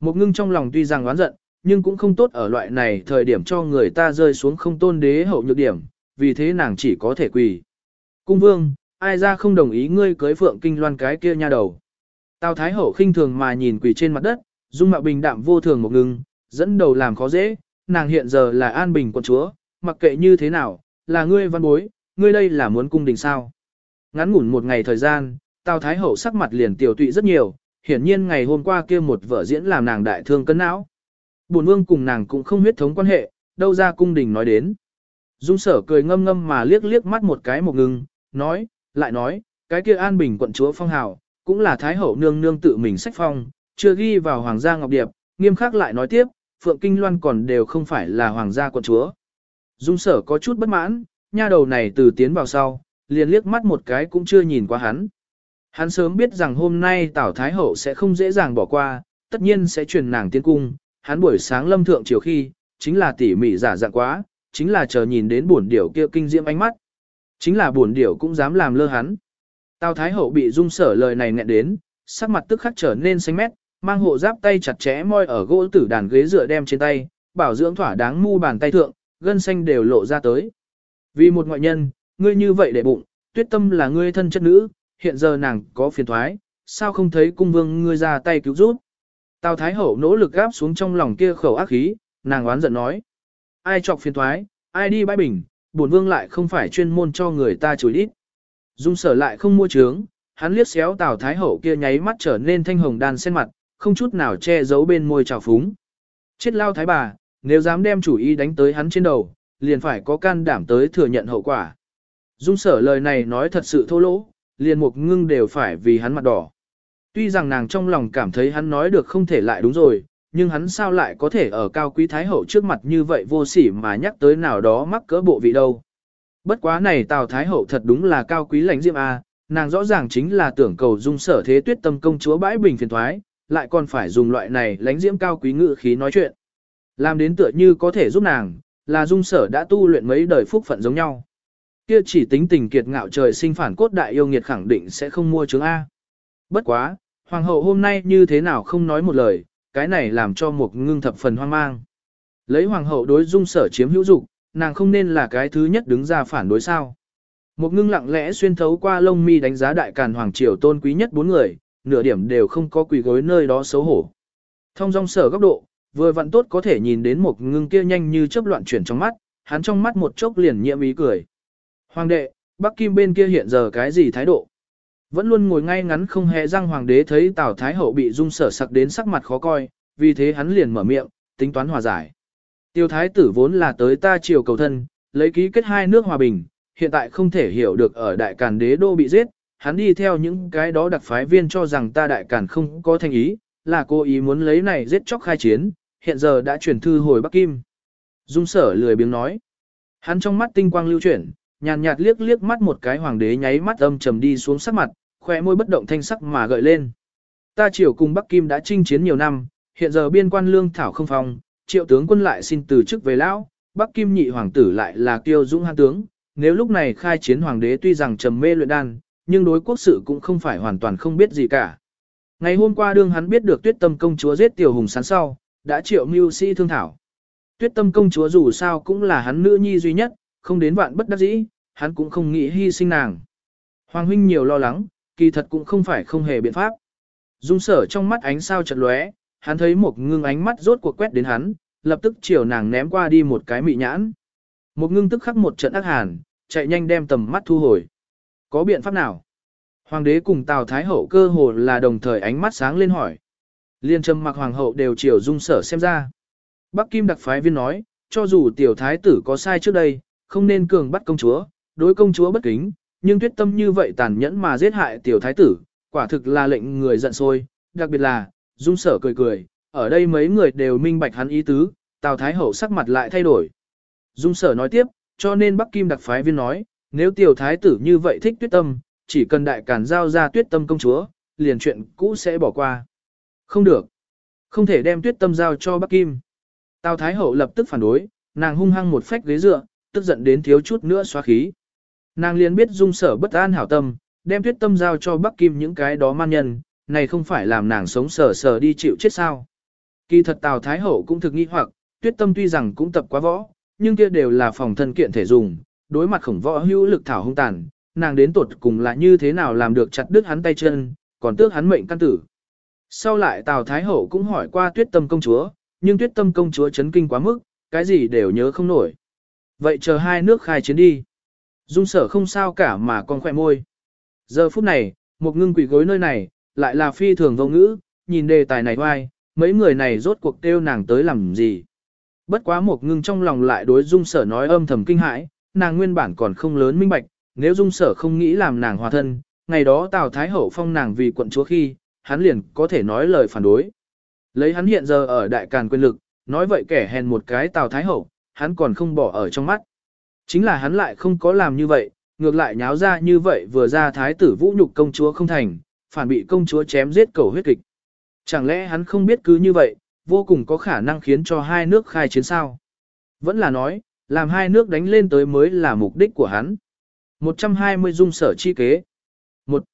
Một ngưng trong lòng tuy rằng oán giận, nhưng cũng không tốt ở loại này thời điểm cho người ta rơi xuống không tôn đế hậu nhược điểm, vì thế nàng chỉ có thể quỳ. Cung vương, ai ra không đồng ý ngươi cưới phượng kinh loan cái kia nha đầu. Tào Thái Hậu khinh thường mà nhìn quỳ trên mặt đất, dung mạo bình đạm vô thường một ngừng, dẫn đầu làm khó dễ, nàng hiện giờ là an bình quận chúa, mặc kệ như thế nào, là ngươi văn bối, ngươi đây là muốn cung đình sao. Ngắn ngủn một ngày thời gian, Tào Thái Hậu sắc mặt liền tiểu tụy rất nhiều, hiển nhiên ngày hôm qua kia một vở diễn làm nàng đại thương cân não. Bổn vương cùng nàng cũng không huyết thống quan hệ, đâu ra cung đình nói đến. Dung sở cười ngâm ngâm mà liếc liếc mắt một cái một ngừng, nói, lại nói, cái kia an bình quận chúa phong hào, cũng là Thái Hậu nương nương tự mình sách phong, chưa ghi vào Hoàng gia Ngọc Điệp, nghiêm khắc lại nói tiếp, Phượng Kinh Loan còn đều không phải là Hoàng gia quận chúa. Dung sở có chút bất mãn, nha đầu này từ tiến vào sau, liền liếc mắt một cái cũng chưa nhìn qua hắn. Hắn sớm biết rằng hôm nay Tảo Thái Hậu sẽ không dễ dàng bỏ qua, tất nhiên sẽ truyền nàng tiến cung, hắn buổi sáng lâm thượng chiều khi, chính là tỉ mỉ giả dạng quá, chính là chờ nhìn đến buồn điểu kia kinh diễm ánh mắt. Chính là buồn điểu cũng dám làm lơ hắn. Tào Thái Hậu bị dung sở lời này nghẹn đến, sắc mặt tức khắc trở nên xanh mét, mang hộ giáp tay chặt chẽ moi ở gỗ tử đàn ghế dựa đem trên tay, bảo dưỡng thỏa đáng mu bàn tay thượng, gân xanh đều lộ ra tới. Vì một ngoại nhân, ngươi như vậy để bụng, tuyết tâm là ngươi thân chất nữ, hiện giờ nàng có phiền thoái, sao không thấy cung vương ngươi ra tay cứu giúp. Tào Thái Hậu nỗ lực gáp xuống trong lòng kia khẩu ác khí, nàng oán giận nói. Ai chọc phiền thoái, ai đi bãi bình, bổn vương lại không phải chuyên môn cho người ta chửi đít. Dung sở lại không mua trướng, hắn liếc xéo Tào Thái Hậu kia nháy mắt trở nên thanh hồng đàn sen mặt, không chút nào che giấu bên môi trào phúng. Chết lao thái bà, nếu dám đem chủ ý đánh tới hắn trên đầu, liền phải có can đảm tới thừa nhận hậu quả. Dung sở lời này nói thật sự thô lỗ, liền một ngưng đều phải vì hắn mặt đỏ. Tuy rằng nàng trong lòng cảm thấy hắn nói được không thể lại đúng rồi, nhưng hắn sao lại có thể ở cao quý thái hậu trước mặt như vậy vô sỉ mà nhắc tới nào đó mắc cỡ bộ vị đâu. Bất quá này Tào Thái Hậu thật đúng là cao quý lãnh diệm A, nàng rõ ràng chính là tưởng cầu dung sở thế tuyết tâm công chúa bãi bình phiền thoái, lại còn phải dùng loại này lánh diễm cao quý ngự khí nói chuyện. Làm đến tựa như có thể giúp nàng, là dung sở đã tu luyện mấy đời phúc phận giống nhau. Kia chỉ tính tình kiệt ngạo trời sinh phản cốt đại yêu nghiệt khẳng định sẽ không mua chứng A. Bất quá, hoàng hậu hôm nay như thế nào không nói một lời, cái này làm cho một ngưng thập phần hoang mang. Lấy hoàng hậu đối dung sở chiếm hữu dục, nàng không nên là cái thứ nhất đứng ra phản đối sao. Một ngưng lặng lẽ xuyên thấu qua lông mi đánh giá đại càn hoàng triều tôn quý nhất bốn người, nửa điểm đều không có quỳ gối nơi đó xấu hổ. Thông dong sở góc độ, vừa vặn tốt có thể nhìn đến một ngưng kia nhanh như chớp loạn chuyển trong mắt, hắn trong mắt một chốc liền nhiễm ý cười. Hoàng đệ, Bắc Kim bên kia hiện giờ cái gì thái độ? Vẫn luôn ngồi ngay ngắn không hề răng hoàng đế thấy Tào Thái Hậu bị dung sở sặc đến sắc mặt khó coi, vì thế hắn liền mở miệng, tính toán hòa giải. Tiêu thái tử vốn là tới ta triều cầu thân, lấy ký kết hai nước hòa bình, hiện tại không thể hiểu được ở đại càn đế đô bị giết, hắn đi theo những cái đó đặc phái viên cho rằng ta đại càn không có thành ý, là cố ý muốn lấy này giết chóc khai chiến, hiện giờ đã chuyển thư hồi Bắc Kim. Dung sở lười biếng nói. Hắn trong mắt tinh quang lưu chuyển, nhàn nhạt liếc liếc mắt một cái hoàng đế nháy mắt âm trầm đi xuống sắc mặt, khỏe môi bất động thanh sắc mà gợi lên. Ta triều cùng Bắc Kim đã chinh chiến nhiều năm, hiện giờ biên quan lương thảo không phòng triệu tướng quân lại xin từ chức về lão, Bắc Kim nhị hoàng tử lại là kiêu dũng hăng tướng, nếu lúc này khai chiến hoàng đế tuy rằng trầm mê luyện đan, nhưng đối quốc sự cũng không phải hoàn toàn không biết gì cả. Ngày hôm qua đương hắn biết được tuyết tâm công chúa giết tiểu hùng sán sau, đã triệu mưu sĩ thương thảo. Tuyết tâm công chúa dù sao cũng là hắn nữ nhi duy nhất, không đến vạn bất đắc dĩ, hắn cũng không nghĩ hy sinh nàng. Hoàng huynh nhiều lo lắng, kỳ thật cũng không phải không hề biện pháp. Dung sở trong mắt ánh sao chật lóe, hắn thấy một ngưng ánh mắt rốt cuộc quét đến hắn, lập tức chiều nàng ném qua đi một cái mị nhãn. Một ngưng tức khắc một trận ác hàn, chạy nhanh đem tầm mắt thu hồi. Có biện pháp nào? Hoàng đế cùng Tào Thái Hậu cơ hồ là đồng thời ánh mắt sáng lên hỏi. Liên trầm mặc hoàng hậu đều chiều dung sở xem ra. Bắc Kim đặc phái viên nói, cho dù tiểu thái tử có sai trước đây, không nên cường bắt công chúa, đối công chúa bất kính, nhưng tuyết tâm như vậy tàn nhẫn mà giết hại tiểu thái tử, quả thực là lệnh người giận sôi, đặc biệt là, dung sở cười cười, ở đây mấy người đều minh bạch hắn ý tứ, Tào Thái Hậu sắc mặt lại thay đổi. Dung sở nói tiếp, cho nên Bắc Kim đặc phái viên nói, nếu tiểu thái tử như vậy thích tuyết tâm, chỉ cần đại càn giao ra tuyết tâm công chúa, liền chuyện cũ sẽ bỏ qua. Không được. Không thể đem tuyết tâm giao cho Bắc Kim. Tào Thái Hậu lập tức phản đối, nàng hung hăng một phách ghế dựa, tức giận đến thiếu chút nữa xóa khí. Nàng liền biết dung sở bất an hảo tâm, đem tuyết tâm giao cho Bắc Kim những cái đó man nhân, này không phải làm nàng sống sờ sờ đi chịu chết sao. Kỳ thật Tào Thái Hậu cũng thực nghĩ hoặc, tuyết tâm tuy rằng cũng tập quá võ, nhưng kia đều là phòng thân kiện thể dùng, đối mặt khổng võ hữu lực thảo hung tàn, nàng đến tuột cùng là như thế nào làm được chặt đứt hắn tay chân, còn tước hắn mệnh căn tử. Sau lại Tào Thái Hậu cũng hỏi qua tuyết tâm công chúa, nhưng tuyết tâm công chúa chấn kinh quá mức, cái gì đều nhớ không nổi. Vậy chờ hai nước khai chiến đi. Dung sở không sao cả mà còn khỏe môi. Giờ phút này, một ngưng quỷ gối nơi này, lại là phi thường vô ngữ, nhìn đề tài này hoài, mấy người này rốt cuộc kêu nàng tới làm gì. Bất quá một ngưng trong lòng lại đối dung sở nói âm thầm kinh hãi, nàng nguyên bản còn không lớn minh bạch, nếu dung sở không nghĩ làm nàng hòa thân, ngày đó Tào Thái Hậu phong nàng vì quận chúa khi, hắn liền có thể nói lời phản đối. Lấy hắn hiện giờ ở đại càn quyền lực, nói vậy kẻ hèn một cái Tào Thái Hậu, hắn còn không bỏ ở trong mắt. Chính là hắn lại không có làm như vậy, ngược lại nháo ra như vậy vừa ra Thái tử vũ nhục công chúa không thành, phản bị công chúa chém giết cầu huyết kịch. Chẳng lẽ hắn không biết cứ như vậy, vô cùng có khả năng khiến cho hai nước khai chiến sao? Vẫn là nói, làm hai nước đánh lên tới mới là mục đích của hắn. 120 dung sở chi kế. Một,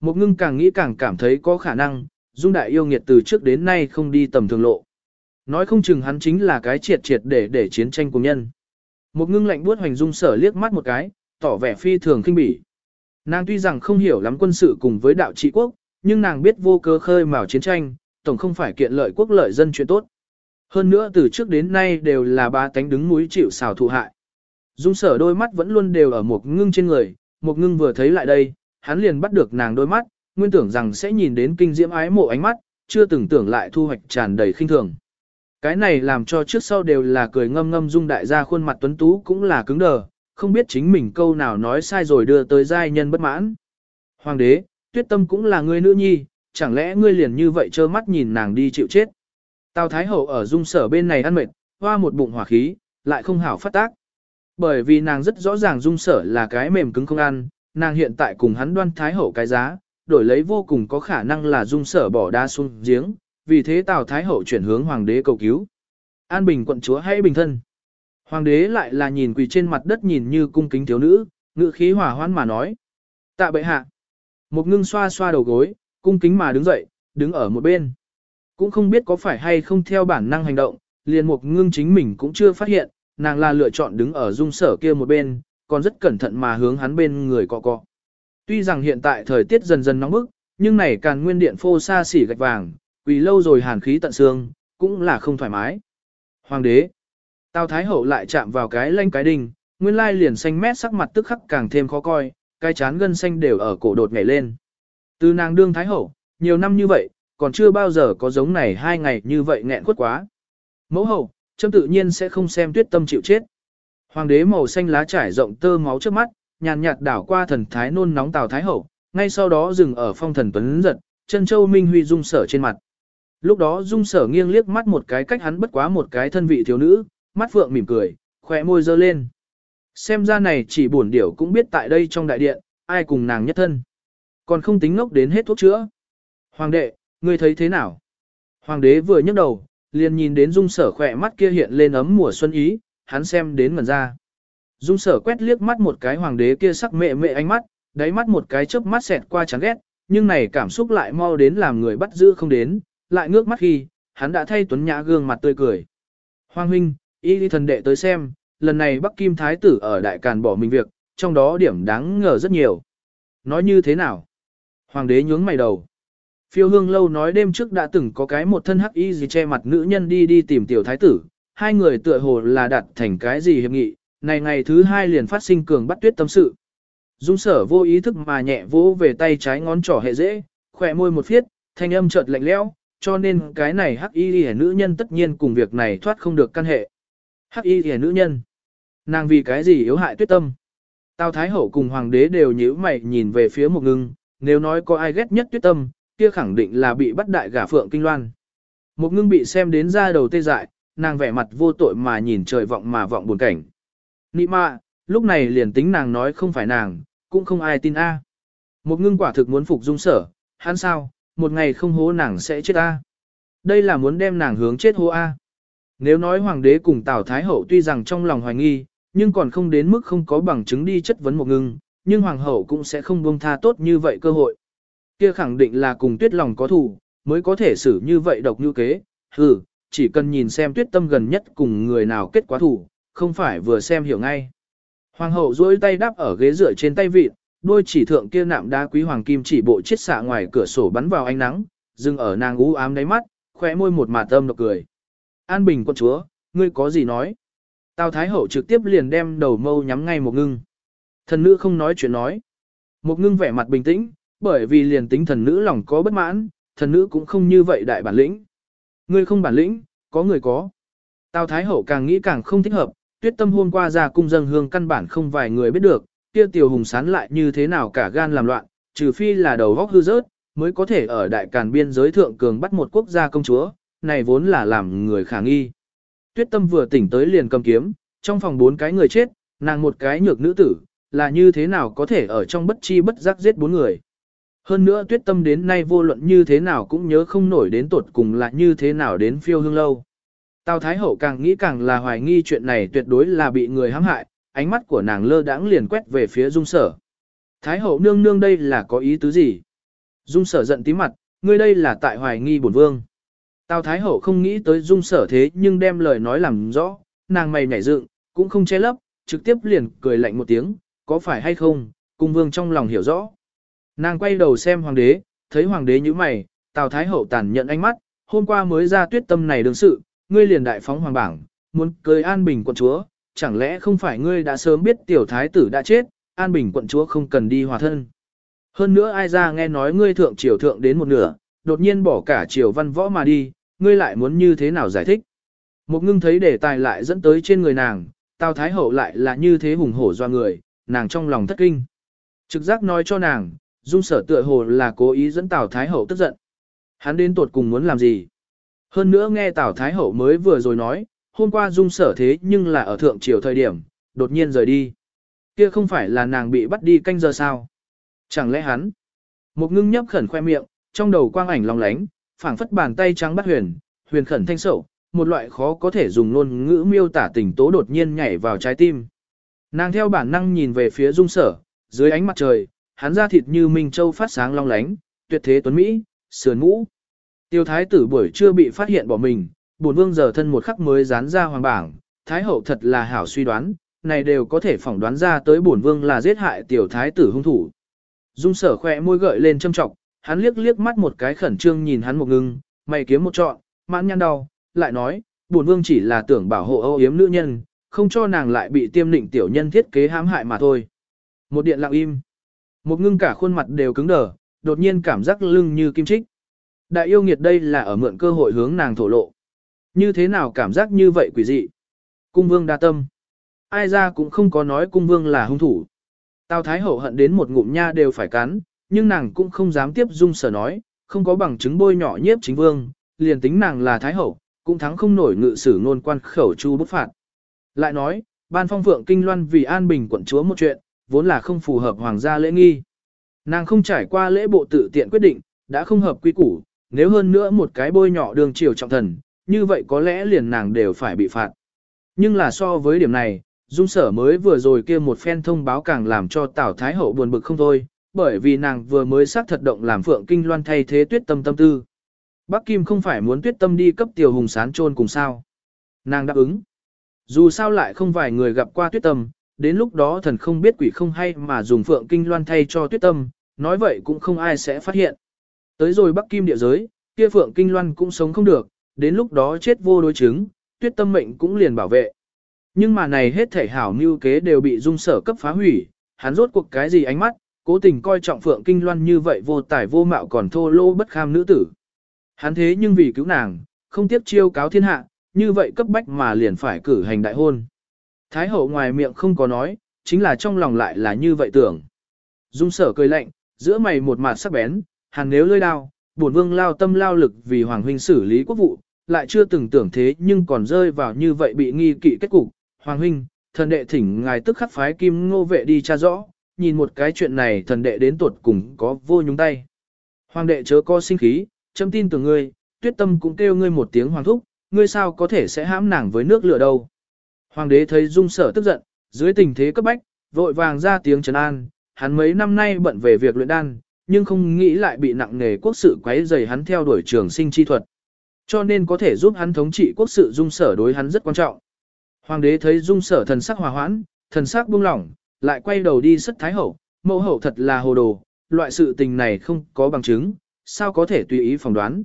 một ngưng càng nghĩ càng cảm thấy có khả năng, dung đại yêu nghiệt từ trước đến nay không đi tầm thường lộ. Nói không chừng hắn chính là cái triệt triệt để để chiến tranh cùng nhân. Một ngưng lạnh buốt hoành dung sở liếc mắt một cái, tỏ vẻ phi thường kinh bỉ. Nàng tuy rằng không hiểu lắm quân sự cùng với đạo trị quốc, nhưng nàng biết vô cơ khơi mào chiến tranh, tổng không phải kiện lợi quốc lợi dân chuyện tốt. Hơn nữa từ trước đến nay đều là ba tánh đứng núi chịu xào thụ hại. Dung sở đôi mắt vẫn luôn đều ở một ngưng trên người, một ngưng vừa thấy lại đây, hắn liền bắt được nàng đôi mắt, nguyên tưởng rằng sẽ nhìn đến kinh diễm ái mộ ánh mắt, chưa từng tưởng lại thu hoạch tràn đầy khinh thường. Cái này làm cho trước sau đều là cười ngâm ngâm dung đại gia khuôn mặt tuấn tú cũng là cứng đờ, không biết chính mình câu nào nói sai rồi đưa tới giai nhân bất mãn. Hoàng đế, tuyết tâm cũng là người nữ nhi, chẳng lẽ ngươi liền như vậy trơ mắt nhìn nàng đi chịu chết. Tào Thái Hậu ở dung sở bên này ăn mệt, hoa một bụng hỏa khí, lại không hảo phát tác. Bởi vì nàng rất rõ ràng dung sở là cái mềm cứng không ăn, nàng hiện tại cùng hắn đoan Thái Hậu cái giá, đổi lấy vô cùng có khả năng là dung sở bỏ đa xuống giếng, vì thế Tào Thái Hậu chuyển hướng Hoàng đế cầu cứu. An bình quận chúa hãy bình thân. Hoàng đế lại là nhìn quỳ trên mặt đất nhìn như cung kính thiếu nữ, ngự khí hỏa hoan mà nói. Tạ bệ hạ. Một ngưng xoa xoa đầu gối, cung kính mà đứng dậy, đứng ở một bên. Cũng không biết có phải hay không theo bản năng hành động, liền một ngưng chính mình cũng chưa phát hiện, nàng là lựa chọn đứng ở dung sở kia một bên, còn rất cẩn thận mà hướng hắn bên người cọ cọ. Tuy rằng hiện tại thời tiết dần dần nóng bức, nhưng này càng nguyên điện phô xa xỉ gạch vàng, vì lâu rồi hàn khí tận xương, cũng là không thoải mái. Hoàng đế, Tào Thái Hậu lại chạm vào cái lanh cái đinh, nguyên lai liền xanh mét sắc mặt tức khắc càng thêm khó coi, cái chán gân xanh đều ở cổ đột nhảy lên. Từ nàng đương Thái Hậu, nhiều năm như vậy, còn chưa bao giờ có giống này hai ngày như vậy nghẹn quất quá. Mẫu hậu, châm tự nhiên sẽ không xem tuyết tâm chịu chết. Hoàng đế màu xanh lá trải rộng tơ máu trước mắt, nhàn nhạt đảo qua thần thái nôn nóng Tào Thái Hậu, ngay sau đó dừng ở phong thần tuấn giật, chân châu minh huy dung sở trên mặt. Lúc đó dung sở nghiêng liếc mắt một cái cách hắn bất quá một cái thân vị thiếu nữ, mắt phượng mỉm cười, khỏe môi dơ lên. Xem ra này chỉ buồn điểu cũng biết tại đây trong đại điện, ai cùng nàng nhất thân. Còn không tính ngốc đến hết thuốc chữa. Hoàng đệ, ngươi thấy thế nào? Hoàng đế vừa nhấc đầu, liền nhìn đến dung sở khỏe mắt kia hiện lên ấm mùa xuân ý, hắn xem đến ngần ra. Dung sở quét liếc mắt một cái hoàng đế kia sắc mệ mệ ánh mắt, đáy mắt một cái chớp mắt xẹt qua chán ghét, nhưng này cảm xúc lại mau đến làm người bắt giữ không đến, lại ngước mắt khi, hắn đã thay tuấn nhã gương mặt tươi cười. Hoàng huynh, y đi thần đệ tới xem, lần này Bắc Kim Thái tử ở Đại Càn bỏ mình việc, trong đó điểm đáng ngờ rất nhiều. Nói như thế nào? Hoàng đế nhướng mày đầu. Phiêu hương lâu nói đêm trước đã từng có cái một thân hắc y gì che mặt nữ nhân đi đi tìm tiểu thái tử, hai người tựa hồ là đặt thành cái gì hiệp nghị, này ngày thứ hai liền phát sinh cường bắt tuyết tâm sự. Dung sở vô ý thức mà nhẹ vỗ về tay trái ngón trỏ hệ dễ, khỏe môi một phiết, thanh âm chợt lạnh lẽo, cho nên cái này hắc y hề nữ nhân tất nhiên cùng việc này thoát không được căn hệ. Hắc y hề nữ nhân. Nàng vì cái gì yếu hại tuyết tâm? Tào Thái Hậu cùng Hoàng đế đều nhíu mày nhìn về phía một ngưng, nếu nói có ai ghét nhất tuyết tâm, kia khẳng định là bị bắt đại gả phượng kinh loan. Một ngưng bị xem đến ra đầu tê dại, nàng vẻ mặt vô tội mà nhìn trời vọng mà vọng buồn cảnh. Nị mạ, lúc này liền tính nàng nói không phải nàng, cũng không ai tin a. Một ngưng quả thực muốn phục dung sở, hắn sao, một ngày không hố nàng sẽ chết a. Đây là muốn đem nàng hướng chết hố a. Nếu nói hoàng đế cùng Tào Thái Hậu tuy rằng trong lòng hoài nghi, nhưng còn không đến mức không có bằng chứng đi chất vấn một ngưng, nhưng hoàng hậu cũng sẽ không buông tha tốt như vậy cơ hội. Kia khẳng định là cùng tuyết lòng có thù, mới có thể xử như vậy độc như kế, hừ, chỉ cần nhìn xem tuyết tâm gần nhất cùng người nào kết quá thủ, không phải vừa xem hiểu ngay. Hoàng hậu duỗi tay đáp ở ghế dựa trên tay vịt, đôi chỉ thượng kia nạm đá quý hoàng kim chỉ bộ chiết xạ ngoài cửa sổ bắn vào ánh nắng, dừng ở nàng u ám đáy mắt, khóe môi một mạt âm độc cười. An bình quân chúa, ngươi có gì nói? Tào Thái Hậu trực tiếp liền đem đầu mâu nhắm ngay một ngưng. Thần nữ không nói chuyện nói. Một ngưng vẻ mặt bình tĩnh, bởi vì liền tính thần nữ lòng có bất mãn, thần nữ cũng không như vậy đại bản lĩnh. Ngươi không bản lĩnh, có người có. Tào Thái Hậu càng nghĩ càng không thích hợp, tuyết tâm hôm qua ra cung dân hương căn bản không vài người biết được, kia tiểu hùng sán lại như thế nào cả gan làm loạn, trừ phi là đầu góc hư rớt, mới có thể ở đại càn biên giới thượng cường bắt một quốc gia công chúa, này vốn là làm người khả nghi. Tuyết tâm vừa tỉnh tới liền cầm kiếm, trong phòng bốn cái người chết, nàng một cái nhược nữ tử, là như thế nào có thể ở trong bất chi bất giác giết bốn người. Hơn nữa tuyết tâm đến nay vô luận như thế nào cũng nhớ không nổi đến tuột cùng là như thế nào đến phiêu hương lâu. Tào Thái Hậu càng nghĩ càng là hoài nghi chuyện này tuyệt đối là bị người hãm hại, ánh mắt của nàng lơ đãng liền quét về phía dung sở. Thái Hậu nương nương đây là có ý tứ gì? Dung sở giận tí mặt, ngươi đây là tại hoài nghi bổn vương. Tào Thái Hậu không nghĩ tới dung sở thế nhưng đem lời nói làm rõ, nàng mày nhảy dựng, cũng không che lấp, trực tiếp liền cười lạnh một tiếng, có phải hay không, cung vương trong lòng hiểu rõ. Nàng quay đầu xem hoàng đế, thấy hoàng đế như mày, Tào Thái Hậu tàn nhận ánh mắt, hôm qua mới ra tuyết tâm này đương sự, ngươi liền đại phóng hoàng bảng, muốn cưới an bình quận chúa, chẳng lẽ không phải ngươi đã sớm biết tiểu thái tử đã chết, an bình quận chúa không cần đi hòa thân. Hơn nữa ai ra nghe nói ngươi thượng triều thượng đến một nửa, đột nhiên bỏ cả triều văn võ mà đi, ngươi lại muốn như thế nào giải thích. Một ngưng thấy đề tài lại dẫn tới trên người nàng, Tào Thái Hậu lại là như thế hùng hổ do người, nàng trong lòng thất kinh. Trực giác nói cho nàng, dung sở tựa hồ là cố ý dẫn Tào Thái Hậu tức giận. Hắn đến tuột cùng muốn làm gì? Hơn nữa nghe Tào Thái Hậu mới vừa rồi nói, hôm qua dung sở thế nhưng là ở thượng triều thời điểm, đột nhiên rời đi. Kia không phải là nàng bị bắt đi canh giờ sao? Chẳng lẽ hắn? Một ngưng nhấp khẩn khoe miệng, trong đầu quang ảnh long lánh, phảng phất bàn tay trắng bắt huyền, huyền khẩn thanh sậu, một loại khó có thể dùng ngôn ngữ miêu tả tình tố đột nhiên nhảy vào trái tim. Nàng theo bản năng nhìn về phía dung sở, dưới ánh mặt trời, hắn da thịt như minh châu phát sáng long lánh, tuyệt thế tuấn Mỹ, sườn mũ. Tiêu thái tử buổi chưa bị phát hiện bỏ mình, bổn vương giờ thân một khắc mới dán ra hoàng bảng, thái hậu thật là hảo suy đoán, này đều có thể phỏng đoán ra tới bổn vương là giết hại tiểu thái tử hung thủ. Dung sở khỏe môi gợi lên châm trọng, hắn liếc liếc mắt một cái khẩn trương nhìn hắn một ngưng, mày kiếm một trọn, mãn nhăn đau, lại nói, bổn vương chỉ là tưởng bảo hộ âu yếm nữ nhân, không cho nàng lại bị tiêm định tiểu nhân thiết kế hãm hại mà thôi. Một điện lặng im. Một ngưng cả khuôn mặt đều cứng đờ, đột nhiên cảm giác lưng như kim chích. Đại yêu nghiệt đây là ở mượn cơ hội hướng nàng thổ lộ. Như thế nào cảm giác như vậy quỷ dị? Cung vương đa tâm. Ai ra cũng không có nói cung vương là hung thủ. Tào Thái Hậu hận đến một ngụm nha đều phải cắn, nhưng nàng cũng không dám tiếp dung sở nói, không có bằng chứng bôi nhỏ nhiếp chính vương, liền tính nàng là Thái Hậu, cũng thắng không nổi ngự sử ngôn quan khẩu chu bút phạt. Lại nói, ban phong phượng kinh loan vì an bình quận chúa một chuyện, vốn là không phù hợp hoàng gia lễ nghi. Nàng không trải qua lễ bộ tự tiện quyết định, đã không hợp quy củ, nếu hơn nữa một cái bôi nhỏ đường triều trọng thần, như vậy có lẽ liền nàng đều phải bị phạt. Nhưng là so với điểm này, dung sở mới vừa rồi kia một phen thông báo càng làm cho Tào Thái Hậu buồn bực không thôi, bởi vì nàng vừa mới xác thật động làm phượng kinh loan thay thế tuyết tâm tâm tư. Bắc Kim không phải muốn tuyết tâm đi cấp tiểu hùng sán trôn cùng sao. Nàng đáp ứng. Dù sao lại không vài người gặp qua tuyết tâm, đến lúc đó thần không biết quỷ không hay mà dùng phượng kinh loan thay cho tuyết tâm, nói vậy cũng không ai sẽ phát hiện. Tới rồi Bắc Kim địa giới, kia phượng kinh loan cũng sống không được, đến lúc đó chết vô đối chứng, tuyết tâm mệnh cũng liền bảo vệ. Nhưng mà này hết thể hảo mưu kế đều bị dung sở cấp phá hủy, hắn rốt cuộc cái gì ánh mắt, cố tình coi trọng phượng kinh loan như vậy vô tài vô mạo còn thô lô bất kham nữ tử. Hắn thế nhưng vì cứu nàng, không tiếp chiêu cáo thiên hạ, như vậy cấp bách mà liền phải cử hành đại hôn. Thái hậu ngoài miệng không có nói, chính là trong lòng lại là như vậy tưởng. Dung sở cười lạnh, giữa mày một mặt sắc bén, hàng nếu lơi đao, bổn vương lao tâm lao lực vì hoàng huynh xử lý quốc vụ, lại chưa từng tưởng thế nhưng còn rơi vào như vậy bị nghi kỵ kết cục. Hoàng huynh, thần đệ thỉnh ngài tức khắc phái kim ngô vệ đi tra rõ, nhìn một cái chuyện này thần đệ đến tuột cùng có vô nhúng tay. Hoàng đệ chớ có sinh khí, châm tin từ ngươi, tuyết tâm cũng kêu ngươi một tiếng hoàng thúc, ngươi sao có thể sẽ hãm nàng với nước lửa đâu. Hoàng đế thấy dung sở tức giận, dưới tình thế cấp bách, vội vàng ra tiếng trấn an, hắn mấy năm nay bận về việc luyện đan, nhưng không nghĩ lại bị nặng nề quốc sự quấy rầy hắn theo đuổi trường sinh chi thuật. Cho nên có thể giúp hắn thống trị quốc sự dung sở đối hắn rất quan trọng. Hoàng đế thấy dung sở thần sắc hòa hoãn, thần sắc buông lỏng, lại quay đầu đi sất thái hậu, mẫu hậu thật là hồ đồ, loại sự tình này không có bằng chứng, sao có thể tùy ý phỏng đoán.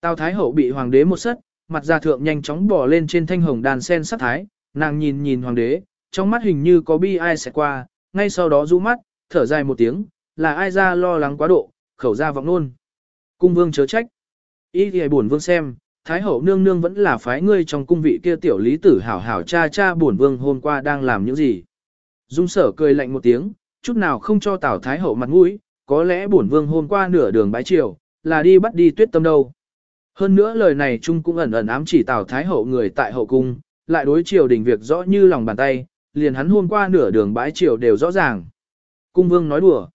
Tào thái hậu bị hoàng đế một sất, mặt ra thượng nhanh chóng bỏ lên trên thanh hồng đàn sen sắc thái, nàng nhìn nhìn hoàng đế, trong mắt hình như có bi ai sẽ qua, ngay sau đó rũ mắt, thở dài một tiếng, là ai ra lo lắng quá độ, khẩu ra vọng luôn. Cung vương chớ trách. Ý thì buồn vương xem, Thái hậu nương nương vẫn là phái ngươi trong cung vị kia tiểu lý tử hảo hảo cha cha buồn vương hôm qua đang làm những gì. Dung sở cười lạnh một tiếng, chút nào không cho tảo Thái hậu mặt mũi, có lẽ buồn vương hôm qua nửa đường bái triều, là đi bắt đi tuyết tâm đâu. Hơn nữa lời này chung cũng ẩn ẩn ám chỉ Tào Thái hậu người tại hậu cung, lại đối triều đình việc rõ như lòng bàn tay, liền hắn hôm qua nửa đường bãi triều đều rõ ràng. Cung vương nói đùa.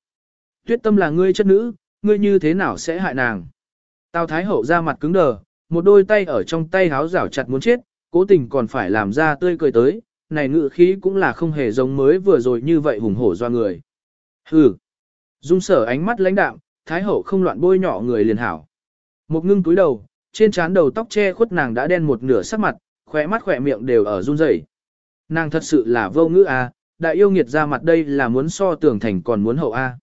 Tuyết tâm là ngươi chất nữ, ngươi như thế nào sẽ hại nàng? Tào Thái hậu ra mặt cứng đờ, một đôi tay ở trong tay háo rảo chặt muốn chết, cố tình còn phải làm ra tươi cười tới, này ngự khí cũng là không hề giống mới vừa rồi như vậy hùng hổ do người. Hừ. Dung sở ánh mắt lãnh đạm, Thái hậu không loạn bôi nhỏ người liền hảo. Một ngưng túi đầu, trên trán đầu tóc che khuất nàng đã đen một nửa sắc mặt, khỏe mắt khỏe miệng đều ở run rẩy. Nàng thật sự là vô ngữ à, đại yêu nghiệt ra mặt đây là muốn so tưởng thành còn muốn hậu a.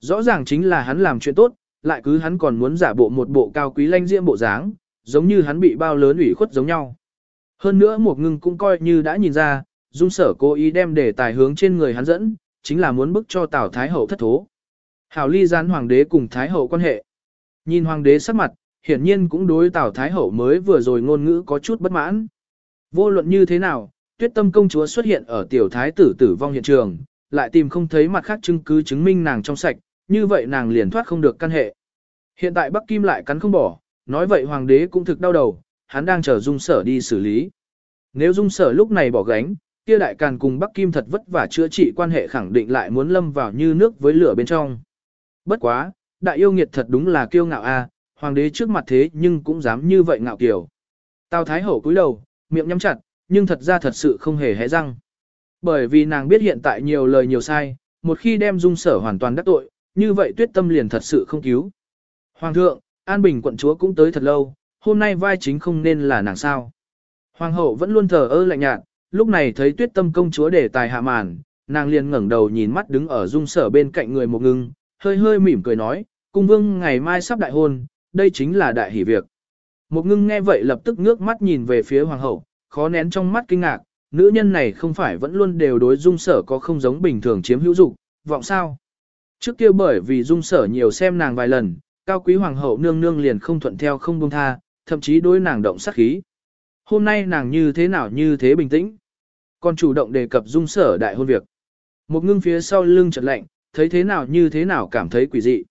Rõ ràng chính là hắn làm chuyện tốt, lại cứ hắn còn muốn giả bộ một bộ cao quý lanh diễm bộ dáng, giống như hắn bị bao lớn ủy khuất giống nhau. Hơn nữa một ngưng cũng coi như đã nhìn ra, dung sở cố ý đem để tài hướng trên người hắn dẫn, chính là muốn bức cho Tào Thái Hậu thất thố. Hảo ly gián hoàng đế cùng Thái Hậu quan hệ. Nhìn hoàng đế sắc mặt, hiển nhiên cũng đối Tào Thái Hậu mới vừa rồi ngôn ngữ có chút bất mãn. Vô luận như thế nào, tuyết tâm công chúa xuất hiện ở tiểu thái tử tử vong hiện trường, lại tìm không thấy mặt khác chứng cứ chứng minh nàng trong sạch, như vậy nàng liền thoát không được căn hệ. Hiện tại Bắc Kim lại cắn không bỏ, nói vậy hoàng đế cũng thực đau đầu, hắn đang chờ dung sở đi xử lý. Nếu dung sở lúc này bỏ gánh, kia đại càn cùng Bắc Kim thật vất vả chữa trị quan hệ khẳng định lại muốn lâm vào như nước với lửa bên trong. Bất quá, đại yêu nghiệt thật đúng là kiêu ngạo a, hoàng đế trước mặt thế nhưng cũng dám như vậy ngạo kiểu. Tào Thái Hậu cúi đầu, miệng nhắm chặt, nhưng thật ra thật sự không hề hé răng. Bởi vì nàng biết hiện tại nhiều lời nhiều sai, một khi đem dung sở hoàn toàn đắc tội, như vậy tuyết tâm liền thật sự không cứu. Hoàng thượng, An Bình quận chúa cũng tới thật lâu, hôm nay vai chính không nên là nàng sao. Hoàng hậu vẫn luôn thờ ơ lạnh nhạt, lúc này thấy tuyết tâm công chúa để tài hạ màn, nàng liền ngẩng đầu nhìn mắt đứng ở dung sở bên cạnh người một ngưng, hơi hơi mỉm cười nói, cung vương ngày mai sắp đại hôn, đây chính là đại hỷ việc. Một ngưng nghe vậy lập tức ngước mắt nhìn về phía hoàng hậu, khó nén trong mắt kinh ngạc, nữ nhân này không phải vẫn luôn đều đối dung sở có không giống bình thường chiếm hữu dục, vọng sao. Trước kia bởi vì dung sở nhiều xem nàng vài lần, cao quý hoàng hậu nương nương liền không thuận theo không buông tha, thậm chí đối nàng động sát khí. Hôm nay nàng như thế nào như thế bình tĩnh. Còn chủ động đề cập dung sở đại hôn việc. Một ngưng phía sau lưng chợt lạnh, thấy thế nào như thế nào cảm thấy quỷ dị.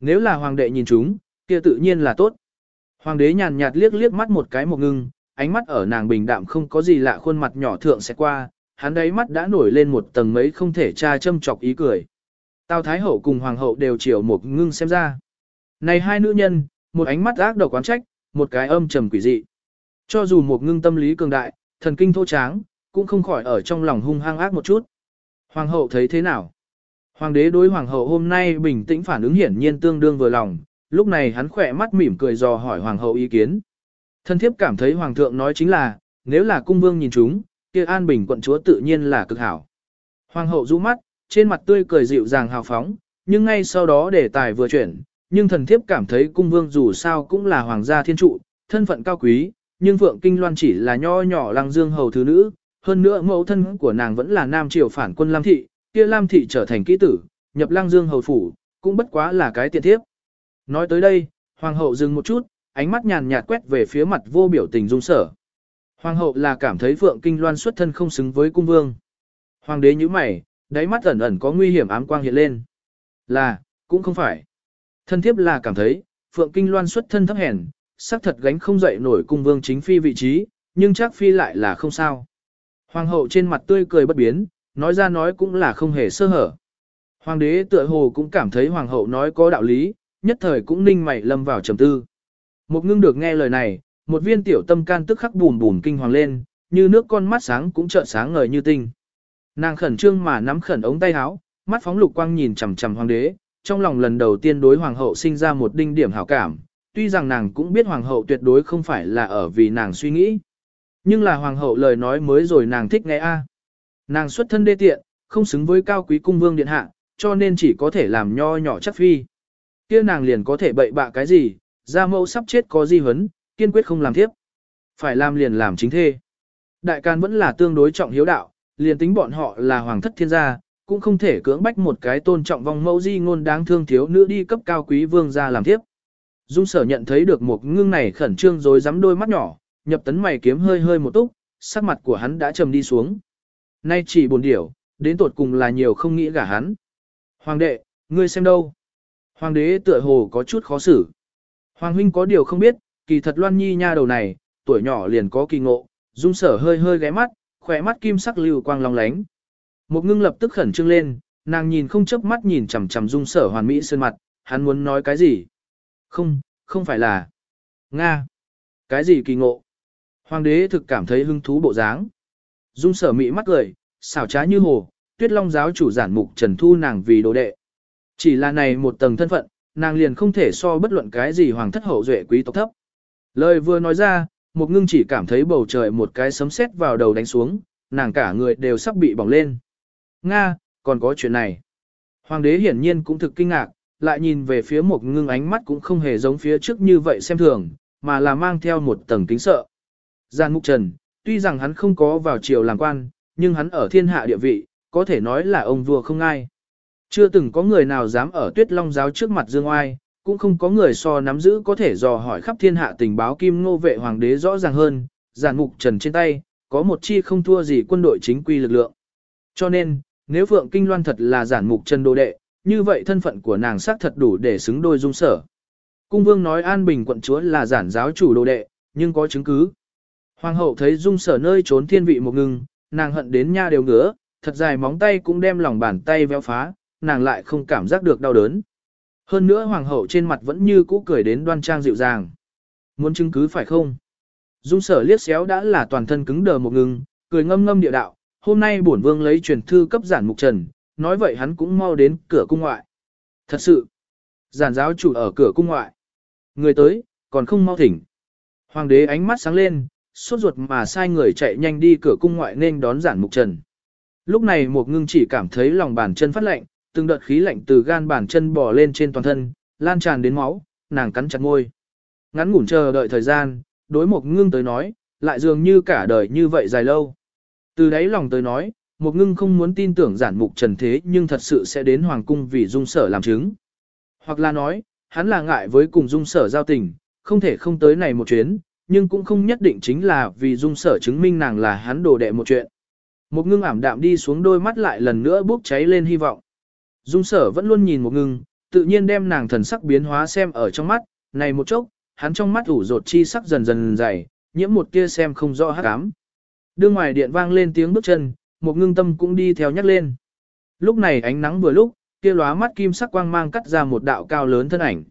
Nếu là hoàng đệ nhìn chúng, kia tự nhiên là tốt. Hoàng đế nhàn nhạt liếc liếc mắt một cái một ngưng, ánh mắt ở nàng bình đạm không có gì lạ khuôn mặt nhỏ thượng sẽ qua, hắn đấy mắt đã nổi lên một tầng mấy không thể tra châm chọc ý cười. Tào Thái Hậu cùng Hoàng Hậu đều chiều một ngưng xem ra. Này hai nữ nhân, một ánh mắt ác độc quán trách, một cái âm trầm quỷ dị. Cho dù một ngưng tâm lý cường đại, thần kinh thô tráng, cũng không khỏi ở trong lòng hung hăng ác một chút. Hoàng hậu thấy thế nào? Hoàng đế đối hoàng hậu hôm nay bình tĩnh phản ứng hiển nhiên tương đương vừa lòng, lúc này hắn khỏe mắt mỉm cười dò hỏi hoàng hậu ý kiến. Thân thiếp cảm thấy hoàng thượng nói chính là, nếu là cung vương nhìn chúng, kia an bình quận chúa tự nhiên là cực hảo. Hoàng hậu rũ mắt, trên mặt tươi cười dịu dàng hào phóng, nhưng ngay sau đó đề tài vừa chuyển, nhưng thần thiếp cảm thấy cung vương dù sao cũng là hoàng gia thiên trụ, thân phận cao quý, nhưng Phượng Kinh Loan chỉ là nho nhỏ lăng dương hầu thứ nữ, hơn nữa mẫu thân của nàng vẫn là nam triều phản quân Lam Thị, kia Lam Thị trở thành kỹ tử, nhập lăng dương hầu phủ, cũng bất quá là cái tiện thiếp. Nói tới đây, hoàng hậu dừng một chút, ánh mắt nhàn nhạt quét về phía mặt vô biểu tình dung sở. Hoàng hậu là cảm thấy Phượng Kinh Loan xuất thân không xứng với cung vương. Hoàng đế như mày, đáy mắt ẩn ẩn có nguy hiểm ám quang hiện lên. Là, cũng không phải. Thân thiếp là cảm thấy, Phượng Kinh Loan xuất thân thấp hèn, xác thật gánh không dậy nổi cung vương chính phi vị trí, nhưng chắc phi lại là không sao. Hoàng hậu trên mặt tươi cười bất biến, nói ra nói cũng là không hề sơ hở. Hoàng đế tựa hồ cũng cảm thấy hoàng hậu nói có đạo lý, nhất thời cũng ninh mày lâm vào trầm tư. Một ngưng được nghe lời này, một viên tiểu tâm can tức khắc bùn bùn kinh hoàng lên, như nước con mắt sáng cũng trợn sáng ngời như tinh. Nàng khẩn trương mà nắm khẩn ống tay áo, mắt phóng lục quang nhìn chằm chằm hoàng đế, trong lòng lần đầu tiên đối hoàng hậu sinh ra một đinh điểm hảo cảm, tuy rằng nàng cũng biết hoàng hậu tuyệt đối không phải là ở vì nàng suy nghĩ. Nhưng là hoàng hậu lời nói mới rồi nàng thích nghe a. Nàng xuất thân đê tiện, không xứng với cao quý cung vương điện hạ, cho nên chỉ có thể làm nho nhỏ chắc phi. Kia nàng liền có thể bậy bạ cái gì, gia mẫu sắp chết có di huấn, kiên quyết không làm tiếp. Phải làm liền làm chính thê. Đại can vẫn là tương đối trọng hiếu đạo, liền tính bọn họ là hoàng thất thiên gia, cũng không thể cưỡng bách một cái tôn trọng vong mẫu di ngôn đáng thương thiếu nữ đi cấp cao quý vương gia làm tiếp. Dung sở nhận thấy được một ngưng này khẩn trương rồi dám đôi mắt nhỏ, nhập tấn mày kiếm hơi hơi một túc, sắc mặt của hắn đã trầm đi xuống. Nay chỉ buồn điểu, đến tột cùng là nhiều không nghĩ gả hắn. Hoàng đệ, ngươi xem đâu? Hoàng đế tựa hồ có chút khó xử. Hoàng huynh có điều không biết, kỳ thật loan nhi nha đầu này, tuổi nhỏ liền có kỳ ngộ, dung sở hơi hơi ghé mắt, khỏe mắt kim sắc lưu quang long lánh. Một ngưng lập tức khẩn trương lên, nàng nhìn không chớp mắt nhìn chằm chằm dung sở hoàn mỹ sơn mặt, hắn muốn nói cái gì? Không, không phải là... Nga. Cái gì kỳ ngộ? Hoàng đế thực cảm thấy hứng thú bộ dáng. Dung sở mỹ mắt cười, xảo trá như hồ, tuyết long giáo chủ giản mục trần thu nàng vì đồ đệ. Chỉ là này một tầng thân phận, nàng liền không thể so bất luận cái gì hoàng thất hậu duệ quý tộc thấp. Lời vừa nói ra, một ngưng chỉ cảm thấy bầu trời một cái sấm sét vào đầu đánh xuống, nàng cả người đều sắp bị bỏng lên. Nga, còn có chuyện này. Hoàng đế hiển nhiên cũng thực kinh ngạc, lại nhìn về phía một ngưng ánh mắt cũng không hề giống phía trước như vậy xem thường, mà là mang theo một tầng kính sợ. Giàn Mục Trần, tuy rằng hắn không có vào triều làm quan, nhưng hắn ở thiên hạ địa vị, có thể nói là ông vua không ai. Chưa từng có người nào dám ở tuyết long giáo trước mặt dương oai, cũng không có người so nắm giữ có thể dò hỏi khắp thiên hạ tình báo kim ngô vệ hoàng đế rõ ràng hơn, giản mục trần trên tay, có một chi không thua gì quân đội chính quy lực lượng. Cho nên, nếu Phượng Kinh Loan thật là giản mục trần đồ đệ, như vậy thân phận của nàng xác thật đủ để xứng đôi dung sở. Cung vương nói An Bình quận chúa là giản giáo chủ đồ đệ, nhưng có chứng cứ. Hoàng hậu thấy dung sở nơi trốn thiên vị một ngừng, nàng hận đến nha đều ngứa, thật dài móng tay cũng đem lòng bàn tay véo phá, nàng lại không cảm giác được đau đớn. Hơn nữa hoàng hậu trên mặt vẫn như cũ cười đến đoan trang dịu dàng. Muốn chứng cứ phải không? Dung sở liếc xéo đã là toàn thân cứng đờ một ngừng, cười ngâm ngâm địa đạo, hôm nay bổn vương lấy truyền thư cấp giản mục trần, nói vậy hắn cũng mau đến cửa cung ngoại. Thật sự, giản giáo chủ ở cửa cung ngoại. Người tới, còn không mau thỉnh. Hoàng đế ánh mắt sáng lên, sốt ruột mà sai người chạy nhanh đi cửa cung ngoại nên đón giản mục trần. Lúc này một ngưng chỉ cảm thấy lòng bàn chân phát lạnh, từng đợt khí lạnh từ gan bàn chân bò lên trên toàn thân, lan tràn đến máu, nàng cắn chặt môi. Ngắn ngủn chờ đợi thời gian, đối một ngưng tới nói, lại dường như cả đời như vậy dài lâu. Từ đấy lòng tới nói, một ngưng không muốn tin tưởng giản mục trần thế nhưng thật sự sẽ đến hoàng cung vì dung sở làm chứng. Hoặc là nói, hắn là ngại với cùng dung sở giao tình, không thể không tới này một chuyến, nhưng cũng không nhất định chính là vì dung sở chứng minh nàng là hắn đồ đệ một chuyện. Một ngưng ảm đạm đi xuống đôi mắt lại lần nữa bốc cháy lên hy vọng. Dung sở vẫn luôn nhìn một ngưng, tự nhiên đem nàng thần sắc biến hóa xem ở trong mắt, này một chốc, hắn trong mắt ủ rột chi sắc dần dần dày, nhiễm một kia xem không rõ hát ám. Đưa ngoài điện vang lên tiếng bước chân, một ngưng tâm cũng đi theo nhắc lên. Lúc này ánh nắng vừa lúc, kia lóa mắt kim sắc quang mang cắt ra một đạo cao lớn thân ảnh.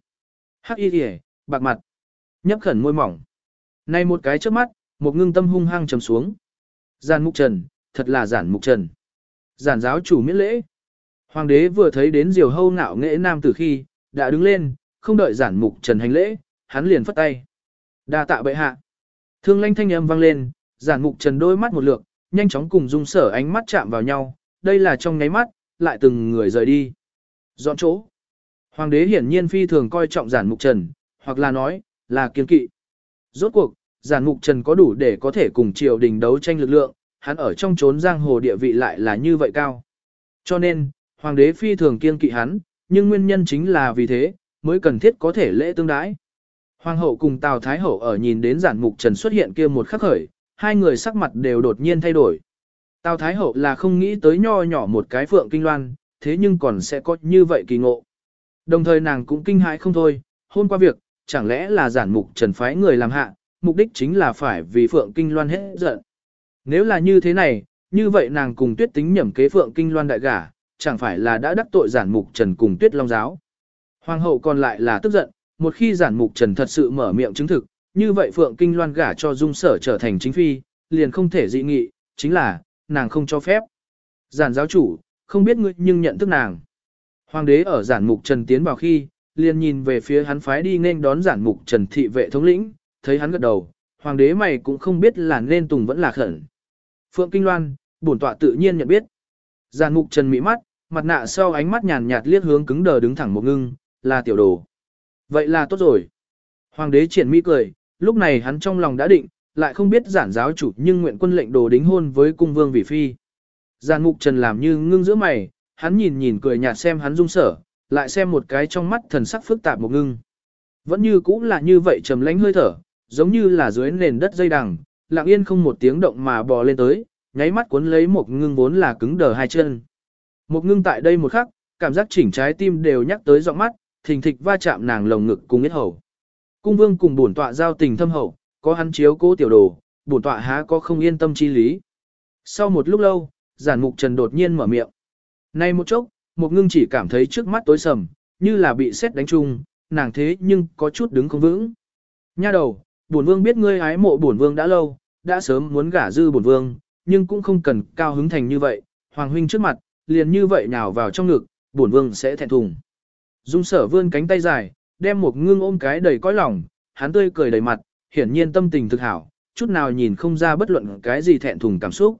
Hắc y hề, bạc mặt, nhấp khẩn môi mỏng. Này một cái trước mắt, một ngưng tâm hung hăng trầm xuống. Giản mục trần, thật là giản mục trần. Giản giáo chủ miễn lễ. Hoàng đế vừa thấy đến diều hâu ngạo nghệ nam tử khi, đã đứng lên, không đợi giản mục trần hành lễ, hắn liền phất tay. đa tạ bệ hạ. Thương lanh thanh âm vang lên, giản mục trần đôi mắt một lượt, nhanh chóng cùng dung sở ánh mắt chạm vào nhau, đây là trong nháy mắt, lại từng người rời đi. Dọn chỗ. Hoàng đế hiển nhiên phi thường coi trọng giản mục trần, hoặc là nói, là kiên kỵ. Rốt cuộc, giản mục trần có đủ để có thể cùng triều đình đấu tranh lực lượng, hắn ở trong chốn giang hồ địa vị lại là như vậy cao. Cho nên, hoàng đế phi thường kiên kỵ hắn, nhưng nguyên nhân chính là vì thế, mới cần thiết có thể lễ tương đái. Hoàng hậu cùng Tào Thái hậu ở nhìn đến giản mục trần xuất hiện kia một khắc khởi, hai người sắc mặt đều đột nhiên thay đổi. Tào Thái hậu là không nghĩ tới nho nhỏ một cái phượng kinh loan, thế nhưng còn sẽ có như vậy kỳ ngộ. Đồng thời nàng cũng kinh hãi không thôi, hôn qua việc, chẳng lẽ là giản mục trần phái người làm hạ, mục đích chính là phải vì phượng kinh loan hết giận. Nếu là như thế này, như vậy nàng cùng tuyết tính nhẩm kế phượng kinh loan đại gả, chẳng phải là đã đắc tội giản mục trần cùng tuyết long giáo. Hoàng hậu còn lại là tức giận, một khi giản mục trần thật sự mở miệng chứng thực, như vậy phượng kinh loan gả cho dung sở trở thành chính phi, liền không thể dị nghị, chính là, nàng không cho phép. Giản giáo chủ, không biết ngươi nhưng nhận thức nàng. Hoàng đế ở giản mục trần tiến vào khi, liền nhìn về phía hắn phái đi nên đón giản mục trần thị vệ thống lĩnh, thấy hắn gật đầu, hoàng đế mày cũng không biết là nên tùng vẫn là khẩn. Phượng Kinh Loan, bổn tọa tự nhiên nhận biết. giản mục trần mỹ mắt, mặt nạ sau ánh mắt nhàn nhạt liếc hướng cứng đờ đứng thẳng một ngưng, là tiểu đồ. Vậy là tốt rồi. Hoàng đế triển mỹ cười, lúc này hắn trong lòng đã định, lại không biết giản giáo chủ nhưng nguyện quân lệnh đồ đính hôn với cung vương vị phi. Giàn mục trần làm như ngưng giữa mày, hắn nhìn nhìn cười nhạt xem hắn dung sở, lại xem một cái trong mắt thần sắc phức tạp một ngưng. Vẫn như cũng là như vậy trầm lánh hơi thở, giống như là dưới nền đất dây đằng, lặng yên không một tiếng động mà bò lên tới, nháy mắt cuốn lấy một ngưng vốn là cứng đờ hai chân. Một ngưng tại đây một khắc, cảm giác chỉnh trái tim đều nhắc tới giọng mắt, thình thịch va chạm nàng lồng ngực cùng yết hầu. Cung vương cùng bổn tọa giao tình thâm hậu, có hắn chiếu cố tiểu đồ, bổn tọa há có không yên tâm chi lý. Sau một lúc lâu, giản mục trần đột nhiên mở miệng. Nay một chốc, một ngưng chỉ cảm thấy trước mắt tối sầm, như là bị xét đánh chung, nàng thế nhưng có chút đứng không vững. Nha đầu, bổn vương biết ngươi ái mộ bổn vương đã lâu, đã sớm muốn gả dư bổn vương, nhưng cũng không cần cao hứng thành như vậy, hoàng huynh trước mặt, liền như vậy nào vào trong ngực, bổn vương sẽ thẹn thùng. Dung sở vươn cánh tay dài, đem một ngưng ôm cái đầy cõi lòng, hắn tươi cười đầy mặt, hiển nhiên tâm tình thực hảo, chút nào nhìn không ra bất luận cái gì thẹn thùng cảm xúc.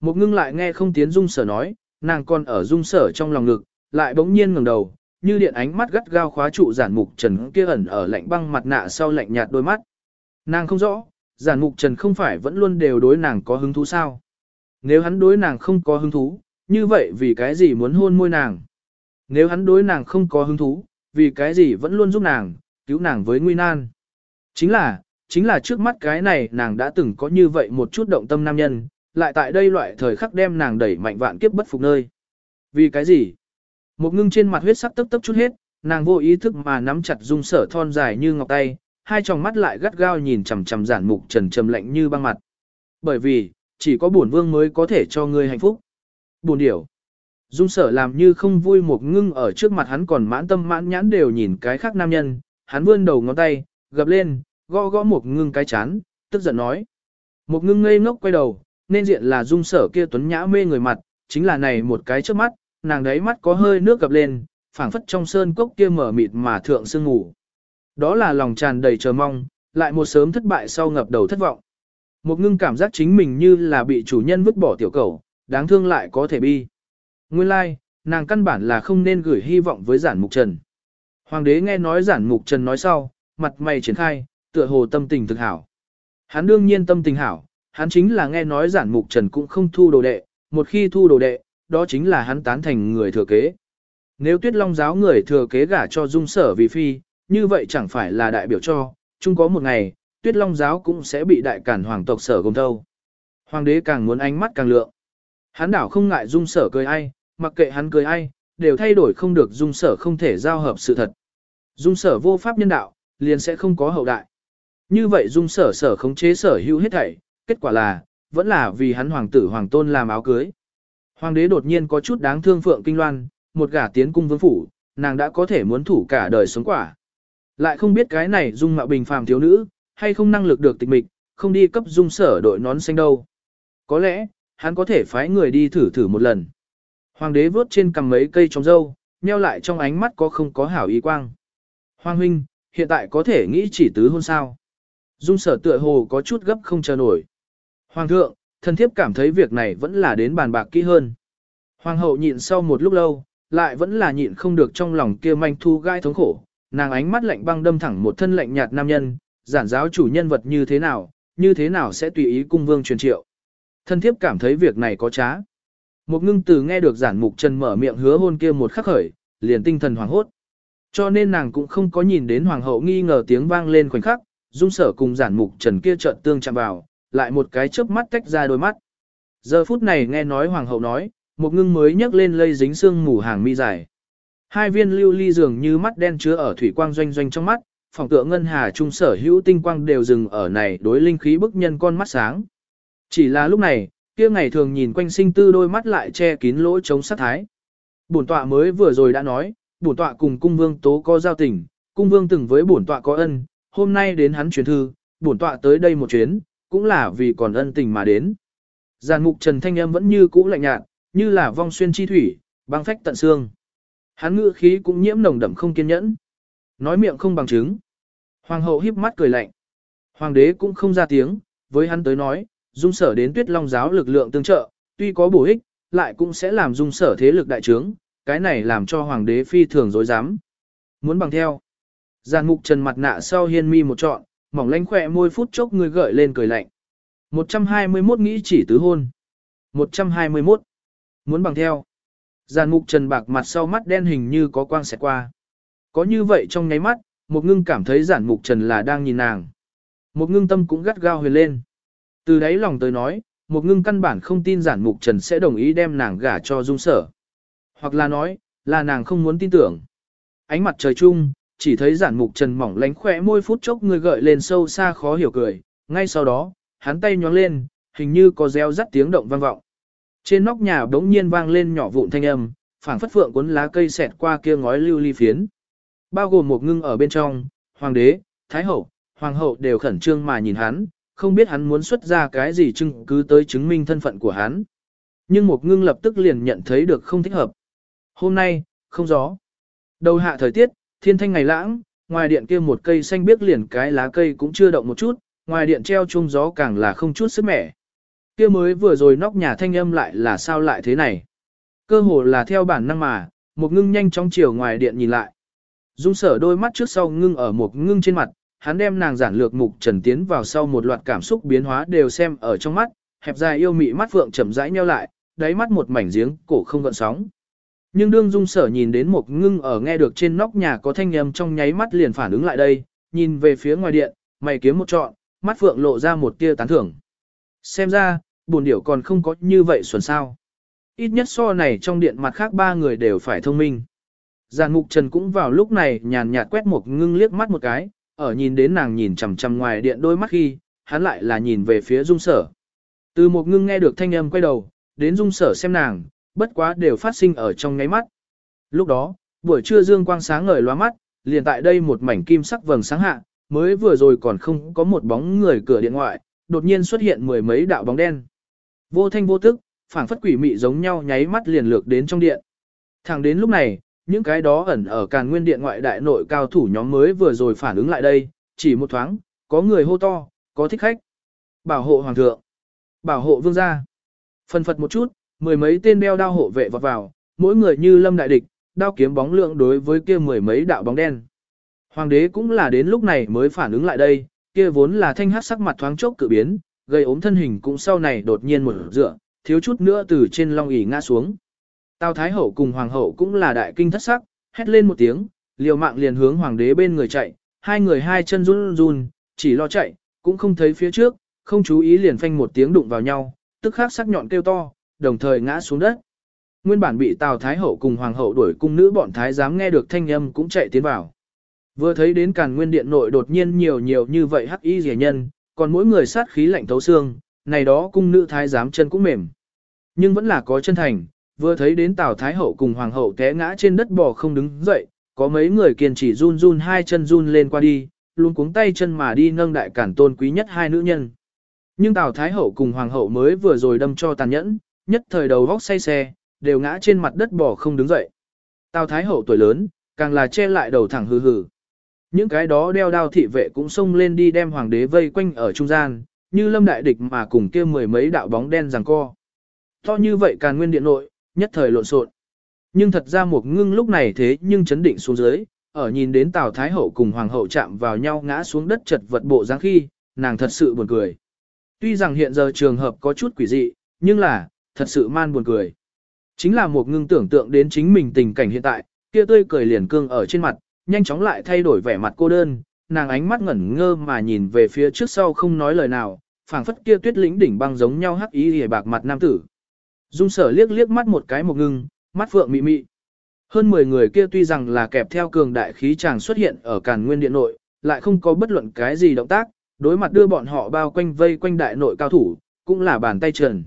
Một ngưng lại nghe không tiến dung sở nói, nàng còn ở dung sở trong lòng ngực, lại bỗng nhiên ngẩng đầu, như điện ánh mắt gắt gao khóa trụ giản mục trần kia ẩn ở lạnh băng mặt nạ sau lạnh nhạt đôi mắt. Nàng không rõ, giản mục trần không phải vẫn luôn đều đối nàng có hứng thú sao. Nếu hắn đối nàng không có hứng thú, như vậy vì cái gì muốn hôn môi nàng? Nếu hắn đối nàng không có hứng thú, vì cái gì vẫn luôn giúp nàng, cứu nàng với nguy nan? Chính là, chính là trước mắt cái này nàng đã từng có như vậy một chút động tâm nam nhân, lại tại đây loại thời khắc đem nàng đẩy mạnh vạn kiếp bất phục nơi. Vì cái gì? Một ngưng trên mặt huyết sắc tức tức chút hết, nàng vô ý thức mà nắm chặt dung sở thon dài như ngọc tay, hai tròng mắt lại gắt gao nhìn chằm chằm giản mục trần trầm lạnh như băng mặt. Bởi vì, chỉ có bổn vương mới có thể cho ngươi hạnh phúc. Buồn điểu. Dung sở làm như không vui một ngưng ở trước mặt hắn còn mãn tâm mãn nhãn đều nhìn cái khác nam nhân, hắn vươn đầu ngón tay, gập lên, gõ gõ một ngưng cái chán, tức giận nói. Một ngưng ngây ngốc quay đầu, nên diện là dung sở kia tuấn nhã mê người mặt, chính là này một cái trước mắt, nàng đấy mắt có hơi nước gập lên, phảng phất trong sơn cốc kia mở mịt mà thượng sương ngủ. Đó là lòng tràn đầy chờ mong, lại một sớm thất bại sau ngập đầu thất vọng. Một ngưng cảm giác chính mình như là bị chủ nhân vứt bỏ tiểu cầu, đáng thương lại có thể bi. Nguyên lai, like, nàng căn bản là không nên gửi hy vọng với giản mục trần. Hoàng đế nghe nói giản mục trần nói sau, mặt mày triển khai, tựa hồ tâm tình thực hảo. Hắn đương nhiên tâm tình hảo, hắn chính là nghe nói giản mục trần cũng không thu đồ đệ, một khi thu đồ đệ, đó chính là hắn tán thành người thừa kế. Nếu tuyết long giáo người thừa kế gả cho dung sở vì phi, như vậy chẳng phải là đại biểu cho, chung có một ngày, tuyết long giáo cũng sẽ bị đại cản hoàng tộc sở gồm thâu. Hoàng đế càng muốn ánh mắt càng lượng. Hắn đảo không ngại dung sở cười ai, mặc kệ hắn cười ai, đều thay đổi không được dung sở không thể giao hợp sự thật. Dung sở vô pháp nhân đạo, liền sẽ không có hậu đại. Như vậy dung sở sở khống chế sở hữu hết thảy, kết quả là, vẫn là vì hắn hoàng tử hoàng tôn làm áo cưới. Hoàng đế đột nhiên có chút đáng thương Phượng Kinh Loan, một gả tiến cung vương phủ, nàng đã có thể muốn thủ cả đời sống quả. Lại không biết cái này dung mạo bình phàm thiếu nữ, hay không năng lực được tịch mịch, không đi cấp dung sở đội nón xanh đâu. Có lẽ, hắn có thể phái người đi thử thử một lần. Hoàng đế vớt trên cầm mấy cây trống dâu, nheo lại trong ánh mắt có không có hảo ý quang. Hoàng huynh, hiện tại có thể nghĩ chỉ tứ hôn sao. Dung sở tựa hồ có chút gấp không chờ nổi. Hoàng thượng, thần thiếp cảm thấy việc này vẫn là đến bàn bạc kỹ hơn. Hoàng hậu nhịn sau một lúc lâu, lại vẫn là nhịn không được trong lòng kia manh thu gai thống khổ. Nàng ánh mắt lạnh băng đâm thẳng một thân lạnh nhạt nam nhân, giản giáo chủ nhân vật như thế nào, như thế nào sẽ tùy ý cung vương truyền triệu. Thân thiếp cảm thấy việc này có trá. Một ngưng từ nghe được giản mục trần mở miệng hứa hôn kia một khắc khởi, liền tinh thần hoàng hốt. Cho nên nàng cũng không có nhìn đến hoàng hậu nghi ngờ tiếng vang lên khoảnh khắc, dung sở cùng giản mục trần kia trợn tương chạm vào, lại một cái chớp mắt tách ra đôi mắt. Giờ phút này nghe nói hoàng hậu nói, một ngưng mới nhấc lên lây dính xương mù hàng mi dài. Hai viên lưu ly dường như mắt đen chứa ở thủy quang doanh doanh trong mắt, phòng tượng ngân hà trung sở hữu tinh quang đều dừng ở này đối linh khí bức nhân con mắt sáng. Chỉ là lúc này, kia ngày thường nhìn quanh sinh tư đôi mắt lại che kín lỗ chống sát thái. Bổn tọa mới vừa rồi đã nói, bổn tọa cùng cung vương tố có giao tình, cung vương từng với bổn tọa có ân, hôm nay đến hắn truyền thư, bổn tọa tới đây một chuyến, cũng là vì còn ân tình mà đến. Giàn mục trần thanh âm vẫn như cũ lạnh nhạt, như là vong xuyên chi thủy, băng phách tận xương. Hắn ngữ khí cũng nhiễm nồng đậm không kiên nhẫn. Nói miệng không bằng chứng. Hoàng hậu híp mắt cười lạnh. Hoàng đế cũng không ra tiếng, với hắn tới nói, dung sở đến tuyết long giáo lực lượng tương trợ, tuy có bổ ích, lại cũng sẽ làm dung sở thế lực đại trướng, cái này làm cho hoàng đế phi thường dối dám. Muốn bằng theo. Giàn mục trần mặt nạ sau hiên mi một trọn, mỏng lánh khỏe môi phút chốc người gợi lên cười lạnh. 121 nghĩ chỉ tứ hôn. 121. Muốn bằng theo. Giàn mục trần bạc mặt sau mắt đen hình như có quang xẹt qua. Có như vậy trong nháy mắt, một ngưng cảm thấy giản mục trần là đang nhìn nàng. Một ngưng tâm cũng gắt gao huyền lên. Từ đấy lòng tới nói, một ngưng căn bản không tin giản mục trần sẽ đồng ý đem nàng gả cho dung sở. Hoặc là nói, là nàng không muốn tin tưởng. Ánh mặt trời chung, chỉ thấy giản mục trần mỏng lánh khỏe môi phút chốc người gợi lên sâu xa khó hiểu cười. Ngay sau đó, hắn tay nhóng lên, hình như có reo rắt tiếng động vang vọng. Trên nóc nhà đống nhiên vang lên nhỏ vụn thanh âm, phảng phất phượng cuốn lá cây xẹt qua kia ngói lưu ly phiến. Bao gồm một ngưng ở bên trong, hoàng đế, thái hậu, hoàng hậu đều khẩn trương mà nhìn hắn, không biết hắn muốn xuất ra cái gì chứng cứ tới chứng minh thân phận của hắn. Nhưng một ngưng lập tức liền nhận thấy được không thích hợp. Hôm nay, không gió. Đầu hạ thời tiết, thiên thanh ngày lãng, ngoài điện kia một cây xanh biếc liền cái lá cây cũng chưa động một chút, ngoài điện treo chung gió càng là không chút sức mẻ. Kia mới vừa rồi nóc nhà thanh âm lại là sao lại thế này. Cơ hồ là theo bản năng mà, một ngưng nhanh trong chiều ngoài điện nhìn lại. Dung sở đôi mắt trước sau ngưng ở một ngưng trên mặt, hắn đem nàng giản lược mục trần tiến vào sau một loạt cảm xúc biến hóa đều xem ở trong mắt, hẹp dài yêu mị mắt phượng chậm rãi nheo lại, đáy mắt một mảnh giếng cổ không gợn sóng. Nhưng đương dung sở nhìn đến một ngưng ở nghe được trên nóc nhà có thanh âm trong nháy mắt liền phản ứng lại đây, nhìn về phía ngoài điện, mày kiếm một trọn, mắt phượng lộ ra một tia tán thưởng. Xem ra, buồn điểu còn không có như vậy xuẩn sao. Ít nhất so này trong điện mặt khác ba người đều phải thông minh. Giàn mục trần cũng vào lúc này nhàn nhạt quét một ngưng liếc mắt một cái, ở nhìn đến nàng nhìn chằm chằm ngoài điện đôi mắt khi, hắn lại là nhìn về phía dung sở. Từ một ngưng nghe được thanh âm quay đầu, đến dung sở xem nàng, bất quá đều phát sinh ở trong ngáy mắt. Lúc đó, buổi trưa dương quang sáng ngời loa mắt, liền tại đây một mảnh kim sắc vầng sáng hạ, mới vừa rồi còn không có một bóng người cửa điện ngoại, đột nhiên xuất hiện mười mấy đạo bóng đen. Vô thanh vô tức, phảng phất quỷ mị giống nhau nháy mắt liền lược đến trong điện. Thẳng đến lúc này, những cái đó ẩn ở càn nguyên điện ngoại đại nội cao thủ nhóm mới vừa rồi phản ứng lại đây, chỉ một thoáng, có người hô to, có thích khách. Bảo hộ hoàng thượng, bảo hộ vương gia. Phân phật một chút, mười mấy tên đeo đao hộ vệ vọt vào, mỗi người như lâm đại địch, đao kiếm bóng lượng đối với kia mười mấy đạo bóng đen. Hoàng đế cũng là đến lúc này mới phản ứng lại đây, kia vốn là thanh hát sắc mặt thoáng chốc cự biến, gây ốm thân hình cũng sau này đột nhiên một dựa, thiếu chút nữa từ trên long ỷ ngã xuống. Tào Thái Hậu cùng Hoàng hậu cũng là đại kinh thất sắc, hét lên một tiếng, liều mạng liền hướng Hoàng đế bên người chạy, hai người hai chân run run, chỉ lo chạy, cũng không thấy phía trước, không chú ý liền phanh một tiếng đụng vào nhau, tức khắc sắc nhọn kêu to, đồng thời ngã xuống đất. Nguyên bản bị Tào Thái Hậu cùng Hoàng hậu đuổi cung nữ bọn Thái giám nghe được thanh âm cũng chạy tiến vào. Vừa thấy đến càn nguyên điện nội đột nhiên nhiều nhiều như vậy hắc y rẻ nhân, còn mỗi người sát khí lạnh thấu xương, này đó cung nữ thái giám chân cũng mềm. Nhưng vẫn là có chân thành, vừa thấy đến Tào Thái Hậu cùng Hoàng hậu té ngã trên đất bò không đứng dậy, có mấy người kiên trì run run hai chân run lên qua đi, luôn cuống tay chân mà đi nâng đại cản tôn quý nhất hai nữ nhân. Nhưng Tào Thái Hậu cùng Hoàng hậu mới vừa rồi đâm cho tàn nhẫn, nhất thời đầu vóc say xe, đều ngã trên mặt đất bò không đứng dậy. Tào Thái Hậu tuổi lớn, càng là che lại đầu thẳng hừ hừ. Những cái đó đeo đao thị vệ cũng xông lên đi đem hoàng đế vây quanh ở trung gian, như lâm đại địch mà cùng kia mười mấy đạo bóng đen giằng co. To như vậy càng nguyên điện nội, nhất thời lộn xộn. Nhưng thật ra một ngưng lúc này thế nhưng chấn định xuống dưới, ở nhìn đến Tào Thái Hậu cùng Hoàng hậu chạm vào nhau ngã xuống đất chật vật bộ dáng khi, nàng thật sự buồn cười. Tuy rằng hiện giờ trường hợp có chút quỷ dị, nhưng là, thật sự man buồn cười. Chính là một ngưng tưởng tượng đến chính mình tình cảnh hiện tại, kia tươi cười liền cương ở trên mặt, nhanh chóng lại thay đổi vẻ mặt cô đơn, nàng ánh mắt ngẩn ngơ mà nhìn về phía trước sau không nói lời nào, phảng phất kia tuyết lĩnh đỉnh băng giống nhau hắc ý hề bạc mặt nam tử. Dung sở liếc liếc mắt một cái một ngưng, mắt phượng mị mị. Hơn 10 người kia tuy rằng là kẹp theo cường đại khí chàng xuất hiện ở càn nguyên điện nội, lại không có bất luận cái gì động tác, đối mặt đưa bọn họ bao quanh vây quanh đại nội cao thủ, cũng là bàn tay trần.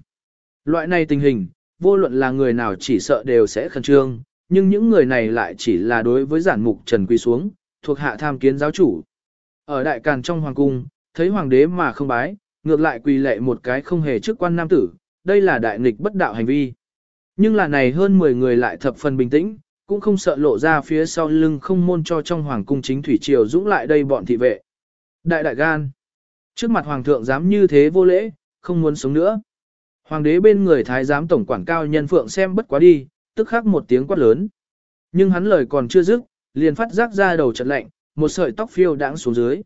Loại này tình hình, vô luận là người nào chỉ sợ đều sẽ khẩn trương, nhưng những người này lại chỉ là đối với giản mục trần quy xuống, thuộc hạ tham kiến giáo chủ. Ở đại càn trong hoàng cung, thấy hoàng đế mà không bái, ngược lại quỳ lệ một cái không hề chức quan nam tử, đây là đại nghịch bất đạo hành vi. Nhưng là này hơn 10 người lại thập phần bình tĩnh, cũng không sợ lộ ra phía sau lưng không môn cho trong hoàng cung chính thủy triều dũng lại đây bọn thị vệ. Đại đại gan. Trước mặt hoàng thượng dám như thế vô lễ, không muốn sống nữa. Hoàng đế bên người thái giám tổng quản cao nhân phượng xem bất quá đi, tức khắc một tiếng quát lớn. Nhưng hắn lời còn chưa dứt, liền phát giác ra đầu trận lạnh, một sợi tóc phiêu đãng xuống dưới.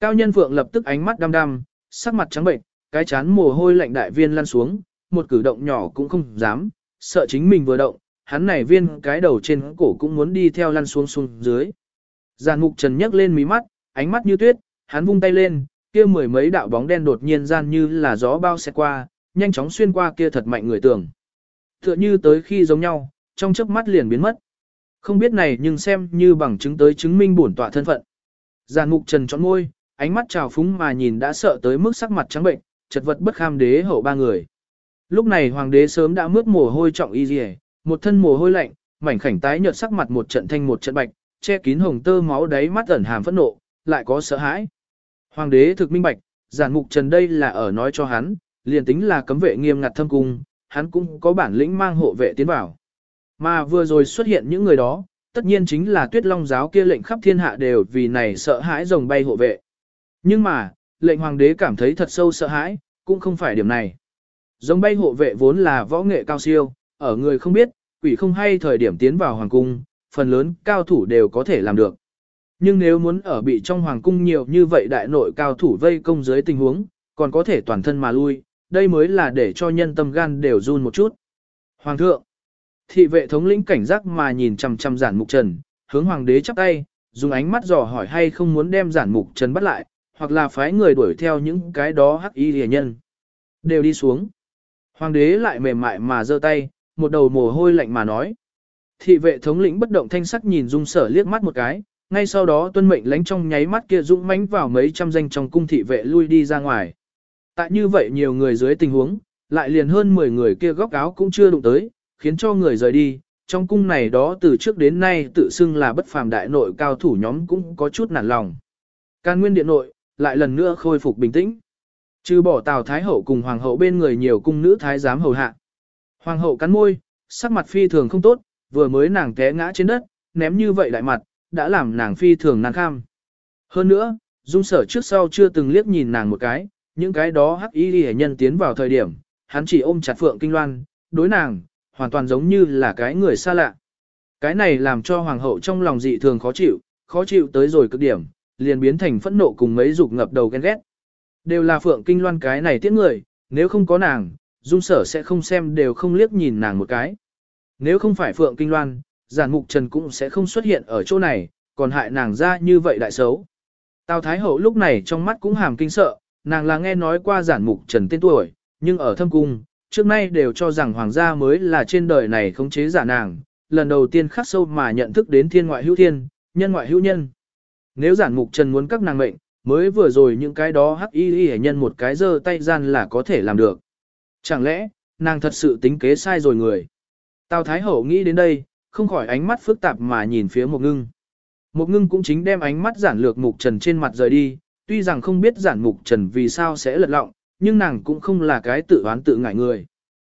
Cao nhân phượng lập tức ánh mắt đăm đăm, sắc mặt trắng bệnh, cái chán mồ hôi lạnh đại viên lăn xuống, một cử động nhỏ cũng không dám, sợ chính mình vừa động, hắn này viên cái đầu trên cổ cũng muốn đi theo lăn xuống xuống dưới. Giàn mục trần nhấc lên mí mắt, ánh mắt như tuyết, hắn vung tay lên, kia mười mấy đạo bóng đen đột nhiên gian như là gió bao xe qua, nhanh chóng xuyên qua kia thật mạnh người tưởng. Tựa như tới khi giống nhau, trong chớp mắt liền biến mất. Không biết này nhưng xem như bằng chứng tới chứng minh bổn tọa thân phận. Giàn mục trần trọn môi, ánh mắt trào phúng mà nhìn đã sợ tới mức sắc mặt trắng bệnh, chật vật bất kham đế hậu ba người. Lúc này hoàng đế sớm đã mướt mồ hôi trọng y dì một thân mồ hôi lạnh, mảnh khảnh tái nhợt sắc mặt một trận thanh một trận bạch, che kín hồng tơ máu đáy mắt ẩn hàm phẫn nộ, lại có sợ hãi. Hoàng đế thực minh bạch, giản mục trần đây là ở nói cho hắn, liền tính là cấm vệ nghiêm ngặt thâm cung, hắn cũng có bản lĩnh mang hộ vệ tiến vào. Mà vừa rồi xuất hiện những người đó, tất nhiên chính là tuyết long giáo kia lệnh khắp thiên hạ đều vì này sợ hãi rồng bay hộ vệ. Nhưng mà, lệnh hoàng đế cảm thấy thật sâu sợ hãi, cũng không phải điểm này. Giống bay hộ vệ vốn là võ nghệ cao siêu, ở người không biết, quỷ không hay thời điểm tiến vào hoàng cung, phần lớn cao thủ đều có thể làm được. Nhưng nếu muốn ở bị trong hoàng cung nhiều như vậy đại nội cao thủ vây công dưới tình huống, còn có thể toàn thân mà lui, đây mới là để cho nhân tâm gan đều run một chút. Hoàng thượng, thị vệ thống lĩnh cảnh giác mà nhìn chằm chằm giản mục trần, hướng hoàng đế chắp tay, dùng ánh mắt dò hỏi hay không muốn đem giản mục trần bắt lại, hoặc là phái người đuổi theo những cái đó hắc y rìa nhân. Đều đi xuống. Hoàng đế lại mềm mại mà giơ tay, một đầu mồ hôi lạnh mà nói. Thị vệ thống lĩnh bất động thanh sắc nhìn dung sở liếc mắt một cái, ngay sau đó tuân mệnh lánh trong nháy mắt kia dũng mãnh vào mấy trăm danh trong cung thị vệ lui đi ra ngoài. Tại như vậy nhiều người dưới tình huống, lại liền hơn 10 người kia góc áo cũng chưa đụng tới, khiến cho người rời đi. Trong cung này đó từ trước đến nay tự xưng là bất phàm đại nội cao thủ nhóm cũng có chút nản lòng. Can nguyên điện nội, lại lần nữa khôi phục bình tĩnh. Trừ bỏ Tào Thái Hậu cùng Hoàng hậu bên người nhiều cung nữ thái giám hầu hạ. Hoàng hậu cắn môi, sắc mặt phi thường không tốt, vừa mới nàng té ngã trên đất, ném như vậy đại mặt, đã làm nàng phi thường nàng kham. Hơn nữa, dung sở trước sau chưa từng liếc nhìn nàng một cái, những cái đó hắc y ghi nhân tiến vào thời điểm, hắn chỉ ôm chặt Phượng Kinh Loan, đối nàng, hoàn toàn giống như là cái người xa lạ. Cái này làm cho hoàng hậu trong lòng dị thường khó chịu, khó chịu tới rồi cực điểm, liền biến thành phẫn nộ cùng mấy dục ngập đầu ghen ghét. Đều là Phượng Kinh Loan cái này tiễn người, nếu không có nàng, dung sở sẽ không xem đều không liếc nhìn nàng một cái. Nếu không phải Phượng Kinh Loan, giản mục trần cũng sẽ không xuất hiện ở chỗ này, còn hại nàng ra như vậy đại xấu. Tào Thái Hậu lúc này trong mắt cũng hàm kinh sợ, nàng là nghe nói qua giản mục trần tên tuổi, nhưng ở thâm cung, trước nay đều cho rằng hoàng gia mới là trên đời này khống chế giả nàng, lần đầu tiên khắc sâu mà nhận thức đến thiên ngoại hữu thiên, nhân ngoại hữu nhân. Nếu giản mục trần muốn các nàng mệnh, mới vừa rồi những cái đó hắc y y nhân một cái giơ tay gian là có thể làm được. Chẳng lẽ, nàng thật sự tính kế sai rồi người. Tào Thái Hậu nghĩ đến đây, không khỏi ánh mắt phức tạp mà nhìn phía một ngưng. Một ngưng cũng chính đem ánh mắt giản lược mục trần trên mặt rời đi, tuy rằng không biết giản mục trần vì sao sẽ lật lọng, nhưng nàng cũng không là cái tự oán tự ngại người.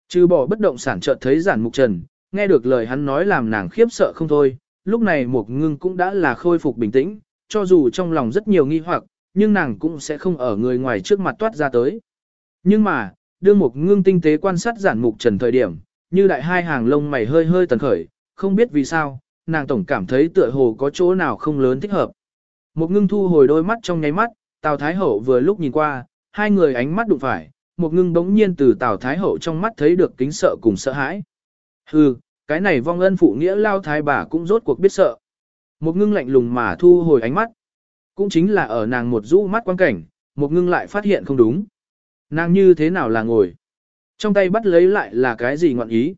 Trừ bỏ bất động sản chợt thấy giản mục trần, nghe được lời hắn nói làm nàng khiếp sợ không thôi, lúc này một ngưng cũng đã là khôi phục bình tĩnh, cho dù trong lòng rất nhiều nghi hoặc, nhưng nàng cũng sẽ không ở người ngoài trước mặt toát ra tới. Nhưng mà, đương một ngưng tinh tế quan sát giản mục trần thời điểm, như đại hai hàng lông mày hơi hơi tần khởi, không biết vì sao, nàng tổng cảm thấy tựa hồ có chỗ nào không lớn thích hợp. Một ngưng thu hồi đôi mắt trong nháy mắt, Tào Thái Hậu vừa lúc nhìn qua, hai người ánh mắt đụng phải, một ngưng đống nhiên từ Tào Thái Hậu trong mắt thấy được kính sợ cùng sợ hãi. Hừ, cái này vong ân phụ nghĩa lao thái bà cũng rốt cuộc biết sợ. Một ngưng lạnh lùng mà thu hồi ánh mắt. Cũng chính là ở nàng một rũ mắt quan cảnh, một ngưng lại phát hiện không đúng. Nàng như thế nào là ngồi? Trong tay bắt lấy lại là cái gì ngọn ý?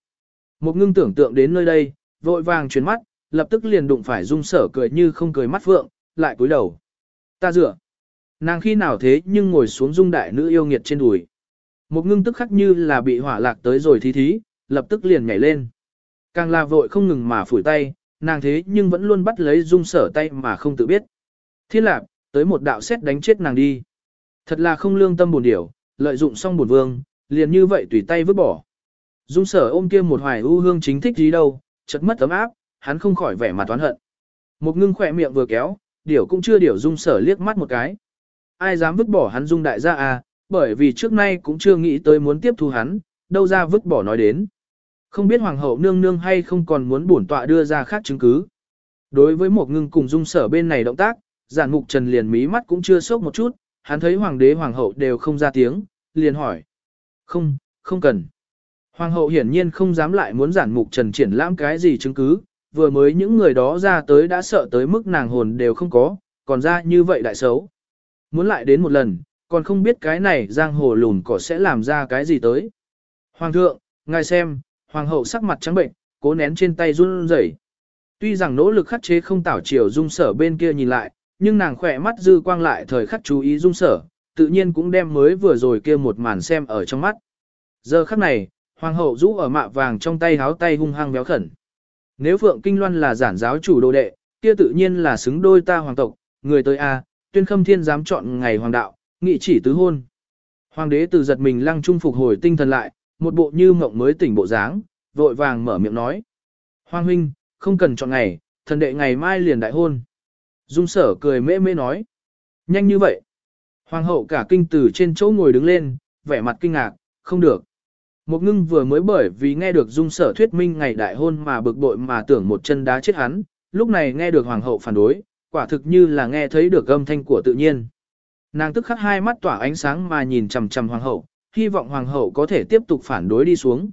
Một ngưng tưởng tượng đến nơi đây, vội vàng chuyển mắt, lập tức liền đụng phải dung sở cười như không cười mắt phượng, lại cúi đầu. Ta dựa. Nàng khi nào thế nhưng ngồi xuống dung đại nữ yêu nghiệt trên đùi. Một ngưng tức khắc như là bị hỏa lạc tới rồi thí thí, lập tức liền nhảy lên. Càng là vội không ngừng mà phủi tay, nàng thế nhưng vẫn luôn bắt lấy dung sở tay mà không tự biết. Thiên lạp, tới một đạo xét đánh chết nàng đi. Thật là không lương tâm buồn điểu, lợi dụng xong buồn vương, liền như vậy tùy tay vứt bỏ. Dung sở ôm kia một hoài ưu hương chính thích gì đâu, chật mất tấm áp, hắn không khỏi vẻ mặt toán hận. Một ngưng khỏe miệng vừa kéo, điểu cũng chưa điểu dung sở liếc mắt một cái. Ai dám vứt bỏ hắn dung đại gia à, bởi vì trước nay cũng chưa nghĩ tới muốn tiếp thu hắn, đâu ra vứt bỏ nói đến. Không biết hoàng hậu nương nương hay không còn muốn bổn tọa đưa ra khác chứng cứ. Đối với một ngưng cùng dung sở bên này động tác, giản mục trần liền mí mắt cũng chưa sốc một chút, hắn thấy hoàng đế hoàng hậu đều không ra tiếng, liền hỏi. Không, không cần. Hoàng hậu hiển nhiên không dám lại muốn giản mục trần triển lãm cái gì chứng cứ, vừa mới những người đó ra tới đã sợ tới mức nàng hồn đều không có, còn ra như vậy đại xấu. Muốn lại đến một lần, còn không biết cái này giang hồ lùn cỏ sẽ làm ra cái gì tới. Hoàng thượng, ngài xem, hoàng hậu sắc mặt trắng bệnh, cố nén trên tay run rẩy. Tuy rằng nỗ lực khắc chế không tảo chiều dung sở bên kia nhìn lại, nhưng nàng khỏe mắt dư quang lại thời khắc chú ý dung sở, tự nhiên cũng đem mới vừa rồi kia một màn xem ở trong mắt. Giờ khắc này, hoàng hậu rũ ở mạ vàng trong tay háo tay hung hăng béo khẩn. Nếu Phượng Kinh Loan là giản giáo chủ đồ đệ, kia tự nhiên là xứng đôi ta hoàng tộc, người tới A, tuyên khâm thiên dám chọn ngày hoàng đạo, nghị chỉ tứ hôn. Hoàng đế từ giật mình lăng trung phục hồi tinh thần lại, một bộ như mộng mới tỉnh bộ dáng, vội vàng mở miệng nói. Hoàng huynh, không cần chọn ngày, thần đệ ngày mai liền đại hôn. Dung sở cười mễ mễ nói. Nhanh như vậy. Hoàng hậu cả kinh từ trên chỗ ngồi đứng lên, vẻ mặt kinh ngạc, không được. Một ngưng vừa mới bởi vì nghe được dung sở thuyết minh ngày đại hôn mà bực bội mà tưởng một chân đá chết hắn, lúc này nghe được hoàng hậu phản đối, quả thực như là nghe thấy được âm thanh của tự nhiên. Nàng tức khắc hai mắt tỏa ánh sáng mà nhìn chầm chầm hoàng hậu, hy vọng hoàng hậu có thể tiếp tục phản đối đi xuống.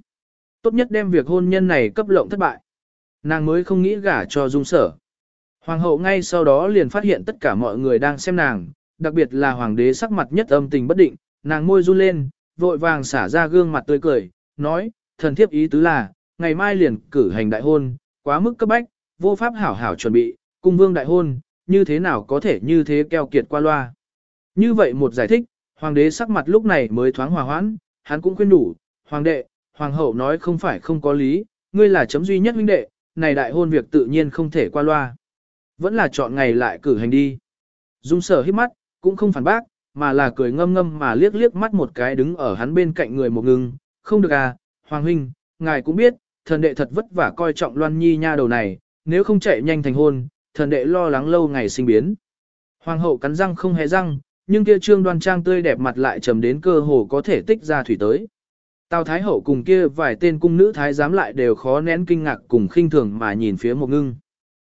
Tốt nhất đem việc hôn nhân này cấp lộng thất bại. Nàng mới không nghĩ gả cho dung sở. Hoàng hậu ngay sau đó liền phát hiện tất cả mọi người đang xem nàng, đặc biệt là hoàng đế sắc mặt nhất âm tình bất định, nàng môi run lên, vội vàng xả ra gương mặt tươi cười, nói, thần thiếp ý tứ là, ngày mai liền cử hành đại hôn, quá mức cấp bách, vô pháp hảo hảo chuẩn bị, cung vương đại hôn, như thế nào có thể như thế keo kiệt qua loa. Như vậy một giải thích, hoàng đế sắc mặt lúc này mới thoáng hòa hoãn, hắn cũng khuyên đủ, hoàng đệ, hoàng hậu nói không phải không có lý, ngươi là chấm duy nhất huynh đệ, này đại hôn việc tự nhiên không thể qua loa. Vẫn là chọn ngày lại cử hành đi. Dung sở hít mắt, cũng không phản bác, mà là cười ngâm ngâm mà liếc liếc mắt một cái đứng ở hắn bên cạnh người một ngừng, không được à, Hoàng huynh, ngài cũng biết, thần đệ thật vất vả coi trọng Loan Nhi nha đầu này, nếu không chạy nhanh thành hôn, thần đệ lo lắng lâu ngày sinh biến. Hoàng hậu cắn răng không hề răng, nhưng kia trương đoan trang tươi đẹp mặt lại trầm đến cơ hồ có thể tích ra thủy tới. Tào Thái Hậu cùng kia vài tên cung nữ thái giám lại đều khó nén kinh ngạc cùng khinh thường mà nhìn phía một ngưng.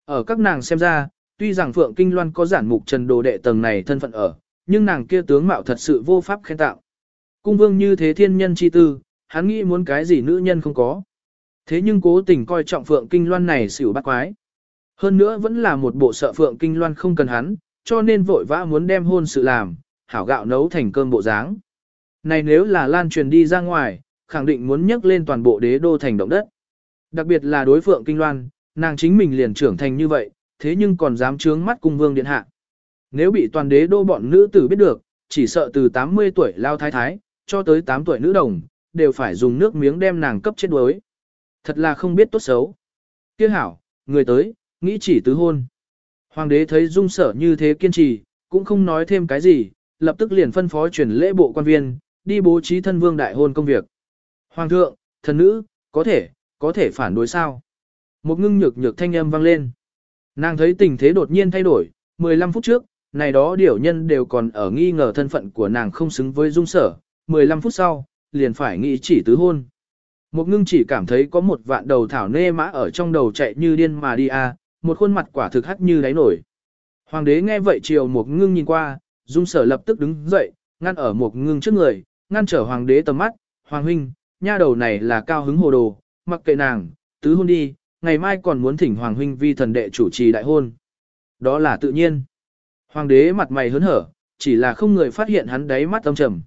Ở các nàng xem ra, tuy rằng Phượng Kinh Loan có giản mục trần đồ đệ tầng này thân phận ở, nhưng nàng kia tướng mạo thật sự vô pháp khen tạo. Cung vương như thế thiên nhân chi tư, hắn nghĩ muốn cái gì nữ nhân không có. Thế nhưng cố tình coi trọng Phượng Kinh Loan này xỉu bắt quái. Hơn nữa vẫn là một bộ sợ Phượng Kinh Loan không cần hắn, cho nên vội vã muốn đem hôn sự làm, hảo gạo nấu thành cơm bộ dáng. Này nếu là lan truyền đi ra ngoài, khẳng định muốn nhấc lên toàn bộ đế đô thành động đất. Đặc biệt là đối Phượng Kinh Loan, nàng chính mình liền trưởng thành như vậy, thế nhưng còn dám trướng mắt cung vương điện hạ. Nếu bị toàn đế đô bọn nữ tử biết được, chỉ sợ từ 80 tuổi lao thái thái, cho tới 8 tuổi nữ đồng, đều phải dùng nước miếng đem nàng cấp chết đuối. Thật là không biết tốt xấu. Tiếc hảo, người tới, nghĩ chỉ tứ hôn. Hoàng đế thấy dung sở như thế kiên trì, cũng không nói thêm cái gì, lập tức liền phân phó chuyển lễ bộ quan viên, đi bố trí thân vương đại hôn công việc. Hoàng thượng, thần nữ, có thể, có thể phản đối sao? Một ngưng nhược nhược thanh âm vang lên. Nàng thấy tình thế đột nhiên thay đổi, 15 phút trước, này đó điểu nhân đều còn ở nghi ngờ thân phận của nàng không xứng với dung sở, 15 phút sau, liền phải nghĩ chỉ tứ hôn. Một ngưng chỉ cảm thấy có một vạn đầu thảo nê mã ở trong đầu chạy như điên mà đi à? Một khuôn mặt quả thực hắc như đáy nổi. Hoàng đế nghe vậy chiều một ngưng nhìn qua, dung sở lập tức đứng dậy, ngăn ở một ngưng trước người, ngăn trở hoàng đế tầm mắt, hoàng huynh, nha đầu này là cao hứng hồ đồ, mặc kệ nàng, tứ hôn đi, ngày mai còn muốn thỉnh hoàng huynh vi thần đệ chủ trì đại hôn. Đó là tự nhiên. Hoàng đế mặt mày hớn hở, chỉ là không người phát hiện hắn đáy mắt âm trầm.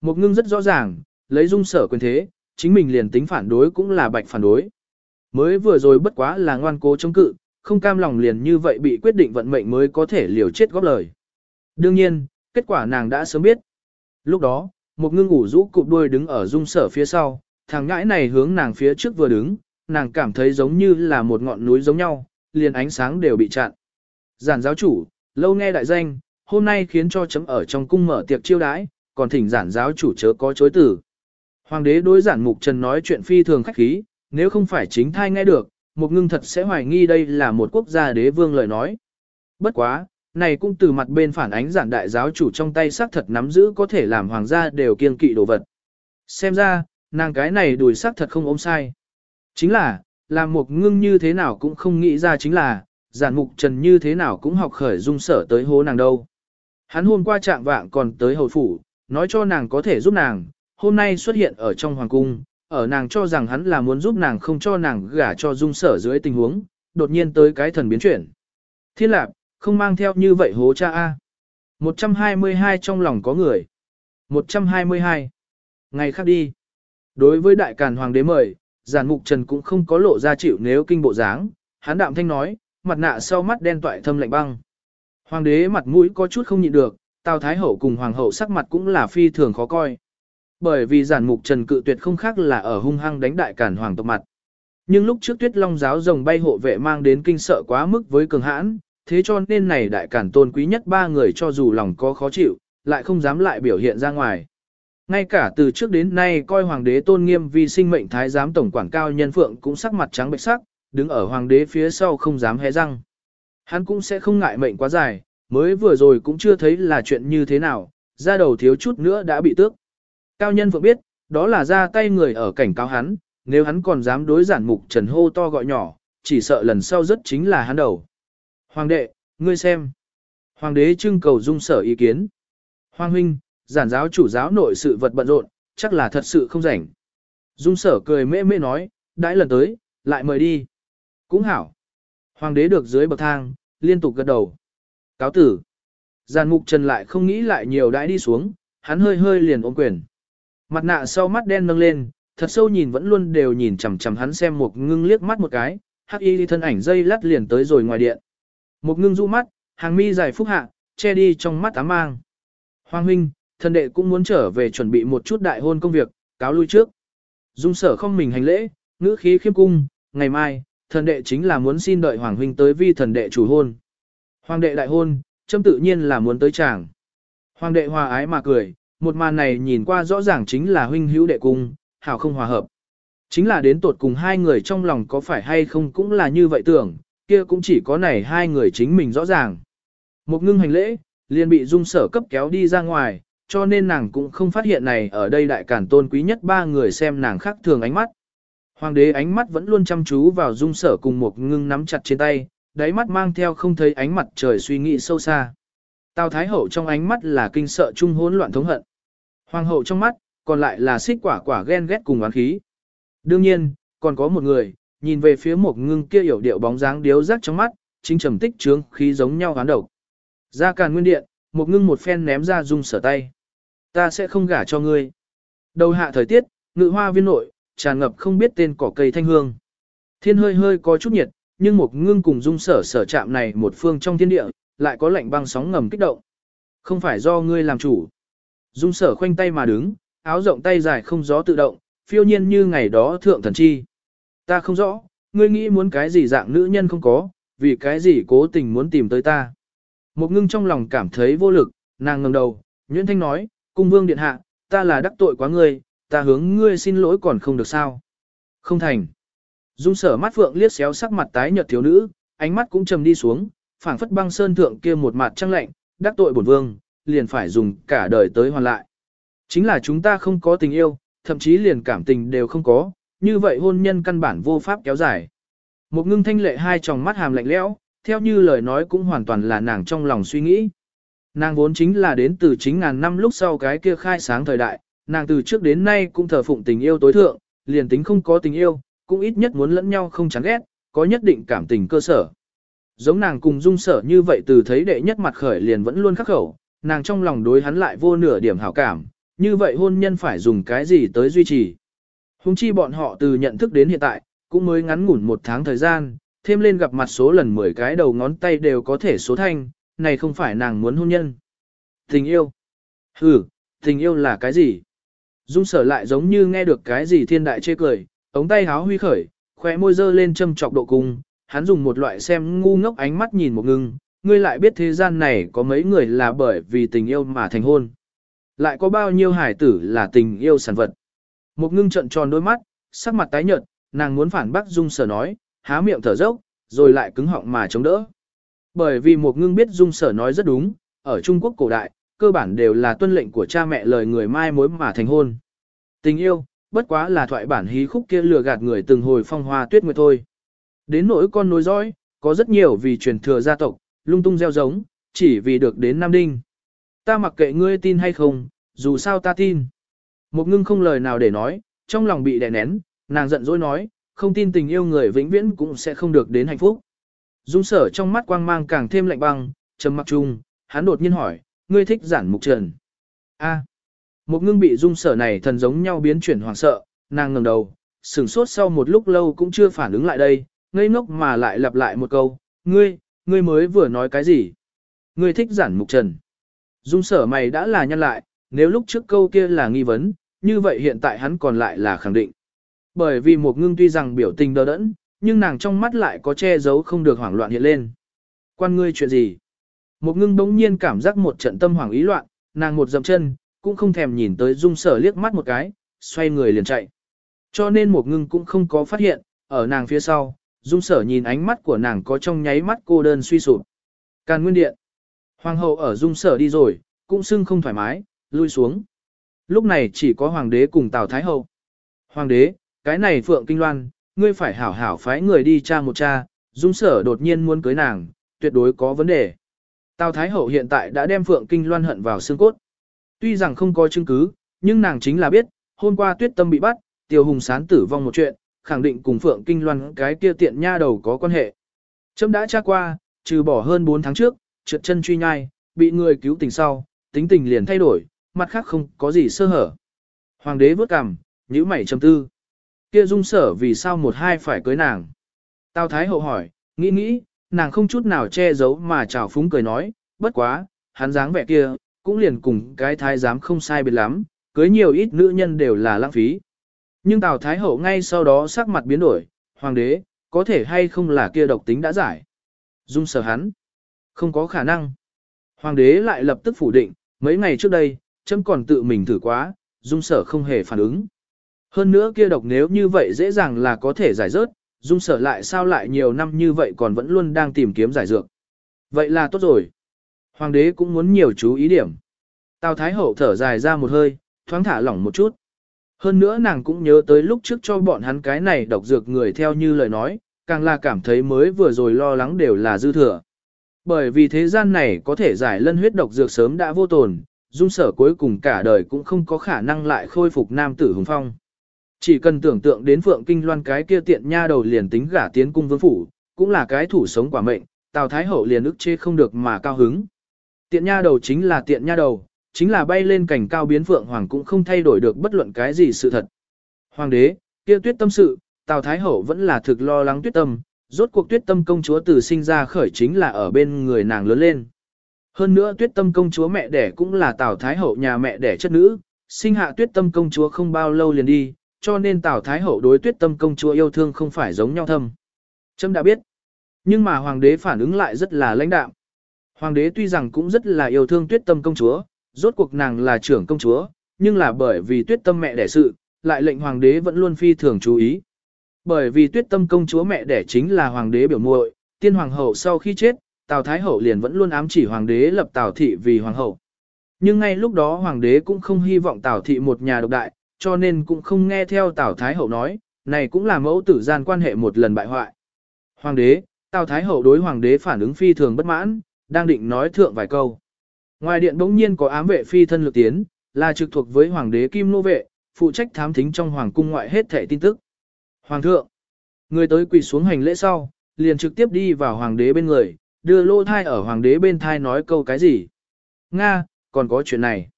Một ngưng rất rõ ràng, lấy dung sở quyền thế, chính mình liền tính phản đối cũng là bạch phản đối. Mới vừa rồi bất quá là ngoan cố chống cự, không cam lòng liền như vậy bị quyết định vận mệnh mới có thể liều chết góp lời. Đương nhiên, kết quả nàng đã sớm biết. Lúc đó, một ngưng ủ rũ cụp đuôi đứng ở dung sở phía sau, thằng ngãi này hướng nàng phía trước vừa đứng, nàng cảm thấy giống như là một ngọn núi giống nhau, liền ánh sáng đều bị chặn. Giản giáo chủ, lâu nghe đại danh, hôm nay khiến cho chấm ở trong cung mở tiệc chiêu đãi, còn thỉnh giản giáo chủ chớ có chối tử. Hoàng đế đối giản mục trần nói chuyện phi thường khách khí, nếu không phải chính thai nghe được, một ngưng thật sẽ hoài nghi đây là một quốc gia đế vương lời nói. Bất quá, này cũng từ mặt bên phản ánh giản đại giáo chủ trong tay xác thật nắm giữ có thể làm hoàng gia đều kiên kỵ đồ vật. Xem ra, nàng cái này đùi xác thật không ôm sai. Chính là, làm một ngưng như thế nào cũng không nghĩ ra chính là, giản mục trần như thế nào cũng học khởi dung sở tới hố nàng đâu. Hắn hôm qua trạng vạng còn tới hầu phủ, nói cho nàng có thể giúp nàng, hôm nay xuất hiện ở trong hoàng cung, ở nàng cho rằng hắn là muốn giúp nàng không cho nàng gả cho dung sở dưới tình huống, đột nhiên tới cái thần biến chuyển. Thiên lạc, không mang theo như vậy hố cha A. 122 trong lòng có người. 122. Ngày khác đi. Đối với đại càn hoàng đế mời, giản mục trần cũng không có lộ ra chịu nếu kinh bộ dáng, hắn đạm thanh nói, mặt nạ sau mắt đen toại thâm lạnh băng. Hoàng đế mặt mũi có chút không nhịn được, Tào Thái Hậu cùng Hoàng hậu sắc mặt cũng là phi thường khó coi. Bởi vì giản mục trần cự tuyệt không khác là ở hung hăng đánh đại cản hoàng tộc mặt. Nhưng lúc trước tuyết long giáo rồng bay hộ vệ mang đến kinh sợ quá mức với cường hãn, thế cho nên này đại cản tôn quý nhất ba người cho dù lòng có khó chịu, lại không dám lại biểu hiện ra ngoài. Ngay cả từ trước đến nay coi hoàng đế tôn nghiêm vì sinh mệnh thái giám tổng quản cao nhân phượng cũng sắc mặt trắng bệch sắc, đứng ở hoàng đế phía sau không dám hé răng. Hắn cũng sẽ không ngại mệnh quá dài, mới vừa rồi cũng chưa thấy là chuyện như thế nào, ra đầu thiếu chút nữa đã bị tước. Cao nhân phượng biết, đó là ra tay người ở cảnh cáo hắn, nếu hắn còn dám đối giản mục trần hô to gọi nhỏ, chỉ sợ lần sau rất chính là hắn đầu. Hoàng đệ, ngươi xem. Hoàng đế trưng cầu dung sở ý kiến. Hoàng huynh, giản giáo chủ giáo nội sự vật bận rộn, chắc là thật sự không rảnh. Dung sở cười mễ mễ nói, đãi lần tới, lại mời đi. Cũng hảo. Hoàng đế được dưới bậc thang, liên tục gật đầu. Cáo tử. Giàn mục trần lại không nghĩ lại nhiều đãi đi xuống, hắn hơi hơi liền ôm quyền. Mặt nạ sau mắt đen nâng lên, thật sâu nhìn vẫn luôn đều nhìn chằm chằm hắn xem một ngưng liếc mắt một cái, hắc y đi thân ảnh dây lắt liền tới rồi ngoài điện. Một ngưng du mắt, hàng mi dài phúc hạ, che đi trong mắt ám mang. Hoàng huynh, thần đệ cũng muốn trở về chuẩn bị một chút đại hôn công việc, cáo lui trước. Dung sở không mình hành lễ, ngữ khí khiêm cung, ngày mai, thần đệ chính là muốn xin đợi Hoàng huynh tới vi thần đệ chủ hôn. Hoàng đệ đại hôn, châm tự nhiên là muốn tới chàng. Hoàng đệ hòa ái mà cười, một màn này nhìn qua rõ ràng chính là huynh hữu đệ cung, hảo không hòa hợp. Chính là đến tột cùng hai người trong lòng có phải hay không cũng là như vậy tưởng, kia cũng chỉ có này hai người chính mình rõ ràng. Một ngưng hành lễ, liền bị dung sở cấp kéo đi ra ngoài, cho nên nàng cũng không phát hiện này ở đây đại cản tôn quý nhất ba người xem nàng khác thường ánh mắt. Hoàng đế ánh mắt vẫn luôn chăm chú vào dung sở cùng một ngưng nắm chặt trên tay, đáy mắt mang theo không thấy ánh mặt trời suy nghĩ sâu xa. Tào Thái Hậu trong ánh mắt là kinh sợ trung hỗn loạn thống hận. Hoàng hậu trong mắt, còn lại là xích quả quả ghen ghét cùng oán khí. Đương nhiên, còn có một người, nhìn về phía một ngưng kia hiểu điệu bóng dáng điếu rắc trong mắt, chính trầm tích trướng khí giống nhau hán độc. Ra càn nguyên điện, một ngưng một phen ném ra dung sở tay. Ta sẽ không gả cho ngươi. Đầu hạ thời tiết, ngự hoa viên nội, tràn ngập không biết tên cỏ cây thanh hương. Thiên hơi hơi có chút nhiệt, nhưng một ngưng cùng dung sở sở chạm này một phương trong thiên địa, lại có lạnh băng sóng ngầm kích động. Không phải do ngươi làm chủ. Dung sở khoanh tay mà đứng, áo rộng tay dài không gió tự động, phiêu nhiên như ngày đó thượng thần chi. Ta không rõ, ngươi nghĩ muốn cái gì dạng nữ nhân không có, vì cái gì cố tình muốn tìm tới ta. Một ngưng trong lòng cảm thấy vô lực, nàng ngẩng đầu, Nguyễn Thanh nói, cung vương điện hạ, ta là đắc tội quá ngươi, ta hướng ngươi xin lỗi còn không được sao. Không thành. Dung sở mắt phượng liếc xéo sắc mặt tái nhợt thiếu nữ, ánh mắt cũng trầm đi xuống, phảng phất băng sơn thượng kia một mặt trăng lạnh, đắc tội bổn vương, liền phải dùng cả đời tới hoàn lại. Chính là chúng ta không có tình yêu, thậm chí liền cảm tình đều không có, như vậy hôn nhân căn bản vô pháp kéo dài. Một ngưng thanh lệ hai tròng mắt hàm lạnh lẽo, theo như lời nói cũng hoàn toàn là nàng trong lòng suy nghĩ. Nàng vốn chính là đến từ chính ngàn năm lúc sau cái kia khai sáng thời đại, nàng từ trước đến nay cũng thờ phụng tình yêu tối thượng, liền tính không có tình yêu, cũng ít nhất muốn lẫn nhau không chán ghét, có nhất định cảm tình cơ sở. Giống nàng cùng dung sở như vậy từ thấy đệ nhất mặt khởi liền vẫn luôn khắc khẩu, nàng trong lòng đối hắn lại vô nửa điểm hảo cảm, như vậy hôn nhân phải dùng cái gì tới duy trì. Hùng chi bọn họ từ nhận thức đến hiện tại, cũng mới ngắn ngủn một tháng thời gian, thêm lên gặp mặt số lần 10 cái đầu ngón tay đều có thể số thanh, này không phải nàng muốn hôn nhân. Tình yêu. Ừ, tình yêu là cái gì? Dung sở lại giống như nghe được cái gì thiên đại chê cười, ống tay háo huy khởi, khóe môi dơ lên châm trọc độ cung, hắn dùng một loại xem ngu ngốc ánh mắt nhìn một ngưng, ngươi lại biết thế gian này có mấy người là bởi vì tình yêu mà thành hôn. Lại có bao nhiêu hải tử là tình yêu sản vật. Một ngưng trận tròn đôi mắt, sắc mặt tái nhợt, nàng muốn phản bác dung sở nói, há miệng thở dốc, rồi lại cứng họng mà chống đỡ. Bởi vì một ngưng biết dung sở nói rất đúng, ở Trung Quốc cổ đại, cơ bản đều là tuân lệnh của cha mẹ lời người mai mối mà thành hôn. Tình yêu, bất quá là thoại bản hí khúc kia lừa gạt người từng hồi phong hoa tuyết nguyệt thôi. Đến nỗi con nối dõi, có rất nhiều vì truyền thừa gia tộc, lung tung gieo giống, chỉ vì được đến Nam Đinh. Ta mặc kệ ngươi tin hay không, dù sao ta tin. Một ngưng không lời nào để nói, trong lòng bị đè nén, nàng giận dỗi nói, không tin tình yêu người vĩnh viễn cũng sẽ không được đến hạnh phúc. Dung sở trong mắt quang mang càng thêm lạnh băng, trầm mặc chung, hắn đột nhiên hỏi, ngươi thích giản mục trần. A. Một ngưng bị dung sở này thần giống nhau biến chuyển hoảng sợ, nàng ngẩng đầu, sửng sốt sau một lúc lâu cũng chưa phản ứng lại đây, ngây ngốc mà lại lặp lại một câu, ngươi, ngươi mới vừa nói cái gì? Ngươi thích giản mục trần. Dung sở mày đã là nhân lại, nếu lúc trước câu kia là nghi vấn, như vậy hiện tại hắn còn lại là khẳng định. Bởi vì một ngưng tuy rằng biểu tình đờ đẫn, nhưng nàng trong mắt lại có che giấu không được hoảng loạn hiện lên. Quan ngươi chuyện gì? Một ngưng bỗng nhiên cảm giác một trận tâm hoảng ý loạn, nàng một dậm chân, cũng không thèm nhìn tới dung sở liếc mắt một cái, xoay người liền chạy. Cho nên một ngưng cũng không có phát hiện, ở nàng phía sau, dung sở nhìn ánh mắt của nàng có trong nháy mắt cô đơn suy sụp. Càn nguyên điện. Hoàng hậu ở dung sở đi rồi, cũng xưng không thoải mái, lui xuống. Lúc này chỉ có hoàng đế cùng Tào Thái hậu. Hoàng đế, cái này Phượng Kinh Loan, ngươi phải hảo hảo phái người đi tra một cha, dung sở đột nhiên muốn cưới nàng, tuyệt đối có vấn đề. Tào Thái hậu hiện tại đã đem Phượng Kinh Loan hận vào xương cốt. Tuy rằng không có chứng cứ, nhưng nàng chính là biết, hôm qua tuyết tâm bị bắt, tiêu hùng sán tử vong một chuyện, khẳng định cùng Phượng Kinh Loan cái kia tiện nha đầu có quan hệ. Trâm đã tra qua, trừ bỏ hơn 4 tháng trước, trượt chân truy nhai, bị người cứu tình sau, tính tình liền thay đổi, mặt khác không có gì sơ hở. Hoàng đế vớt cằm, nhíu mày trầm tư. Kia dung sở vì sao một hai phải cưới nàng? Tào Thái hậu hỏi, nghĩ nghĩ, nàng không chút nào che giấu mà chào phúng cười nói, bất quá, hắn dáng vẻ kia, cũng liền cùng cái thái giám không sai biệt lắm, cưới nhiều ít nữ nhân đều là lãng phí. Nhưng Tào Thái hậu ngay sau đó sắc mặt biến đổi, hoàng đế, có thể hay không là kia độc tính đã giải. Dung sở hắn, không có khả năng. Hoàng đế lại lập tức phủ định, mấy ngày trước đây, chấm còn tự mình thử quá, dung sở không hề phản ứng. Hơn nữa kia độc nếu như vậy dễ dàng là có thể giải rớt, dung sở lại sao lại nhiều năm như vậy còn vẫn luôn đang tìm kiếm giải dược. Vậy là tốt rồi. Hoàng đế cũng muốn nhiều chú ý điểm. Tào Thái Hậu thở dài ra một hơi, thoáng thả lỏng một chút. Hơn nữa nàng cũng nhớ tới lúc trước cho bọn hắn cái này độc dược người theo như lời nói, càng là cảm thấy mới vừa rồi lo lắng đều là dư thừa. Bởi vì thế gian này có thể giải lân huyết độc dược sớm đã vô tồn, dung sở cuối cùng cả đời cũng không có khả năng lại khôi phục nam tử hùng phong. Chỉ cần tưởng tượng đến Phượng Kinh Loan cái kia tiện nha đầu liền tính gả tiến cung vương phủ, cũng là cái thủ sống quả mệnh, Tào Thái Hậu liền ức chê không được mà cao hứng. Tiện nha đầu chính là tiện nha đầu, chính là bay lên cảnh cao biến Phượng Hoàng cũng không thay đổi được bất luận cái gì sự thật. Hoàng đế, kia tuyết tâm sự, Tào Thái Hậu vẫn là thực lo lắng tuyết tâm, rốt cuộc tuyết tâm công chúa từ sinh ra khởi chính là ở bên người nàng lớn lên. Hơn nữa tuyết tâm công chúa mẹ đẻ cũng là Tào Thái Hậu nhà mẹ đẻ chất nữ, sinh hạ tuyết tâm công chúa không bao lâu liền đi, cho nên Tào Thái Hậu đối tuyết tâm công chúa yêu thương không phải giống nhau thâm. Trâm đã biết. Nhưng mà hoàng đế phản ứng lại rất là lãnh đạm. Hoàng đế tuy rằng cũng rất là yêu thương tuyết tâm công chúa, rốt cuộc nàng là trưởng công chúa, nhưng là bởi vì tuyết tâm mẹ đẻ sự, lại lệnh hoàng đế vẫn luôn phi thường chú ý. Bởi vì tuyết tâm công chúa mẹ đẻ chính là hoàng đế biểu muội, tiên hoàng hậu sau khi chết, Tào Thái hậu liền vẫn luôn ám chỉ hoàng đế lập Tào thị vì hoàng hậu. Nhưng ngay lúc đó hoàng đế cũng không hy vọng Tào thị một nhà độc đại, cho nên cũng không nghe theo Tào Thái hậu nói, này cũng là mẫu tử gian quan hệ một lần bại hoại. Hoàng đế, Tào Thái hậu đối hoàng đế phản ứng phi thường bất mãn, đang định nói thượng vài câu. Ngoài điện bỗng nhiên có ám vệ phi thân lực tiến, là trực thuộc với hoàng đế Kim Nô vệ, phụ trách thám thính trong hoàng cung ngoại hết thảy tin tức. Hoàng thượng, người tới quỳ xuống hành lễ sau, liền trực tiếp đi vào hoàng đế bên người, đưa lô thai ở hoàng đế bên thai nói câu cái gì. Nga, còn có chuyện này.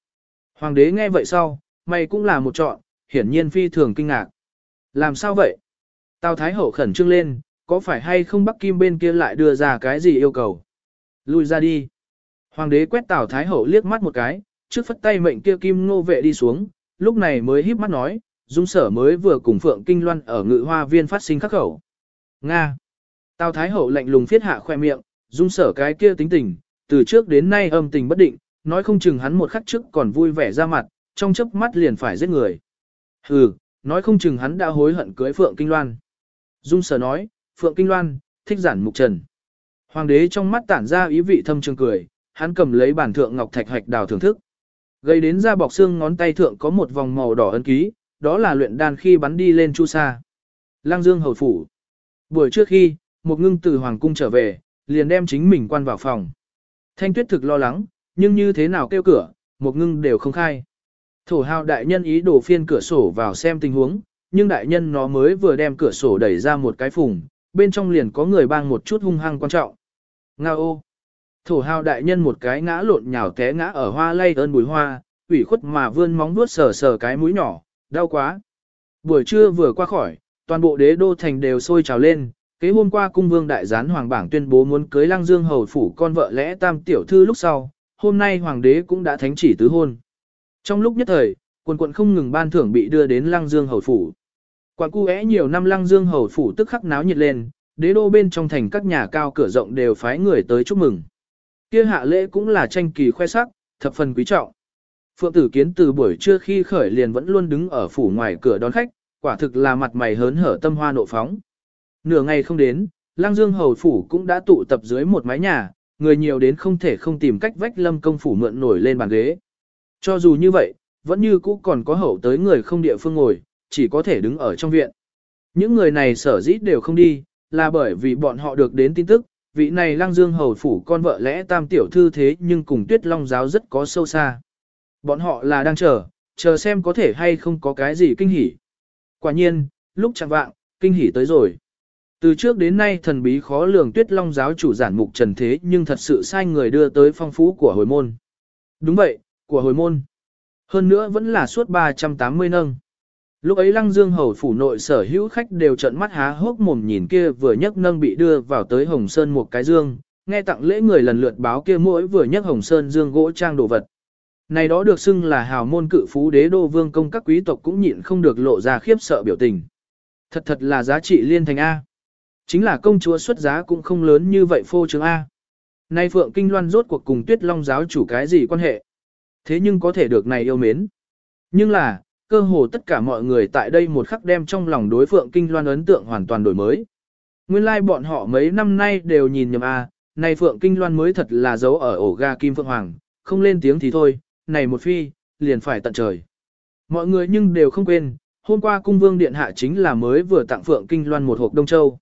Hoàng đế nghe vậy sau, mày cũng là một chọn, hiển nhiên phi thường kinh ngạc. Làm sao vậy? Tào Thái Hậu khẩn trương lên, có phải hay không Bắc Kim bên kia lại đưa ra cái gì yêu cầu? Lui ra đi. Hoàng đế quét Tào Thái Hậu liếc mắt một cái, trước phất tay mệnh kia Kim Ngô vệ đi xuống, lúc này mới híp mắt nói, Dung Sở mới vừa cùng Phượng Kinh Loan ở Ngự Hoa Viên phát sinh khắc khẩu. Nga. Tào Thái Hậu lạnh lùng phiết hạ khoe miệng, Dung Sở cái kia tính tình, từ trước đến nay âm tình bất định, nói không chừng hắn một khắc trước còn vui vẻ ra mặt, trong chớp mắt liền phải giết người. Hừ, nói không chừng hắn đã hối hận cưới Phượng Kinh Loan. Dung Sở nói, Phượng Kinh Loan, thích giản mục trần. Hoàng đế trong mắt tản ra ý vị thâm trường cười, hắn cầm lấy bản thượng ngọc thạch hạch đào thưởng thức. Gây đến da bọc xương ngón tay thượng có một vòng màu đỏ ấn ký, đó là luyện đan khi bắn đi lên chu sa. Lăng Dương hầu phủ. Buổi trước khi, một ngưng từ hoàng cung trở về, liền đem chính mình quan vào phòng. Thanh tuyết thực lo lắng, nhưng như thế nào kêu cửa, một ngưng đều không khai. Thổ hào đại nhân ý đổ phiên cửa sổ vào xem tình huống, nhưng đại nhân nó mới vừa đem cửa sổ đẩy ra một cái phùng, bên trong liền có người bang một chút hung hăng quan trọng. Nga ô! Thổ hào đại nhân một cái ngã lộn nhào té ngã ở hoa lay ơn bùi hoa, ủy khuất mà vươn móng vuốt sờ sờ cái mũi nhỏ, đau quá. Buổi trưa vừa qua khỏi, toàn bộ đế đô thành đều sôi trào lên, kế hôm qua cung vương đại gián hoàng bảng tuyên bố muốn cưới lăng dương hầu phủ con vợ lẽ tam tiểu thư lúc sau, hôm nay hoàng đế cũng đã thánh chỉ tứ hôn. Trong lúc nhất thời, quần quận không ngừng ban thưởng bị đưa đến lăng dương hầu phủ. Quảng cu nhiều năm lăng dương hầu phủ tức khắc náo nhiệt lên, đế đô bên trong thành các nhà cao cửa rộng đều phái người tới chúc mừng. Kia hạ lễ cũng là tranh kỳ khoe sắc, thập phần quý trọng. Phượng tử kiến từ buổi trưa khi khởi liền vẫn luôn đứng ở phủ ngoài cửa đón khách, quả thực là mặt mày hớn hở tâm hoa nộ phóng. Nửa ngày không đến, lang Dương hầu phủ cũng đã tụ tập dưới một mái nhà, người nhiều đến không thể không tìm cách vách lâm công phủ mượn nổi lên bàn ghế. Cho dù như vậy, vẫn như cũ còn có hậu tới người không địa phương ngồi, chỉ có thể đứng ở trong viện. Những người này sở dĩ đều không đi, là bởi vì bọn họ được đến tin tức, vị này Lăng Dương hầu phủ con vợ lẽ tam tiểu thư thế nhưng cùng Tuyết Long giáo rất có sâu xa. Bọn họ là đang chờ, chờ xem có thể hay không có cái gì kinh hỉ. Quả nhiên, lúc chẳng vạng, kinh hỉ tới rồi. Từ trước đến nay thần bí khó lường Tuyết Long giáo chủ giản mục trần thế nhưng thật sự sai người đưa tới phong phú của hồi môn. Đúng vậy, của hồi môn. Hơn nữa vẫn là suốt 380 nâng. Lúc ấy Lăng Dương hầu phủ nội sở hữu khách đều trợn mắt há hốc mồm nhìn kia vừa nhấc nâng bị đưa vào tới Hồng Sơn một cái dương, nghe tặng lễ người lần lượt báo kia mỗi vừa nhấc Hồng Sơn dương gỗ trang đồ vật. Này đó được xưng là hào môn cự phú đế đô vương công các quý tộc cũng nhịn không được lộ ra khiếp sợ biểu tình. Thật thật là giá trị liên thành A. Chính là công chúa xuất giá cũng không lớn như vậy phô trương A. Nay Phượng Kinh Loan rốt cuộc cùng tuyết long giáo chủ cái gì quan hệ. Thế nhưng có thể được này yêu mến. Nhưng là, cơ hồ tất cả mọi người tại đây một khắc đem trong lòng đối Phượng Kinh Loan ấn tượng hoàn toàn đổi mới. Nguyên lai like bọn họ mấy năm nay đều nhìn nhầm à, A, này Phượng Kinh Loan mới thật là giấu ở ổ ga Kim Phượng Hoàng, không lên tiếng thì thôi, này một phi, liền phải tận trời. Mọi người nhưng đều không quên, hôm qua cung vương điện hạ chính là mới vừa tặng Phượng Kinh Loan một hộp Đông Châu.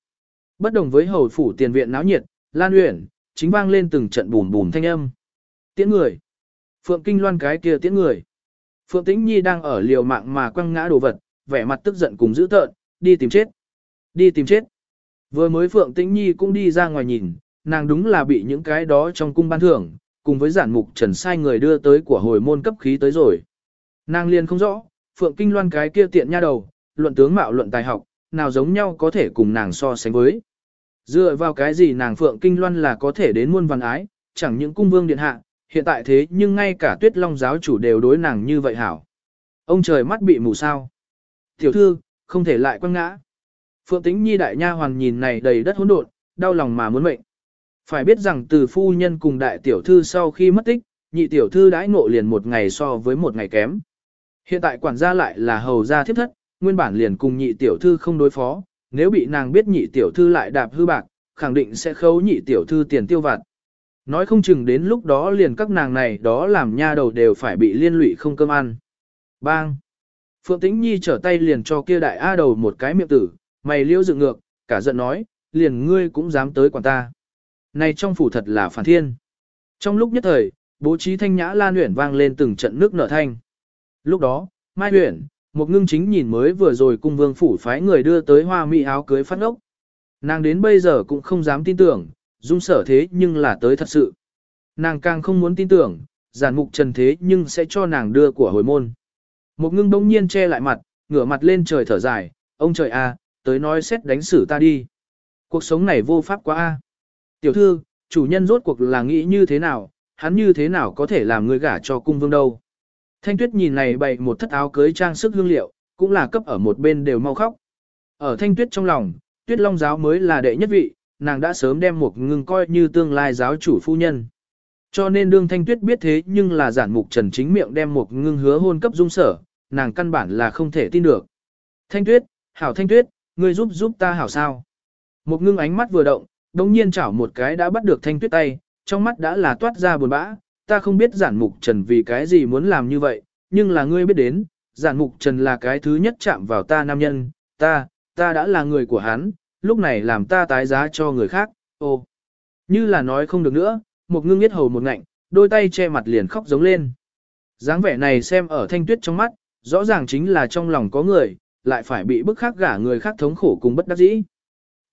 Bất đồng với hầu phủ tiền viện náo nhiệt, Lan Uyển, chính vang lên từng trận bùn bùn thanh âm. Tiễn người. Phượng Kinh Loan cái kia tiễn người. Phượng Tĩnh Nhi đang ở liều mạng mà quăng ngã đồ vật, vẻ mặt tức giận cùng dữ tợn, đi tìm chết. Đi tìm chết. Vừa mới Phượng Tĩnh Nhi cũng đi ra ngoài nhìn, nàng đúng là bị những cái đó trong cung ban thưởng, cùng với giản mục trần sai người đưa tới của hồi môn cấp khí tới rồi. Nàng liền không rõ, Phượng Kinh Loan cái kia tiện nha đầu, luận tướng mạo luận tài học, nào giống nhau có thể cùng nàng so sánh với. Dựa vào cái gì nàng Phượng Kinh Loan là có thể đến muôn văn ái, chẳng những cung vương điện hạ, hiện tại thế nhưng ngay cả tuyết long giáo chủ đều đối nàng như vậy hảo. Ông trời mắt bị mù sao. Tiểu thư, không thể lại quăng ngã. Phượng Tĩnh Nhi đại nha hoàn nhìn này đầy đất hỗn độn, đau lòng mà muốn mệnh. Phải biết rằng từ phu nhân cùng đại tiểu thư sau khi mất tích, nhị tiểu thư đãi ngộ liền một ngày so với một ngày kém. Hiện tại quản gia lại là hầu gia thiếp thất, nguyên bản liền cùng nhị tiểu thư không đối phó, nếu bị nàng biết nhị tiểu thư lại đạp hư bạc, khẳng định sẽ khấu nhị tiểu thư tiền tiêu vặt. Nói không chừng đến lúc đó liền các nàng này đó làm nha đầu đều phải bị liên lụy không cơm ăn. Bang! Phượng Tĩnh Nhi trở tay liền cho kia đại A đầu một cái miệng tử, mày liêu dựng ngược, cả giận nói, liền ngươi cũng dám tới quản ta. Này trong phủ thật là phản thiên. Trong lúc nhất thời, bố trí thanh nhã lan huyển vang lên từng trận nước nở thanh. Lúc đó, Mai huyển, một ngưng chính nhìn mới vừa rồi cung vương phủ phái người đưa tới hoa mỹ áo cưới phát ốc. Nàng đến bây giờ cũng không dám tin tưởng, dung sở thế nhưng là tới thật sự. Nàng càng không muốn tin tưởng, giản mục trần thế nhưng sẽ cho nàng đưa của hồi môn. Một ngưng đông nhiên che lại mặt, ngửa mặt lên trời thở dài, ông trời a, tới nói xét đánh xử ta đi. Cuộc sống này vô pháp quá a. Tiểu thư, chủ nhân rốt cuộc là nghĩ như thế nào, hắn như thế nào có thể làm người gả cho cung vương đâu. Thanh tuyết nhìn này bày một thất áo cưới trang sức hương liệu, cũng là cấp ở một bên đều mau khóc. Ở thanh tuyết trong lòng, tuyết long giáo mới là đệ nhất vị, nàng đã sớm đem một ngưng coi như tương lai giáo chủ phu nhân. Cho nên đương thanh tuyết biết thế nhưng là giản mục trần chính miệng đem một ngưng hứa hôn cấp dung sở, nàng căn bản là không thể tin được. Thanh tuyết, hảo thanh tuyết, ngươi giúp giúp ta hảo sao. Một ngưng ánh mắt vừa động, đồng nhiên chảo một cái đã bắt được thanh tuyết tay, trong mắt đã là toát ra buồn bã, ta không biết giản mục trần vì cái gì muốn làm như vậy, nhưng là ngươi biết đến, giản mục trần là cái thứ nhất chạm vào ta nam nhân, ta, ta đã là người của hắn, lúc này làm ta tái giá cho người khác, ô. Như là nói không được nữa, một ngưng biết hầu một ngạnh, đôi tay che mặt liền khóc giống lên. dáng vẻ này xem ở thanh tuyết trong mắt, rõ ràng chính là trong lòng có người, lại phải bị bức khác gả người khác thống khổ cùng bất đắc dĩ.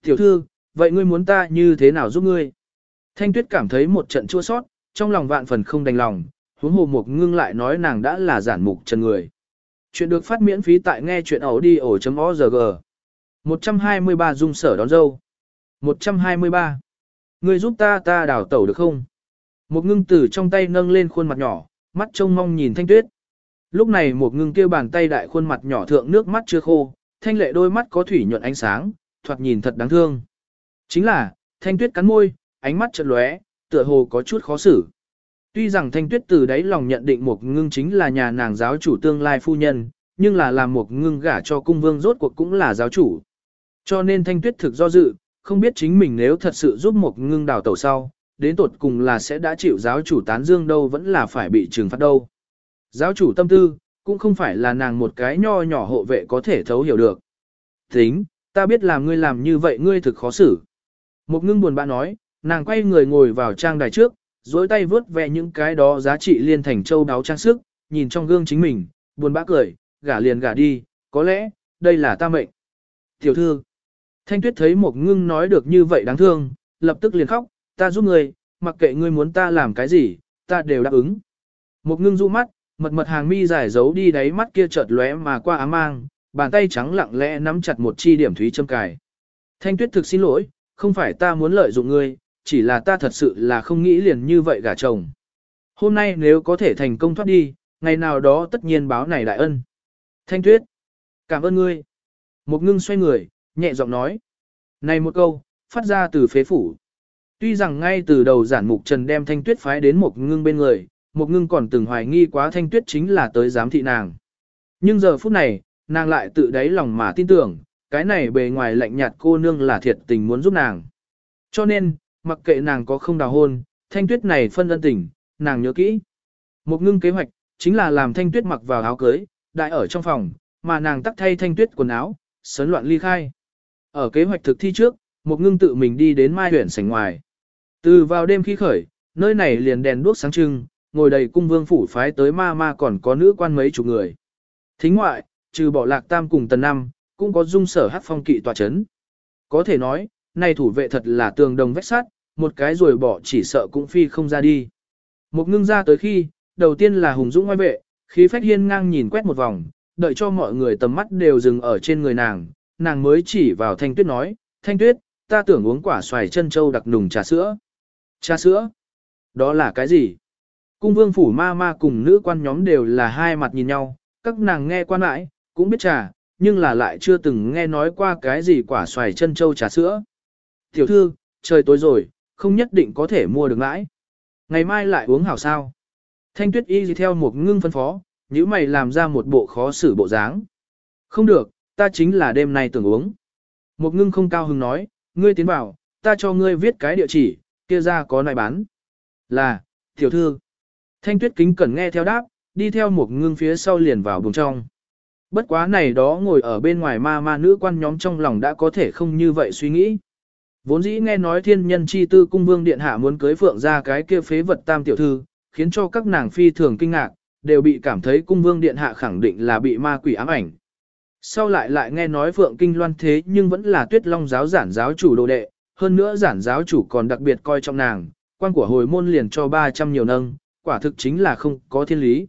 Tiểu thư, vậy ngươi muốn ta như thế nào giúp ngươi? Thanh tuyết cảm thấy một trận chua sót, trong lòng vạn phần không đành lòng, huống hồ một ngưng lại nói nàng đã là giản mục trần người. Chuyện được phát miễn phí tại nghe chuyện audio.org. 123 dung sở đón dâu. 123. Người giúp ta ta đào tẩu được không? Một ngưng tử trong tay nâng lên khuôn mặt nhỏ, mắt trông mong nhìn thanh tuyết. Lúc này một ngưng kêu bàn tay đại khuôn mặt nhỏ thượng nước mắt chưa khô, thanh lệ đôi mắt có thủy nhuận ánh sáng, thoạt nhìn thật đáng thương. Chính là, thanh tuyết cắn môi, ánh mắt chợt lóe, tựa hồ có chút khó xử. Tuy rằng thanh tuyết từ đấy lòng nhận định một ngưng chính là nhà nàng giáo chủ tương lai phu nhân, nhưng là làm một ngưng gả cho cung vương rốt cuộc cũng là giáo chủ. Cho nên thanh tuyết thực do dự, không biết chính mình nếu thật sự giúp một ngưng đào tẩu sau, đến tột cùng là sẽ đã chịu giáo chủ tán dương đâu vẫn là phải bị trừng phạt đâu. Giáo chủ tâm tư, cũng không phải là nàng một cái nho nhỏ hộ vệ có thể thấu hiểu được. Tính, ta biết là ngươi làm như vậy ngươi thực khó xử. Một ngưng buồn bã nói, nàng quay người ngồi vào trang đài trước, dối tay vớt vẹ những cái đó giá trị liên thành châu đáo trang sức, nhìn trong gương chính mình, buồn bã cười, gả liền gả đi, có lẽ, đây là ta mệnh. Tiểu thư, Thanh Tuyết thấy một ngưng nói được như vậy đáng thương, lập tức liền khóc, ta giúp ngươi, mặc kệ ngươi muốn ta làm cái gì, ta đều đáp ứng. Một ngưng du mắt, mật mật hàng mi giải giấu đi đáy mắt kia chợt lóe mà qua ám mang, bàn tay trắng lặng lẽ nắm chặt một chi điểm thúy châm cài. Thanh Tuyết thực xin lỗi, không phải ta muốn lợi dụng ngươi, chỉ là ta thật sự là không nghĩ liền như vậy gả chồng. Hôm nay nếu có thể thành công thoát đi, ngày nào đó tất nhiên báo này đại ân. Thanh Tuyết, cảm ơn ngươi. Một ngưng xoay người, nhẹ giọng nói. Này một câu, phát ra từ phế phủ. Tuy rằng ngay từ đầu giản mục trần đem thanh tuyết phái đến một ngưng bên người, một ngưng còn từng hoài nghi quá thanh tuyết chính là tới giám thị nàng. Nhưng giờ phút này, nàng lại tự đáy lòng mà tin tưởng, cái này bề ngoài lạnh nhạt cô nương là thiệt tình muốn giúp nàng. Cho nên, mặc kệ nàng có không đào hôn, thanh tuyết này phân ân tình, nàng nhớ kỹ. Một ngưng kế hoạch, chính là làm thanh tuyết mặc vào áo cưới, đại ở trong phòng, mà nàng tắt thay thanh tuyết quần áo, sấn loạn ly khai. Ở kế hoạch thực thi trước, một ngưng tự mình đi đến mai huyện sảnh ngoài. Từ vào đêm khi khởi, nơi này liền đèn đuốc sáng trưng, ngồi đầy cung vương phủ phái tới ma ma còn có nữ quan mấy chục người. Thính ngoại, trừ bỏ lạc tam cùng tần năm, cũng có dung sở hát phong kỵ tòa chấn. Có thể nói, này thủ vệ thật là tường đồng vách sắt, một cái rồi bỏ chỉ sợ cũng phi không ra đi. Một ngưng ra tới khi, đầu tiên là hùng dũng ngoài vệ, khí phách hiên ngang nhìn quét một vòng, đợi cho mọi người tầm mắt đều dừng ở trên người nàng, nàng mới chỉ vào thanh tuyết nói, thanh tuyết, ta tưởng uống quả xoài chân châu đặc nùng trà sữa. Trà sữa? Đó là cái gì? Cung vương phủ ma ma cùng nữ quan nhóm đều là hai mặt nhìn nhau, các nàng nghe quan lại, cũng biết trà, nhưng là lại chưa từng nghe nói qua cái gì quả xoài chân châu trà sữa. Tiểu thư, trời tối rồi, không nhất định có thể mua được lãi. Ngày mai lại uống hảo sao. Thanh tuyết y theo một ngưng phân phó, nếu mày làm ra một bộ khó xử bộ dáng. Không được, ta chính là đêm nay tưởng uống. Một ngưng không cao hứng nói, ngươi tiến vào, ta cho ngươi viết cái địa chỉ, kia ra có nại bán. Là, tiểu thư. Thanh tuyết kính cẩn nghe theo đáp, đi theo một ngưng phía sau liền vào buồng trong. Bất quá này đó ngồi ở bên ngoài ma ma nữ quan nhóm trong lòng đã có thể không như vậy suy nghĩ. Vốn dĩ nghe nói thiên nhân chi tư cung vương điện hạ muốn cưới phượng ra cái kia phế vật tam tiểu thư, khiến cho các nàng phi thường kinh ngạc, đều bị cảm thấy cung vương điện hạ khẳng định là bị ma quỷ ám ảnh. Sau lại lại nghe nói Phượng Kinh Loan thế nhưng vẫn là tuyết long giáo giản giáo chủ đồ đệ, hơn nữa giản giáo chủ còn đặc biệt coi trọng nàng, quan của hồi môn liền cho 300 nhiều nâng, quả thực chính là không có thiên lý.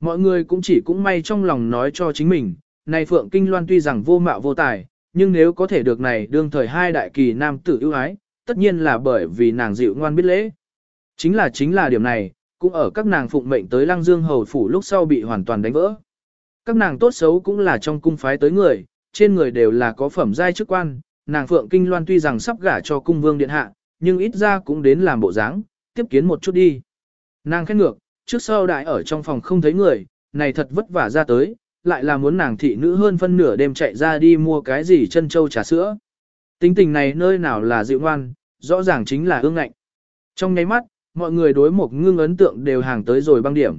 Mọi người cũng chỉ cũng may trong lòng nói cho chính mình, này Phượng Kinh Loan tuy rằng vô mạo vô tài, nhưng nếu có thể được này đương thời hai đại kỳ nam tử ưu ái, tất nhiên là bởi vì nàng dịu ngoan biết lễ. Chính là chính là điểm này, cũng ở các nàng phụng mệnh tới Lăng Dương Hầu Phủ lúc sau bị hoàn toàn đánh vỡ. Các nàng tốt xấu cũng là trong cung phái tới người, trên người đều là có phẩm giai chức quan, nàng Phượng Kinh Loan tuy rằng sắp gả cho cung vương điện hạ, nhưng ít ra cũng đến làm bộ dáng, tiếp kiến một chút đi. Nàng khét ngược, trước sau đại ở trong phòng không thấy người, này thật vất vả ra tới, lại là muốn nàng thị nữ hơn phân nửa đêm chạy ra đi mua cái gì chân châu trà sữa. Tính tình này nơi nào là dịu ngoan, rõ ràng chính là ương ngạnh. Trong nháy mắt, mọi người đối một ngưng ấn tượng đều hàng tới rồi băng điểm.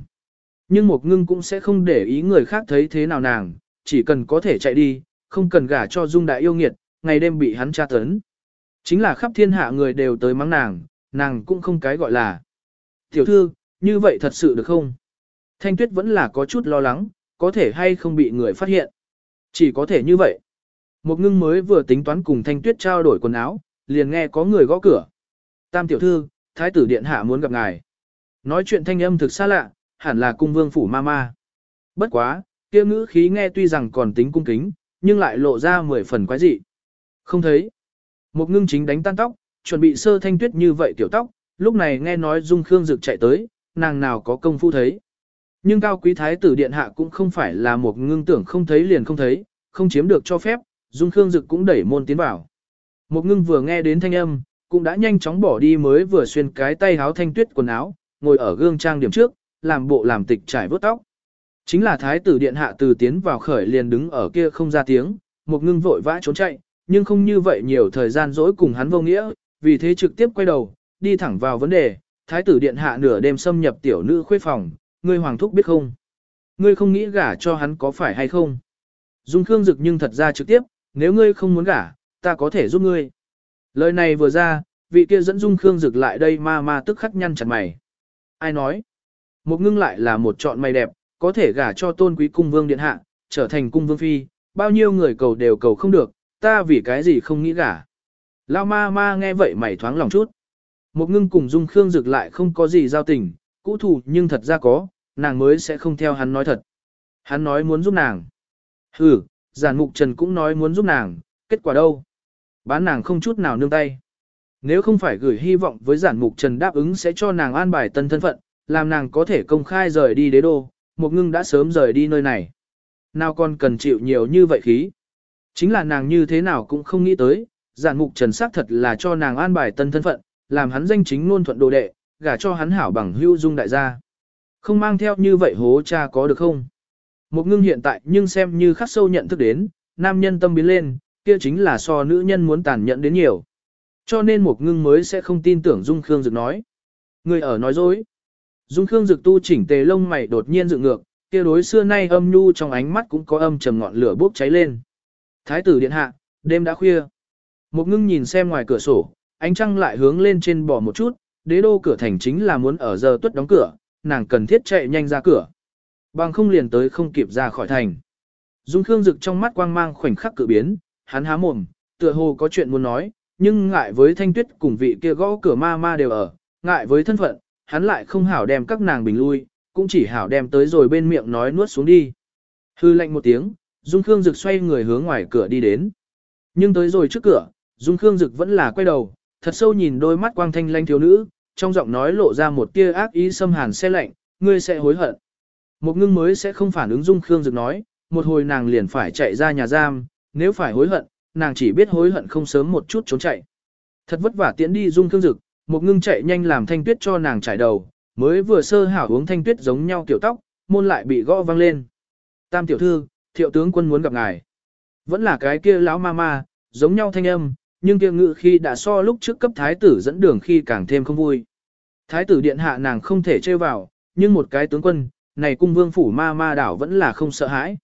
Nhưng một ngưng cũng sẽ không để ý người khác thấy thế nào nàng, chỉ cần có thể chạy đi, không cần gả cho dung đại yêu nghiệt, ngày đêm bị hắn tra tấn. Chính là khắp thiên hạ người đều tới mắng nàng, nàng cũng không cái gọi là. Tiểu thư, như vậy thật sự được không? Thanh tuyết vẫn là có chút lo lắng, có thể hay không bị người phát hiện. Chỉ có thể như vậy. Một ngưng mới vừa tính toán cùng thanh tuyết trao đổi quần áo, liền nghe có người gõ cửa. Tam tiểu thư, thái tử điện hạ muốn gặp ngài. Nói chuyện thanh âm thực xa lạ, hẳn là cung vương phủ ma ma. Bất quá, kia ngữ khí nghe tuy rằng còn tính cung kính, nhưng lại lộ ra mười phần quái dị. Không thấy. Một ngưng chính đánh tan tóc, chuẩn bị sơ thanh tuyết như vậy tiểu tóc, lúc này nghe nói Dung Khương Dực chạy tới, nàng nào có công phu thấy. Nhưng cao quý thái tử điện hạ cũng không phải là một ngưng tưởng không thấy liền không thấy, không chiếm được cho phép, Dung Khương Dực cũng đẩy môn tiến vào. Một ngưng vừa nghe đến thanh âm, cũng đã nhanh chóng bỏ đi mới vừa xuyên cái tay háo thanh tuyết quần áo, ngồi ở gương trang điểm trước, làm bộ làm tịch trải vớt tóc. Chính là thái tử điện hạ từ tiến vào khởi liền đứng ở kia không ra tiếng, một ngưng vội vã trốn chạy, nhưng không như vậy nhiều thời gian dỗi cùng hắn vô nghĩa, vì thế trực tiếp quay đầu, đi thẳng vào vấn đề, thái tử điện hạ nửa đêm xâm nhập tiểu nữ khuê phòng, ngươi hoàng thúc biết không? Ngươi không nghĩ gả cho hắn có phải hay không? Dung Khương Dực nhưng thật ra trực tiếp, nếu ngươi không muốn gả, ta có thể giúp ngươi. Lời này vừa ra, vị kia dẫn Dung Khương Dực lại đây ma ma tức khắc nhăn chặt mày. Ai nói? Một ngưng lại là một chọn mày đẹp, có thể gả cho tôn quý cung vương điện hạ, trở thành cung vương phi, bao nhiêu người cầu đều cầu không được, ta vì cái gì không nghĩ gả. Lao ma ma nghe vậy mày thoáng lòng chút. Một ngưng cùng Dung Khương Dực lại không có gì giao tình, cũ thù nhưng thật ra có, nàng mới sẽ không theo hắn nói thật. Hắn nói muốn giúp nàng. Ừ, giản mục trần cũng nói muốn giúp nàng, kết quả đâu? Bán nàng không chút nào nương tay. Nếu không phải gửi hy vọng với giản mục trần đáp ứng sẽ cho nàng an bài tân thân phận, làm nàng có thể công khai rời đi đế đô, một ngưng đã sớm rời đi nơi này. Nào còn cần chịu nhiều như vậy khí. Chính là nàng như thế nào cũng không nghĩ tới, giản mục trần sắc thật là cho nàng an bài tân thân phận, làm hắn danh chính luôn thuận đồ đệ, gả cho hắn hảo bằng hưu dung đại gia. Không mang theo như vậy hố cha có được không? Một ngưng hiện tại nhưng xem như khắc sâu nhận thức đến, nam nhân tâm biến lên, kia chính là so nữ nhân muốn tàn nhẫn đến nhiều. Cho nên một ngưng mới sẽ không tin tưởng Dung Khương Dực nói. Người ở nói dối. Dung Khương Dực tu chỉnh tề lông mày đột nhiên dựng ngược, kia đối xưa nay âm nhu trong ánh mắt cũng có âm trầm ngọn lửa bốc cháy lên. Thái tử điện hạ, đêm đã khuya. Một ngưng nhìn xem ngoài cửa sổ, ánh trăng lại hướng lên trên bỏ một chút, đế đô cửa thành chính là muốn ở giờ tuất đóng cửa, nàng cần thiết chạy nhanh ra cửa. Bằng không liền tới không kịp ra khỏi thành. Dung Khương Dực trong mắt quang mang khoảnh khắc cự biến, hắn há mồm, tựa hồ có chuyện muốn nói, nhưng ngại với thanh tuyết cùng vị kia gõ cửa ma ma đều ở, ngại với thân phận, hắn lại không hảo đem các nàng bình lui, cũng chỉ hảo đem tới rồi bên miệng nói nuốt xuống đi. Hư lệnh một tiếng, Dung Khương Dực xoay người hướng ngoài cửa đi đến. Nhưng tới rồi trước cửa, Dung Khương Dực vẫn là quay đầu, thật sâu nhìn đôi mắt quang thanh lanh thiếu nữ, trong giọng nói lộ ra một tia ác ý xâm hàn xe lạnh, ngươi sẽ hối hận. Một ngưng mới sẽ không phản ứng Dung Khương Dực nói, một hồi nàng liền phải chạy ra nhà giam, nếu phải hối hận, nàng chỉ biết hối hận không sớm một chút trốn chạy. Thật vất vả tiễn đi Dung Khương Dực, một ngưng chạy nhanh làm thanh tuyết cho nàng trải đầu, mới vừa sơ hảo uống thanh tuyết giống nhau kiểu tóc, môn lại bị gõ vang lên. Tam tiểu thư, thiệu tướng quân muốn gặp ngài. Vẫn là cái kia lão ma ma, giống nhau thanh âm, nhưng kia ngự khi đã so lúc trước cấp thái tử dẫn đường khi càng thêm không vui. Thái tử điện hạ nàng không thể chơi vào, nhưng một cái tướng quân, này cung vương phủ ma ma đảo vẫn là không sợ hãi.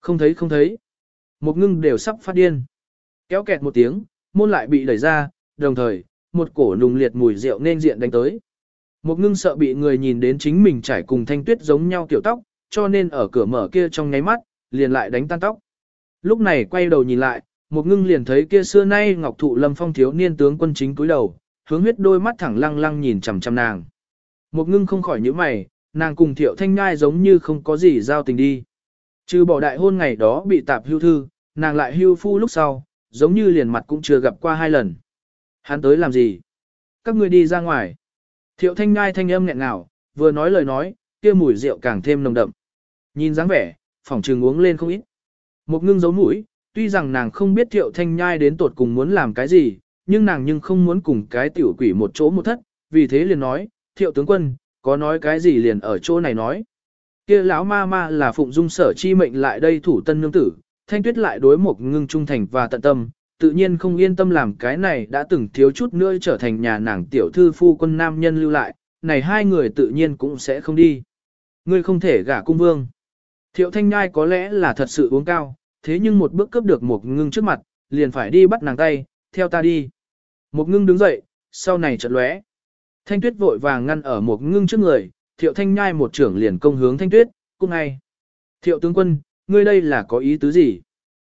Không thấy không thấy. Một ngưng đều sắp phát điên. Kéo kẹt một tiếng, môn lại bị đẩy ra, đồng thời, một cổ nùng liệt mùi rượu nên diện đánh tới. Một ngưng sợ bị người nhìn đến chính mình trải cùng thanh tuyết giống nhau kiểu tóc, cho nên ở cửa mở kia trong nháy mắt, liền lại đánh tan tóc. Lúc này quay đầu nhìn lại, một ngưng liền thấy kia xưa nay ngọc thụ lâm phong thiếu niên tướng quân chính cúi đầu, hướng huyết đôi mắt thẳng lăng lăng nhìn chằm chằm nàng. Một ngưng không khỏi nhíu mày, nàng cùng thiệu thanh ngai giống như không có gì giao tình đi. Trừ bỏ đại hôn ngày đó bị tạp hưu thư, nàng lại hưu phu lúc sau, giống như liền mặt cũng chưa gặp qua hai lần. Hắn tới làm gì? Các ngươi đi ra ngoài. Thiệu thanh ngai thanh âm nghẹn ngào, vừa nói lời nói, kia mùi rượu càng thêm nồng đậm. Nhìn dáng vẻ, phòng trường uống lên không ít. Một ngưng giấu mũi, tuy rằng nàng không biết thiệu thanh nhai đến tột cùng muốn làm cái gì, nhưng nàng nhưng không muốn cùng cái tiểu quỷ một chỗ một thất, vì thế liền nói, thiệu tướng quân, có nói cái gì liền ở chỗ này nói. kia lão ma ma là phụng dung sở chi mệnh lại đây thủ tân nương tử, thanh tuyết lại đối một ngưng trung thành và tận tâm, tự nhiên không yên tâm làm cái này đã từng thiếu chút nữa trở thành nhà nàng tiểu thư phu quân nam nhân lưu lại, này hai người tự nhiên cũng sẽ không đi. Ngươi không thể gả cung vương. Thiệu thanh nhai có lẽ là thật sự uống cao, thế nhưng một bước cướp được một ngưng trước mặt, liền phải đi bắt nàng tay, theo ta đi. Một ngưng đứng dậy, sau này chợt lóe. Thanh tuyết vội vàng ngăn ở một ngưng trước người, thiệu thanh nhai một trưởng liền công hướng thanh tuyết, cung ngay. Thiệu tướng quân, ngươi đây là có ý tứ gì?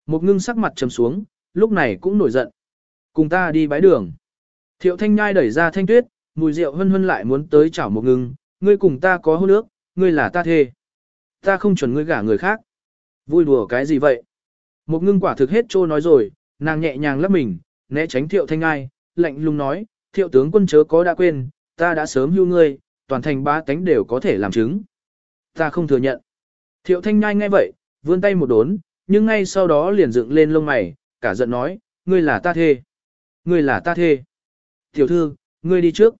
Một ngưng sắc mặt trầm xuống, lúc này cũng nổi giận. Cùng ta đi bái đường. Thiệu thanh nhai đẩy ra thanh tuyết, mùi rượu hân hân lại muốn tới chảo một ngưng, ngươi cùng ta có hôn ước, ngươi là ta thê. Ta không chuẩn ngươi gả người khác. Vui đùa cái gì vậy? Một ngưng quả thực hết trô nói rồi, nàng nhẹ nhàng lấp mình, né tránh thiệu thanh nhai, lạnh lùng nói, thiệu tướng quân chớ có đã quên, ta đã sớm hưu ngươi, toàn thành ba tánh đều có thể làm chứng. Ta không thừa nhận. Thiệu thanh nhai nghe vậy, vươn tay một đốn, nhưng ngay sau đó liền dựng lên lông mày, cả giận nói, ngươi là ta thê. Ngươi là ta thê. Tiểu thư, ngươi đi trước.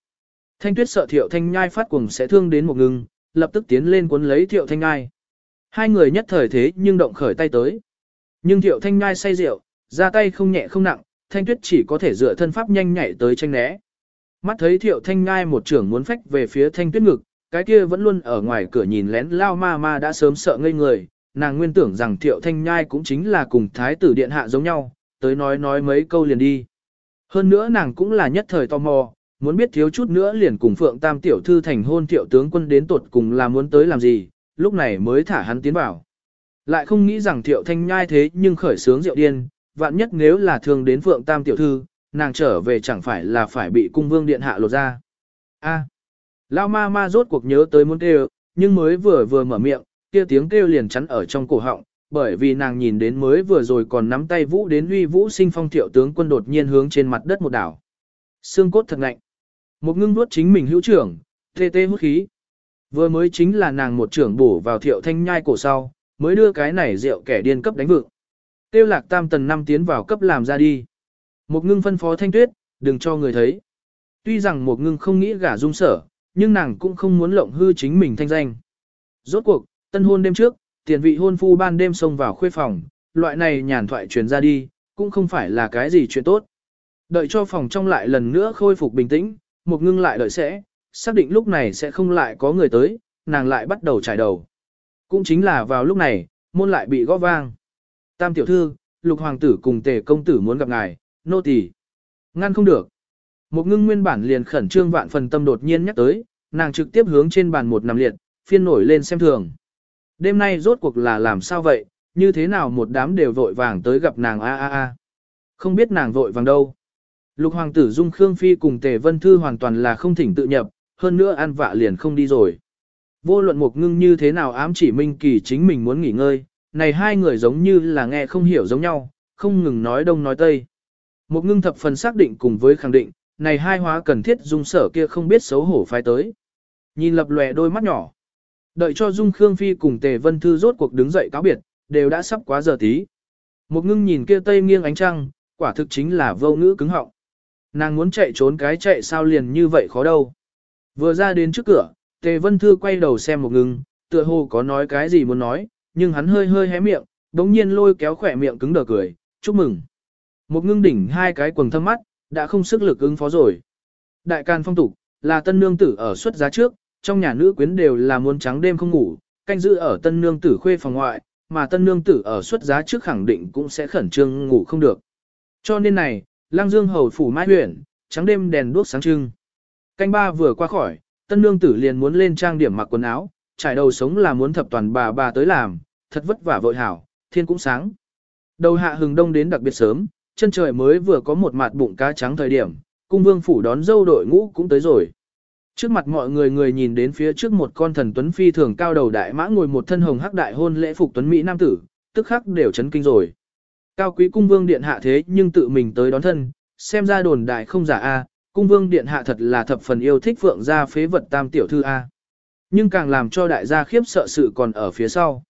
Thanh tuyết sợ thiệu thanh nhai phát cuồng sẽ thương đến một ngừng, lập tức tiến lên cuốn lấy thiệu thanh nhai. Hai người nhất thời thế nhưng động khởi tay tới. Nhưng thiệu thanh nhai say rượu, ra tay không nhẹ không nặng, thanh tuyết chỉ có thể dựa thân pháp nhanh nhảy tới tranh né. Mắt thấy thiệu thanh nhai một trưởng muốn phách về phía thanh tuyết ngực, cái kia vẫn luôn ở ngoài cửa nhìn lén lao ma ma đã sớm sợ ngây người, nàng nguyên tưởng rằng thiệu thanh nhai cũng chính là cùng thái tử điện hạ giống nhau, tới nói nói mấy câu liền đi. Hơn nữa nàng cũng là nhất thời tò mò, muốn biết thiếu chút nữa liền cùng Phượng Tam tiểu thư thành hôn thiệu tướng quân đến tột cùng là muốn tới làm gì, lúc này mới thả hắn tiến vào. Lại không nghĩ rằng thiệu thanh nhai thế nhưng khởi sướng rượu điên, vạn nhất nếu là thương đến Phượng Tam tiểu thư, nàng trở về chẳng phải là phải bị cung vương điện hạ lột ra. A. Lao ma ma rốt cuộc nhớ tới muốn kêu, nhưng mới vừa vừa mở miệng, kia tiếng kêu liền chắn ở trong cổ họng, bởi vì nàng nhìn đến mới vừa rồi còn nắm tay vũ đến huy vũ sinh phong thiệu tướng quân đột nhiên hướng trên mặt đất một đảo. Xương cốt thật lạnh Một ngưng nuốt chính mình hữu trưởng, tê tê hút khí. Vừa mới chính là nàng một trưởng bổ vào thiệu thanh nhai cổ sau, mới đưa cái này rượu kẻ điên cấp đánh vượng. Tiêu lạc tam tần năm tiến vào cấp làm ra đi. Một ngưng phân phó thanh tuyết, đừng cho người thấy. Tuy rằng một ngưng không nghĩ gả dung sở, nhưng nàng cũng không muốn lộng hư chính mình thanh danh. Rốt cuộc, tân hôn đêm trước, tiền vị hôn phu ban đêm xông vào khuê phòng, loại này nhàn thoại truyền ra đi, cũng không phải là cái gì chuyện tốt. Đợi cho phòng trong lại lần nữa khôi phục bình tĩnh, một ngưng lại đợi sẽ, xác định lúc này sẽ không lại có người tới, nàng lại bắt đầu trải đầu. Cũng chính là vào lúc này, môn lại bị gõ vang. Tam tiểu thư, lục hoàng tử cùng tề công tử muốn gặp ngài, nô tỳ Ngăn không được. Một ngưng nguyên bản liền khẩn trương vạn phần tâm đột nhiên nhắc tới, nàng trực tiếp hướng trên bàn một nằm liệt, phiên nổi lên xem thường. Đêm nay rốt cuộc là làm sao vậy, như thế nào một đám đều vội vàng tới gặp nàng a a a. Không biết nàng vội vàng đâu. Lục hoàng tử Dung Khương Phi cùng Tề Vân Thư hoàn toàn là không thỉnh tự nhập, hơn nữa ăn vạ liền không đi rồi. Vô luận một ngưng như thế nào ám chỉ Minh Kỳ chính mình muốn nghỉ ngơi, này hai người giống như là nghe không hiểu giống nhau, không ngừng nói đông nói tây. Một ngưng thập phần xác định cùng với khẳng định, này hai hóa cần thiết dung sở kia không biết xấu hổ phái tới. Nhìn lập lòe đôi mắt nhỏ. Đợi cho Dung Khương Phi cùng Tề Vân Thư rốt cuộc đứng dậy cáo biệt, đều đã sắp quá giờ tí. Một ngưng nhìn kia tây nghiêng ánh trăng, quả thực chính là vô ngữ cứng họng. Nàng muốn chạy trốn cái chạy sao liền như vậy khó đâu. Vừa ra đến trước cửa, Tề Vân Thư quay đầu xem một ngưng, tựa hồ có nói cái gì muốn nói, nhưng hắn hơi hơi hé miệng, đống nhiên lôi kéo khỏe miệng cứng đờ cười, chúc mừng. Một ngưng đỉnh hai cái quần thâm mắt, đã không sức lực ứng phó rồi. Đại can phong tục, là tân nương tử ở xuất giá trước, trong nhà nữ quyến đều là muốn trắng đêm không ngủ, canh giữ ở tân nương tử khuê phòng ngoại, mà tân nương tử ở xuất giá trước khẳng định cũng sẽ khẩn trương ngủ không được. Cho nên này, lang dương hầu phủ mai huyện, trắng đêm đèn đuốc sáng trưng. Canh ba vừa qua khỏi, tân nương tử liền muốn lên trang điểm mặc quần áo, trải đầu sống là muốn thập toàn bà bà tới làm, thật vất vả vội hảo, thiên cũng sáng. Đầu hạ hừng đông đến đặc biệt sớm, chân trời mới vừa có một mặt bụng cá trắng thời điểm, cung vương phủ đón dâu đội ngũ cũng tới rồi. Trước mặt mọi người người nhìn đến phía trước một con thần tuấn phi thường cao đầu đại mã ngồi một thân hồng hắc đại hôn lễ phục tuấn mỹ nam tử, tức khắc đều chấn kinh rồi. Cao quý cung vương điện hạ thế nhưng tự mình tới đón thân, xem ra đồn đại không giả a, cung vương điện hạ thật là thập phần yêu thích phượng gia phế vật tam tiểu thư a. Nhưng càng làm cho đại gia khiếp sợ sự còn ở phía sau.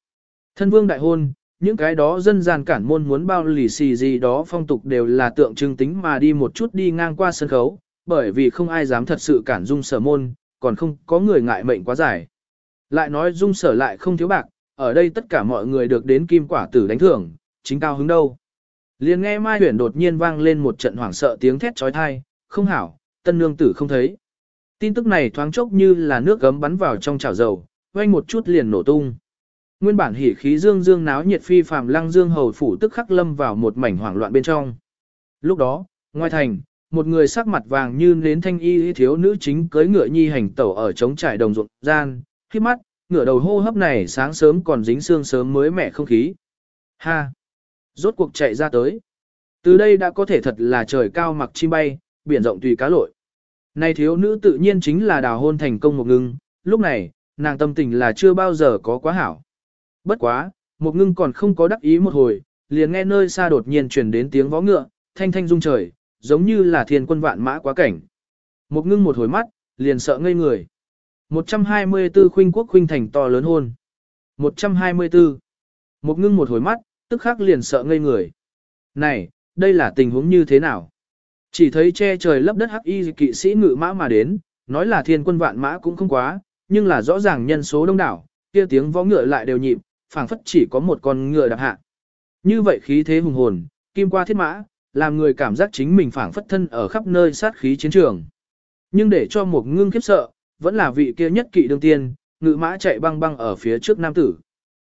Thân vương đại hôn, những cái đó dân gian cản môn muốn bao lì xì gì đó phong tục đều là tượng trưng tính mà đi một chút đi ngang qua sân khấu, bởi vì không ai dám thật sự cản dung sở môn, còn không có người ngại mệnh quá dài. Lại nói dung sở lại không thiếu bạc, ở đây tất cả mọi người được đến kim quả tử đánh thưởng, chính cao hứng đâu. Liền nghe Mai Huyền đột nhiên vang lên một trận hoảng sợ tiếng thét trói thai, không hảo, tân nương tử không thấy. Tin tức này thoáng chốc như là nước gấm bắn vào trong chảo dầu, quanh một chút liền nổ tung. Nguyên bản hỉ khí dương dương náo nhiệt phi phàm lăng dương hầu phủ tức khắc lâm vào một mảnh hoảng loạn bên trong. Lúc đó, ngoài thành, một người sắc mặt vàng như nến thanh y thiếu nữ chính cưới ngựa nhi hành tẩu ở trống trải đồng ruộng gian, khi mắt, ngựa đầu hô hấp này sáng sớm còn dính xương sớm mới mẻ không khí. Ha! Rốt cuộc chạy ra tới. Từ đây đã có thể thật là trời cao mặc chim bay, biển rộng tùy cá lội. Này thiếu nữ tự nhiên chính là đào hôn thành công một ngưng, lúc này, nàng tâm tình là chưa bao giờ có quá hảo. Bất quá, một ngưng còn không có đắc ý một hồi, liền nghe nơi xa đột nhiên truyền đến tiếng vó ngựa, thanh thanh rung trời, giống như là thiên quân vạn mã quá cảnh. Một ngưng một hồi mắt, liền sợ ngây người. 124 khuynh quốc khuynh thành to lớn hôn. 124. Một ngưng một hồi mắt, tức khắc liền sợ ngây người. Này, đây là tình huống như thế nào? Chỉ thấy che trời lấp đất hắc y kỵ sĩ ngự mã mà đến, nói là thiên quân vạn mã cũng không quá, nhưng là rõ ràng nhân số đông đảo, kia tiếng võ ngựa lại đều nhịp, phảng phất chỉ có một con ngựa đạp hạ. Như vậy khí thế hùng hồn, kim qua thiết mã, làm người cảm giác chính mình phảng phất thân ở khắp nơi sát khí chiến trường. Nhưng để cho một ngưng khiếp sợ, vẫn là vị kia nhất kỵ đương tiên, ngự mã chạy băng băng ở phía trước nam tử.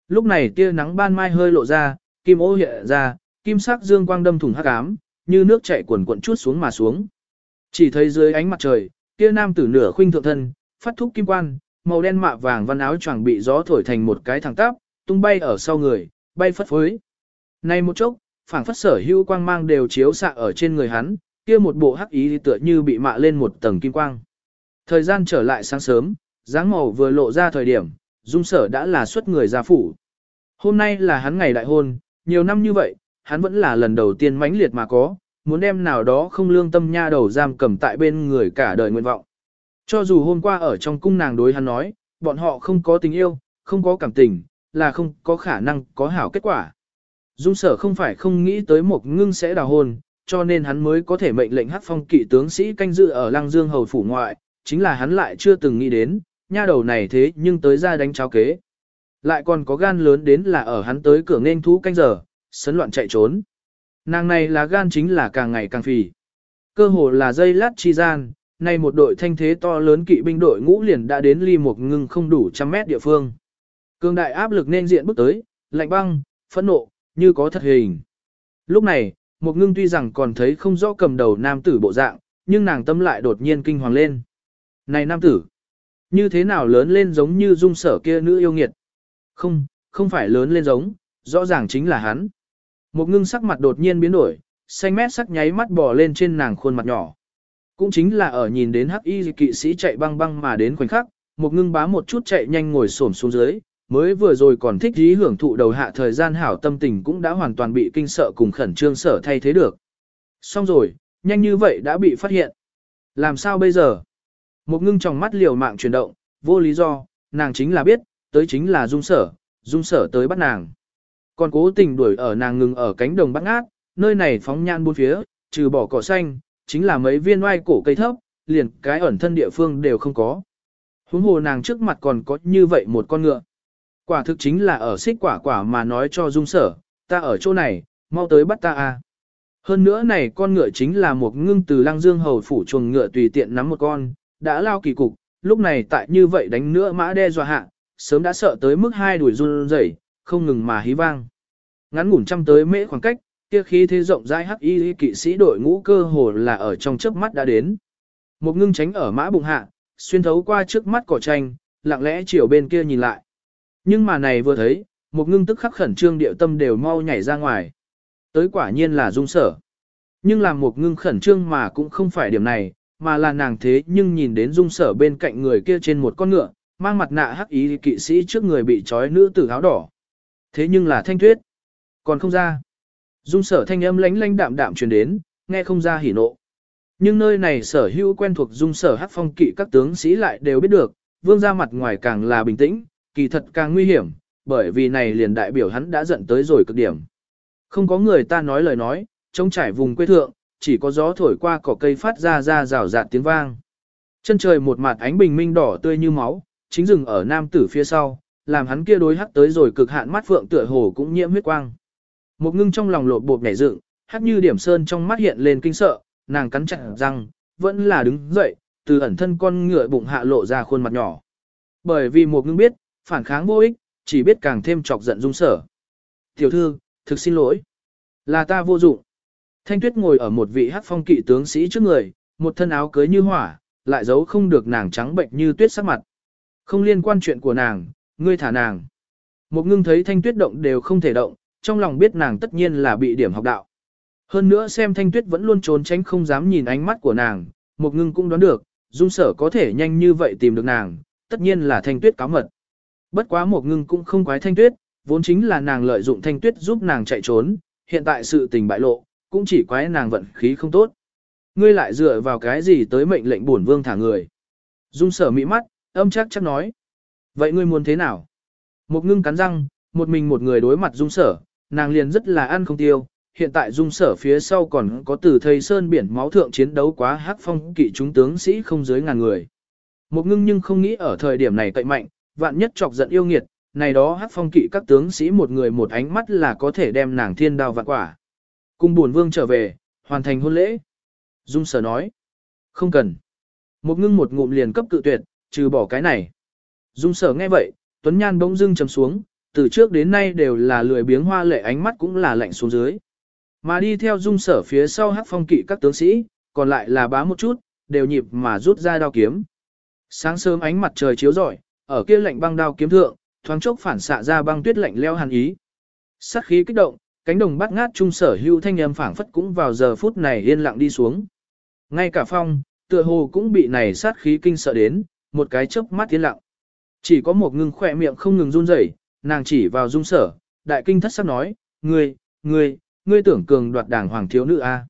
Lúc này tia nắng ban mai hơi lộ ra, kim ô hiện ra, kim sắc dương quang đâm thủng hắc ám, như nước chảy cuồn cuộn chút xuống mà xuống. Chỉ thấy dưới ánh mặt trời, tia nam tử nửa khuynh thượng thân, phát thúc kim quan, màu đen mạ vàng văn áo choàng bị gió thổi thành một cái thẳng tắp, tung bay ở sau người, bay phất phới. Này một chốc, phảng phất sở hữu quang mang đều chiếu xạ ở trên người hắn, kia một bộ hắc ý tựa như bị mạ lên một tầng kim quang. Thời gian trở lại sáng sớm, dáng màu vừa lộ ra thời điểm, dung sở đã là xuất người ra phủ. Hôm nay là hắn ngày đại hôn, nhiều năm như vậy, hắn vẫn là lần đầu tiên mãnh liệt mà có, muốn đem nào đó không lương tâm nha đầu giam cầm tại bên người cả đời nguyện vọng. Cho dù hôm qua ở trong cung nàng đối hắn nói, bọn họ không có tình yêu, không có cảm tình, là không có khả năng có hảo kết quả. Dung sở không phải không nghĩ tới một ngưng sẽ đào hôn, cho nên hắn mới có thể mệnh lệnh hát phong kỵ tướng sĩ canh dự ở lăng dương hầu phủ ngoại, chính là hắn lại chưa từng nghĩ đến, nha đầu này thế nhưng tới ra đánh cháo kế. Lại còn có gan lớn đến là ở hắn tới cửa nên thú canh giờ, sấn loạn chạy trốn. Nàng này là gan chính là càng ngày càng phì. Cơ hồ là dây lát chi gian, nay một đội thanh thế to lớn kỵ binh đội ngũ liền đã đến ly một ngưng không đủ trăm mét địa phương. Cường đại áp lực nên diện bước tới, lạnh băng, phẫn nộ, như có thật hình. Lúc này, một ngưng tuy rằng còn thấy không rõ cầm đầu nam tử bộ dạng, nhưng nàng tâm lại đột nhiên kinh hoàng lên. Này nam tử, như thế nào lớn lên giống như dung sở kia nữ yêu nghiệt? Không, không phải lớn lên giống, rõ ràng chính là hắn. Một ngưng sắc mặt đột nhiên biến đổi, xanh mét sắc nháy mắt bò lên trên nàng khuôn mặt nhỏ. Cũng chính là ở nhìn đến hắc y kỵ sĩ chạy băng băng mà đến khoảnh khắc, một ngưng bá một chút chạy nhanh ngồi xổm xuống dưới, mới vừa rồi còn thích dí hưởng thụ đầu hạ thời gian hảo tâm tình cũng đã hoàn toàn bị kinh sợ cùng khẩn trương sở thay thế được. Xong rồi, nhanh như vậy đã bị phát hiện. Làm sao bây giờ? Một ngưng trong mắt liều mạng chuyển động, vô lý do, nàng chính là biết, tới chính là dung sở, dung sở tới bắt nàng. Còn cố tình đuổi ở nàng ngừng ở cánh đồng bắt ngát, nơi này phóng nhan buôn phía, trừ bỏ cỏ xanh, chính là mấy viên oai cổ cây thấp, liền cái ẩn thân địa phương đều không có. Huống hồ nàng trước mặt còn có như vậy một con ngựa. Quả thực chính là ở xích quả quả mà nói cho dung sở, ta ở chỗ này, mau tới bắt ta a. Hơn nữa này con ngựa chính là một ngưng từ lăng dương hầu phủ chuồng ngựa tùy tiện nắm một con, đã lao kỳ cục, lúc này tại như vậy đánh nữa mã đe dọa hạ, sớm đã sợ tới mức hai đuổi run rẩy, không ngừng mà hí vang. Ngắn ngủn trăm tới mễ khoảng cách, kia khí thế rộng rãi hắc y kỵ sĩ đội ngũ cơ hồ là ở trong chớp mắt đã đến. Một ngưng tránh ở mã bụng hạ, xuyên thấu qua trước mắt cỏ tranh, lặng lẽ chiều bên kia nhìn lại. Nhưng mà này vừa thấy, một ngưng tức khắc khẩn trương điệu tâm đều mau nhảy ra ngoài. Tới quả nhiên là dung sở. Nhưng làm một ngưng khẩn trương mà cũng không phải điểm này, mà là nàng thế nhưng nhìn đến dung sở bên cạnh người kia trên một con ngựa, mang mặt nạ hắc ý kỵ sĩ trước người bị trói nữ tử áo đỏ. Thế nhưng là thanh tuyết. Còn không ra. Dung sở thanh âm lánh lánh đạm đạm truyền đến, nghe không ra hỉ nộ. Nhưng nơi này sở hữu quen thuộc dung sở hắc phong kỵ các tướng sĩ lại đều biết được, vương ra mặt ngoài càng là bình tĩnh, kỳ thật càng nguy hiểm, bởi vì này liền đại biểu hắn đã giận tới rồi cực điểm. Không có người ta nói lời nói, trông trải vùng quê thượng, chỉ có gió thổi qua cỏ cây phát ra ra rào rạt tiếng vang. Chân trời một mặt ánh bình minh đỏ tươi như máu, chính rừng ở nam tử phía sau, làm hắn kia đối hắc tới rồi cực hạn mắt phượng tựa hồ cũng nhiễm huyết quang. Một ngưng trong lòng lột bột nhảy dựng, hắc như điểm sơn trong mắt hiện lên kinh sợ, nàng cắn chặt răng, vẫn là đứng dậy, từ ẩn thân con ngựa bụng hạ lộ ra khuôn mặt nhỏ. Bởi vì một ngưng biết, phản kháng vô ích, chỉ biết càng thêm chọc giận dung sở. Tiểu thư, thực xin lỗi. Là ta vô dụng. Thanh tuyết ngồi ở một vị hát phong kỵ tướng sĩ trước người, một thân áo cưới như hỏa, lại giấu không được nàng trắng bệnh như tuyết sắc mặt. Không liên quan chuyện của nàng, ngươi thả nàng. Một ngưng thấy thanh tuyết động đều không thể động, trong lòng biết nàng tất nhiên là bị điểm học đạo. Hơn nữa xem thanh tuyết vẫn luôn trốn tránh không dám nhìn ánh mắt của nàng, một ngưng cũng đoán được, dung sở có thể nhanh như vậy tìm được nàng, tất nhiên là thanh tuyết cáo mật. Bất quá một ngưng cũng không quái thanh tuyết, vốn chính là nàng lợi dụng thanh tuyết giúp nàng chạy trốn, hiện tại sự tình bại lộ, cũng chỉ quái nàng vận khí không tốt. Ngươi lại dựa vào cái gì tới mệnh lệnh bổn vương thả người. Dung sở mỹ mắt, âm chắc chắc nói. Vậy ngươi muốn thế nào? Một ngưng cắn răng, một mình một người đối mặt dung sở, nàng liền rất là ăn không tiêu. Hiện tại dung sở phía sau còn có từ thầy sơn biển máu thượng chiến đấu quá hắc phong kỵ chúng tướng sĩ không dưới ngàn người. Một ngưng nhưng không nghĩ ở thời điểm này cậy mạnh, vạn nhất chọc giận yêu nghiệt, này đó hắc phong kỵ các tướng sĩ một người một ánh mắt là có thể đem nàng thiên đao vạn quả. Cùng buồn vương trở về, hoàn thành hôn lễ. Dung sở nói. Không cần. Một ngưng một ngụm liền cấp cự tuyệt, trừ bỏ cái này. Dung sở nghe vậy, Tuấn Nhan bỗng dưng trầm xuống, từ trước đến nay đều là lười biếng hoa lệ ánh mắt cũng là lạnh xuống dưới. Mà đi theo dung sở phía sau hắc phong kỵ các tướng sĩ, còn lại là bá một chút, đều nhịp mà rút ra đao kiếm. Sáng sớm ánh mặt trời chiếu rọi, ở kia lạnh băng đao kiếm thượng, thoáng chốc phản xạ ra băng tuyết lạnh leo hàn ý. Sát khí kích động, cánh đồng bát ngát trung sở hưu thanh âm phảng phất cũng vào giờ phút này yên lặng đi xuống. Ngay cả phong, tựa hồ cũng bị này sát khí kinh sợ đến, một cái chớp mắt yên lặng. Chỉ có một ngưng khỏe miệng không ngừng run rẩy, nàng chỉ vào dung sở, đại kinh thất sắc nói, ngươi, ngươi, ngươi tưởng cường đoạt đảng hoàng thiếu nữ a? À?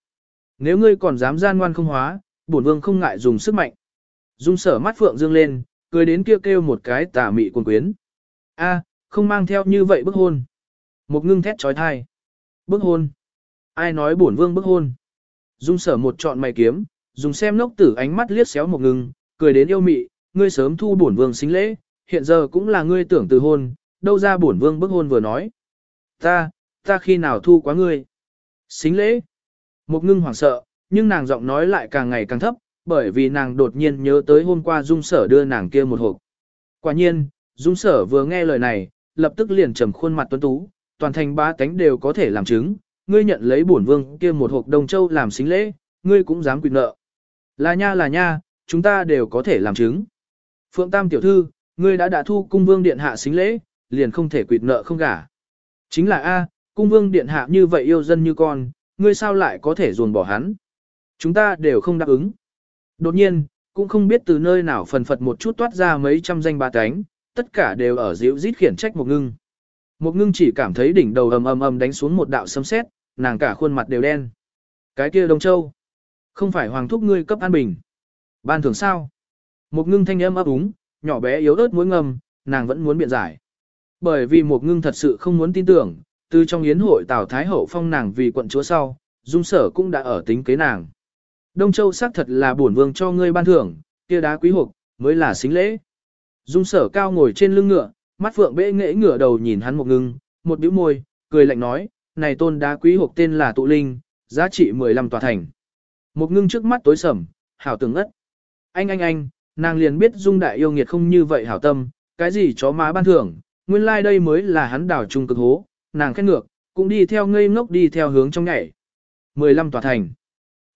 Nếu ngươi còn dám gian ngoan không hóa, bổn vương không ngại dùng sức mạnh. Dung sở mắt phượng dương lên, cười đến kêu kêu một cái tà mị cuồng quyến. A, không mang theo như vậy bức hôn. Một ngưng thét trói thai. Bức hôn. Ai nói bổn vương bức hôn. Dung sở một trọn mày kiếm, dùng xem nốc tử ánh mắt liếc xéo một ngưng, cười đến yêu mị, ngươi sớm thu bổn vương xính lễ, hiện giờ cũng là ngươi tưởng từ hôn, đâu ra bổn vương bức hôn vừa nói. Ta, ta khi nào thu quá ngươi? Xính lễ. Một ngưng hoảng sợ, nhưng nàng giọng nói lại càng ngày càng thấp, bởi vì nàng đột nhiên nhớ tới hôm qua dung sở đưa nàng kia một hộp. Quả nhiên, dung sở vừa nghe lời này, lập tức liền trầm khuôn mặt tuấn tú, toàn thành ba cánh đều có thể làm chứng, ngươi nhận lấy bổn vương kia một hộp đồng châu làm xính lễ, ngươi cũng dám quyền nợ. Là nha là nha, chúng ta đều có thể làm chứng. Phượng Tam tiểu thư, ngươi đã đã thu cung vương điện hạ xính lễ, liền không thể quyệt nợ không gả. Chính là A, cung vương điện hạ như vậy yêu dân như con, ngươi sao lại có thể ruồn bỏ hắn. Chúng ta đều không đáp ứng. Đột nhiên, cũng không biết từ nơi nào phần phật một chút toát ra mấy trăm danh ba cánh, tất cả đều ở dịu rít khiển trách một ngưng. Một ngưng chỉ cảm thấy đỉnh đầu ầm ầm ầm đánh xuống một đạo sấm sét, nàng cả khuôn mặt đều đen. Cái kia Đông Châu, không phải hoàng thúc ngươi cấp an bình. Ban thưởng sao? Một ngưng thanh âm ấp úng, nhỏ bé yếu ớt muối ngầm, nàng vẫn muốn biện giải. Bởi vì một ngưng thật sự không muốn tin tưởng, từ trong yến hội Tào Thái Hậu phong nàng vì quận chúa sau, dung sở cũng đã ở tính kế nàng. Đông Châu xác thật là bổn vương cho ngươi ban thưởng, kia đá quý hộp, mới là xính lễ. Dung sở cao ngồi trên lưng ngựa, mắt phượng bệ nghệ ngựa đầu nhìn hắn một ngưng, một bĩu môi, cười lạnh nói, này tôn đá quý hộp tên là tụ linh, giá trị 15 tòa thành. Một ngưng trước mắt tối sầm, hảo tưởng ất. Anh anh anh, nàng liền biết dung đại yêu nghiệt không như vậy hảo tâm, cái gì chó má ban thưởng, nguyên lai like đây mới là hắn đảo trung cực hố, nàng khét ngược, cũng đi theo ngây ngốc đi theo hướng trong nhảy. 15 tòa thành.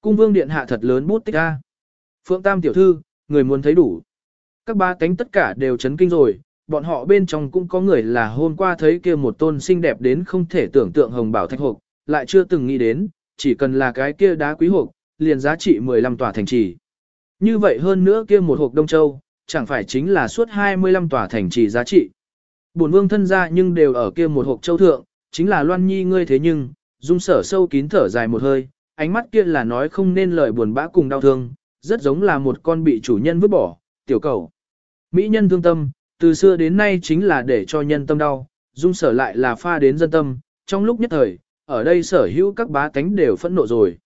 Cung vương điện hạ thật lớn bút tích a. Phượng Tam tiểu thư, người muốn thấy đủ. Các ba cánh tất cả đều chấn kinh rồi, bọn họ bên trong cũng có người là hôm qua thấy kia một tôn xinh đẹp đến không thể tưởng tượng hồng bảo thạch hộp, lại chưa từng nghĩ đến, chỉ cần là cái kia đá quý hộp, liền giá trị 15 tòa thành trì. Như vậy hơn nữa kia một hộp Đông Châu, chẳng phải chính là suốt 25 tòa thành trì giá trị. Bổn vương thân ra nhưng đều ở kia một hộp châu thượng, chính là Loan Nhi ngươi thế nhưng, dung sở sâu kín thở dài một hơi, ánh mắt kia là nói không nên lời buồn bã cùng đau thương, rất giống là một con bị chủ nhân vứt bỏ, tiểu cầu. Mỹ nhân thương tâm, từ xưa đến nay chính là để cho nhân tâm đau, dung sở lại là pha đến dân tâm, trong lúc nhất thời, ở đây sở hữu các bá tánh đều phẫn nộ rồi.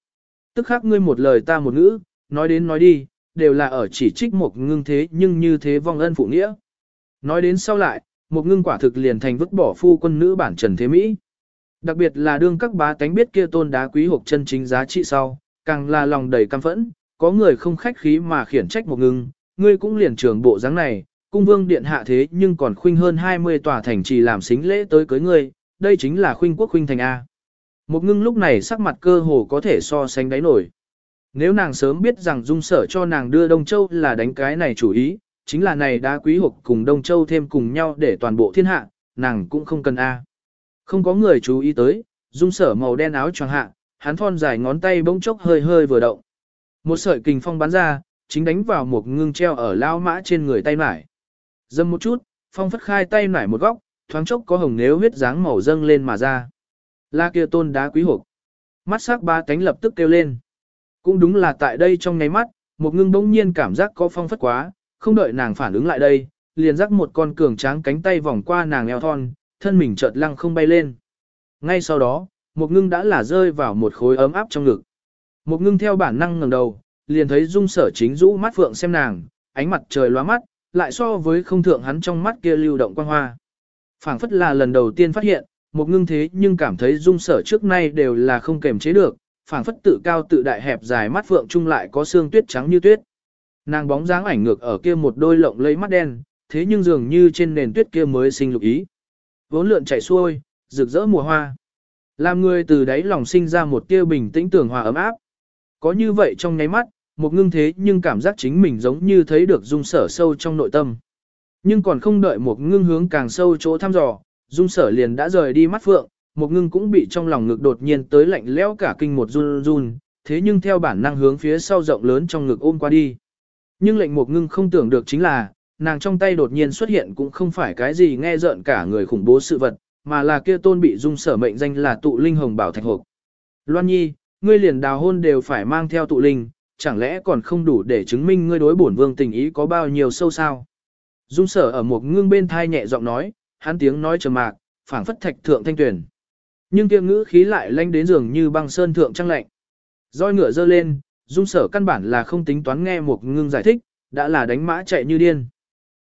Tức khắc ngươi một lời ta một ngữ, nói đến nói đi, đều là ở chỉ trích một ngưng thế nhưng như thế vong ân phụ nghĩa. Nói đến sau lại, một ngưng quả thực liền thành vứt bỏ phu quân nữ bản trần thế Mỹ. Đặc biệt là đương các bá tánh biết kia tôn đá quý hộp chân chính giá trị sau, càng là lòng đầy căm phẫn, có người không khách khí mà khiển trách một ngưng, ngươi cũng liền trường bộ dáng này, cung vương điện hạ thế nhưng còn khuynh hơn 20 tòa thành trì làm xính lễ tới cưới ngươi, đây chính là khuynh quốc khuynh thành A. Một ngưng lúc này sắc mặt cơ hồ có thể so sánh đáy nổi. Nếu nàng sớm biết rằng dung sở cho nàng đưa Đông Châu là đánh cái này chủ ý, chính là này đá quý hộp cùng Đông Châu thêm cùng nhau để toàn bộ thiên hạ, nàng cũng không cần A. Không có người chú ý tới, dung sở màu đen áo choàng hạ, hắn thon dài ngón tay bỗng chốc hơi hơi vừa động. Một sợi kình phong bắn ra, chính đánh vào một ngưng treo ở lao mã trên người tay nải. Dâm một chút, phong phất khai tay nải một góc, thoáng chốc có hồng nếu huyết dáng màu dâng lên mà ra. La kia tôn đá quý hộp. Mắt sắc ba cánh lập tức kêu lên. Cũng đúng là tại đây trong nháy mắt, một ngưng bỗng nhiên cảm giác có phong phất quá, không đợi nàng phản ứng lại đây, liền rắc một con cường tráng cánh tay vòng qua nàng eo thon, thân mình chợt lăng không bay lên. Ngay sau đó, một ngưng đã là rơi vào một khối ấm áp trong ngực. Một ngưng theo bản năng ngẩng đầu, liền thấy dung sở chính rũ mắt phượng xem nàng, ánh mặt trời lóa mắt, lại so với không thượng hắn trong mắt kia lưu động quang hoa. phảng phất là lần đầu tiên phát hiện, một ngưng thế nhưng cảm thấy dung sở trước nay đều là không kềm chế được, phảng phất tự cao tự đại hẹp dài mắt phượng chung lại có xương tuyết trắng như tuyết. Nàng bóng dáng ảnh ngược ở kia một đôi lộng lấy mắt đen, thế nhưng dường như trên nền tuyết kia mới sinh lục ý. Vốn lượn chảy xuôi, rực rỡ mùa hoa. Làm người từ đáy lòng sinh ra một tia bình tĩnh tưởng hòa ấm áp. Có như vậy trong nháy mắt, một ngưng thế nhưng cảm giác chính mình giống như thấy được dung sở sâu trong nội tâm. Nhưng còn không đợi một ngưng hướng càng sâu chỗ thăm dò, dung sở liền đã rời đi mắt phượng, một ngưng cũng bị trong lòng ngực đột nhiên tới lạnh lẽo cả kinh một run run, thế nhưng theo bản năng hướng phía sau rộng lớn trong ngực ôm qua đi. Nhưng lệnh một ngưng không tưởng được chính là, nàng trong tay đột nhiên xuất hiện cũng không phải cái gì nghe rợn cả người khủng bố sự vật, mà là kia tôn bị dung sở mệnh danh là tụ linh hồng bảo thạch hộp. Loan Nhi, ngươi liền đào hôn đều phải mang theo tụ linh, chẳng lẽ còn không đủ để chứng minh ngươi đối bổn vương tình ý có bao nhiêu sâu sao? Dung sở ở một ngưng bên thai nhẹ giọng nói, hắn tiếng nói trầm mạc, phảng phất thạch thượng thanh tuyển. Nhưng kia ngữ khí lại lanh đến giường như băng sơn thượng trăng lạnh. Roi ngựa dơ lên, dung sở căn bản là không tính toán nghe một ngưng giải thích, đã là đánh mã chạy như điên.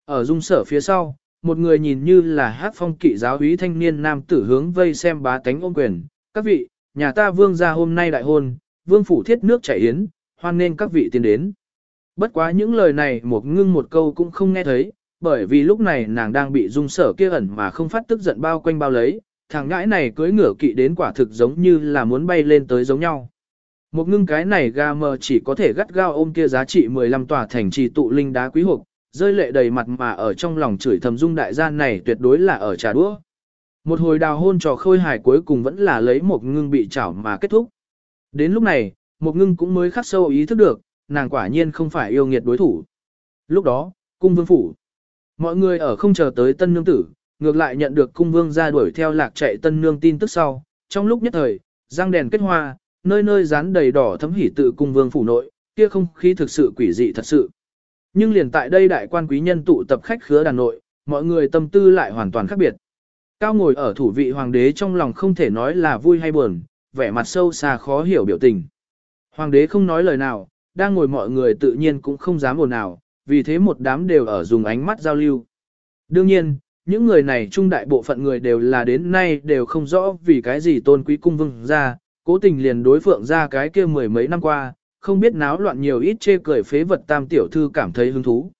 Ở dung sở phía sau, một người nhìn như là hát phong kỵ giáo úy thanh niên nam tử hướng vây xem bá tánh ôm quyền. Các vị, nhà ta vương gia hôm nay đại hôn, vương phủ thiết nước chảy yến, hoan nên các vị tiến đến. Bất quá những lời này một ngưng một câu cũng không nghe thấy, bởi vì lúc này nàng đang bị dung sở kia ẩn mà không phát tức giận bao quanh bao lấy, thằng ngãi này cưới ngửa kỵ đến quả thực giống như là muốn bay lên tới giống nhau. Một ngưng cái này ga mờ chỉ có thể gắt gao ôm kia giá trị 15 tòa thành trì tụ linh đá quý hộp, rơi lệ đầy mặt mà ở trong lòng chửi thầm dung đại gian này tuyệt đối là ở trà đũa. Một hồi đào hôn trò khôi hài cuối cùng vẫn là lấy một ngưng bị chảo mà kết thúc. Đến lúc này, một ngưng cũng mới khắc sâu ý thức được, nàng quả nhiên không phải yêu nghiệt đối thủ. Lúc đó, cung vương phủ. Mọi người ở không chờ tới tân nương tử, ngược lại nhận được cung vương ra đuổi theo lạc chạy tân nương tin tức sau. Trong lúc nhất thời, răng đèn kết hoa, nơi nơi dán đầy đỏ thấm hỉ tự cung vương phủ nội, kia không khí thực sự quỷ dị thật sự. Nhưng liền tại đây đại quan quý nhân tụ tập khách khứa đàn nội, mọi người tâm tư lại hoàn toàn khác biệt. Cao ngồi ở thủ vị hoàng đế trong lòng không thể nói là vui hay buồn, vẻ mặt sâu xa khó hiểu biểu tình. Hoàng đế không nói lời nào, đang ngồi mọi người tự nhiên cũng không dám ồn nào, vì thế một đám đều ở dùng ánh mắt giao lưu. Đương nhiên, những người này trung đại bộ phận người đều là đến nay đều không rõ vì cái gì tôn quý cung vương ra, cố tình liền đối phượng ra cái kia mười mấy năm qua, không biết náo loạn nhiều ít chê cười phế vật tam tiểu thư cảm thấy hứng thú.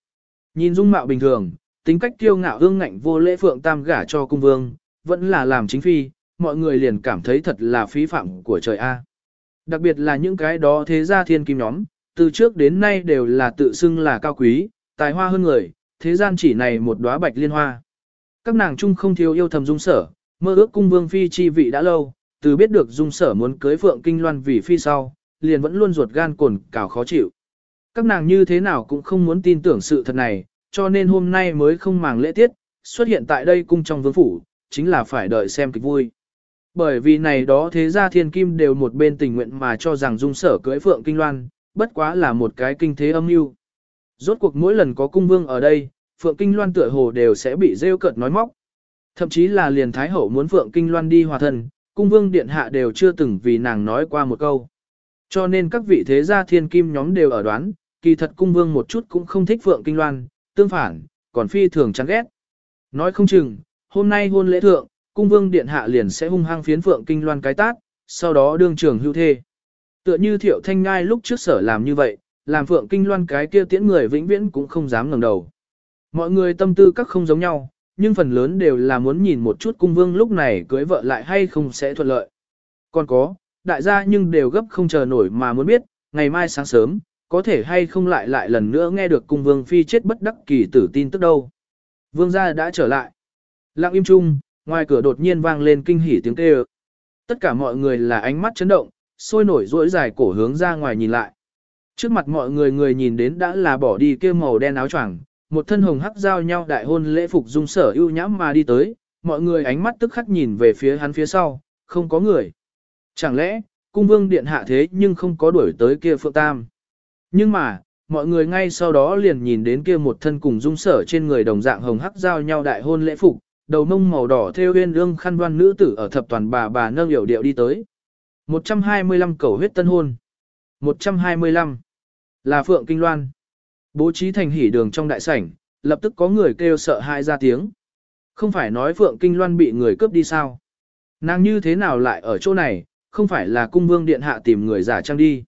Nhìn dung mạo bình thường, tính cách kiêu ngạo hương ngạnh vô lễ phượng tam gả cho cung vương, vẫn là làm chính phi, mọi người liền cảm thấy thật là phí phạm của trời A. Đặc biệt là những cái đó thế gia thiên kim nhóm, từ trước đến nay đều là tự xưng là cao quý, tài hoa hơn người, thế gian chỉ này một đóa bạch liên hoa. Các nàng chung không thiếu yêu thầm dung sở, mơ ước cung vương phi chi vị đã lâu, từ biết được dung sở muốn cưới phượng kinh loan vì phi sau, liền vẫn luôn ruột gan cồn cào khó chịu. Các nàng như thế nào cũng không muốn tin tưởng sự thật này, cho nên hôm nay mới không màng lễ tiết, xuất hiện tại đây cung trong vương phủ, chính là phải đợi xem kịch vui. Bởi vì này đó thế gia thiên kim đều một bên tình nguyện mà cho rằng dung sở cưới phượng kinh loan, bất quá là một cái kinh thế âm mưu. Rốt cuộc mỗi lần có cung vương ở đây, phượng kinh loan tựa hồ đều sẽ bị rêu cợt nói móc. Thậm chí là liền thái hậu muốn phượng kinh loan đi hòa thân, cung vương điện hạ đều chưa từng vì nàng nói qua một câu. Cho nên các vị thế gia thiên kim nhóm đều ở đoán, kỳ thật cung vương một chút cũng không thích phượng kinh loan, tương phản, còn phi thường chán ghét. Nói không chừng, hôm nay hôn lễ thượng, cung vương điện hạ liền sẽ hung hăng phiến phượng kinh loan cái tát, sau đó đương trường hưu thê. Tựa như thiệu thanh ngai lúc trước sở làm như vậy, làm phượng kinh loan cái kia tiễn người vĩnh viễn cũng không dám ngẩng đầu. Mọi người tâm tư các không giống nhau, nhưng phần lớn đều là muốn nhìn một chút cung vương lúc này cưới vợ lại hay không sẽ thuận lợi. Còn có, đại gia nhưng đều gấp không chờ nổi mà muốn biết, ngày mai sáng sớm, có thể hay không lại lại lần nữa nghe được cung vương phi chết bất đắc kỳ tử tin tức đâu. Vương gia đã trở lại. Lặng im chung, ngoài cửa đột nhiên vang lên kinh hỉ tiếng kêu. Tất cả mọi người là ánh mắt chấn động, sôi nổi rỗi dài cổ hướng ra ngoài nhìn lại. Trước mặt mọi người người nhìn đến đã là bỏ đi kia màu đen áo choàng, một thân hồng hắc giao nhau đại hôn lễ phục dung sở ưu nhãm mà đi tới, mọi người ánh mắt tức khắc nhìn về phía hắn phía sau, không có người. Chẳng lẽ, cung vương điện hạ thế nhưng không có đuổi tới kia phượng tam. Nhưng mà, mọi người ngay sau đó liền nhìn đến kia một thân cùng dung sở trên người đồng dạng hồng hắc giao nhau đại hôn lễ phục, đầu mông màu đỏ theo huyên lương khăn đoan nữ tử ở thập toàn bà bà nâng hiểu điệu đi tới. 125 cầu huyết tân hôn. 125. Là Phượng Kinh Loan. Bố trí thành hỉ đường trong đại sảnh, lập tức có người kêu sợ hãi ra tiếng. Không phải nói Phượng Kinh Loan bị người cướp đi sao? Nàng như thế nào lại ở chỗ này, không phải là cung vương điện hạ tìm người giả trang đi.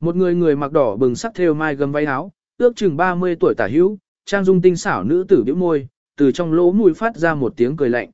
Một người người mặc đỏ bừng sắc theo mai gấm váy áo, ước chừng 30 tuổi tả hữu, trang dung tinh xảo nữ tử bĩu môi, từ trong lỗ mũi phát ra một tiếng cười lạnh.